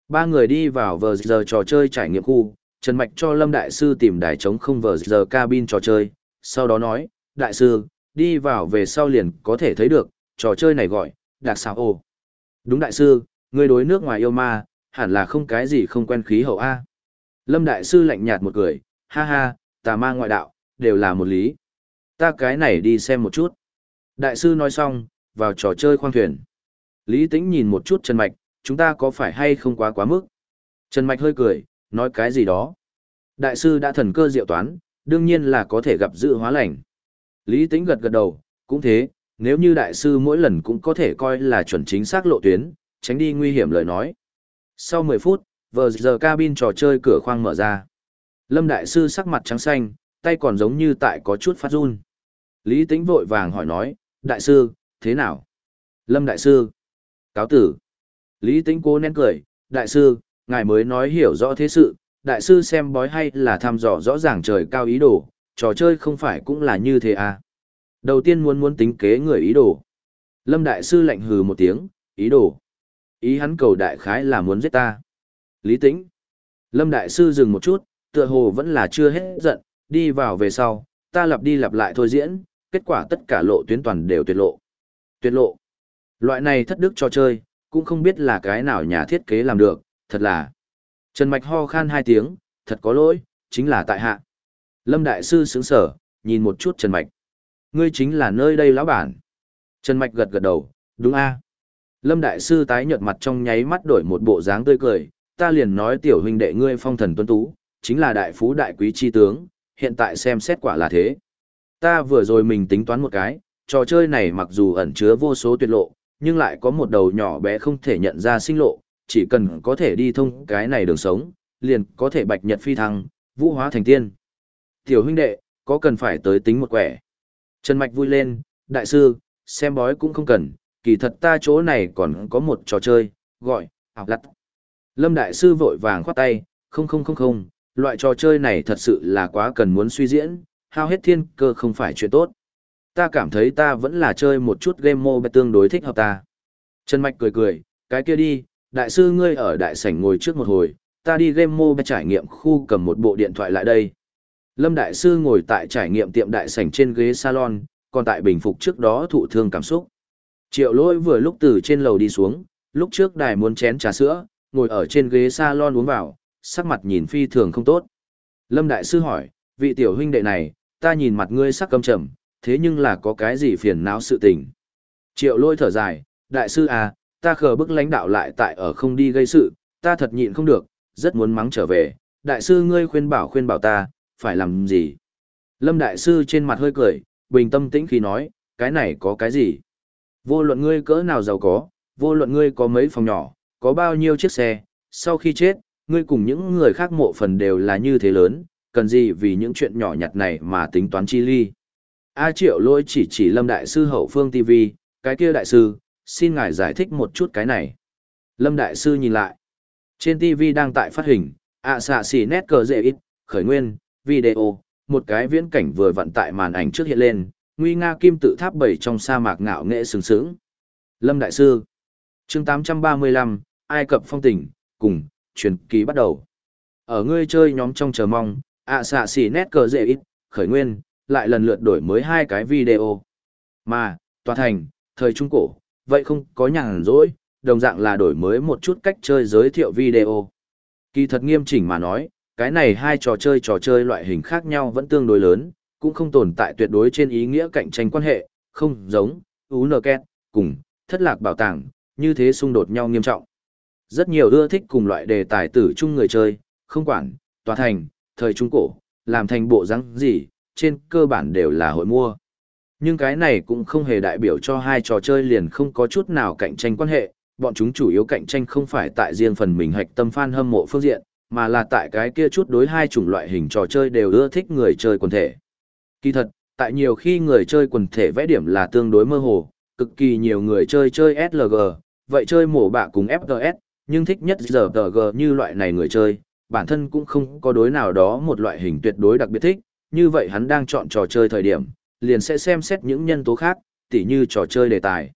Ba người đi vào vờ giờ trò chơi trải nghiệm khu, Trần Mạch cho Lâm đại sư tìm đài trống không vờ giờ cabin trò chơi, sau đó nói, đại sư, đi vào về sau liền có thể thấy được, trò chơi này gọi, đặc xào ô. Đúng đại sư, người đối nước ngoài yêu ma, hẳn là không cái gì không quen khí hậu A. Lâm đại sư lạnh nhạt một cười, ha ha, tà ma ngoại đạo, đều là một lý. Ta cái này đi xem một chút. Đại sư nói xong, vào trò chơi khoang thuyền. Lý tĩnh nhìn một chút Trần Mạch, chúng ta có phải hay không quá quá mức? Trần Mạch hơi cười, nói cái gì đó. Đại sư đã thần cơ diệu toán, đương nhiên là có thể gặp dự hóa lành. Lý tĩnh gật gật đầu, cũng thế, nếu như đại sư mỗi lần cũng có thể coi là chuẩn chính xác lộ tuyến, tránh đi nguy hiểm lời nói. Sau 10 phút, vờ giờ cabin trò chơi cửa khoang mở ra. Lâm đại sư sắc mặt trắng xanh, tay còn giống như tại có chút phát run. Lý Tĩnh vội vàng hỏi nói, đại sư, thế nào? Lâm đại sư, cáo tử. Lý Tĩnh cố nén cười, đại sư, ngài mới nói hiểu rõ thế sự, đại sư xem bói hay là thăm dò rõ ràng trời cao ý đồ, trò chơi không phải cũng là như thế à? Đầu tiên muốn muốn tính kế người ý đồ. Lâm đại sư lạnh hừ một tiếng, ý đồ. Ý hắn cầu đại khái là muốn giết ta. Lý Tĩnh. Lâm đại sư dừng một chút, tựa hồ vẫn là chưa hết giận, đi vào về sau, ta lặp đi lặp lại thôi diễn, kết quả tất cả lộ tuyến toàn đều tuyệt lộ. Tuyệt lộ. Loại này thất đức cho chơi, cũng không biết là cái nào nhà thiết kế làm được, thật là. Trần Mạch ho khan hai tiếng, thật có lỗi, chính là tại hạ. Lâm Đại Sư sướng sở, nhìn một chút Trần Mạch. Ngươi chính là nơi đây lão bản. Trần Mạch gật gật đầu, đúng a Lâm Đại Sư tái nhợt mặt trong nháy mắt đổi một bộ dáng tươi cười, ta liền nói tiểu huynh đệ ngươi phong thần tuấn tú, chính là đại phú đại quý chi tướng, hiện tại xem xét quả là thế. Ta vừa rồi mình tính toán một cái, trò chơi này mặc dù ẩn chứa vô số tuyệt lộ, nhưng lại có một đầu nhỏ bé không thể nhận ra sinh lộ, chỉ cần có thể đi thông cái này đường sống, liền có thể bạch nhật phi thăng, vũ hóa thành tiên. Tiểu huynh đệ, có cần phải tới tính một quẻ. Trần Mạch vui lên, đại sư, xem bói cũng không cần, kỳ thật ta chỗ này còn có một trò chơi, gọi, ảo lặt. Lâm đại sư vội vàng khoát tay, không không không không, loại trò chơi này thật sự là quá cần muốn suy diễn, hao hết thiên cơ không phải chuyện tốt. Ta cảm thấy ta vẫn là chơi một chút game mobile tương đối thích hợp ta. Trần Mạch cười cười, cái kia đi, đại sư ngươi ở đại sảnh ngồi trước một hồi, ta đi game mobile trải nghiệm khu cầm một bộ điện thoại lại đây. Lâm đại sư ngồi tại trải nghiệm tiệm đại sảnh trên ghế salon, còn tại bình phục trước đó thụ thương cảm xúc. Triệu lỗi vừa lúc từ trên lầu đi xuống, lúc trước đài muốn chén trà sữa, ngồi ở trên ghế salon uống vào, sắc mặt nhìn phi thường không tốt. Lâm Đại Sư hỏi, vị tiểu huynh đệ này, ta nhìn mặt ngươi sắc căm trầm, thế nhưng là có cái gì phiền não sự tình. Triệu lôi thở dài, Đại Sư à, ta khờ bức lãnh đạo lại tại ở không đi gây sự, ta thật nhịn không được, rất muốn mắng trở về. Đại Sư ngươi khuyên bảo khuyên bảo ta, phải làm gì? Lâm Đại Sư trên mặt hơi cười, bình tâm tĩnh khi nói, cái này có cái gì? Vô luận ngươi cỡ nào giàu có, vô luận ngươi có mấy phòng nhỏ, có bao nhiêu chiếc xe, sau khi chết, ngươi cùng những người khác mộ phần đều là như thế lớn, cần gì vì những chuyện nhỏ nhặt này mà tính toán chi ly. A triệu lôi chỉ chỉ lâm đại sư hậu phương TV, cái kia đại sư, xin ngài giải thích một chút cái này. Lâm đại sư nhìn lại. Trên TV đang tại phát hình, ạ xạ xì nét cờ dễ ít, khởi nguyên, video, một cái viễn cảnh vừa vận tại màn ảnh trước hiện lên, nguy nga kim tự tháp bảy trong sa mạc ngạo nghệ sừng sướng. Lâm đại sư. Chương 835, Ai Cập phong tình, cùng truyền kỳ bắt đầu. Ở ngươi chơi nhóm trong chờ mong, ạ xạ xỉ nét cờ dễ ít, khởi nguyên, lại lần lượt đổi mới hai cái video. Mà, tòa thành, thời trung cổ, vậy không có nhàn rỗi, đồng dạng là đổi mới một chút cách chơi giới thiệu video. Kỳ thật nghiêm chỉnh mà nói, cái này hai trò chơi trò chơi loại hình khác nhau vẫn tương đối lớn, cũng không tồn tại tuyệt đối trên ý nghĩa cạnh tranh quan hệ, không giống, UNKET, cùng, thất lạc bảo tàng, như thế xung đột nhau nghiêm trọng. Rất nhiều ưa thích cùng loại đề tài tử chung người chơi, không quản, tòa thành, thời trung cổ, làm thành bộ răng gì, trên cơ bản đều là hội mua. Nhưng cái này cũng không hề đại biểu cho hai trò chơi liền không có chút nào cạnh tranh quan hệ, bọn chúng chủ yếu cạnh tranh không phải tại riêng phần mình hạch tâm fan hâm mộ phương diện, mà là tại cái kia chút đối hai chủng loại hình trò chơi đều ưa thích người chơi quần thể. Kỳ thật, tại nhiều khi người chơi quần thể vẽ điểm là tương đối mơ hồ, cực kỳ nhiều người chơi chơi SLG, vậy chơi mổ bạ cùng FPS, nhưng thích nhất giờ như loại này người chơi, bản thân cũng không có đối nào đó một loại hình tuyệt đối đặc biệt thích, như vậy hắn đang chọn trò chơi thời điểm, liền sẽ xem xét những nhân tố khác, tỉ như trò chơi đề tài.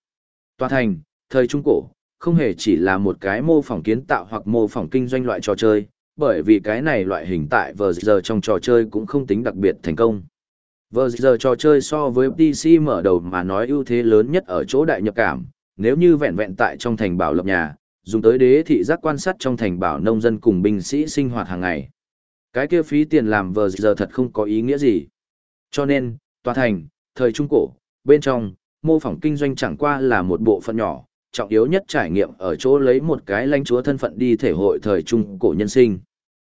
Tòa thành, thời trung cổ, không hề chỉ là một cái mô phỏng kiến tạo hoặc mô phỏng kinh doanh loại trò chơi, bởi vì cái này loại hình tại vừa giờ trong trò chơi cũng không tính đặc biệt thành công. Vừa giờ trò chơi so với PC mở đầu mà nói ưu thế lớn nhất ở chỗ đại nhập cảm, nếu như vẹn vẹn tại trong thành bảo lập nhà, dùng tới đế thị giác quan sát trong thành bảo nông dân cùng binh sĩ sinh hoạt hàng ngày. Cái kia phí tiền làm vờ giờ thật không có ý nghĩa gì. Cho nên, tòa thành, thời trung cổ, bên trong, mô phỏng kinh doanh chẳng qua là một bộ phận nhỏ, trọng yếu nhất trải nghiệm ở chỗ lấy một cái lãnh chúa thân phận đi thể hội thời trung cổ nhân sinh.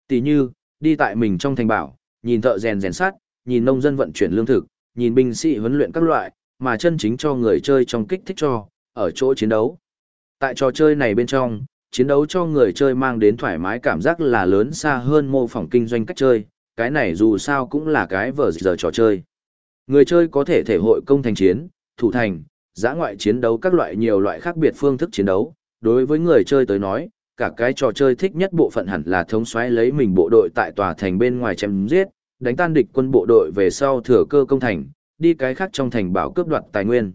Tỷ như, đi tại mình trong thành bảo, nhìn thợ rèn rèn sắt, nhìn nông dân vận chuyển lương thực, nhìn binh sĩ huấn luyện các loại, mà chân chính cho người chơi trong kích thích cho, ở chỗ chiến đấu. Tại trò chơi này bên trong, chiến đấu cho người chơi mang đến thoải mái cảm giác là lớn xa hơn mô phỏng kinh doanh cách chơi, cái này dù sao cũng là cái vở giờ trò chơi. Người chơi có thể thể hội công thành chiến, thủ thành, giã ngoại chiến đấu các loại nhiều loại khác biệt phương thức chiến đấu. Đối với người chơi tới nói, cả cái trò chơi thích nhất bộ phận hẳn là thống xoáy lấy mình bộ đội tại tòa thành bên ngoài chém giết, đánh tan địch quân bộ đội về sau thừa cơ công thành, đi cái khác trong thành bảo cướp đoạt tài nguyên.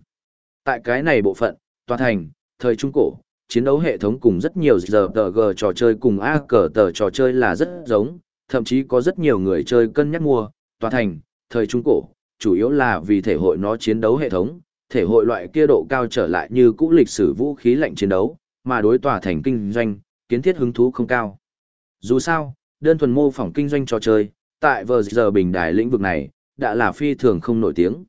Tại cái này bộ phận, tòa thành, thời trung cổ, chiến đấu hệ thống cùng rất nhiều giờ tờ g trò chơi cùng a cờ tờ trò chơi là rất giống, thậm chí có rất nhiều người chơi cân nhắc mua, tòa thành, thời trung cổ, chủ yếu là vì thể hội nó chiến đấu hệ thống, thể hội loại kia độ cao trở lại như cũ lịch sử vũ khí lạnh chiến đấu, mà đối tòa thành kinh doanh, kiến thiết hứng thú không cao. Dù sao, đơn thuần mô phỏng kinh doanh trò chơi, tại vờ giờ bình đài lĩnh vực này, đã là phi thường không nổi tiếng.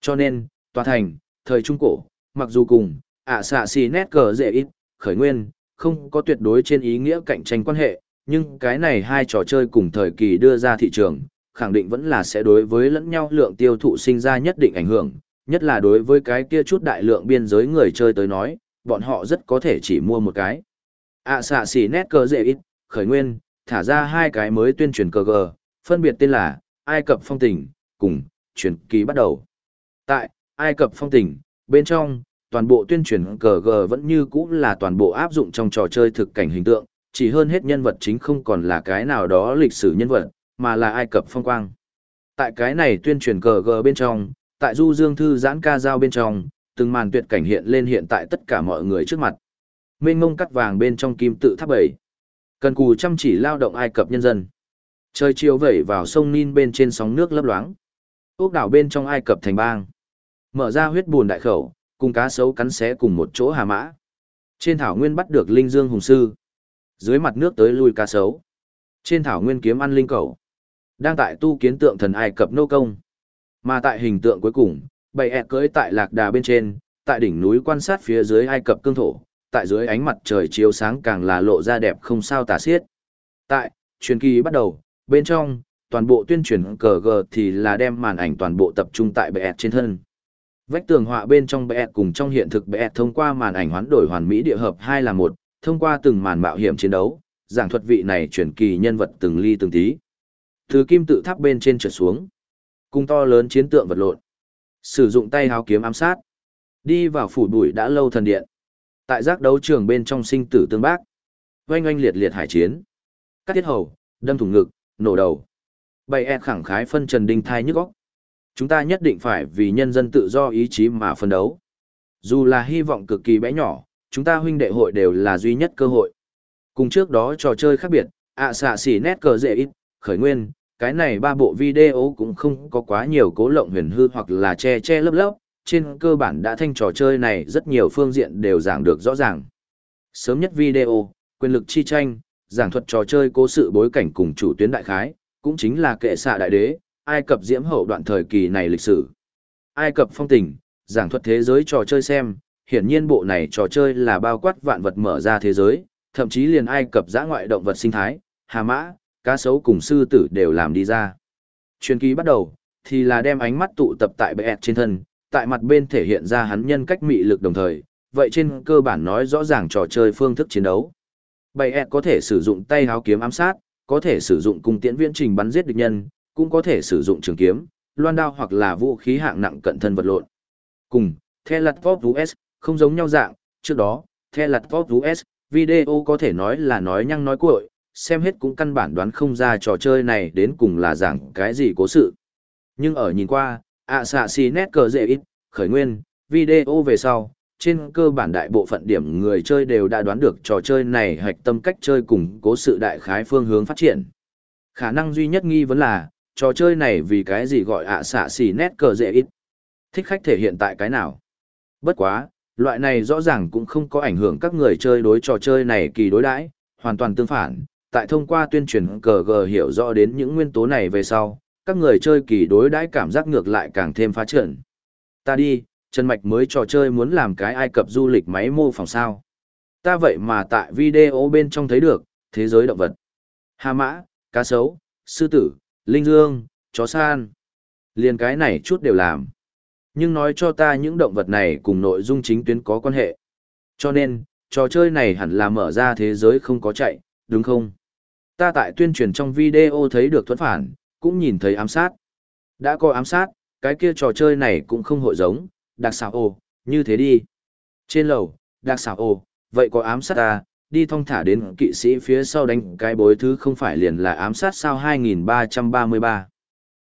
Cho nên, tòa thành, thời trung cổ, mặc dù cùng, ạ xạ xì nét cờ dễ ít, khởi nguyên, không có tuyệt đối trên ý nghĩa cạnh tranh quan hệ, nhưng cái này hai trò chơi cùng thời kỳ đưa ra thị trường, khẳng định vẫn là sẽ đối với lẫn nhau lượng tiêu thụ sinh ra nhất định ảnh hưởng, nhất là đối với cái kia chút đại lượng biên giới người chơi tới nói, bọn họ rất có thể chỉ mua một cái ạ xạ xì nét cờ dễ ít, khởi nguyên, thả ra hai cái mới tuyên truyền cờ gờ, phân biệt tên là Ai Cập Phong Tình, cùng truyền kỳ bắt đầu. Tại Ai Cập Phong Tình, bên trong, toàn bộ tuyên truyền cờ G vẫn như cũ là toàn bộ áp dụng trong trò chơi thực cảnh hình tượng, chỉ hơn hết nhân vật chính không còn là cái nào đó lịch sử nhân vật, mà là Ai Cập phong quang. Tại cái này tuyên truyền cờ G bên trong, tại Du Dương Thư giãn ca giao bên trong, từng màn tuyệt cảnh hiện lên hiện tại tất cả mọi người trước mặt. Mênh mông cắt vàng bên trong kim tự tháp bảy. Cần cù chăm chỉ lao động Ai Cập nhân dân. Trời chiều vẩy vào sông Nin bên trên sóng nước lấp loáng. Ốc đảo bên trong Ai Cập thành bang. Mở ra huyết buồn đại khẩu, cùng cá sấu cắn xé cùng một chỗ hà mã. Trên thảo nguyên bắt được linh dương hùng sư. Dưới mặt nước tới lui cá sấu. Trên thảo nguyên kiếm ăn linh cầu. Đang tại tu kiến tượng thần Ai Cập nô công. Mà tại hình tượng cuối cùng, bầy ẹ cưỡi tại lạc đà bên trên, tại đỉnh núi quan sát phía dưới Ai Cập cương thổ, tại dưới ánh mặt trời chiếu sáng càng là lộ ra đẹp không sao tả xiết. Tại, truyền kỳ bắt đầu, bên trong, toàn bộ tuyên truyền cờ gờ thì là đem màn ảnh toàn bộ tập trung tại bệ trên thân. Vách tường họa bên trong bệ cùng trong hiện thực bệ thông qua màn ảnh hoán đổi hoàn mỹ địa hợp hai là một, thông qua từng màn mạo hiểm chiến đấu, giảng thuật vị này truyền kỳ nhân vật từng ly từng tí. Từ kim tự tháp bên trên trở xuống, cung to lớn chiến tượng vật lộn. Sử dụng tay háo kiếm ám sát, đi vào phủ bụi đã lâu thần điện. Tại giác đấu trường bên trong sinh tử tương bác, oanh oanh liệt liệt hải chiến. Cắt tiết hầu, đâm thủng ngực, nổ đầu. Bày e khẳng khái phân trần đinh thai nhức óc. Chúng ta nhất định phải vì nhân dân tự do ý chí mà phân đấu. Dù là hy vọng cực kỳ bé nhỏ, chúng ta huynh đệ hội đều là duy nhất cơ hội. Cùng trước đó trò chơi khác biệt, ạ xạ xỉ nét cờ dễ ít, khởi nguyên, cái này ba bộ video cũng không có quá nhiều cố lộng huyền hư hoặc là che che lấp lấp, trên cơ bản đã thanh trò chơi này rất nhiều phương diện đều giảng được rõ ràng. Sớm nhất video, quyền lực chi tranh, giảng thuật trò chơi cố sự bối cảnh cùng chủ tuyến đại khái, cũng chính là kệ xạ đại đế, Ai Cập diễm hậu đoạn thời kỳ này lịch sử. Ai Cập phong tình, giảng thuật thế giới trò chơi xem, hiển nhiên bộ này trò chơi là bao quát vạn vật mở ra thế giới, thậm chí liền Ai Cập giã ngoại động vật sinh thái, hà mã, cá sấu cùng sư tử đều làm đi ra. Truyền ký bắt đầu, thì là đem ánh mắt tụ tập tại bệ trên thân, tại mặt bên thể hiện ra hắn nhân cách mị lực đồng thời, vậy trên cơ bản nói rõ ràng trò chơi phương thức chiến đấu. Bảy ẹt có thể sử dụng tay háo kiếm ám sát, có thể sử dụng cung tiễn viễn trình bắn giết địch nhân, cũng có thể sử dụng trường kiếm, loan đao hoặc là vũ khí hạng nặng cận thân vật lộn. Cùng, The Latpop US, không giống nhau dạng, trước đó, The Latpop US, video có thể nói là nói nhăng nói cuội, xem hết cũng căn bản đoán không ra trò chơi này đến cùng là giảng cái gì cố sự. Nhưng ở nhìn qua, ạ xạ xì nét cờ dễ ít, khởi nguyên, video về sau, trên cơ bản đại bộ phận điểm người chơi đều đã đoán được trò chơi này hạch tâm cách chơi cùng cố sự đại khái phương hướng phát triển. Khả năng duy nhất nghi vấn là, trò chơi này vì cái gì gọi ạ xạ xì nét cờ dễ ít. Thích khách thể hiện tại cái nào? Bất quá, loại này rõ ràng cũng không có ảnh hưởng các người chơi đối trò chơi này kỳ đối đãi, hoàn toàn tương phản. Tại thông qua tuyên truyền cờ gờ hiểu rõ đến những nguyên tố này về sau, các người chơi kỳ đối đãi cảm giác ngược lại càng thêm phá trận. Ta đi, Trần Mạch mới trò chơi muốn làm cái Ai Cập du lịch máy mô phỏng sao. Ta vậy mà tại video bên trong thấy được, thế giới động vật. Hà mã, cá sấu, sư tử, linh dương, chó san. Liền cái này chút đều làm. Nhưng nói cho ta những động vật này cùng nội dung chính tuyến có quan hệ. Cho nên, trò chơi này hẳn là mở ra thế giới không có chạy, đúng không? Ta tại tuyên truyền trong video thấy được thuẫn phản, cũng nhìn thấy ám sát. Đã có ám sát, cái kia trò chơi này cũng không hội giống, đặc xảo ồ, như thế đi. Trên lầu, đặc xảo ồ, vậy có ám sát ta, đi thong thả đến kỵ sĩ phía sau đánh cái bối thứ không phải liền là ám sát sao 2333.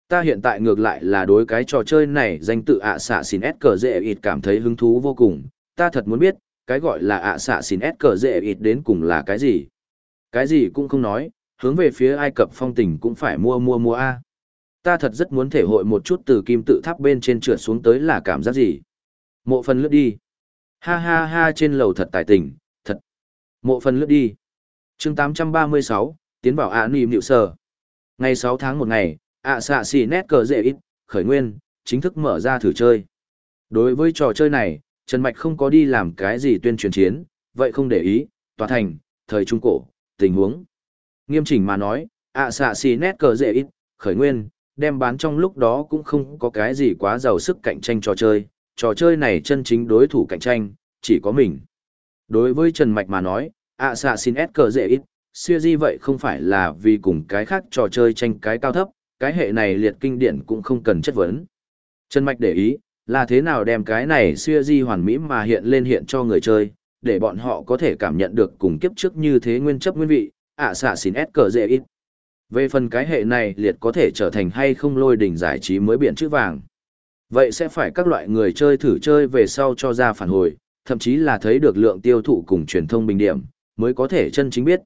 Ta hiện tại ngược lại là đối cái trò chơi này danh tự ạ xạ xin S cờ dễ ịt cảm thấy hứng thú vô cùng, ta thật muốn biết, cái gọi là ạ xạ xin S cờ dễ ịt đến cùng là cái gì. Cái gì cũng không nói, hướng về phía Ai Cập phong tình cũng phải mua mua mua A ta thật rất muốn thể hội một chút từ kim tự tháp bên trên trượt xuống tới là cảm giác gì. Mộ phần lướt đi. Ha ha ha trên lầu thật tài tình, thật. Mộ phần lướt đi. chương 836, tiến vào ạ nìm hiệu sở. Ngày 6 tháng 1 ngày, ạ xạ xì nét cờ dễ ít, khởi nguyên, chính thức mở ra thử chơi. Đối với trò chơi này, Trần Mạch không có đi làm cái gì tuyên truyền chiến, vậy không để ý, tòa thành, thời trung cổ, tình huống. Nghiêm chỉnh mà nói, ạ xạ xì nét cờ dễ ít, khởi nguyên, đem bán trong lúc đó cũng không có cái gì quá giàu sức cạnh tranh trò chơi, trò chơi này chân chính đối thủ cạnh tranh, chỉ có mình. Đối với Trần Mạch mà nói, ạ xạ xin S cờ dễ ít, siêu di vậy không phải là vì cùng cái khác trò chơi tranh cái cao thấp, cái hệ này liệt kinh điển cũng không cần chất vấn. Trần Mạch để ý, là thế nào đem cái này siêu di hoàn mỹ mà hiện lên hiện cho người chơi, để bọn họ có thể cảm nhận được cùng kiếp trước như thế nguyên chấp nguyên vị, ạ xạ xin S cờ dễ ít. Về phần cái hệ này liệt có thể trở thành hay không lôi đỉnh giải trí mới biển chữ vàng. Vậy sẽ phải các loại người chơi thử chơi về sau cho ra phản hồi, thậm chí là thấy được lượng tiêu thụ cùng truyền thông bình điểm, mới có thể chân chính biết.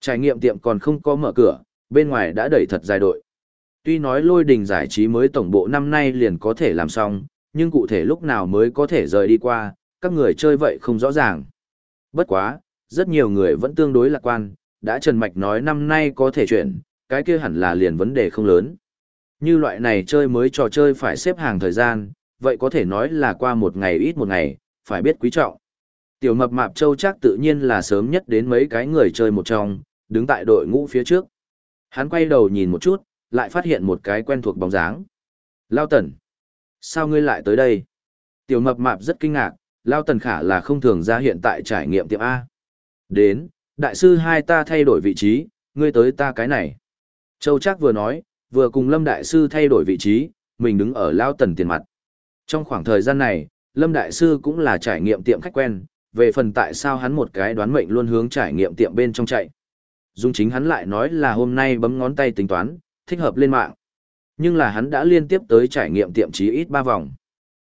Trải nghiệm tiệm còn không có mở cửa, bên ngoài đã đẩy thật dài đội. Tuy nói lôi đình giải trí mới tổng bộ năm nay liền có thể làm xong, nhưng cụ thể lúc nào mới có thể rời đi qua, các người chơi vậy không rõ ràng. Bất quá, rất nhiều người vẫn tương đối lạc quan, đã Trần Mạch nói năm nay có thể chuyển, cái kia hẳn là liền vấn đề không lớn. Như loại này chơi mới trò chơi phải xếp hàng thời gian, vậy có thể nói là qua một ngày ít một ngày, phải biết quý trọng. Tiểu mập mạp châu chắc tự nhiên là sớm nhất đến mấy cái người chơi một trong, đứng tại đội ngũ phía trước. Hắn quay đầu nhìn một chút, lại phát hiện một cái quen thuộc bóng dáng. Lao tần. Sao ngươi lại tới đây? Tiểu mập mạp rất kinh ngạc, Lao tần khả là không thường ra hiện tại trải nghiệm tiệm A. Đến, đại sư hai ta thay đổi vị trí, ngươi tới ta cái này. Châu Trác vừa nói, vừa cùng Lâm Đại Sư thay đổi vị trí, mình đứng ở Lao Tần tiền mặt. Trong khoảng thời gian này, Lâm Đại Sư cũng là trải nghiệm tiệm khách quen, về phần tại sao hắn một cái đoán mệnh luôn hướng trải nghiệm tiệm bên trong chạy. Dung chính hắn lại nói là hôm nay bấm ngón tay tính toán, thích hợp lên mạng. Nhưng là hắn đã liên tiếp tới trải nghiệm tiệm chí ít ba vòng.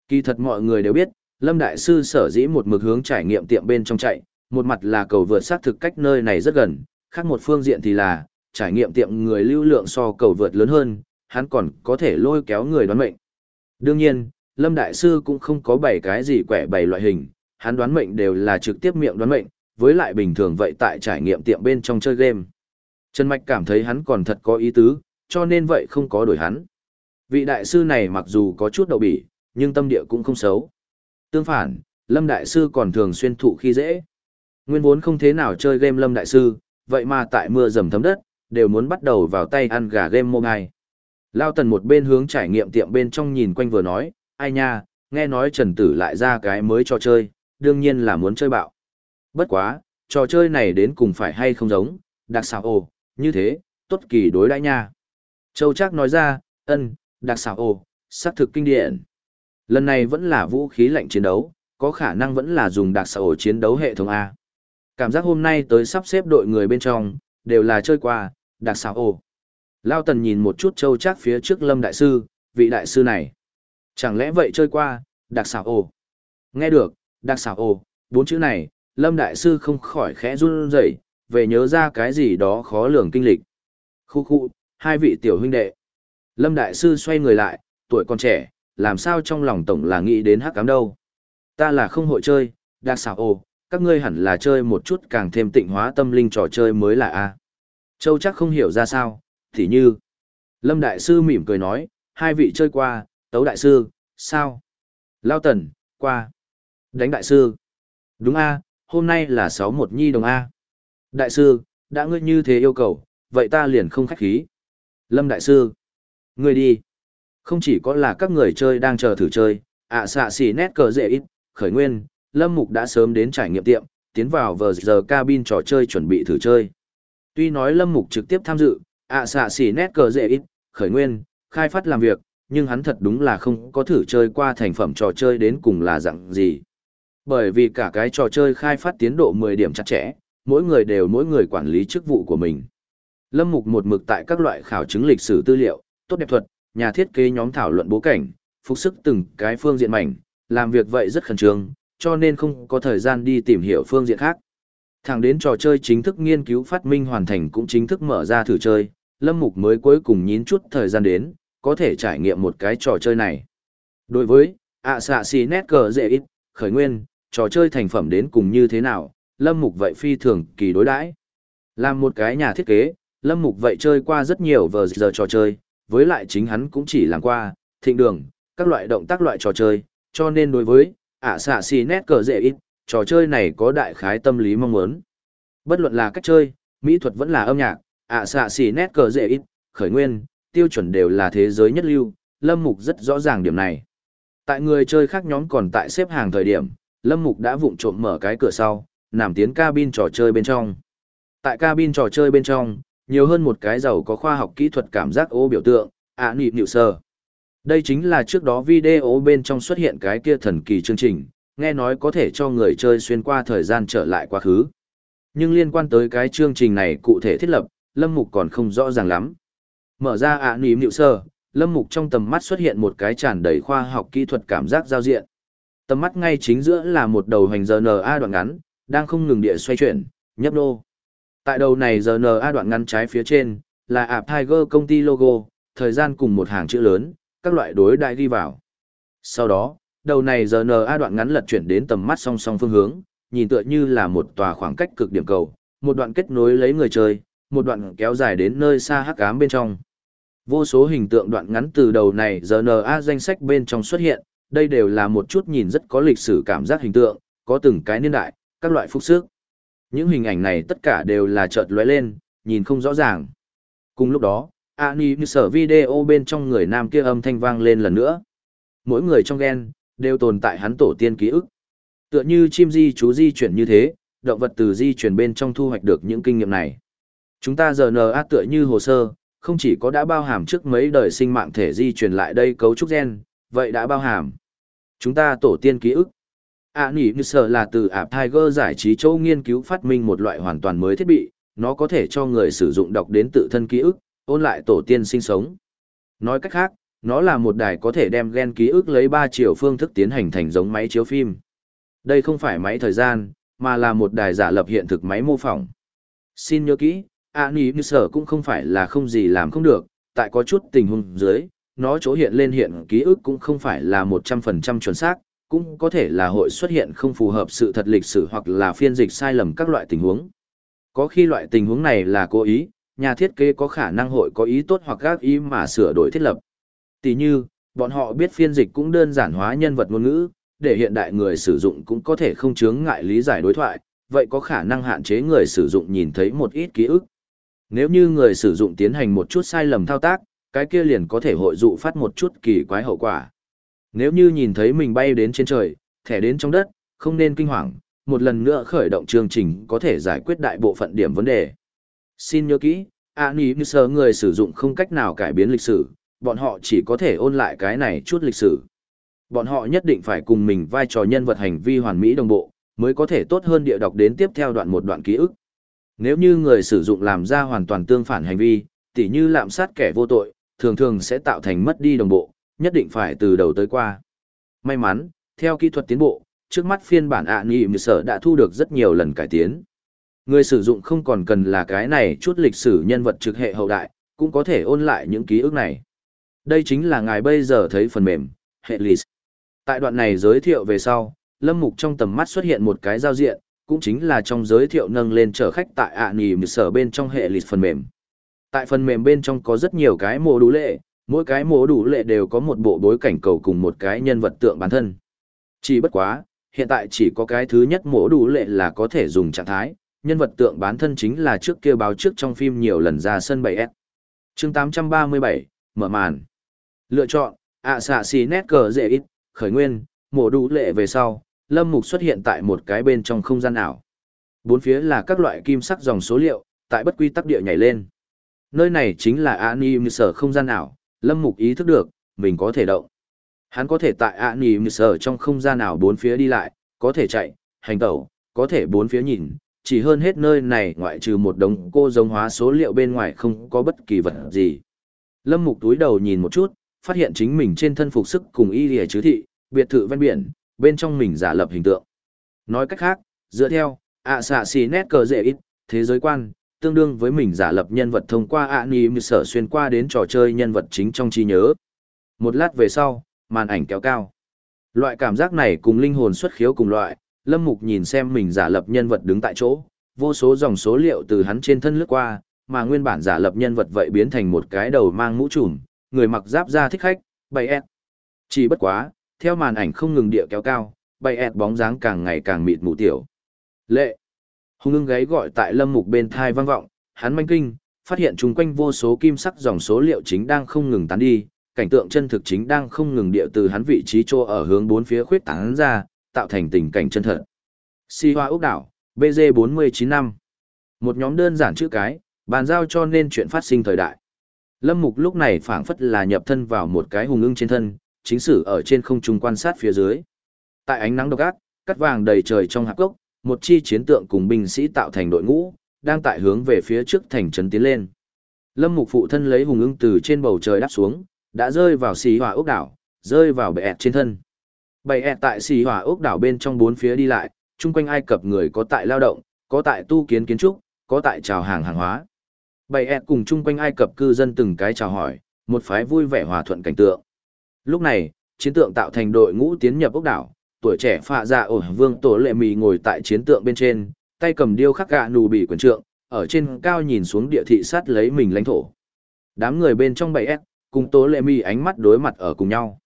Kỳ thật mọi người đều biết, Lâm Đại Sư sở dĩ một mực hướng trải nghiệm tiệm bên trong chạy, một mặt là cầu vượt xác thực cách nơi này rất gần, khác một phương diện thì là, trải nghiệm tiệm người lưu lượng so cầu vượt lớn hơn, hắn còn có thể lôi kéo người đoán mệnh. Đương nhiên, Lâm Đại Sư cũng không có bảy cái gì quẻ bảy loại hình, hắn đoán mệnh đều là trực tiếp miệng đoán mệnh, với lại bình thường vậy tại trải nghiệm tiệm bên trong chơi game. Trần Mạch cảm thấy hắn còn thật có ý tứ, cho nên vậy không có đổi hắn. Vị đại sư này mặc dù có chút đậu bỉ, nhưng tâm địa cũng không xấu. Tương phản, Lâm Đại Sư còn thường xuyên thụ khi dễ. Nguyên vốn không thế nào chơi game Lâm Đại Sư, vậy mà tại mưa dầm thấm đất, đều muốn bắt đầu vào tay ăn gà game mobile. Lao tần một bên hướng trải nghiệm tiệm bên trong nhìn quanh vừa nói, ai nha, nghe nói Trần Tử lại ra cái mới trò chơi, đương nhiên là muốn chơi bạo. Bất quá, trò chơi này đến cùng phải hay không giống, đặc xảo ồ, như thế, tốt kỳ đối đãi nha. Châu Trác nói ra, ân, đặc xảo ồ, xác thực kinh điển. Lần này vẫn là vũ khí lạnh chiến đấu, có khả năng vẫn là dùng đặc xảo ồ chiến đấu hệ thống A. Cảm giác hôm nay tới sắp xếp đội người bên trong, đều là chơi qua, đặc xảo ồ. Lao tần nhìn một chút châu chắc phía trước lâm đại sư, vị đại sư này. Chẳng lẽ vậy chơi qua, đặc xảo ồ. Nghe được, đặc xảo ồ, bốn chữ này, lâm đại sư không khỏi khẽ run rẩy về nhớ ra cái gì đó khó lường kinh lịch. Khu khu, hai vị tiểu huynh đệ. Lâm đại sư xoay người lại, tuổi còn trẻ, làm sao trong lòng tổng là nghĩ đến hắc cám đâu. Ta là không hội chơi, đặc xảo ồ, các ngươi hẳn là chơi một chút càng thêm tịnh hóa tâm linh trò chơi mới là a Châu chắc không hiểu ra sao, thì như. Lâm Đại Sư mỉm cười nói, hai vị chơi qua, Tấu Đại Sư, sao? Lao Tần, qua. Đánh Đại Sư. Đúng a hôm nay là sáu một nhi đồng A. Đại Sư, đã ngươi như thế yêu cầu, vậy ta liền không khách khí. Lâm Đại Sư. Ngươi đi. Không chỉ có là các người chơi đang chờ thử chơi, ạ à, xạ xỉ nét cờ dễ ít, khởi nguyên, Lâm Mục đã sớm đến trải nghiệm tiệm, tiến vào vờ giờ cabin trò chơi chuẩn bị thử chơi. Tuy nói Lâm Mục trực tiếp tham dự, ạ xạ xỉ nét cờ dễ ít, khởi nguyên, khai phát làm việc, nhưng hắn thật đúng là không có thử chơi qua thành phẩm trò chơi đến cùng là dạng gì. Bởi vì cả cái trò chơi khai phát tiến độ 10 điểm chặt chẽ, mỗi người đều mỗi người quản lý chức vụ của mình. Lâm Mục một mực tại các loại khảo chứng lịch sử tư liệu, tốt đẹp thuật, nhà thiết kế nhóm thảo luận bố cảnh, phục sức từng cái phương diện mảnh, làm việc vậy rất khẩn trương, cho nên không có thời gian đi tìm hiểu phương diện khác. Thẳng đến trò chơi chính thức nghiên cứu phát minh hoàn thành cũng chính thức mở ra thử chơi, Lâm Mục mới cuối cùng nhín chút thời gian đến, có thể trải nghiệm một cái trò chơi này. Đối với, ạ xạ xì nét cờ dễ ít, khởi nguyên, trò chơi thành phẩm đến cùng như thế nào, Lâm Mục vậy phi thường kỳ đối đãi. Làm một cái nhà thiết kế, Lâm Mục vậy chơi qua rất nhiều vờ giờ trò chơi, với lại chính hắn cũng chỉ làm qua, thịnh đường, các loại động tác loại trò chơi, cho nên đối với, ạ xạ xì nét cờ dễ ít, trò chơi này có đại khái tâm lý mong muốn. Bất luận là cách chơi, mỹ thuật vẫn là âm nhạc, ạ xạ xì nét cờ dễ ít, khởi nguyên, tiêu chuẩn đều là thế giới nhất lưu, Lâm Mục rất rõ ràng điểm này. Tại người chơi khác nhóm còn tại xếp hàng thời điểm, Lâm Mục đã vụng trộm mở cái cửa sau, nằm tiến cabin trò chơi bên trong. Tại cabin trò chơi bên trong, nhiều hơn một cái giàu có khoa học kỹ thuật cảm giác ô biểu tượng, ạ nịp nhịu sơ. Đây chính là trước đó video bên trong xuất hiện cái kia thần kỳ chương trình, nghe nói có thể cho người chơi xuyên qua thời gian trở lại quá khứ. Nhưng liên quan tới cái chương trình này cụ thể thiết lập, Lâm Mục còn không rõ ràng lắm. Mở ra ạ ním nịu sơ, Lâm Mục trong tầm mắt xuất hiện một cái tràn đầy khoa học kỹ thuật cảm giác giao diện. Tầm mắt ngay chính giữa là một đầu hành RNA đoạn ngắn, đang không ngừng địa xoay chuyển, nhấp nô. Tại đầu này RNA đoạn ngắn trái phía trên, là App Tiger công ty logo, thời gian cùng một hàng chữ lớn, các loại đối đại đi vào. Sau đó, đầu này giờ nở a đoạn ngắn lật chuyển đến tầm mắt song song phương hướng, nhìn tựa như là một tòa khoảng cách cực điểm cầu, một đoạn kết nối lấy người chơi, một đoạn kéo dài đến nơi xa hắc ám bên trong. Vô số hình tượng đoạn ngắn từ đầu này giờ nở a danh sách bên trong xuất hiện, đây đều là một chút nhìn rất có lịch sử cảm giác hình tượng, có từng cái niên đại, các loại phúc sức. Những hình ảnh này tất cả đều là chợt lóe lên, nhìn không rõ ràng. Cùng lúc đó, Ani như sở video bên trong người nam kia âm thanh vang lên lần nữa. Mỗi người trong gen, đều tồn tại hắn tổ tiên ký ức. Tựa như chim di chú di chuyển như thế, động vật từ di chuyển bên trong thu hoạch được những kinh nghiệm này. Chúng ta giờ NA tựa như hồ sơ, không chỉ có đã bao hàm trước mấy đời sinh mạng thể di chuyển lại đây cấu trúc gen, vậy đã bao hàm. Chúng ta tổ tiên ký ức. Ani nỉ như sở là từ ạp Tiger giải trí châu nghiên cứu phát minh một loại hoàn toàn mới thiết bị, nó có thể cho người sử dụng đọc đến tự thân ký ức, ôn lại tổ tiên sinh sống. Nói cách khác, nó là một đài có thể đem gen ký ức lấy 3 chiều phương thức tiến hành thành giống máy chiếu phim. Đây không phải máy thời gian, mà là một đài giả lập hiện thực máy mô phỏng. Xin nhớ kỹ, ạ ní Như Sở cũng không phải là không gì làm không được, tại có chút tình huống dưới, nó chỗ hiện lên hiện ký ức cũng không phải là 100% chuẩn xác, cũng có thể là hội xuất hiện không phù hợp sự thật lịch sử hoặc là phiên dịch sai lầm các loại tình huống. Có khi loại tình huống này là cố ý, nhà thiết kế có khả năng hội có ý tốt hoặc các ý mà sửa đổi thiết lập. Tỷ như, bọn họ biết phiên dịch cũng đơn giản hóa nhân vật ngôn ngữ, để hiện đại người sử dụng cũng có thể không chướng ngại lý giải đối thoại, vậy có khả năng hạn chế người sử dụng nhìn thấy một ít ký ức. Nếu như người sử dụng tiến hành một chút sai lầm thao tác, cái kia liền có thể hội dụ phát một chút kỳ quái hậu quả. Nếu như nhìn thấy mình bay đến trên trời, thẻ đến trong đất, không nên kinh hoàng, một lần nữa khởi động chương trình có thể giải quyết đại bộ phận điểm vấn đề. Xin nhớ kỹ, Ani như sờ người sử dụng không cách nào cải biến lịch sử, bọn họ chỉ có thể ôn lại cái này chút lịch sử. Bọn họ nhất định phải cùng mình vai trò nhân vật hành vi hoàn mỹ đồng bộ, mới có thể tốt hơn địa đọc đến tiếp theo đoạn một đoạn ký ức. Nếu như người sử dụng làm ra hoàn toàn tương phản hành vi, tỉ như lạm sát kẻ vô tội, thường thường sẽ tạo thành mất đi đồng bộ, nhất định phải từ đầu tới qua. May mắn, theo kỹ thuật tiến bộ, trước mắt phiên bản ạ nghị sở đã thu được rất nhiều lần cải tiến. Người sử dụng không còn cần là cái này chút lịch sử nhân vật trực hệ hậu đại, cũng có thể ôn lại những ký ức này. Đây chính là ngài bây giờ thấy phần mềm, hệ list. Tại đoạn này giới thiệu về sau, Lâm Mục trong tầm mắt xuất hiện một cái giao diện, cũng chính là trong giới thiệu nâng lên chở khách tại ạ nì sở bên trong hệ lịch phần mềm. Tại phần mềm bên trong có rất nhiều cái mô đủ lệ, mỗi cái mô đủ lệ đều có một bộ bối cảnh cầu cùng một cái nhân vật tượng bản thân. Chỉ bất quá, hiện tại chỉ có cái thứ nhất mô đủ lệ là có thể dùng trạng thái, nhân vật tượng bán thân chính là trước kia báo trước trong phim nhiều lần ra sân 7S. chương 837, mở màn. Lựa chọn, ạ xạ xì nét cờ dễ ít, khởi nguyên, mổ đủ lệ về sau, lâm mục xuất hiện tại một cái bên trong không gian ảo. Bốn phía là các loại kim sắc dòng số liệu, tại bất quy tắc địa nhảy lên. Nơi này chính là Ani sở không gian ảo, lâm mục ý thức được, mình có thể động. Hắn có thể tại Ani sở trong không gian ảo bốn phía đi lại, có thể chạy, hành tẩu, có thể bốn phía nhìn, chỉ hơn hết nơi này ngoại trừ một đống cô giống hóa số liệu bên ngoài không có bất kỳ vật gì. Lâm mục túi đầu nhìn một chút, phát hiện chính mình trên thân phục sức cùng y lìa chứ thị, biệt thự ven biển, bên trong mình giả lập hình tượng. Nói cách khác, dựa theo, ạ xạ xì nét cờ dễ ít, thế giới quan, tương đương với mình giả lập nhân vật thông qua ạ ni sở xuyên qua đến trò chơi nhân vật chính trong trí nhớ. Một lát về sau, màn ảnh kéo cao. Loại cảm giác này cùng linh hồn xuất khiếu cùng loại, Lâm Mục nhìn xem mình giả lập nhân vật đứng tại chỗ, vô số dòng số liệu từ hắn trên thân lướt qua, mà nguyên bản giả lập nhân vật vậy biến thành một cái đầu mang mũ trùm, người mặc giáp da thích khách, bày ẹt. Chỉ bất quá, theo màn ảnh không ngừng địa kéo cao, bày ẹt bóng dáng càng ngày càng mịt mù tiểu. Lệ. Hùng ưng gáy gọi tại lâm mục bên thai vang vọng, hắn manh kinh, phát hiện chung quanh vô số kim sắc dòng số liệu chính đang không ngừng tán đi, cảnh tượng chân thực chính đang không ngừng địa từ hắn vị trí chỗ ở hướng bốn phía khuyết tán ra, tạo thành tình cảnh chân thật. Si Hoa Úc đảo, BG 49 năm. Một nhóm đơn giản chữ cái, bàn giao cho nên chuyện phát sinh thời đại. Lâm Mục lúc này phảng phất là nhập thân vào một cái hùng ưng trên thân, chính sử ở trên không trung quan sát phía dưới. Tại ánh nắng độc ác, cắt vàng đầy trời trong hạp gốc, một chi chiến tượng cùng binh sĩ tạo thành đội ngũ, đang tại hướng về phía trước thành trấn tiến lên. Lâm Mục phụ thân lấy hùng ưng từ trên bầu trời đáp xuống, đã rơi vào xí hòa ốc đảo, rơi vào bệ ẹt trên thân. Bày ẹt tại xì hỏa ốc đảo bên trong bốn phía đi lại, chung quanh Ai Cập người có tại lao động, có tại tu kiến kiến trúc, có tại chào hàng hàng hóa. Bày ẹt cùng chung quanh Ai Cập cư dân từng cái chào hỏi, một phái vui vẻ hòa thuận cảnh tượng. Lúc này, chiến tượng tạo thành đội ngũ tiến nhập ốc đảo, tuổi trẻ phạ dạ ổ vương tổ lệ mì ngồi tại chiến tượng bên trên, tay cầm điêu khắc gạ nù bị quyền trượng, ở trên cao nhìn xuống địa thị sát lấy mình lãnh thổ. Đám người bên trong bầy S, cùng tố lệ mì ánh mắt đối mặt ở cùng nhau.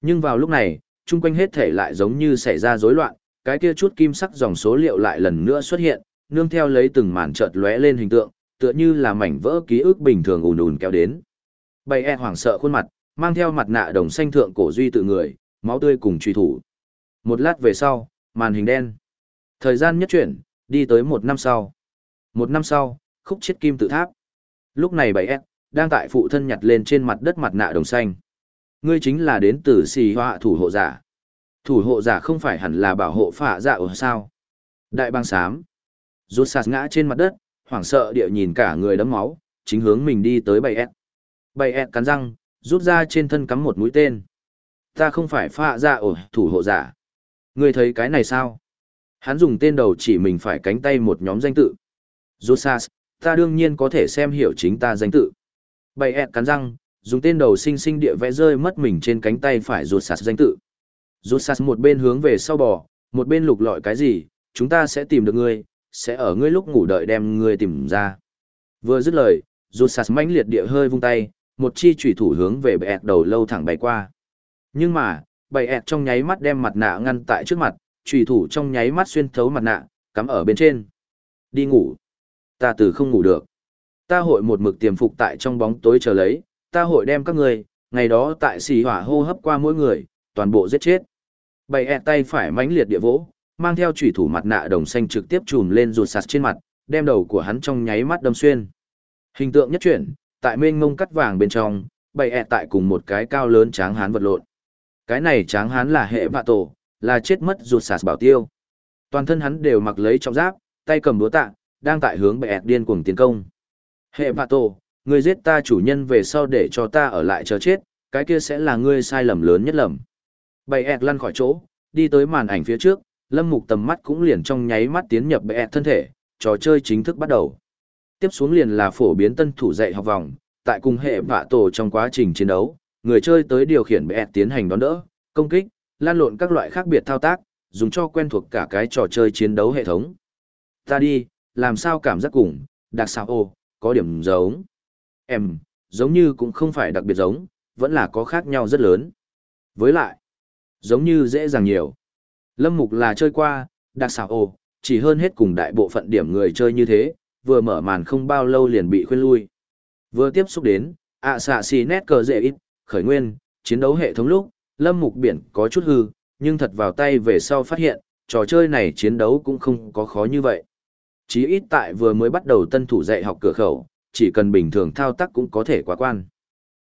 Nhưng vào lúc này, chung quanh hết thể lại giống như xảy ra rối loạn, cái kia chút kim sắc dòng số liệu lại lần nữa xuất hiện, nương theo lấy từng màn chợt lóe lên hình tượng, tựa như là mảnh vỡ ký ức bình thường ùn ùn kéo đến. Bầy e hoảng sợ khuôn mặt, mang theo mặt nạ đồng xanh thượng cổ duy tự người, máu tươi cùng truy thủ. Một lát về sau, màn hình đen. Thời gian nhất chuyển, đi tới một năm sau. Một năm sau, khúc chết kim tự tháp. Lúc này bảy E đang tại phụ thân nhặt lên trên mặt đất mặt nạ đồng xanh. Ngươi chính là đến từ xì họa thủ hộ giả. Thủ hộ giả không phải hẳn là bảo hộ phả dạ ở sao. Đại bang sám. Rút sạt ngã trên mặt đất, hoảng sợ địa nhìn cả người đấm máu, chính hướng mình đi tới bay ẹt. Bay ẹt cắn răng, rút ra trên thân cắm một mũi tên. Ta không phải phạ dạ ổ thủ hộ giả. Ngươi thấy cái này sao? Hắn dùng tên đầu chỉ mình phải cánh tay một nhóm danh tự. sạt, ta đương nhiên có thể xem hiểu chính ta danh tự. Bay ẹt cắn răng, dùng tên đầu sinh sinh địa vẽ rơi mất mình trên cánh tay phải Rosas danh tự. Rosas một bên hướng về sau bò, một bên lục lọi cái gì, chúng ta sẽ tìm được ngươi, sẽ ở ngươi lúc ngủ đợi đem ngươi tìm ra. Vừa dứt lời, Rosas mãnh liệt địa hơi vung tay, một chi chủy thủ hướng về bẹt đầu lâu thẳng bay qua. Nhưng mà, bẹt ẹt trong nháy mắt đem mặt nạ ngăn tại trước mặt, chủy thủ trong nháy mắt xuyên thấu mặt nạ, cắm ở bên trên. Đi ngủ. Ta từ không ngủ được. Ta hội một mực tiềm phục tại trong bóng tối chờ lấy, ta hội đem các người, ngày đó tại xì hỏa hô hấp qua mỗi người, toàn bộ giết chết. Bày ẹt tay phải mãnh liệt địa vỗ, mang theo chủy thủ mặt nạ đồng xanh trực tiếp chùm lên rụt sạt trên mặt, đem đầu của hắn trong nháy mắt đâm xuyên. Hình tượng nhất chuyển, tại mênh mông cắt vàng bên trong, bày ẹt tại cùng một cái cao lớn tráng hán vật lộn. Cái này tráng hán là hệ vạ tổ, là chết mất rụt sạt bảo tiêu. Toàn thân hắn đều mặc lấy trọng giáp, tay cầm búa tạ, đang tại hướng bệ điên cuồng tiến công. Hệ vạ tổ, ngươi giết ta chủ nhân về sau để cho ta ở lại chờ chết, cái kia sẽ là ngươi sai lầm lớn nhất lầm. Bệ ẹt lăn khỏi chỗ, đi tới màn ảnh phía trước, lâm mục tầm mắt cũng liền trong nháy mắt tiến nhập bệ ẹt thân thể, trò chơi chính thức bắt đầu. Tiếp xuống liền là phổ biến tân thủ dạy học vòng, tại cùng hệ vạ tổ trong quá trình chiến đấu, người chơi tới điều khiển bệ ẹt tiến hành đón đỡ, công kích, lan lộn các loại khác biệt thao tác, dùng cho quen thuộc cả cái trò chơi chiến đấu hệ thống. Ta đi, làm sao cảm giác cùng, đặc sao ô, có điểm giống. Em, giống như cũng không phải đặc biệt giống, vẫn là có khác nhau rất lớn. Với lại, giống như dễ dàng nhiều. Lâm Mục là chơi qua, đặc xảo ồ, chỉ hơn hết cùng đại bộ phận điểm người chơi như thế, vừa mở màn không bao lâu liền bị khuyên lui. Vừa tiếp xúc đến, ạ xạ xì nét cờ dễ ít, khởi nguyên, chiến đấu hệ thống lúc, Lâm Mục Biển có chút hư, nhưng thật vào tay về sau phát hiện, trò chơi này chiến đấu cũng không có khó như vậy. Chí ít tại vừa mới bắt đầu tân thủ dạy học cửa khẩu, chỉ cần bình thường thao tác cũng có thể quá quan.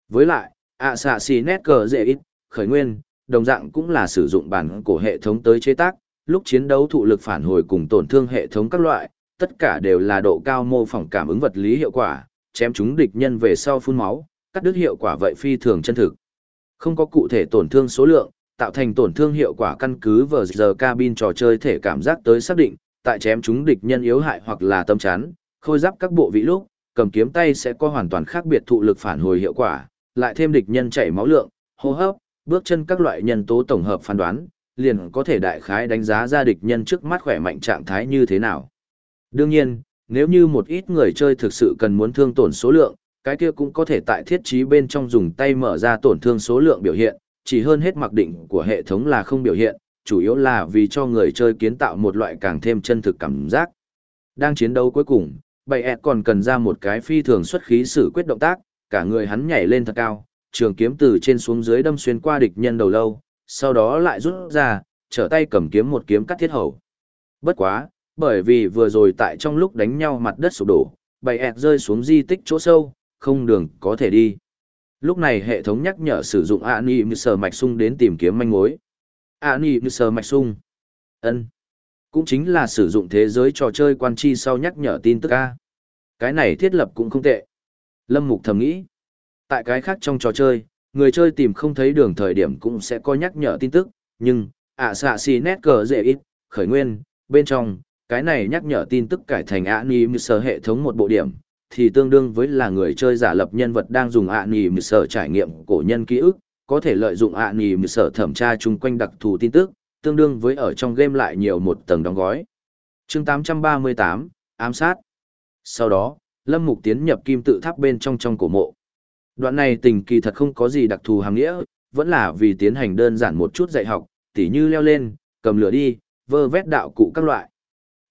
Với lại, ạ xạ xì nét cờ dễ ít, khởi nguyên, đồng dạng cũng là sử dụng bản cổ hệ thống tới chế tác, lúc chiến đấu thụ lực phản hồi cùng tổn thương hệ thống các loại, tất cả đều là độ cao mô phỏng cảm ứng vật lý hiệu quả, chém chúng địch nhân về sau phun máu, cắt đứt hiệu quả vậy phi thường chân thực. Không có cụ thể tổn thương số lượng, tạo thành tổn thương hiệu quả căn cứ vào giờ cabin trò chơi thể cảm giác tới xác định, tại chém chúng địch nhân yếu hại hoặc là tâm chán, khôi giáp các bộ vị lúc, cầm kiếm tay sẽ có hoàn toàn khác biệt thụ lực phản hồi hiệu quả, lại thêm địch nhân chảy máu lượng, hô hấp, bước chân các loại nhân tố tổng hợp phán đoán, liền có thể đại khái đánh giá ra địch nhân trước mắt khỏe mạnh trạng thái như thế nào. Đương nhiên, nếu như một ít người chơi thực sự cần muốn thương tổn số lượng, cái kia cũng có thể tại thiết trí bên trong dùng tay mở ra tổn thương số lượng biểu hiện, chỉ hơn hết mặc định của hệ thống là không biểu hiện, chủ yếu là vì cho người chơi kiến tạo một loại càng thêm chân thực cảm giác. Đang chiến đấu cuối cùng, Bảy ẹt còn cần ra một cái phi thường xuất khí xử quyết động tác, cả người hắn nhảy lên thật cao, trường kiếm từ trên xuống dưới đâm xuyên qua địch nhân đầu lâu, sau đó lại rút ra, trở tay cầm kiếm một kiếm cắt thiết hầu. Bất quá, bởi vì vừa rồi tại trong lúc đánh nhau mặt đất sụp đổ, bầy ẹt rơi xuống di tích chỗ sâu, không đường có thể đi. Lúc này hệ thống nhắc nhở sử dụng Ani Sờ Mạch Sung đến tìm kiếm manh mối. Ani Sờ Mạch Sung. ân cũng chính là sử dụng thế giới trò chơi quan chi sau nhắc nhở tin tức A. Cái này thiết lập cũng không tệ. Lâm Mục thầm nghĩ. Tại cái khác trong trò chơi, người chơi tìm không thấy đường thời điểm cũng sẽ có nhắc nhở tin tức, nhưng, ạ xạ xì nét cờ dễ ít, khởi nguyên, bên trong, cái này nhắc nhở tin tức cải thành ạ ni mư sở hệ thống một bộ điểm, thì tương đương với là người chơi giả lập nhân vật đang dùng ạ ni mư sở trải nghiệm cổ nhân ký ức, có thể lợi dụng ạ ni mư sở thẩm tra chung quanh đặc thù tin tức, tương đương với ở trong game lại nhiều một tầng đóng gói. chương 838, ám sát. Sau đó, Lâm Mục tiến nhập kim tự tháp bên trong trong cổ mộ. Đoạn này tình kỳ thật không có gì đặc thù hàng nghĩa, vẫn là vì tiến hành đơn giản một chút dạy học, tỉ như leo lên, cầm lửa đi, vơ vét đạo cụ các loại.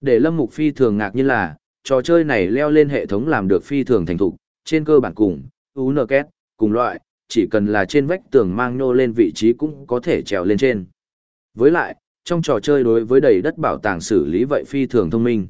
Để Lâm Mục phi thường ngạc nhiên là, trò chơi này leo lên hệ thống làm được phi thường thành thục, trên cơ bản cùng, UNKET, cùng loại, chỉ cần là trên vách tường mang nô lên vị trí cũng có thể trèo lên trên. Với lại, trong trò chơi đối với đầy đất bảo tàng xử lý vậy phi thường thông minh.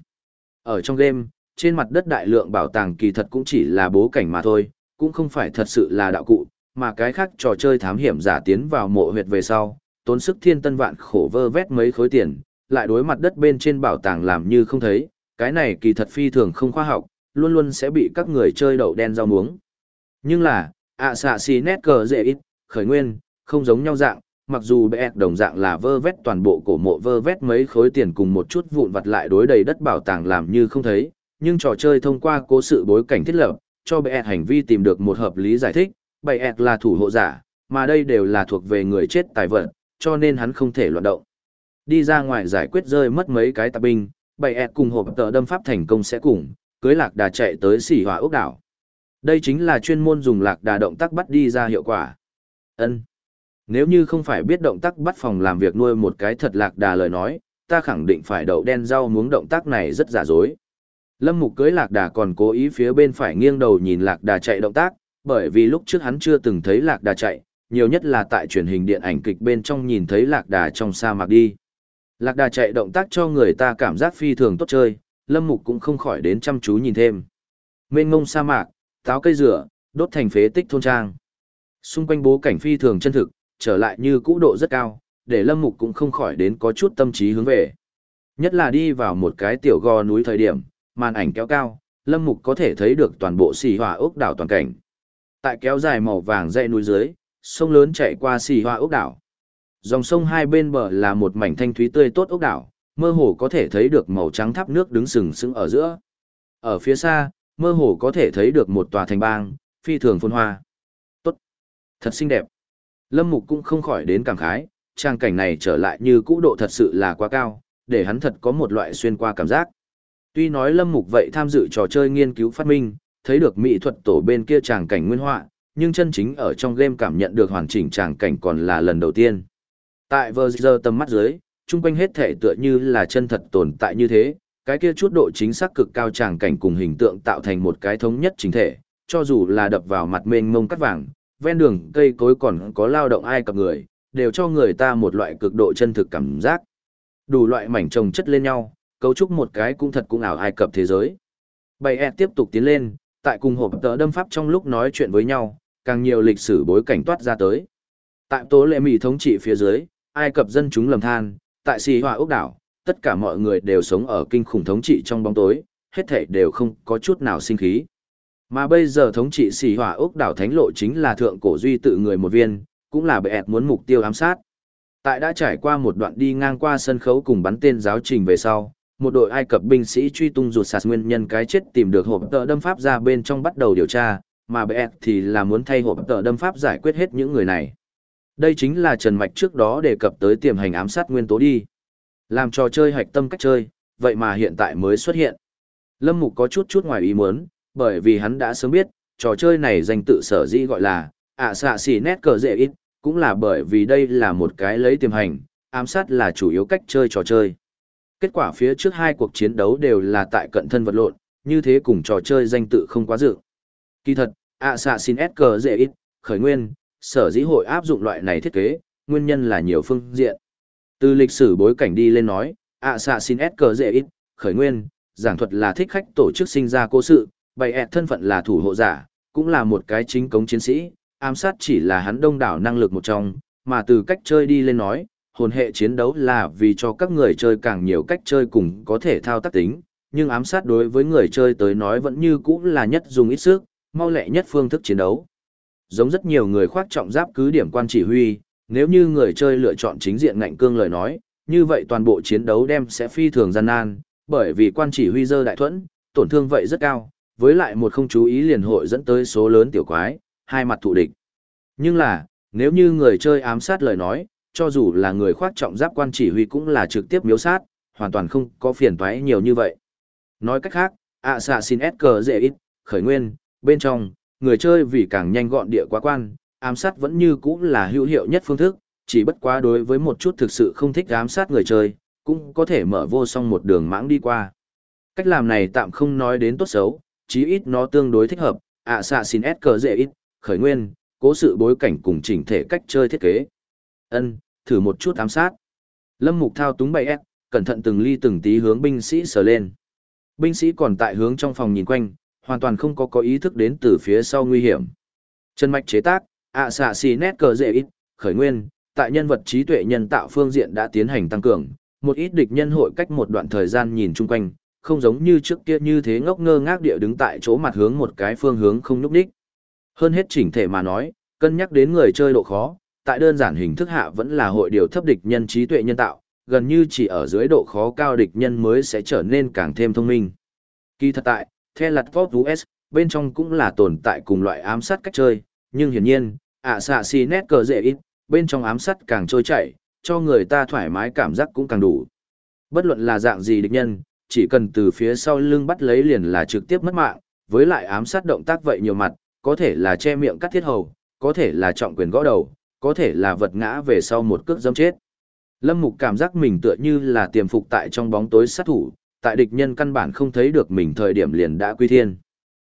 Ở trong game, trên mặt đất đại lượng bảo tàng kỳ thật cũng chỉ là bố cảnh mà thôi, cũng không phải thật sự là đạo cụ, mà cái khác trò chơi thám hiểm giả tiến vào mộ huyệt về sau, tốn sức thiên tân vạn khổ vơ vét mấy khối tiền, lại đối mặt đất bên trên bảo tàng làm như không thấy, cái này kỳ thật phi thường không khoa học, luôn luôn sẽ bị các người chơi đậu đen rau muống. Nhưng là, ạ xạ xì nét cờ dễ ít, khởi nguyên, không giống nhau dạng, mặc dù bệ đồng dạng là vơ vét toàn bộ cổ mộ vơ vét mấy khối tiền cùng một chút vụn vặt lại đối đầy đất bảo tàng làm như không thấy, nhưng trò chơi thông qua cố sự bối cảnh thiết lập, cho bệ hành vi tìm được một hợp lý giải thích, bệ là thủ hộ giả, mà đây đều là thuộc về người chết tài vật, cho nên hắn không thể loạn động. Đi ra ngoài giải quyết rơi mất mấy cái tạp binh, bệ cùng hộp tờ đâm pháp thành công sẽ cùng, cưới lạc đà chạy tới xỉ hỏa ốc đảo. Đây chính là chuyên môn dùng lạc đà động tác bắt đi ra hiệu quả. ân nếu như không phải biết động tác bắt phòng làm việc nuôi một cái thật lạc đà lời nói, ta khẳng định phải đậu đen rau muống động tác này rất giả dối. Lâm Mục cưới lạc đà còn cố ý phía bên phải nghiêng đầu nhìn lạc đà chạy động tác, bởi vì lúc trước hắn chưa từng thấy lạc đà chạy, nhiều nhất là tại truyền hình điện ảnh kịch bên trong nhìn thấy lạc đà trong sa mạc đi. Lạc đà chạy động tác cho người ta cảm giác phi thường tốt chơi, Lâm Mục cũng không khỏi đến chăm chú nhìn thêm. Mênh ngông sa mạc, táo cây rửa, đốt thành phế tích thôn trang. Xung quanh bố cảnh phi thường chân thực, trở lại như cũ độ rất cao, để Lâm Mục cũng không khỏi đến có chút tâm trí hướng về. Nhất là đi vào một cái tiểu gò núi thời điểm, màn ảnh kéo cao, Lâm Mục có thể thấy được toàn bộ xì hỏa ốc đảo toàn cảnh. Tại kéo dài màu vàng dãy núi dưới, sông lớn chạy qua xì hỏa ốc đảo. Dòng sông hai bên bờ là một mảnh thanh thúy tươi tốt ốc đảo, mơ hồ có thể thấy được màu trắng tháp nước đứng sừng sững ở giữa. Ở phía xa, mơ hồ có thể thấy được một tòa thành bang, phi thường phồn hoa. Tốt, thật xinh đẹp. Lâm Mục cũng không khỏi đến cảm khái, trang cảnh này trở lại như cũ độ thật sự là quá cao, để hắn thật có một loại xuyên qua cảm giác. Tuy nói Lâm Mục vậy tham dự trò chơi nghiên cứu phát minh, thấy được mỹ thuật tổ bên kia tràng cảnh nguyên họa, nhưng chân chính ở trong game cảm nhận được hoàn chỉnh tràng cảnh còn là lần đầu tiên. Tại vừa giờ tầm mắt dưới, chung quanh hết thể tựa như là chân thật tồn tại như thế, cái kia chút độ chính xác cực cao tràng cảnh cùng hình tượng tạo thành một cái thống nhất chính thể, cho dù là đập vào mặt mênh mông cắt vàng, ven đường cây cối còn có lao động ai cặp người, đều cho người ta một loại cực độ chân thực cảm giác. Đủ loại mảnh trồng chất lên nhau, cấu trúc một cái cũng thật cũng ảo ai cập thế giới. Bày e tiếp tục tiến lên, tại cùng hộp tờ đâm pháp trong lúc nói chuyện với nhau, càng nhiều lịch sử bối cảnh toát ra tới. Tại tố lệ mì thống trị phía dưới, Ai Cập dân chúng lầm than, tại xì hòa ốc đảo, tất cả mọi người đều sống ở kinh khủng thống trị trong bóng tối, hết thảy đều không có chút nào sinh khí. Mà bây giờ thống trị xì hỏa ốc đảo thánh lộ chính là thượng cổ duy tự người một viên, cũng là bệ ẹt muốn mục tiêu ám sát. Tại đã trải qua một đoạn đi ngang qua sân khấu cùng bắn tên giáo trình về sau, một đội Ai Cập binh sĩ truy tung rụt sạt nguyên nhân cái chết tìm được hộp tợ đâm pháp ra bên trong bắt đầu điều tra, mà bệ thì là muốn thay hộp tợ đâm pháp giải quyết hết những người này. Đây chính là Trần Mạch trước đó đề cập tới tiềm hành ám sát nguyên tố đi. Làm trò chơi hạch tâm cách chơi, vậy mà hiện tại mới xuất hiện. Lâm Mục có chút chút ngoài ý muốn, bởi vì hắn đã sớm biết, trò chơi này danh tự sở dĩ gọi là ạ xạ xì nét cờ dễ ít, cũng là bởi vì đây là một cái lấy tiềm hành, ám sát là chủ yếu cách chơi trò chơi. Kết quả phía trước hai cuộc chiến đấu đều là tại cận thân vật lộn, như thế cùng trò chơi danh tự không quá dự. Kỳ thật, ạ xạ xin S cờ dễ ít, khởi nguyên, sở dĩ hội áp dụng loại này thiết kế, nguyên nhân là nhiều phương diện. Từ lịch sử bối cảnh đi lên nói, ạ xạ xin S cờ dễ ít, khởi nguyên, giảng thuật là thích khách tổ chức sinh ra cố sự, bày ẹt thân phận là thủ hộ giả, cũng là một cái chính cống chiến sĩ, ám sát chỉ là hắn đông đảo năng lực một trong, mà từ cách chơi đi lên nói, hồn hệ chiến đấu là vì cho các người chơi càng nhiều cách chơi cùng có thể thao tác tính, nhưng ám sát đối với người chơi tới nói vẫn như cũ là nhất dùng ít sức, mau lẹ nhất phương thức chiến đấu. Giống rất nhiều người khoác trọng giáp cứ điểm quan chỉ huy, nếu như người chơi lựa chọn chính diện ngạnh cương lời nói, như vậy toàn bộ chiến đấu đem sẽ phi thường gian nan, bởi vì quan chỉ huy dơ đại thuẫn, tổn thương vậy rất cao, với lại một không chú ý liền hội dẫn tới số lớn tiểu quái, hai mặt thù địch. Nhưng là, nếu như người chơi ám sát lời nói, cho dù là người khoác trọng giáp quan chỉ huy cũng là trực tiếp miếu sát, hoàn toàn không có phiền toái nhiều như vậy. Nói cách khác, ạ xạ xin S cờ dễ ít, khởi nguyên, bên trong, người chơi vì càng nhanh gọn địa quá quan, ám sát vẫn như cũng là hữu hiệu nhất phương thức, chỉ bất quá đối với một chút thực sự không thích ám sát người chơi, cũng có thể mở vô song một đường mãng đi qua. Cách làm này tạm không nói đến tốt xấu, chí ít nó tương đối thích hợp, ạ xạ xin S cờ dễ ít, khởi nguyên, cố sự bối cảnh cùng chỉnh thể cách chơi thiết kế. Ân, thử một chút ám sát. Lâm Mục thao túng bày S, cẩn thận từng ly từng tí hướng binh sĩ sờ lên. Binh sĩ còn tại hướng trong phòng nhìn quanh, hoàn toàn không có có ý thức đến từ phía sau nguy hiểm. Chân mạch chế tác, ạ xạ xì nét cờ dễ ít, khởi nguyên, tại nhân vật trí tuệ nhân tạo phương diện đã tiến hành tăng cường, một ít địch nhân hội cách một đoạn thời gian nhìn chung quanh, không giống như trước kia như thế ngốc ngơ ngác địa đứng tại chỗ mặt hướng một cái phương hướng không nhúc đích. Hơn hết chỉnh thể mà nói, cân nhắc đến người chơi độ khó, tại đơn giản hình thức hạ vẫn là hội điều thấp địch nhân trí tuệ nhân tạo, gần như chỉ ở dưới độ khó cao địch nhân mới sẽ trở nên càng thêm thông minh. Kỳ thật tại, theo lặt Pop US, bên trong cũng là tồn tại cùng loại ám sát cách chơi, nhưng hiển nhiên, ạ xạ xì nét cờ dễ ít, bên trong ám sát càng trôi chảy, cho người ta thoải mái cảm giác cũng càng đủ. Bất luận là dạng gì địch nhân, chỉ cần từ phía sau lưng bắt lấy liền là trực tiếp mất mạng, với lại ám sát động tác vậy nhiều mặt, có thể là che miệng cắt thiết hầu, có thể là trọng quyền gõ đầu, có thể là vật ngã về sau một cước dâm chết. Lâm Mục cảm giác mình tựa như là tiềm phục tại trong bóng tối sát thủ, tại địch nhân căn bản không thấy được mình thời điểm liền đã quy thiên.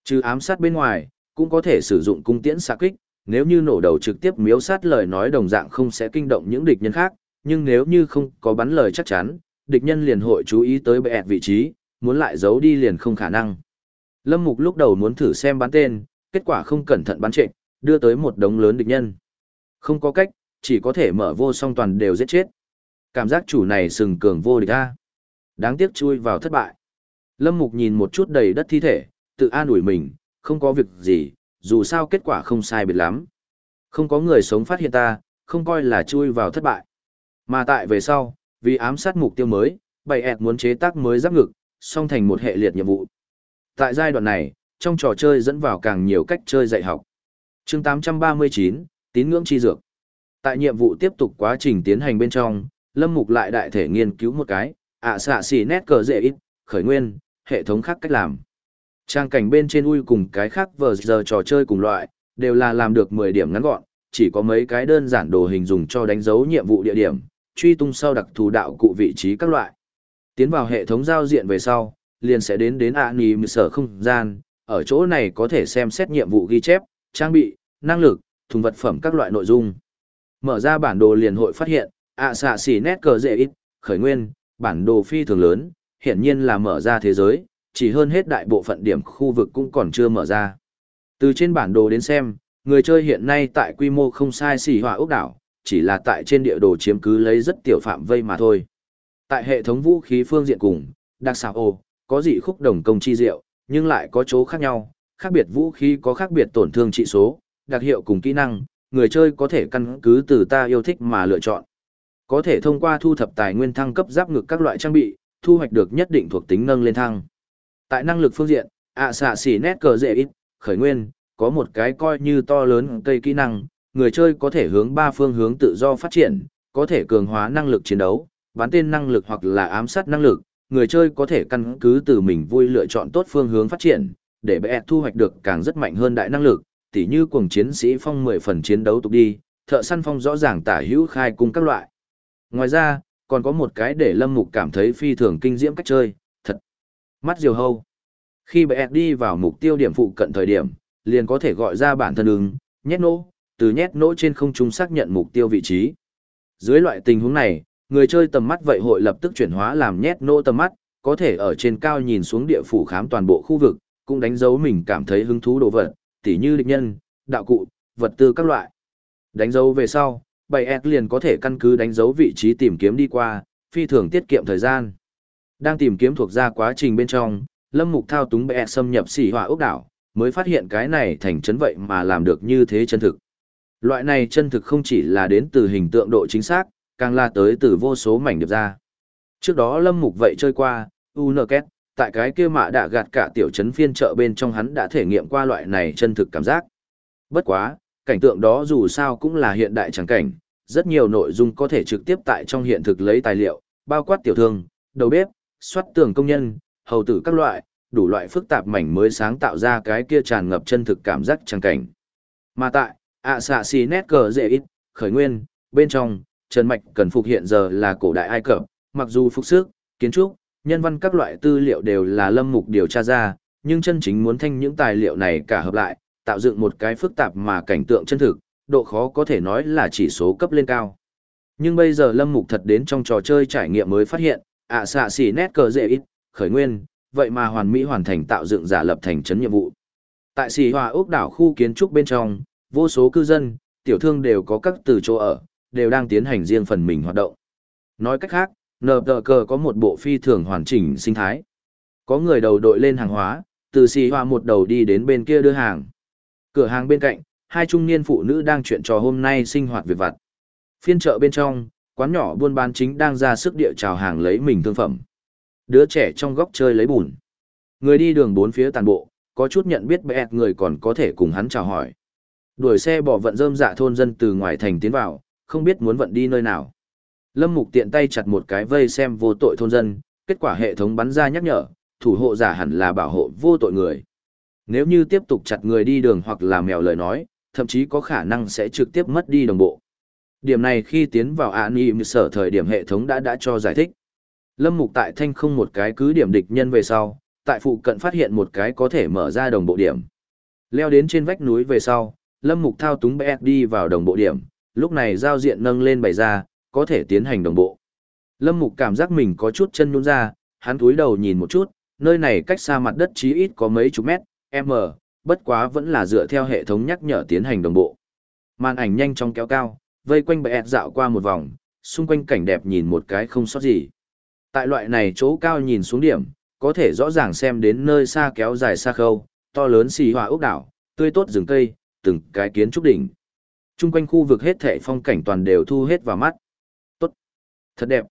Trừ ám sát bên ngoài, cũng có thể sử dụng cung tiễn xạ kích, nếu như nổ đầu trực tiếp miếu sát lời nói đồng dạng không sẽ kinh động những địch nhân khác, nhưng nếu như không có bắn lời chắc chắn, địch nhân liền hội chú ý tới bệ vị trí, muốn lại giấu đi liền không khả năng. Lâm Mục lúc đầu muốn thử xem bắn tên, kết quả không cẩn thận bắn trệnh, đưa tới một đống lớn địch nhân. Không có cách, chỉ có thể mở vô song toàn đều giết chết. Cảm giác chủ này sừng cường vô địch a. Đáng tiếc chui vào thất bại. Lâm Mục nhìn một chút đầy đất thi thể, tự an ủi mình, không có việc gì, dù sao kết quả không sai biệt lắm. Không có người sống phát hiện ta, không coi là chui vào thất bại. Mà tại về sau, vì ám sát mục tiêu mới, bày ẹt muốn chế tác mới giáp ngực, song thành một hệ liệt nhiệm vụ. Tại giai đoạn này, trong trò chơi dẫn vào càng nhiều cách chơi dạy học. chương 839, tín ngưỡng chi dược. Tại nhiệm vụ tiếp tục quá trình tiến hành bên trong, Lâm Mục lại đại thể nghiên cứu một cái, ạ xạ xỉ nét cờ dễ ít, khởi nguyên, hệ thống khác cách làm. Trang cảnh bên trên ui cùng cái khác vờ giờ trò chơi cùng loại, đều là làm được 10 điểm ngắn gọn, chỉ có mấy cái đơn giản đồ hình dùng cho đánh dấu nhiệm vụ địa điểm, truy tung sau đặc thù đạo cụ vị trí các loại. Tiến vào hệ thống giao diện về sau, liền sẽ đến đến Anime sở không gian, ở chỗ này có thể xem xét nhiệm vụ ghi chép, trang bị, năng lực, thùng vật phẩm các loại nội dung. Mở ra bản đồ liền hội phát hiện, ạ xạ xỉ nét cờ dễ ít, khởi nguyên, bản đồ phi thường lớn, hiển nhiên là mở ra thế giới, chỉ hơn hết đại bộ phận điểm khu vực cũng còn chưa mở ra. Từ trên bản đồ đến xem, người chơi hiện nay tại quy mô không sai xỉ hỏa ốc đảo, chỉ là tại trên địa đồ chiếm cứ lấy rất tiểu phạm vây mà thôi. Tại hệ thống vũ khí phương diện cùng, đặc xảo ồ, có dị khúc đồng công chi diệu, nhưng lại có chỗ khác nhau, khác biệt vũ khí có khác biệt tổn thương trị số, đặc hiệu cùng kỹ năng, người chơi có thể căn cứ từ ta yêu thích mà lựa chọn. Có thể thông qua thu thập tài nguyên thăng cấp giáp ngực các loại trang bị, thu hoạch được nhất định thuộc tính nâng lên thăng. Tại năng lực phương diện, ạ xạ xỉ nét cờ dễ ít, khởi nguyên, có một cái coi như to lớn cây kỹ năng, người chơi có thể hướng ba phương hướng tự do phát triển, có thể cường hóa năng lực chiến đấu, bán tên năng lực hoặc là ám sát năng lực, người chơi có thể căn cứ từ mình vui lựa chọn tốt phương hướng phát triển, để bé thu hoạch được càng rất mạnh hơn đại năng lực, tỉ như cuồng chiến sĩ phong 10 phần chiến đấu tục đi, thợ săn phong rõ ràng tả hữu khai cung các loại. Ngoài ra, còn có một cái để Lâm Mục cảm thấy phi thường kinh diễm cách chơi, thật. Mắt diều hâu. Khi bé đi vào mục tiêu điểm phụ cận thời điểm, liền có thể gọi ra bản thân ứng, nhét nô từ nhét nỗ trên không trung xác nhận mục tiêu vị trí. Dưới loại tình huống này, người chơi tầm mắt vậy hội lập tức chuyển hóa làm nhét nỗ tầm mắt, có thể ở trên cao nhìn xuống địa phủ khám toàn bộ khu vực, cũng đánh dấu mình cảm thấy hứng thú đồ vật, tỉ như địch nhân, đạo cụ, vật tư các loại. Đánh dấu về sau, 7S liền có thể căn cứ đánh dấu vị trí tìm kiếm đi qua, phi thường tiết kiệm thời gian. Đang tìm kiếm thuộc ra quá trình bên trong, Lâm Mục thao túng 7S xâm nhập xỉ hỏa ốc đảo, mới phát hiện cái này thành chân vậy mà làm được như thế chân thực. Loại này chân thực không chỉ là đến từ hình tượng độ chính xác, càng là tới từ vô số mảnh điệp ra. Trước đó Lâm Mục vậy chơi qua, UNKET, tại cái kia mạ đã gạt cả tiểu trấn phiên chợ bên trong hắn đã thể nghiệm qua loại này chân thực cảm giác. Bất quá, cảnh tượng đó dù sao cũng là hiện đại trắng cảnh, rất nhiều nội dung có thể trực tiếp tại trong hiện thực lấy tài liệu, bao quát tiểu thương, đầu bếp, soát tường công nhân, hầu tử các loại, đủ loại phức tạp mảnh mới sáng tạo ra cái kia tràn ngập chân thực cảm giác trắng cảnh. Mà tại, ạ xạ xì nét cờ dễ ít, khởi nguyên, bên trong, Trần Mạch cần phục hiện giờ là cổ đại Ai Cập, mặc dù phục sức, kiến trúc, nhân văn các loại tư liệu đều là lâm mục điều tra ra, nhưng chân chính muốn thanh những tài liệu này cả hợp lại, tạo dựng một cái phức tạp mà cảnh tượng chân thực, độ khó có thể nói là chỉ số cấp lên cao. Nhưng bây giờ lâm mục thật đến trong trò chơi trải nghiệm mới phát hiện, ạ xạ xì nét cờ dễ ít, khởi nguyên, vậy mà hoàn mỹ hoàn thành tạo dựng giả lập thành trấn nhiệm vụ. Tại xỉ hòa ốc đảo khu kiến trúc bên trong, vô số cư dân, tiểu thương đều có các từ chỗ ở, đều đang tiến hành riêng phần mình hoạt động. Nói cách khác, nờ có một bộ phi thường hoàn chỉnh sinh thái. Có người đầu đội lên hàng hóa, từ xì hoa một đầu đi đến bên kia đưa hàng. Cửa hàng bên cạnh, hai trung niên phụ nữ đang chuyện trò hôm nay sinh hoạt việc vặt. Phiên chợ bên trong, quán nhỏ buôn bán chính đang ra sức địa chào hàng lấy mình thương phẩm. Đứa trẻ trong góc chơi lấy bùn. Người đi đường bốn phía tàn bộ, có chút nhận biết bẹt người còn có thể cùng hắn chào hỏi. Đuổi xe bỏ vận rơm dạ thôn dân từ ngoài thành tiến vào, không biết muốn vận đi nơi nào. Lâm Mục tiện tay chặt một cái vây xem vô tội thôn dân, kết quả hệ thống bắn ra nhắc nhở, thủ hộ giả hẳn là bảo hộ vô tội người. Nếu như tiếp tục chặt người đi đường hoặc là mèo lời nói, thậm chí có khả năng sẽ trực tiếp mất đi đồng bộ. Điểm này khi tiến vào án im sở thời điểm hệ thống đã đã cho giải thích. Lâm Mục tại thanh không một cái cứ điểm địch nhân về sau, tại phụ cận phát hiện một cái có thể mở ra đồng bộ điểm. Leo đến trên vách núi về sau, Lâm Mục thao túng BS đi vào đồng bộ điểm, lúc này giao diện nâng lên bày ra, có thể tiến hành đồng bộ. Lâm Mục cảm giác mình có chút chân nhũn ra, hắn cúi đầu nhìn một chút, nơi này cách xa mặt đất chí ít có mấy chục mét, m, bất quá vẫn là dựa theo hệ thống nhắc nhở tiến hành đồng bộ. Màn ảnh nhanh chóng kéo cao, vây quanh bệ dạo qua một vòng, xung quanh cảnh đẹp nhìn một cái không sót gì. Tại loại này chỗ cao nhìn xuống điểm, có thể rõ ràng xem đến nơi xa kéo dài xa khâu, to lớn xì hòa ốc đảo, tươi tốt rừng cây, từng cái kiến trúc đỉnh. Trung quanh khu vực hết thảy phong cảnh toàn đều thu hết vào mắt. Tốt. Thật đẹp.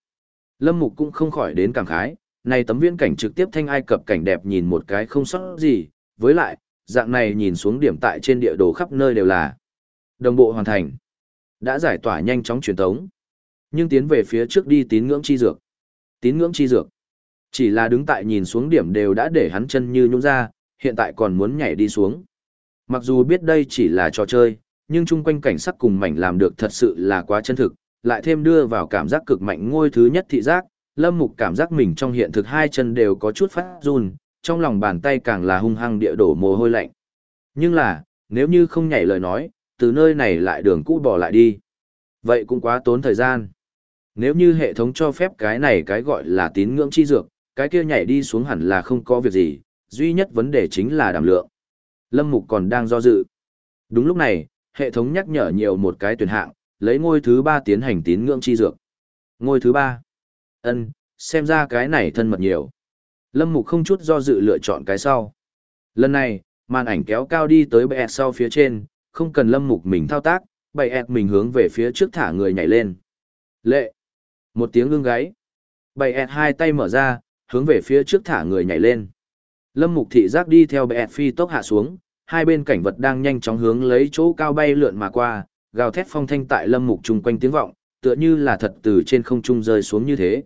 Lâm Mục cũng không khỏi đến cảm khái, này tấm viên cảnh trực tiếp thanh ai cập cảnh đẹp nhìn một cái không sót gì, với lại, dạng này nhìn xuống điểm tại trên địa đồ khắp nơi đều là đồng bộ hoàn thành. Đã giải tỏa nhanh chóng truyền tống, nhưng tiến về phía trước đi tín ngưỡng chi dược. Tín ngưỡng chi dược. Chỉ là đứng tại nhìn xuống điểm đều đã để hắn chân như nhũn ra, hiện tại còn muốn nhảy đi xuống. Mặc dù biết đây chỉ là trò chơi, nhưng chung quanh cảnh sắc cùng mảnh làm được thật sự là quá chân thực, lại thêm đưa vào cảm giác cực mạnh ngôi thứ nhất thị giác, Lâm Mục cảm giác mình trong hiện thực hai chân đều có chút phát run, trong lòng bàn tay càng là hung hăng địa đổ mồ hôi lạnh. Nhưng là, nếu như không nhảy lời nói, từ nơi này lại đường cũ bỏ lại đi. Vậy cũng quá tốn thời gian. Nếu như hệ thống cho phép cái này cái gọi là tín ngưỡng chi dược, cái kia nhảy đi xuống hẳn là không có việc gì, duy nhất vấn đề chính là đảm lượng. Lâm Mục còn đang do dự. Đúng lúc này, hệ thống nhắc nhở nhiều một cái tuyển hạng, lấy ngôi thứ ba tiến hành tín ngưỡng chi dược. Ngôi thứ ba. ân xem ra cái này thân mật nhiều. Lâm Mục không chút do dự lựa chọn cái sau. Lần này, màn ảnh kéo cao đi tới bệ sau phía trên, không cần Lâm Mục mình thao tác, bậy ẹt mình hướng về phía trước thả người nhảy lên. Lệ. Một tiếng ưng gáy. Bậy ẹt hai tay mở ra, hướng về phía trước thả người nhảy lên. Lâm Mục thị giác đi theo bẹt ẹt phi tốc hạ xuống, hai bên cảnh vật đang nhanh chóng hướng lấy chỗ cao bay lượn mà qua, gào thét phong thanh tại lâm mục chung quanh tiếng vọng, tựa như là thật từ trên không trung rơi xuống như thế.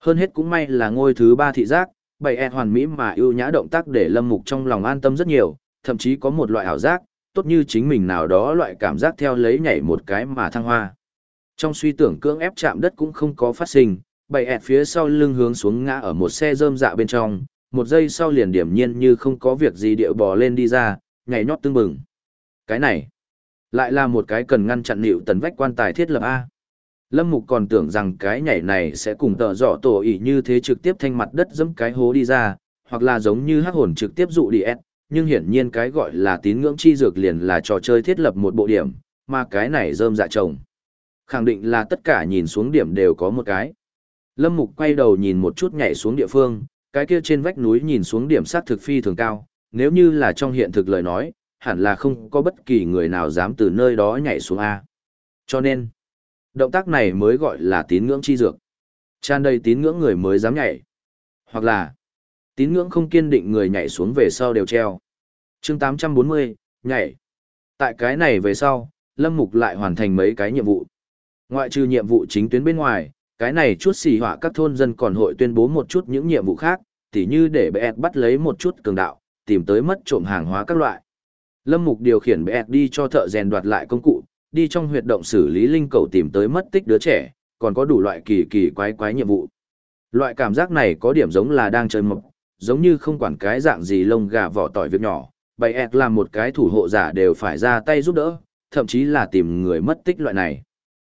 Hơn hết cũng may là ngôi thứ ba thị giác, bày ẹt hoàn mỹ mà ưu nhã động tác để lâm mục trong lòng an tâm rất nhiều, thậm chí có một loại ảo giác, tốt như chính mình nào đó loại cảm giác theo lấy nhảy một cái mà thăng hoa. Trong suy tưởng cưỡng ép chạm đất cũng không có phát sinh, bày ẹt phía sau lưng hướng xuống ngã ở một xe rơm dạ bên trong, một giây sau liền điểm nhiên như không có việc gì điệu bò lên đi ra, nhảy nhót tương bừng. Cái này, lại là một cái cần ngăn chặn nịu tần vách quan tài thiết lập A. Lâm Mục còn tưởng rằng cái nhảy này sẽ cùng tờ dọ tổ ỉ như thế trực tiếp thanh mặt đất dẫm cái hố đi ra, hoặc là giống như hắc hồn trực tiếp dụ đi ép, nhưng hiển nhiên cái gọi là tín ngưỡng chi dược liền là trò chơi thiết lập một bộ điểm, mà cái này rơm dạ trồng. Khẳng định là tất cả nhìn xuống điểm đều có một cái. Lâm Mục quay đầu nhìn một chút nhảy xuống địa phương, cái kia trên vách núi nhìn xuống điểm sát thực phi thường cao, nếu như là trong hiện thực lời nói, hẳn là không có bất kỳ người nào dám từ nơi đó nhảy xuống A. Cho nên, động tác này mới gọi là tín ngưỡng chi dược. Tràn đầy tín ngưỡng người mới dám nhảy. Hoặc là, tín ngưỡng không kiên định người nhảy xuống về sau đều treo. chương 840, nhảy. Tại cái này về sau, Lâm Mục lại hoàn thành mấy cái nhiệm vụ. Ngoại trừ nhiệm vụ chính tuyến bên ngoài, cái này chút xì họa các thôn dân còn hội tuyên bố một chút những nhiệm vụ khác, tỉ như để bé bắt lấy một chút cường đạo, tìm tới mất trộm hàng hóa các loại. Lâm Mục điều khiển bé đi cho thợ rèn đoạt lại công cụ, đi trong huyệt động xử lý linh cầu tìm tới mất tích đứa trẻ, còn có đủ loại kỳ kỳ quái quái nhiệm vụ. Loại cảm giác này có điểm giống là đang chơi mộc, giống như không quản cái dạng gì lông gà vỏ tỏi việc nhỏ, bày ẹt làm một cái thủ hộ giả đều phải ra tay giúp đỡ, thậm chí là tìm người mất tích loại này.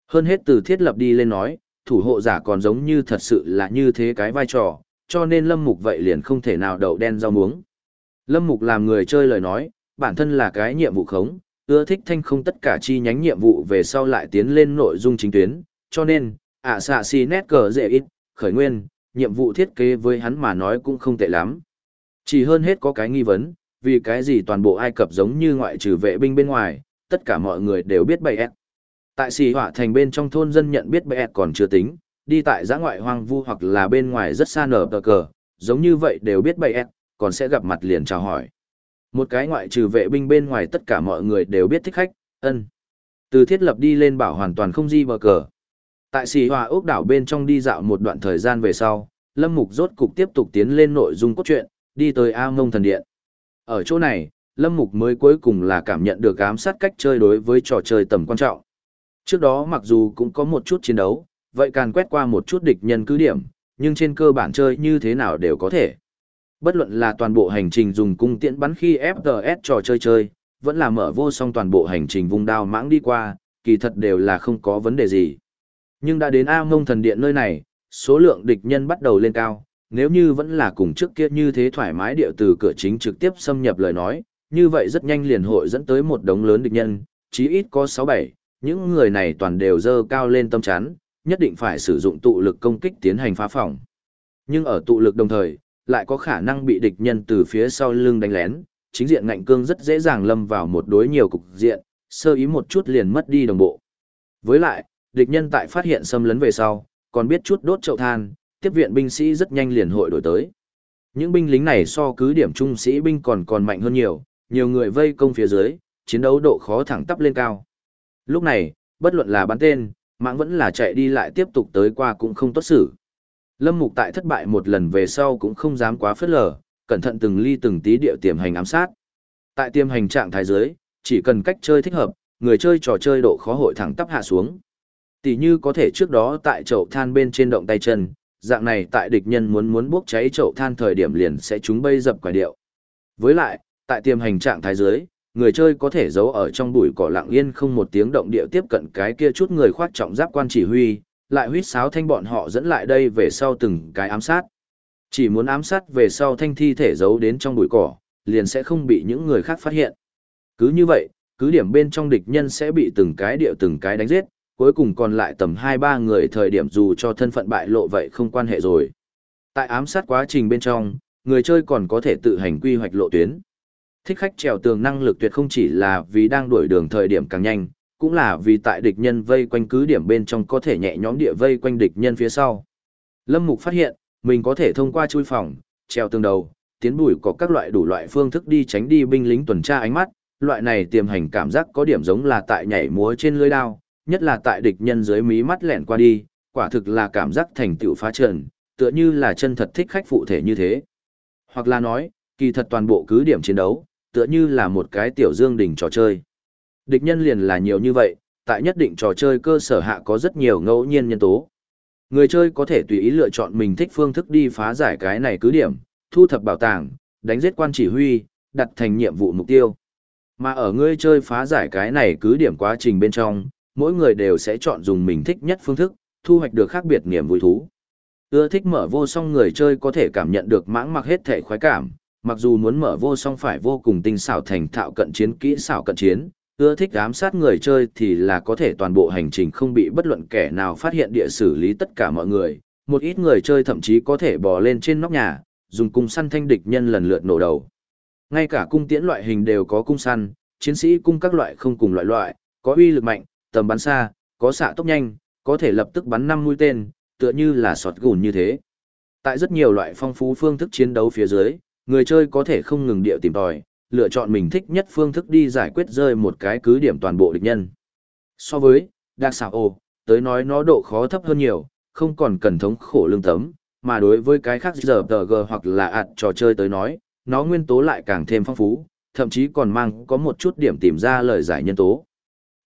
Hơn hết từ thiết lập đi lên nói, thủ hộ giả còn giống như thật sự là như thế cái vai trò, cho nên Lâm Mục vậy liền không thể nào đậu đen rau muống. Lâm Mục làm người chơi lời nói, bản thân là cái nhiệm vụ khống, ưa thích thanh không tất cả chi nhánh nhiệm vụ về sau lại tiến lên nội dung chính tuyến, cho nên, ạ xạ xì nét cờ dễ ít, khởi nguyên, nhiệm vụ thiết kế với hắn mà nói cũng không tệ lắm. Chỉ hơn hết có cái nghi vấn, vì cái gì toàn bộ Ai Cập giống như ngoại trừ vệ binh bên ngoài, tất cả mọi người đều biết bày ẹt. Tại xì họa thành bên trong thôn dân nhận biết bệ còn chưa tính, đi tại giã ngoại hoang vu hoặc là bên ngoài rất xa nở tờ cờ, giống như vậy đều biết bệ còn sẽ gặp mặt liền chào hỏi. Một cái ngoại trừ vệ binh bên ngoài tất cả mọi người đều biết thích khách, ân. Từ thiết lập đi lên bảo hoàn toàn không di bờ cờ. Tại xì hòa ốc đảo bên trong đi dạo một đoạn thời gian về sau, Lâm Mục rốt cục tiếp tục tiến lên nội dung cốt truyện, đi tới A Mông Thần Điện. Ở chỗ này, Lâm Mục mới cuối cùng là cảm nhận được ám sát cách chơi đối với trò chơi tầm quan trọng. Trước đó mặc dù cũng có một chút chiến đấu, vậy càn quét qua một chút địch nhân cứ điểm, nhưng trên cơ bản chơi như thế nào đều có thể. Bất luận là toàn bộ hành trình dùng cung tiễn bắn khi FPS trò chơi chơi, vẫn là mở vô song toàn bộ hành trình vùng đao mãng đi qua, kỳ thật đều là không có vấn đề gì. Nhưng đã đến A Mông Thần Điện nơi này, số lượng địch nhân bắt đầu lên cao, nếu như vẫn là cùng trước kia như thế thoải mái điệu từ cửa chính trực tiếp xâm nhập lời nói, như vậy rất nhanh liền hội dẫn tới một đống lớn địch nhân, chí ít có 6-7, những người này toàn đều dơ cao lên tâm chán nhất định phải sử dụng tụ lực công kích tiến hành phá phòng. Nhưng ở tụ lực đồng thời, lại có khả năng bị địch nhân từ phía sau lưng đánh lén, chính diện ngạnh cương rất dễ dàng lâm vào một đối nhiều cục diện, sơ ý một chút liền mất đi đồng bộ. Với lại, địch nhân tại phát hiện xâm lấn về sau, còn biết chút đốt chậu than, tiếp viện binh sĩ rất nhanh liền hội đổi tới. Những binh lính này so cứ điểm trung sĩ binh còn còn mạnh hơn nhiều, nhiều người vây công phía dưới, chiến đấu độ khó thẳng tắp lên cao. Lúc này, bất luận là bắn tên, mạng vẫn là chạy đi lại tiếp tục tới qua cũng không tốt xử. Lâm Mục tại thất bại một lần về sau cũng không dám quá phất lờ, cẩn thận từng ly từng tí điệu tiềm hành ám sát. Tại tiềm hành trạng thái dưới, chỉ cần cách chơi thích hợp, người chơi trò chơi độ khó hội thẳng tắp hạ xuống. Tỷ như có thể trước đó tại chậu than bên trên động tay chân, dạng này tại địch nhân muốn muốn bốc cháy chậu than thời điểm liền sẽ chúng bay dập quả điệu. Với lại, tại tiềm hành trạng thái dưới, người chơi có thể giấu ở trong bụi cỏ lặng yên không một tiếng động địa tiếp cận cái kia chút người khoác trọng giáp quan chỉ huy, lại huýt sáo thanh bọn họ dẫn lại đây về sau từng cái ám sát. Chỉ muốn ám sát về sau thanh thi thể giấu đến trong bụi cỏ, liền sẽ không bị những người khác phát hiện. Cứ như vậy, cứ điểm bên trong địch nhân sẽ bị từng cái điệu từng cái đánh giết, cuối cùng còn lại tầm 2-3 người thời điểm dù cho thân phận bại lộ vậy không quan hệ rồi. Tại ám sát quá trình bên trong, người chơi còn có thể tự hành quy hoạch lộ tuyến. Thích khách trèo tường năng lực tuyệt không chỉ là vì đang đuổi đường thời điểm càng nhanh, cũng là vì tại địch nhân vây quanh cứ điểm bên trong có thể nhẹ nhõm địa vây quanh địch nhân phía sau. Lâm Mục phát hiện, mình có thể thông qua chui phòng, treo tường đầu, tiến bùi có các loại đủ loại phương thức đi tránh đi binh lính tuần tra ánh mắt, loại này tiềm hành cảm giác có điểm giống là tại nhảy múa trên lưới đao, nhất là tại địch nhân dưới mí mắt lẹn qua đi, quả thực là cảm giác thành tựu phá trần, tựa như là chân thật thích khách phụ thể như thế. Hoặc là nói, kỳ thật toàn bộ cứ điểm chiến đấu, tựa như là một cái tiểu dương đỉnh trò chơi. Địch nhân liền là nhiều như vậy, tại nhất định trò chơi cơ sở hạ có rất nhiều ngẫu nhiên nhân tố. Người chơi có thể tùy ý lựa chọn mình thích phương thức đi phá giải cái này cứ điểm, thu thập bảo tàng, đánh giết quan chỉ huy, đặt thành nhiệm vụ mục tiêu. Mà ở người chơi phá giải cái này cứ điểm quá trình bên trong, mỗi người đều sẽ chọn dùng mình thích nhất phương thức, thu hoạch được khác biệt niềm vui thú. Ưa thích mở vô song người chơi có thể cảm nhận được mãng mặc hết thể khoái cảm, mặc dù muốn mở vô song phải vô cùng tinh xảo thành thạo cận chiến kỹ xảo cận chiến, ưa thích ám sát người chơi thì là có thể toàn bộ hành trình không bị bất luận kẻ nào phát hiện địa xử lý tất cả mọi người. Một ít người chơi thậm chí có thể bò lên trên nóc nhà, dùng cung săn thanh địch nhân lần lượt nổ đầu. Ngay cả cung tiễn loại hình đều có cung săn, chiến sĩ cung các loại không cùng loại loại, có uy lực mạnh, tầm bắn xa, có xạ tốc nhanh, có thể lập tức bắn năm mũi tên, tựa như là sọt gùn như thế. Tại rất nhiều loại phong phú phương thức chiến đấu phía dưới, người chơi có thể không ngừng điệu tìm tòi, lựa chọn mình thích nhất phương thức đi giải quyết rơi một cái cứ điểm toàn bộ địch nhân. So với, Dark Souls, tới nói nó độ khó thấp hơn nhiều, không còn cần thống khổ lương tấm, mà đối với cái khác giờ g hoặc là ạt trò chơi tới nói, nó nguyên tố lại càng thêm phong phú, thậm chí còn mang có một chút điểm tìm ra lời giải nhân tố.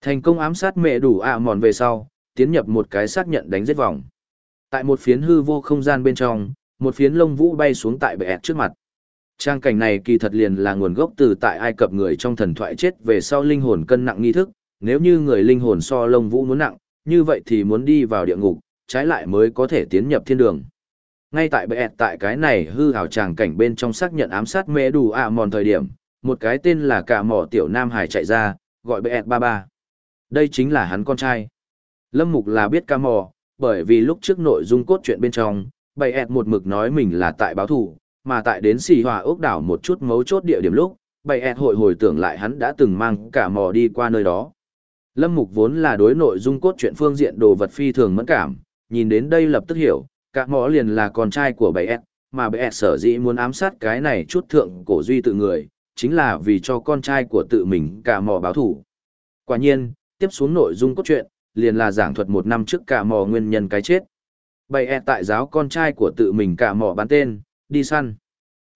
Thành công ám sát mẹ đủ ạ mòn về sau, tiến nhập một cái xác nhận đánh giết vòng. Tại một phiến hư vô không gian bên trong, một phiến lông vũ bay xuống tại bệ ẹt trước mặt. Trang cảnh này kỳ thật liền là nguồn gốc từ tại Ai Cập người trong thần thoại chết về sau linh hồn cân nặng nghi thức, nếu như người linh hồn so lông vũ muốn nặng, như vậy thì muốn đi vào địa ngục, trái lại mới có thể tiến nhập thiên đường. Ngay tại bệ tại cái này hư hào tràng cảnh bên trong xác nhận ám sát mẹ đủ ạ mòn thời điểm, một cái tên là cả mỏ tiểu nam hải chạy ra, gọi bệ ba ba. Đây chính là hắn con trai. Lâm Mục là biết ca mò, bởi vì lúc trước nội dung cốt truyện bên trong, bày ẹt một mực nói mình là tại báo thủ, mà tại đến xì hòa ốc đảo một chút mấu chốt địa điểm lúc, bày ẹt hội hồi tưởng lại hắn đã từng mang cả mò đi qua nơi đó. Lâm Mục vốn là đối nội dung cốt truyện phương diện đồ vật phi thường mẫn cảm, nhìn đến đây lập tức hiểu, cả mò liền là con trai của bày ẹt, mà bày ẹt sở dĩ muốn ám sát cái này chút thượng cổ duy tự người, chính là vì cho con trai của tự mình cả mò báo thủ. Quả nhiên, tiếp xuống nội dung cốt truyện, liền là giảng thuật một năm trước cả mò nguyên nhân cái chết. Bày ẹt tại giáo con trai của tự mình cả mò bán tên, đi săn.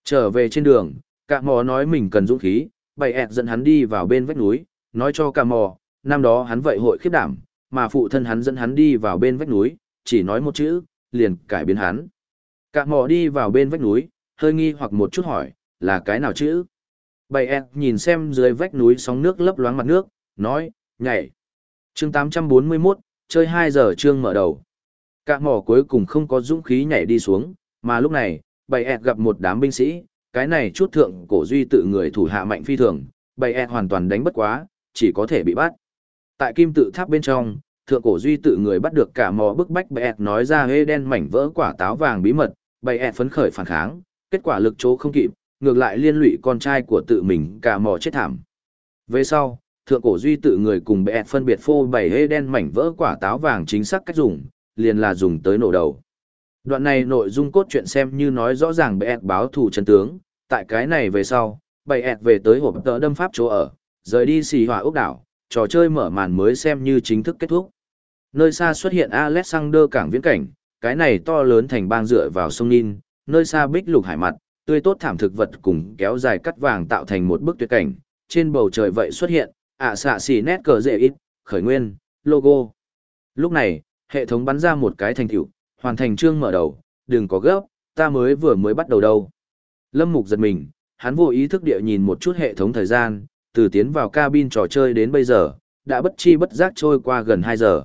Trở về trên đường, cả mò nói mình cần dũng khí, bày ẹt dẫn hắn đi vào bên vách núi, nói cho cả mò, năm đó hắn vậy hội khiếp đảm, mà phụ thân hắn dẫn hắn đi vào bên vách núi, chỉ nói một chữ, liền cải biến hắn. Cả mò đi vào bên vách núi, hơi nghi hoặc một chút hỏi, là cái nào chữ? Bày ẹt nhìn xem dưới vách núi sóng nước lấp loáng mặt nước, nói, nhảy chương 841, chơi 2 giờ chương mở đầu. Cả mỏ cuối cùng không có dũng khí nhảy đi xuống, mà lúc này, bày ẹt gặp một đám binh sĩ, cái này chút thượng cổ duy tự người thủ hạ mạnh phi thường, bày ẹt hoàn toàn đánh bất quá, chỉ có thể bị bắt. Tại kim tự tháp bên trong, thượng cổ duy tự người bắt được cả mò bức bách bày ẹt nói ra hê đen mảnh vỡ quả táo vàng bí mật, bày ẹt phấn khởi phản kháng, kết quả lực chỗ không kịp, ngược lại liên lụy con trai của tự mình cả mò chết thảm. Về sau, thượng cổ duy tự người cùng bệ phân biệt phô bày hê đen mảnh vỡ quả táo vàng chính xác cách dùng, liền là dùng tới nổ đầu. Đoạn này nội dung cốt truyện xem như nói rõ ràng bệ báo thù chân tướng, tại cái này về sau, bệ ẹt về tới hộp tờ đâm pháp chỗ ở, rời đi xì hỏa ốc đảo, trò chơi mở màn mới xem như chính thức kết thúc. Nơi xa xuất hiện Alexander cảng viễn cảnh, cái này to lớn thành bang dựa vào sông Nin, nơi xa bích lục hải mặt, tươi tốt thảm thực vật cùng kéo dài cắt vàng tạo thành một bức tuyệt cảnh, trên bầu trời vậy xuất hiện, ạ xạ xì nét cờ dễ ít, khởi nguyên, logo. Lúc này, hệ thống bắn ra một cái thành tựu, hoàn thành chương mở đầu, đừng có gấp, ta mới vừa mới bắt đầu đâu. Lâm Mục giật mình, hắn vô ý thức địa nhìn một chút hệ thống thời gian, từ tiến vào cabin trò chơi đến bây giờ, đã bất chi bất giác trôi qua gần 2 giờ.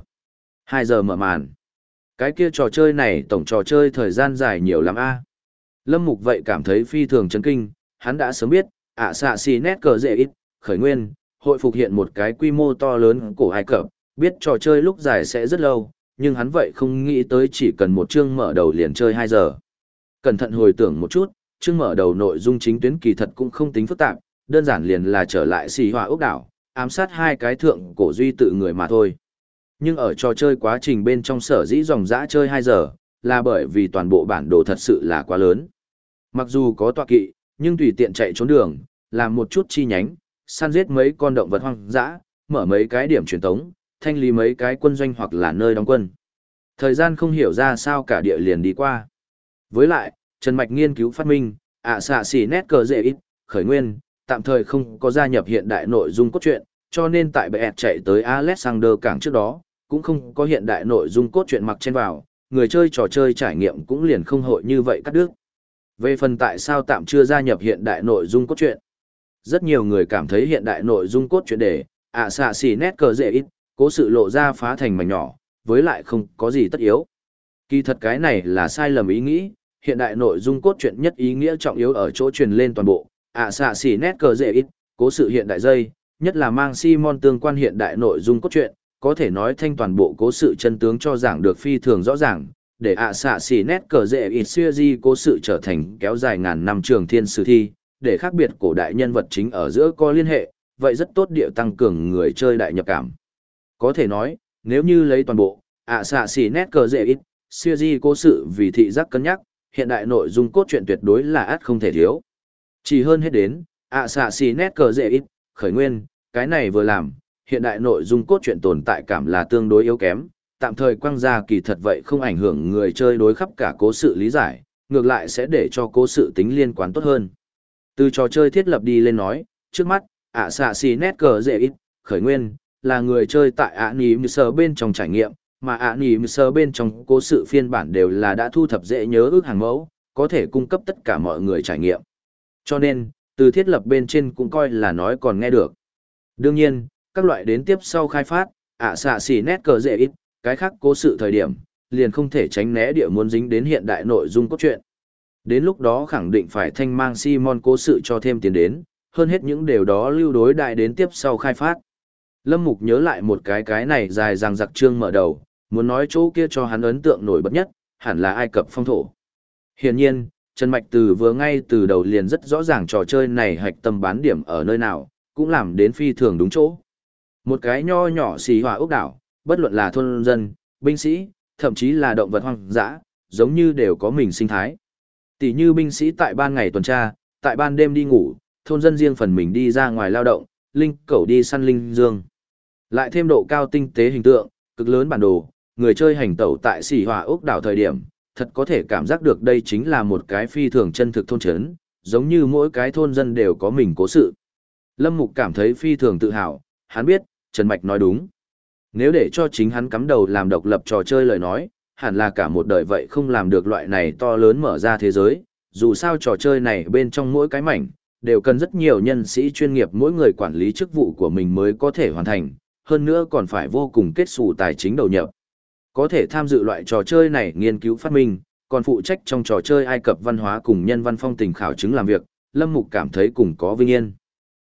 2 giờ mở màn. Cái kia trò chơi này tổng trò chơi thời gian dài nhiều lắm a. Lâm Mục vậy cảm thấy phi thường chấn kinh, hắn đã sớm biết, ạ xạ xì nét cờ dễ ít, khởi nguyên, hội phục hiện một cái quy mô to lớn của hai Cập, biết trò chơi lúc dài sẽ rất lâu, nhưng hắn vậy không nghĩ tới chỉ cần một chương mở đầu liền chơi 2 giờ. Cẩn thận hồi tưởng một chút, chương mở đầu nội dung chính tuyến kỳ thật cũng không tính phức tạp, đơn giản liền là trở lại xì hỏa ốc đảo, ám sát hai cái thượng cổ duy tự người mà thôi. Nhưng ở trò chơi quá trình bên trong sở dĩ dòng dã chơi 2 giờ, là bởi vì toàn bộ bản đồ thật sự là quá lớn. Mặc dù có tọa kỵ, nhưng tùy tiện chạy trốn đường, làm một chút chi nhánh, săn giết mấy con động vật hoang dã, mở mấy cái điểm truyền tống, thanh lý mấy cái quân doanh hoặc là nơi đóng quân. Thời gian không hiểu ra sao cả địa liền đi qua. Với lại, Trần Mạch nghiên cứu phát minh, ạ xạ xỉ nét cờ dễ ít, khởi nguyên, tạm thời không có gia nhập hiện đại nội dung cốt truyện, cho nên tại bệ chạy tới Alexander cảng trước đó, cũng không có hiện đại nội dung cốt truyện mặc trên vào, người chơi trò chơi trải nghiệm cũng liền không hội như vậy cắt đứt. Về phần tại sao tạm chưa gia nhập hiện đại nội dung cốt truyện, rất nhiều người cảm thấy hiện đại nội dung cốt truyện để ạ xạ xỉ nét cờ dễ ít, cố sự lộ ra phá thành mảnh nhỏ, với lại không có gì tất yếu. Kỳ thật cái này là sai lầm ý nghĩ, hiện đại nội dung cốt truyện nhất ý nghĩa trọng yếu ở chỗ truyền lên toàn bộ, ạ xạ xỉ nét cờ dễ ít, cố sự hiện đại dây, nhất là mang Simon tương quan hiện đại nội dung cốt truyện, có thể nói thanh toàn bộ cố sự chân tướng cho giảng được phi thường rõ ràng, để ạ xạ xỉ nét cờ dễ ít xưa di cố sự trở thành kéo dài ngàn năm trường thiên sử thi, để khác biệt cổ đại nhân vật chính ở giữa có liên hệ, vậy rất tốt địa tăng cường người chơi đại nhập cảm. Có thể nói, nếu như lấy toàn bộ, ạ xạ xỉ nét cờ dễ ít, xưa di cố sự vì thị giác cân nhắc, hiện đại nội dung cốt truyện tuyệt đối là át không thể thiếu. Chỉ hơn hết đến, ạ xạ xỉ nét cờ dễ ít, khởi nguyên, cái này vừa làm, hiện đại nội dung cốt truyện tồn tại cảm là tương đối yếu kém, tạm thời quăng ra kỳ thật vậy không ảnh hưởng người chơi đối khắp cả cố sự lý giải, ngược lại sẽ để cho cố sự tính liên quan tốt hơn. Từ trò chơi thiết lập đi lên nói, trước mắt, ạ xạ xì nét cờ dễ ít, khởi nguyên, là người chơi tại ạ nỉ mì sờ bên trong trải nghiệm, mà ạ nỉ mì sờ bên trong cố sự phiên bản đều là đã thu thập dễ nhớ ước hàng mẫu, có thể cung cấp tất cả mọi người trải nghiệm. Cho nên, từ thiết lập bên trên cũng coi là nói còn nghe được. Đương nhiên, các loại đến tiếp sau khai phát, ạ xạ xì nét cờ dễ ít, cái khác cố sự thời điểm, liền không thể tránh né địa muốn dính đến hiện đại nội dung cốt truyện. Đến lúc đó khẳng định phải thanh mang Simon cố sự cho thêm tiền đến, hơn hết những điều đó lưu đối đại đến tiếp sau khai phát. Lâm Mục nhớ lại một cái cái này dài dằng dặc trương mở đầu, muốn nói chỗ kia cho hắn ấn tượng nổi bật nhất, hẳn là Ai Cập phong thổ. Hiển nhiên, Trần Mạch Từ vừa ngay từ đầu liền rất rõ ràng trò chơi này hạch tâm bán điểm ở nơi nào, cũng làm đến phi thường đúng chỗ. Một cái nho nhỏ xì hòa ốc đảo, bất luận là thôn dân, binh sĩ, thậm chí là động vật hoang dã, giống như đều có mình sinh thái. Tỷ như binh sĩ tại ban ngày tuần tra, tại ban đêm đi ngủ, thôn dân riêng phần mình đi ra ngoài lao động, linh cẩu đi săn linh dương. Lại thêm độ cao tinh tế hình tượng, cực lớn bản đồ, người chơi hành tẩu tại xỉ hòa ốc đảo thời điểm, thật có thể cảm giác được đây chính là một cái phi thường chân thực thôn chấn, giống như mỗi cái thôn dân đều có mình cố sự. Lâm Mục cảm thấy phi thường tự hào, hắn biết, Trần Mạch nói đúng. Nếu để cho chính hắn cắm đầu làm độc lập trò chơi lời nói, hẳn là cả một đời vậy không làm được loại này to lớn mở ra thế giới, dù sao trò chơi này bên trong mỗi cái mảnh, đều cần rất nhiều nhân sĩ chuyên nghiệp mỗi người quản lý chức vụ của mình mới có thể hoàn thành, hơn nữa còn phải vô cùng kết xù tài chính đầu nhập. Có thể tham dự loại trò chơi này nghiên cứu phát minh, còn phụ trách trong trò chơi Ai Cập văn hóa cùng nhân văn phong tình khảo chứng làm việc, Lâm Mục cảm thấy cùng có vinh yên.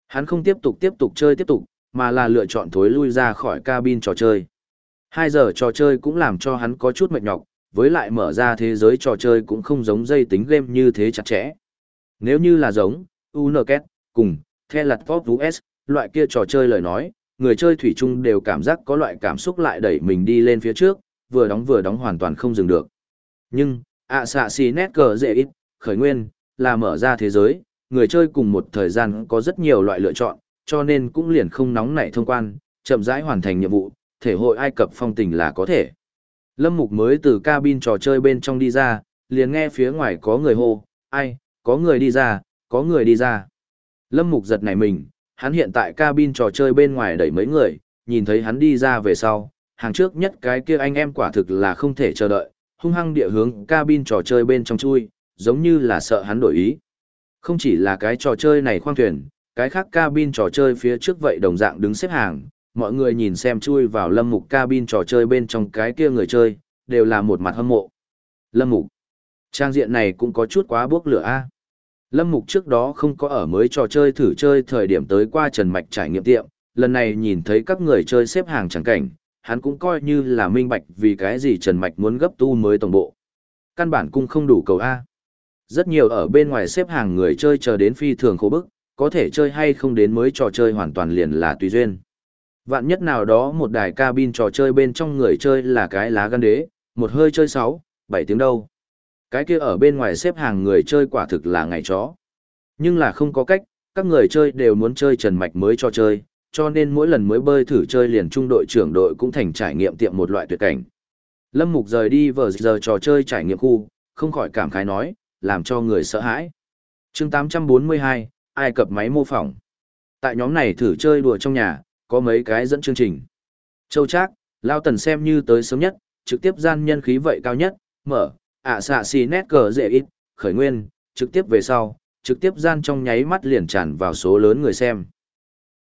Hắn không tiếp tục tiếp tục chơi tiếp tục, mà là lựa chọn thối lui ra khỏi cabin trò chơi. hai giờ trò chơi cũng làm cho hắn có chút mệt nhọc, với lại mở ra thế giới trò chơi cũng không giống dây tính game như thế chặt chẽ. Nếu như là giống, UNKET, cùng, The Lật Pop US, loại kia trò chơi lời nói, người chơi thủy chung đều cảm giác có loại cảm xúc lại đẩy mình đi lên phía trước, vừa đóng vừa đóng hoàn toàn không dừng được. Nhưng, ạ xạ xì nét cờ dễ ít, khởi nguyên, là mở ra thế giới, người chơi cùng một thời gian có rất nhiều loại lựa chọn, cho nên cũng liền không nóng nảy thông quan, chậm rãi hoàn thành nhiệm vụ, thể hội Ai Cập phong tình là có thể. Lâm Mục mới từ cabin trò chơi bên trong đi ra, liền nghe phía ngoài có người hô, ai, có người đi ra, có người đi ra. Lâm Mục giật nảy mình, hắn hiện tại cabin trò chơi bên ngoài đẩy mấy người, nhìn thấy hắn đi ra về sau, hàng trước nhất cái kia anh em quả thực là không thể chờ đợi, hung hăng địa hướng cabin trò chơi bên trong chui, giống như là sợ hắn đổi ý. Không chỉ là cái trò chơi này khoang thuyền, cái khác cabin trò chơi phía trước vậy đồng dạng đứng xếp hàng, mọi người nhìn xem chui vào lâm mục cabin trò chơi bên trong cái kia người chơi, đều là một mặt hâm mộ. Lâm mục, trang diện này cũng có chút quá bốc lửa a. Lâm mục trước đó không có ở mới trò chơi thử chơi thời điểm tới qua Trần Mạch trải nghiệm tiệm, lần này nhìn thấy các người chơi xếp hàng chẳng cảnh, hắn cũng coi như là minh bạch vì cái gì Trần Mạch muốn gấp tu mới tổng bộ. Căn bản cung không đủ cầu A. Rất nhiều ở bên ngoài xếp hàng người chơi chờ đến phi thường khổ bức, có thể chơi hay không đến mới trò chơi hoàn toàn liền là tùy duyên. Vạn nhất nào đó một đài cabin trò chơi bên trong người chơi là cái lá gan đế, một hơi chơi 6, 7 tiếng đâu. Cái kia ở bên ngoài xếp hàng người chơi quả thực là ngày chó. Nhưng là không có cách, các người chơi đều muốn chơi trần mạch mới cho chơi, cho nên mỗi lần mới bơi thử chơi liền trung đội trưởng đội cũng thành trải nghiệm tiệm một loại tuyệt cảnh. Lâm Mục rời đi vờ giờ trò chơi trải nghiệm khu, không khỏi cảm khái nói, làm cho người sợ hãi. chương 842, Ai Cập máy mô phỏng. Tại nhóm này thử chơi đùa trong nhà, có mấy cái dẫn chương trình. Châu Trác, Lao Tần xem như tới sớm nhất, trực tiếp gian nhân khí vậy cao nhất, mở, ạ xạ xì nét cờ dễ ít, khởi nguyên, trực tiếp về sau, trực tiếp gian trong nháy mắt liền tràn vào số lớn người xem.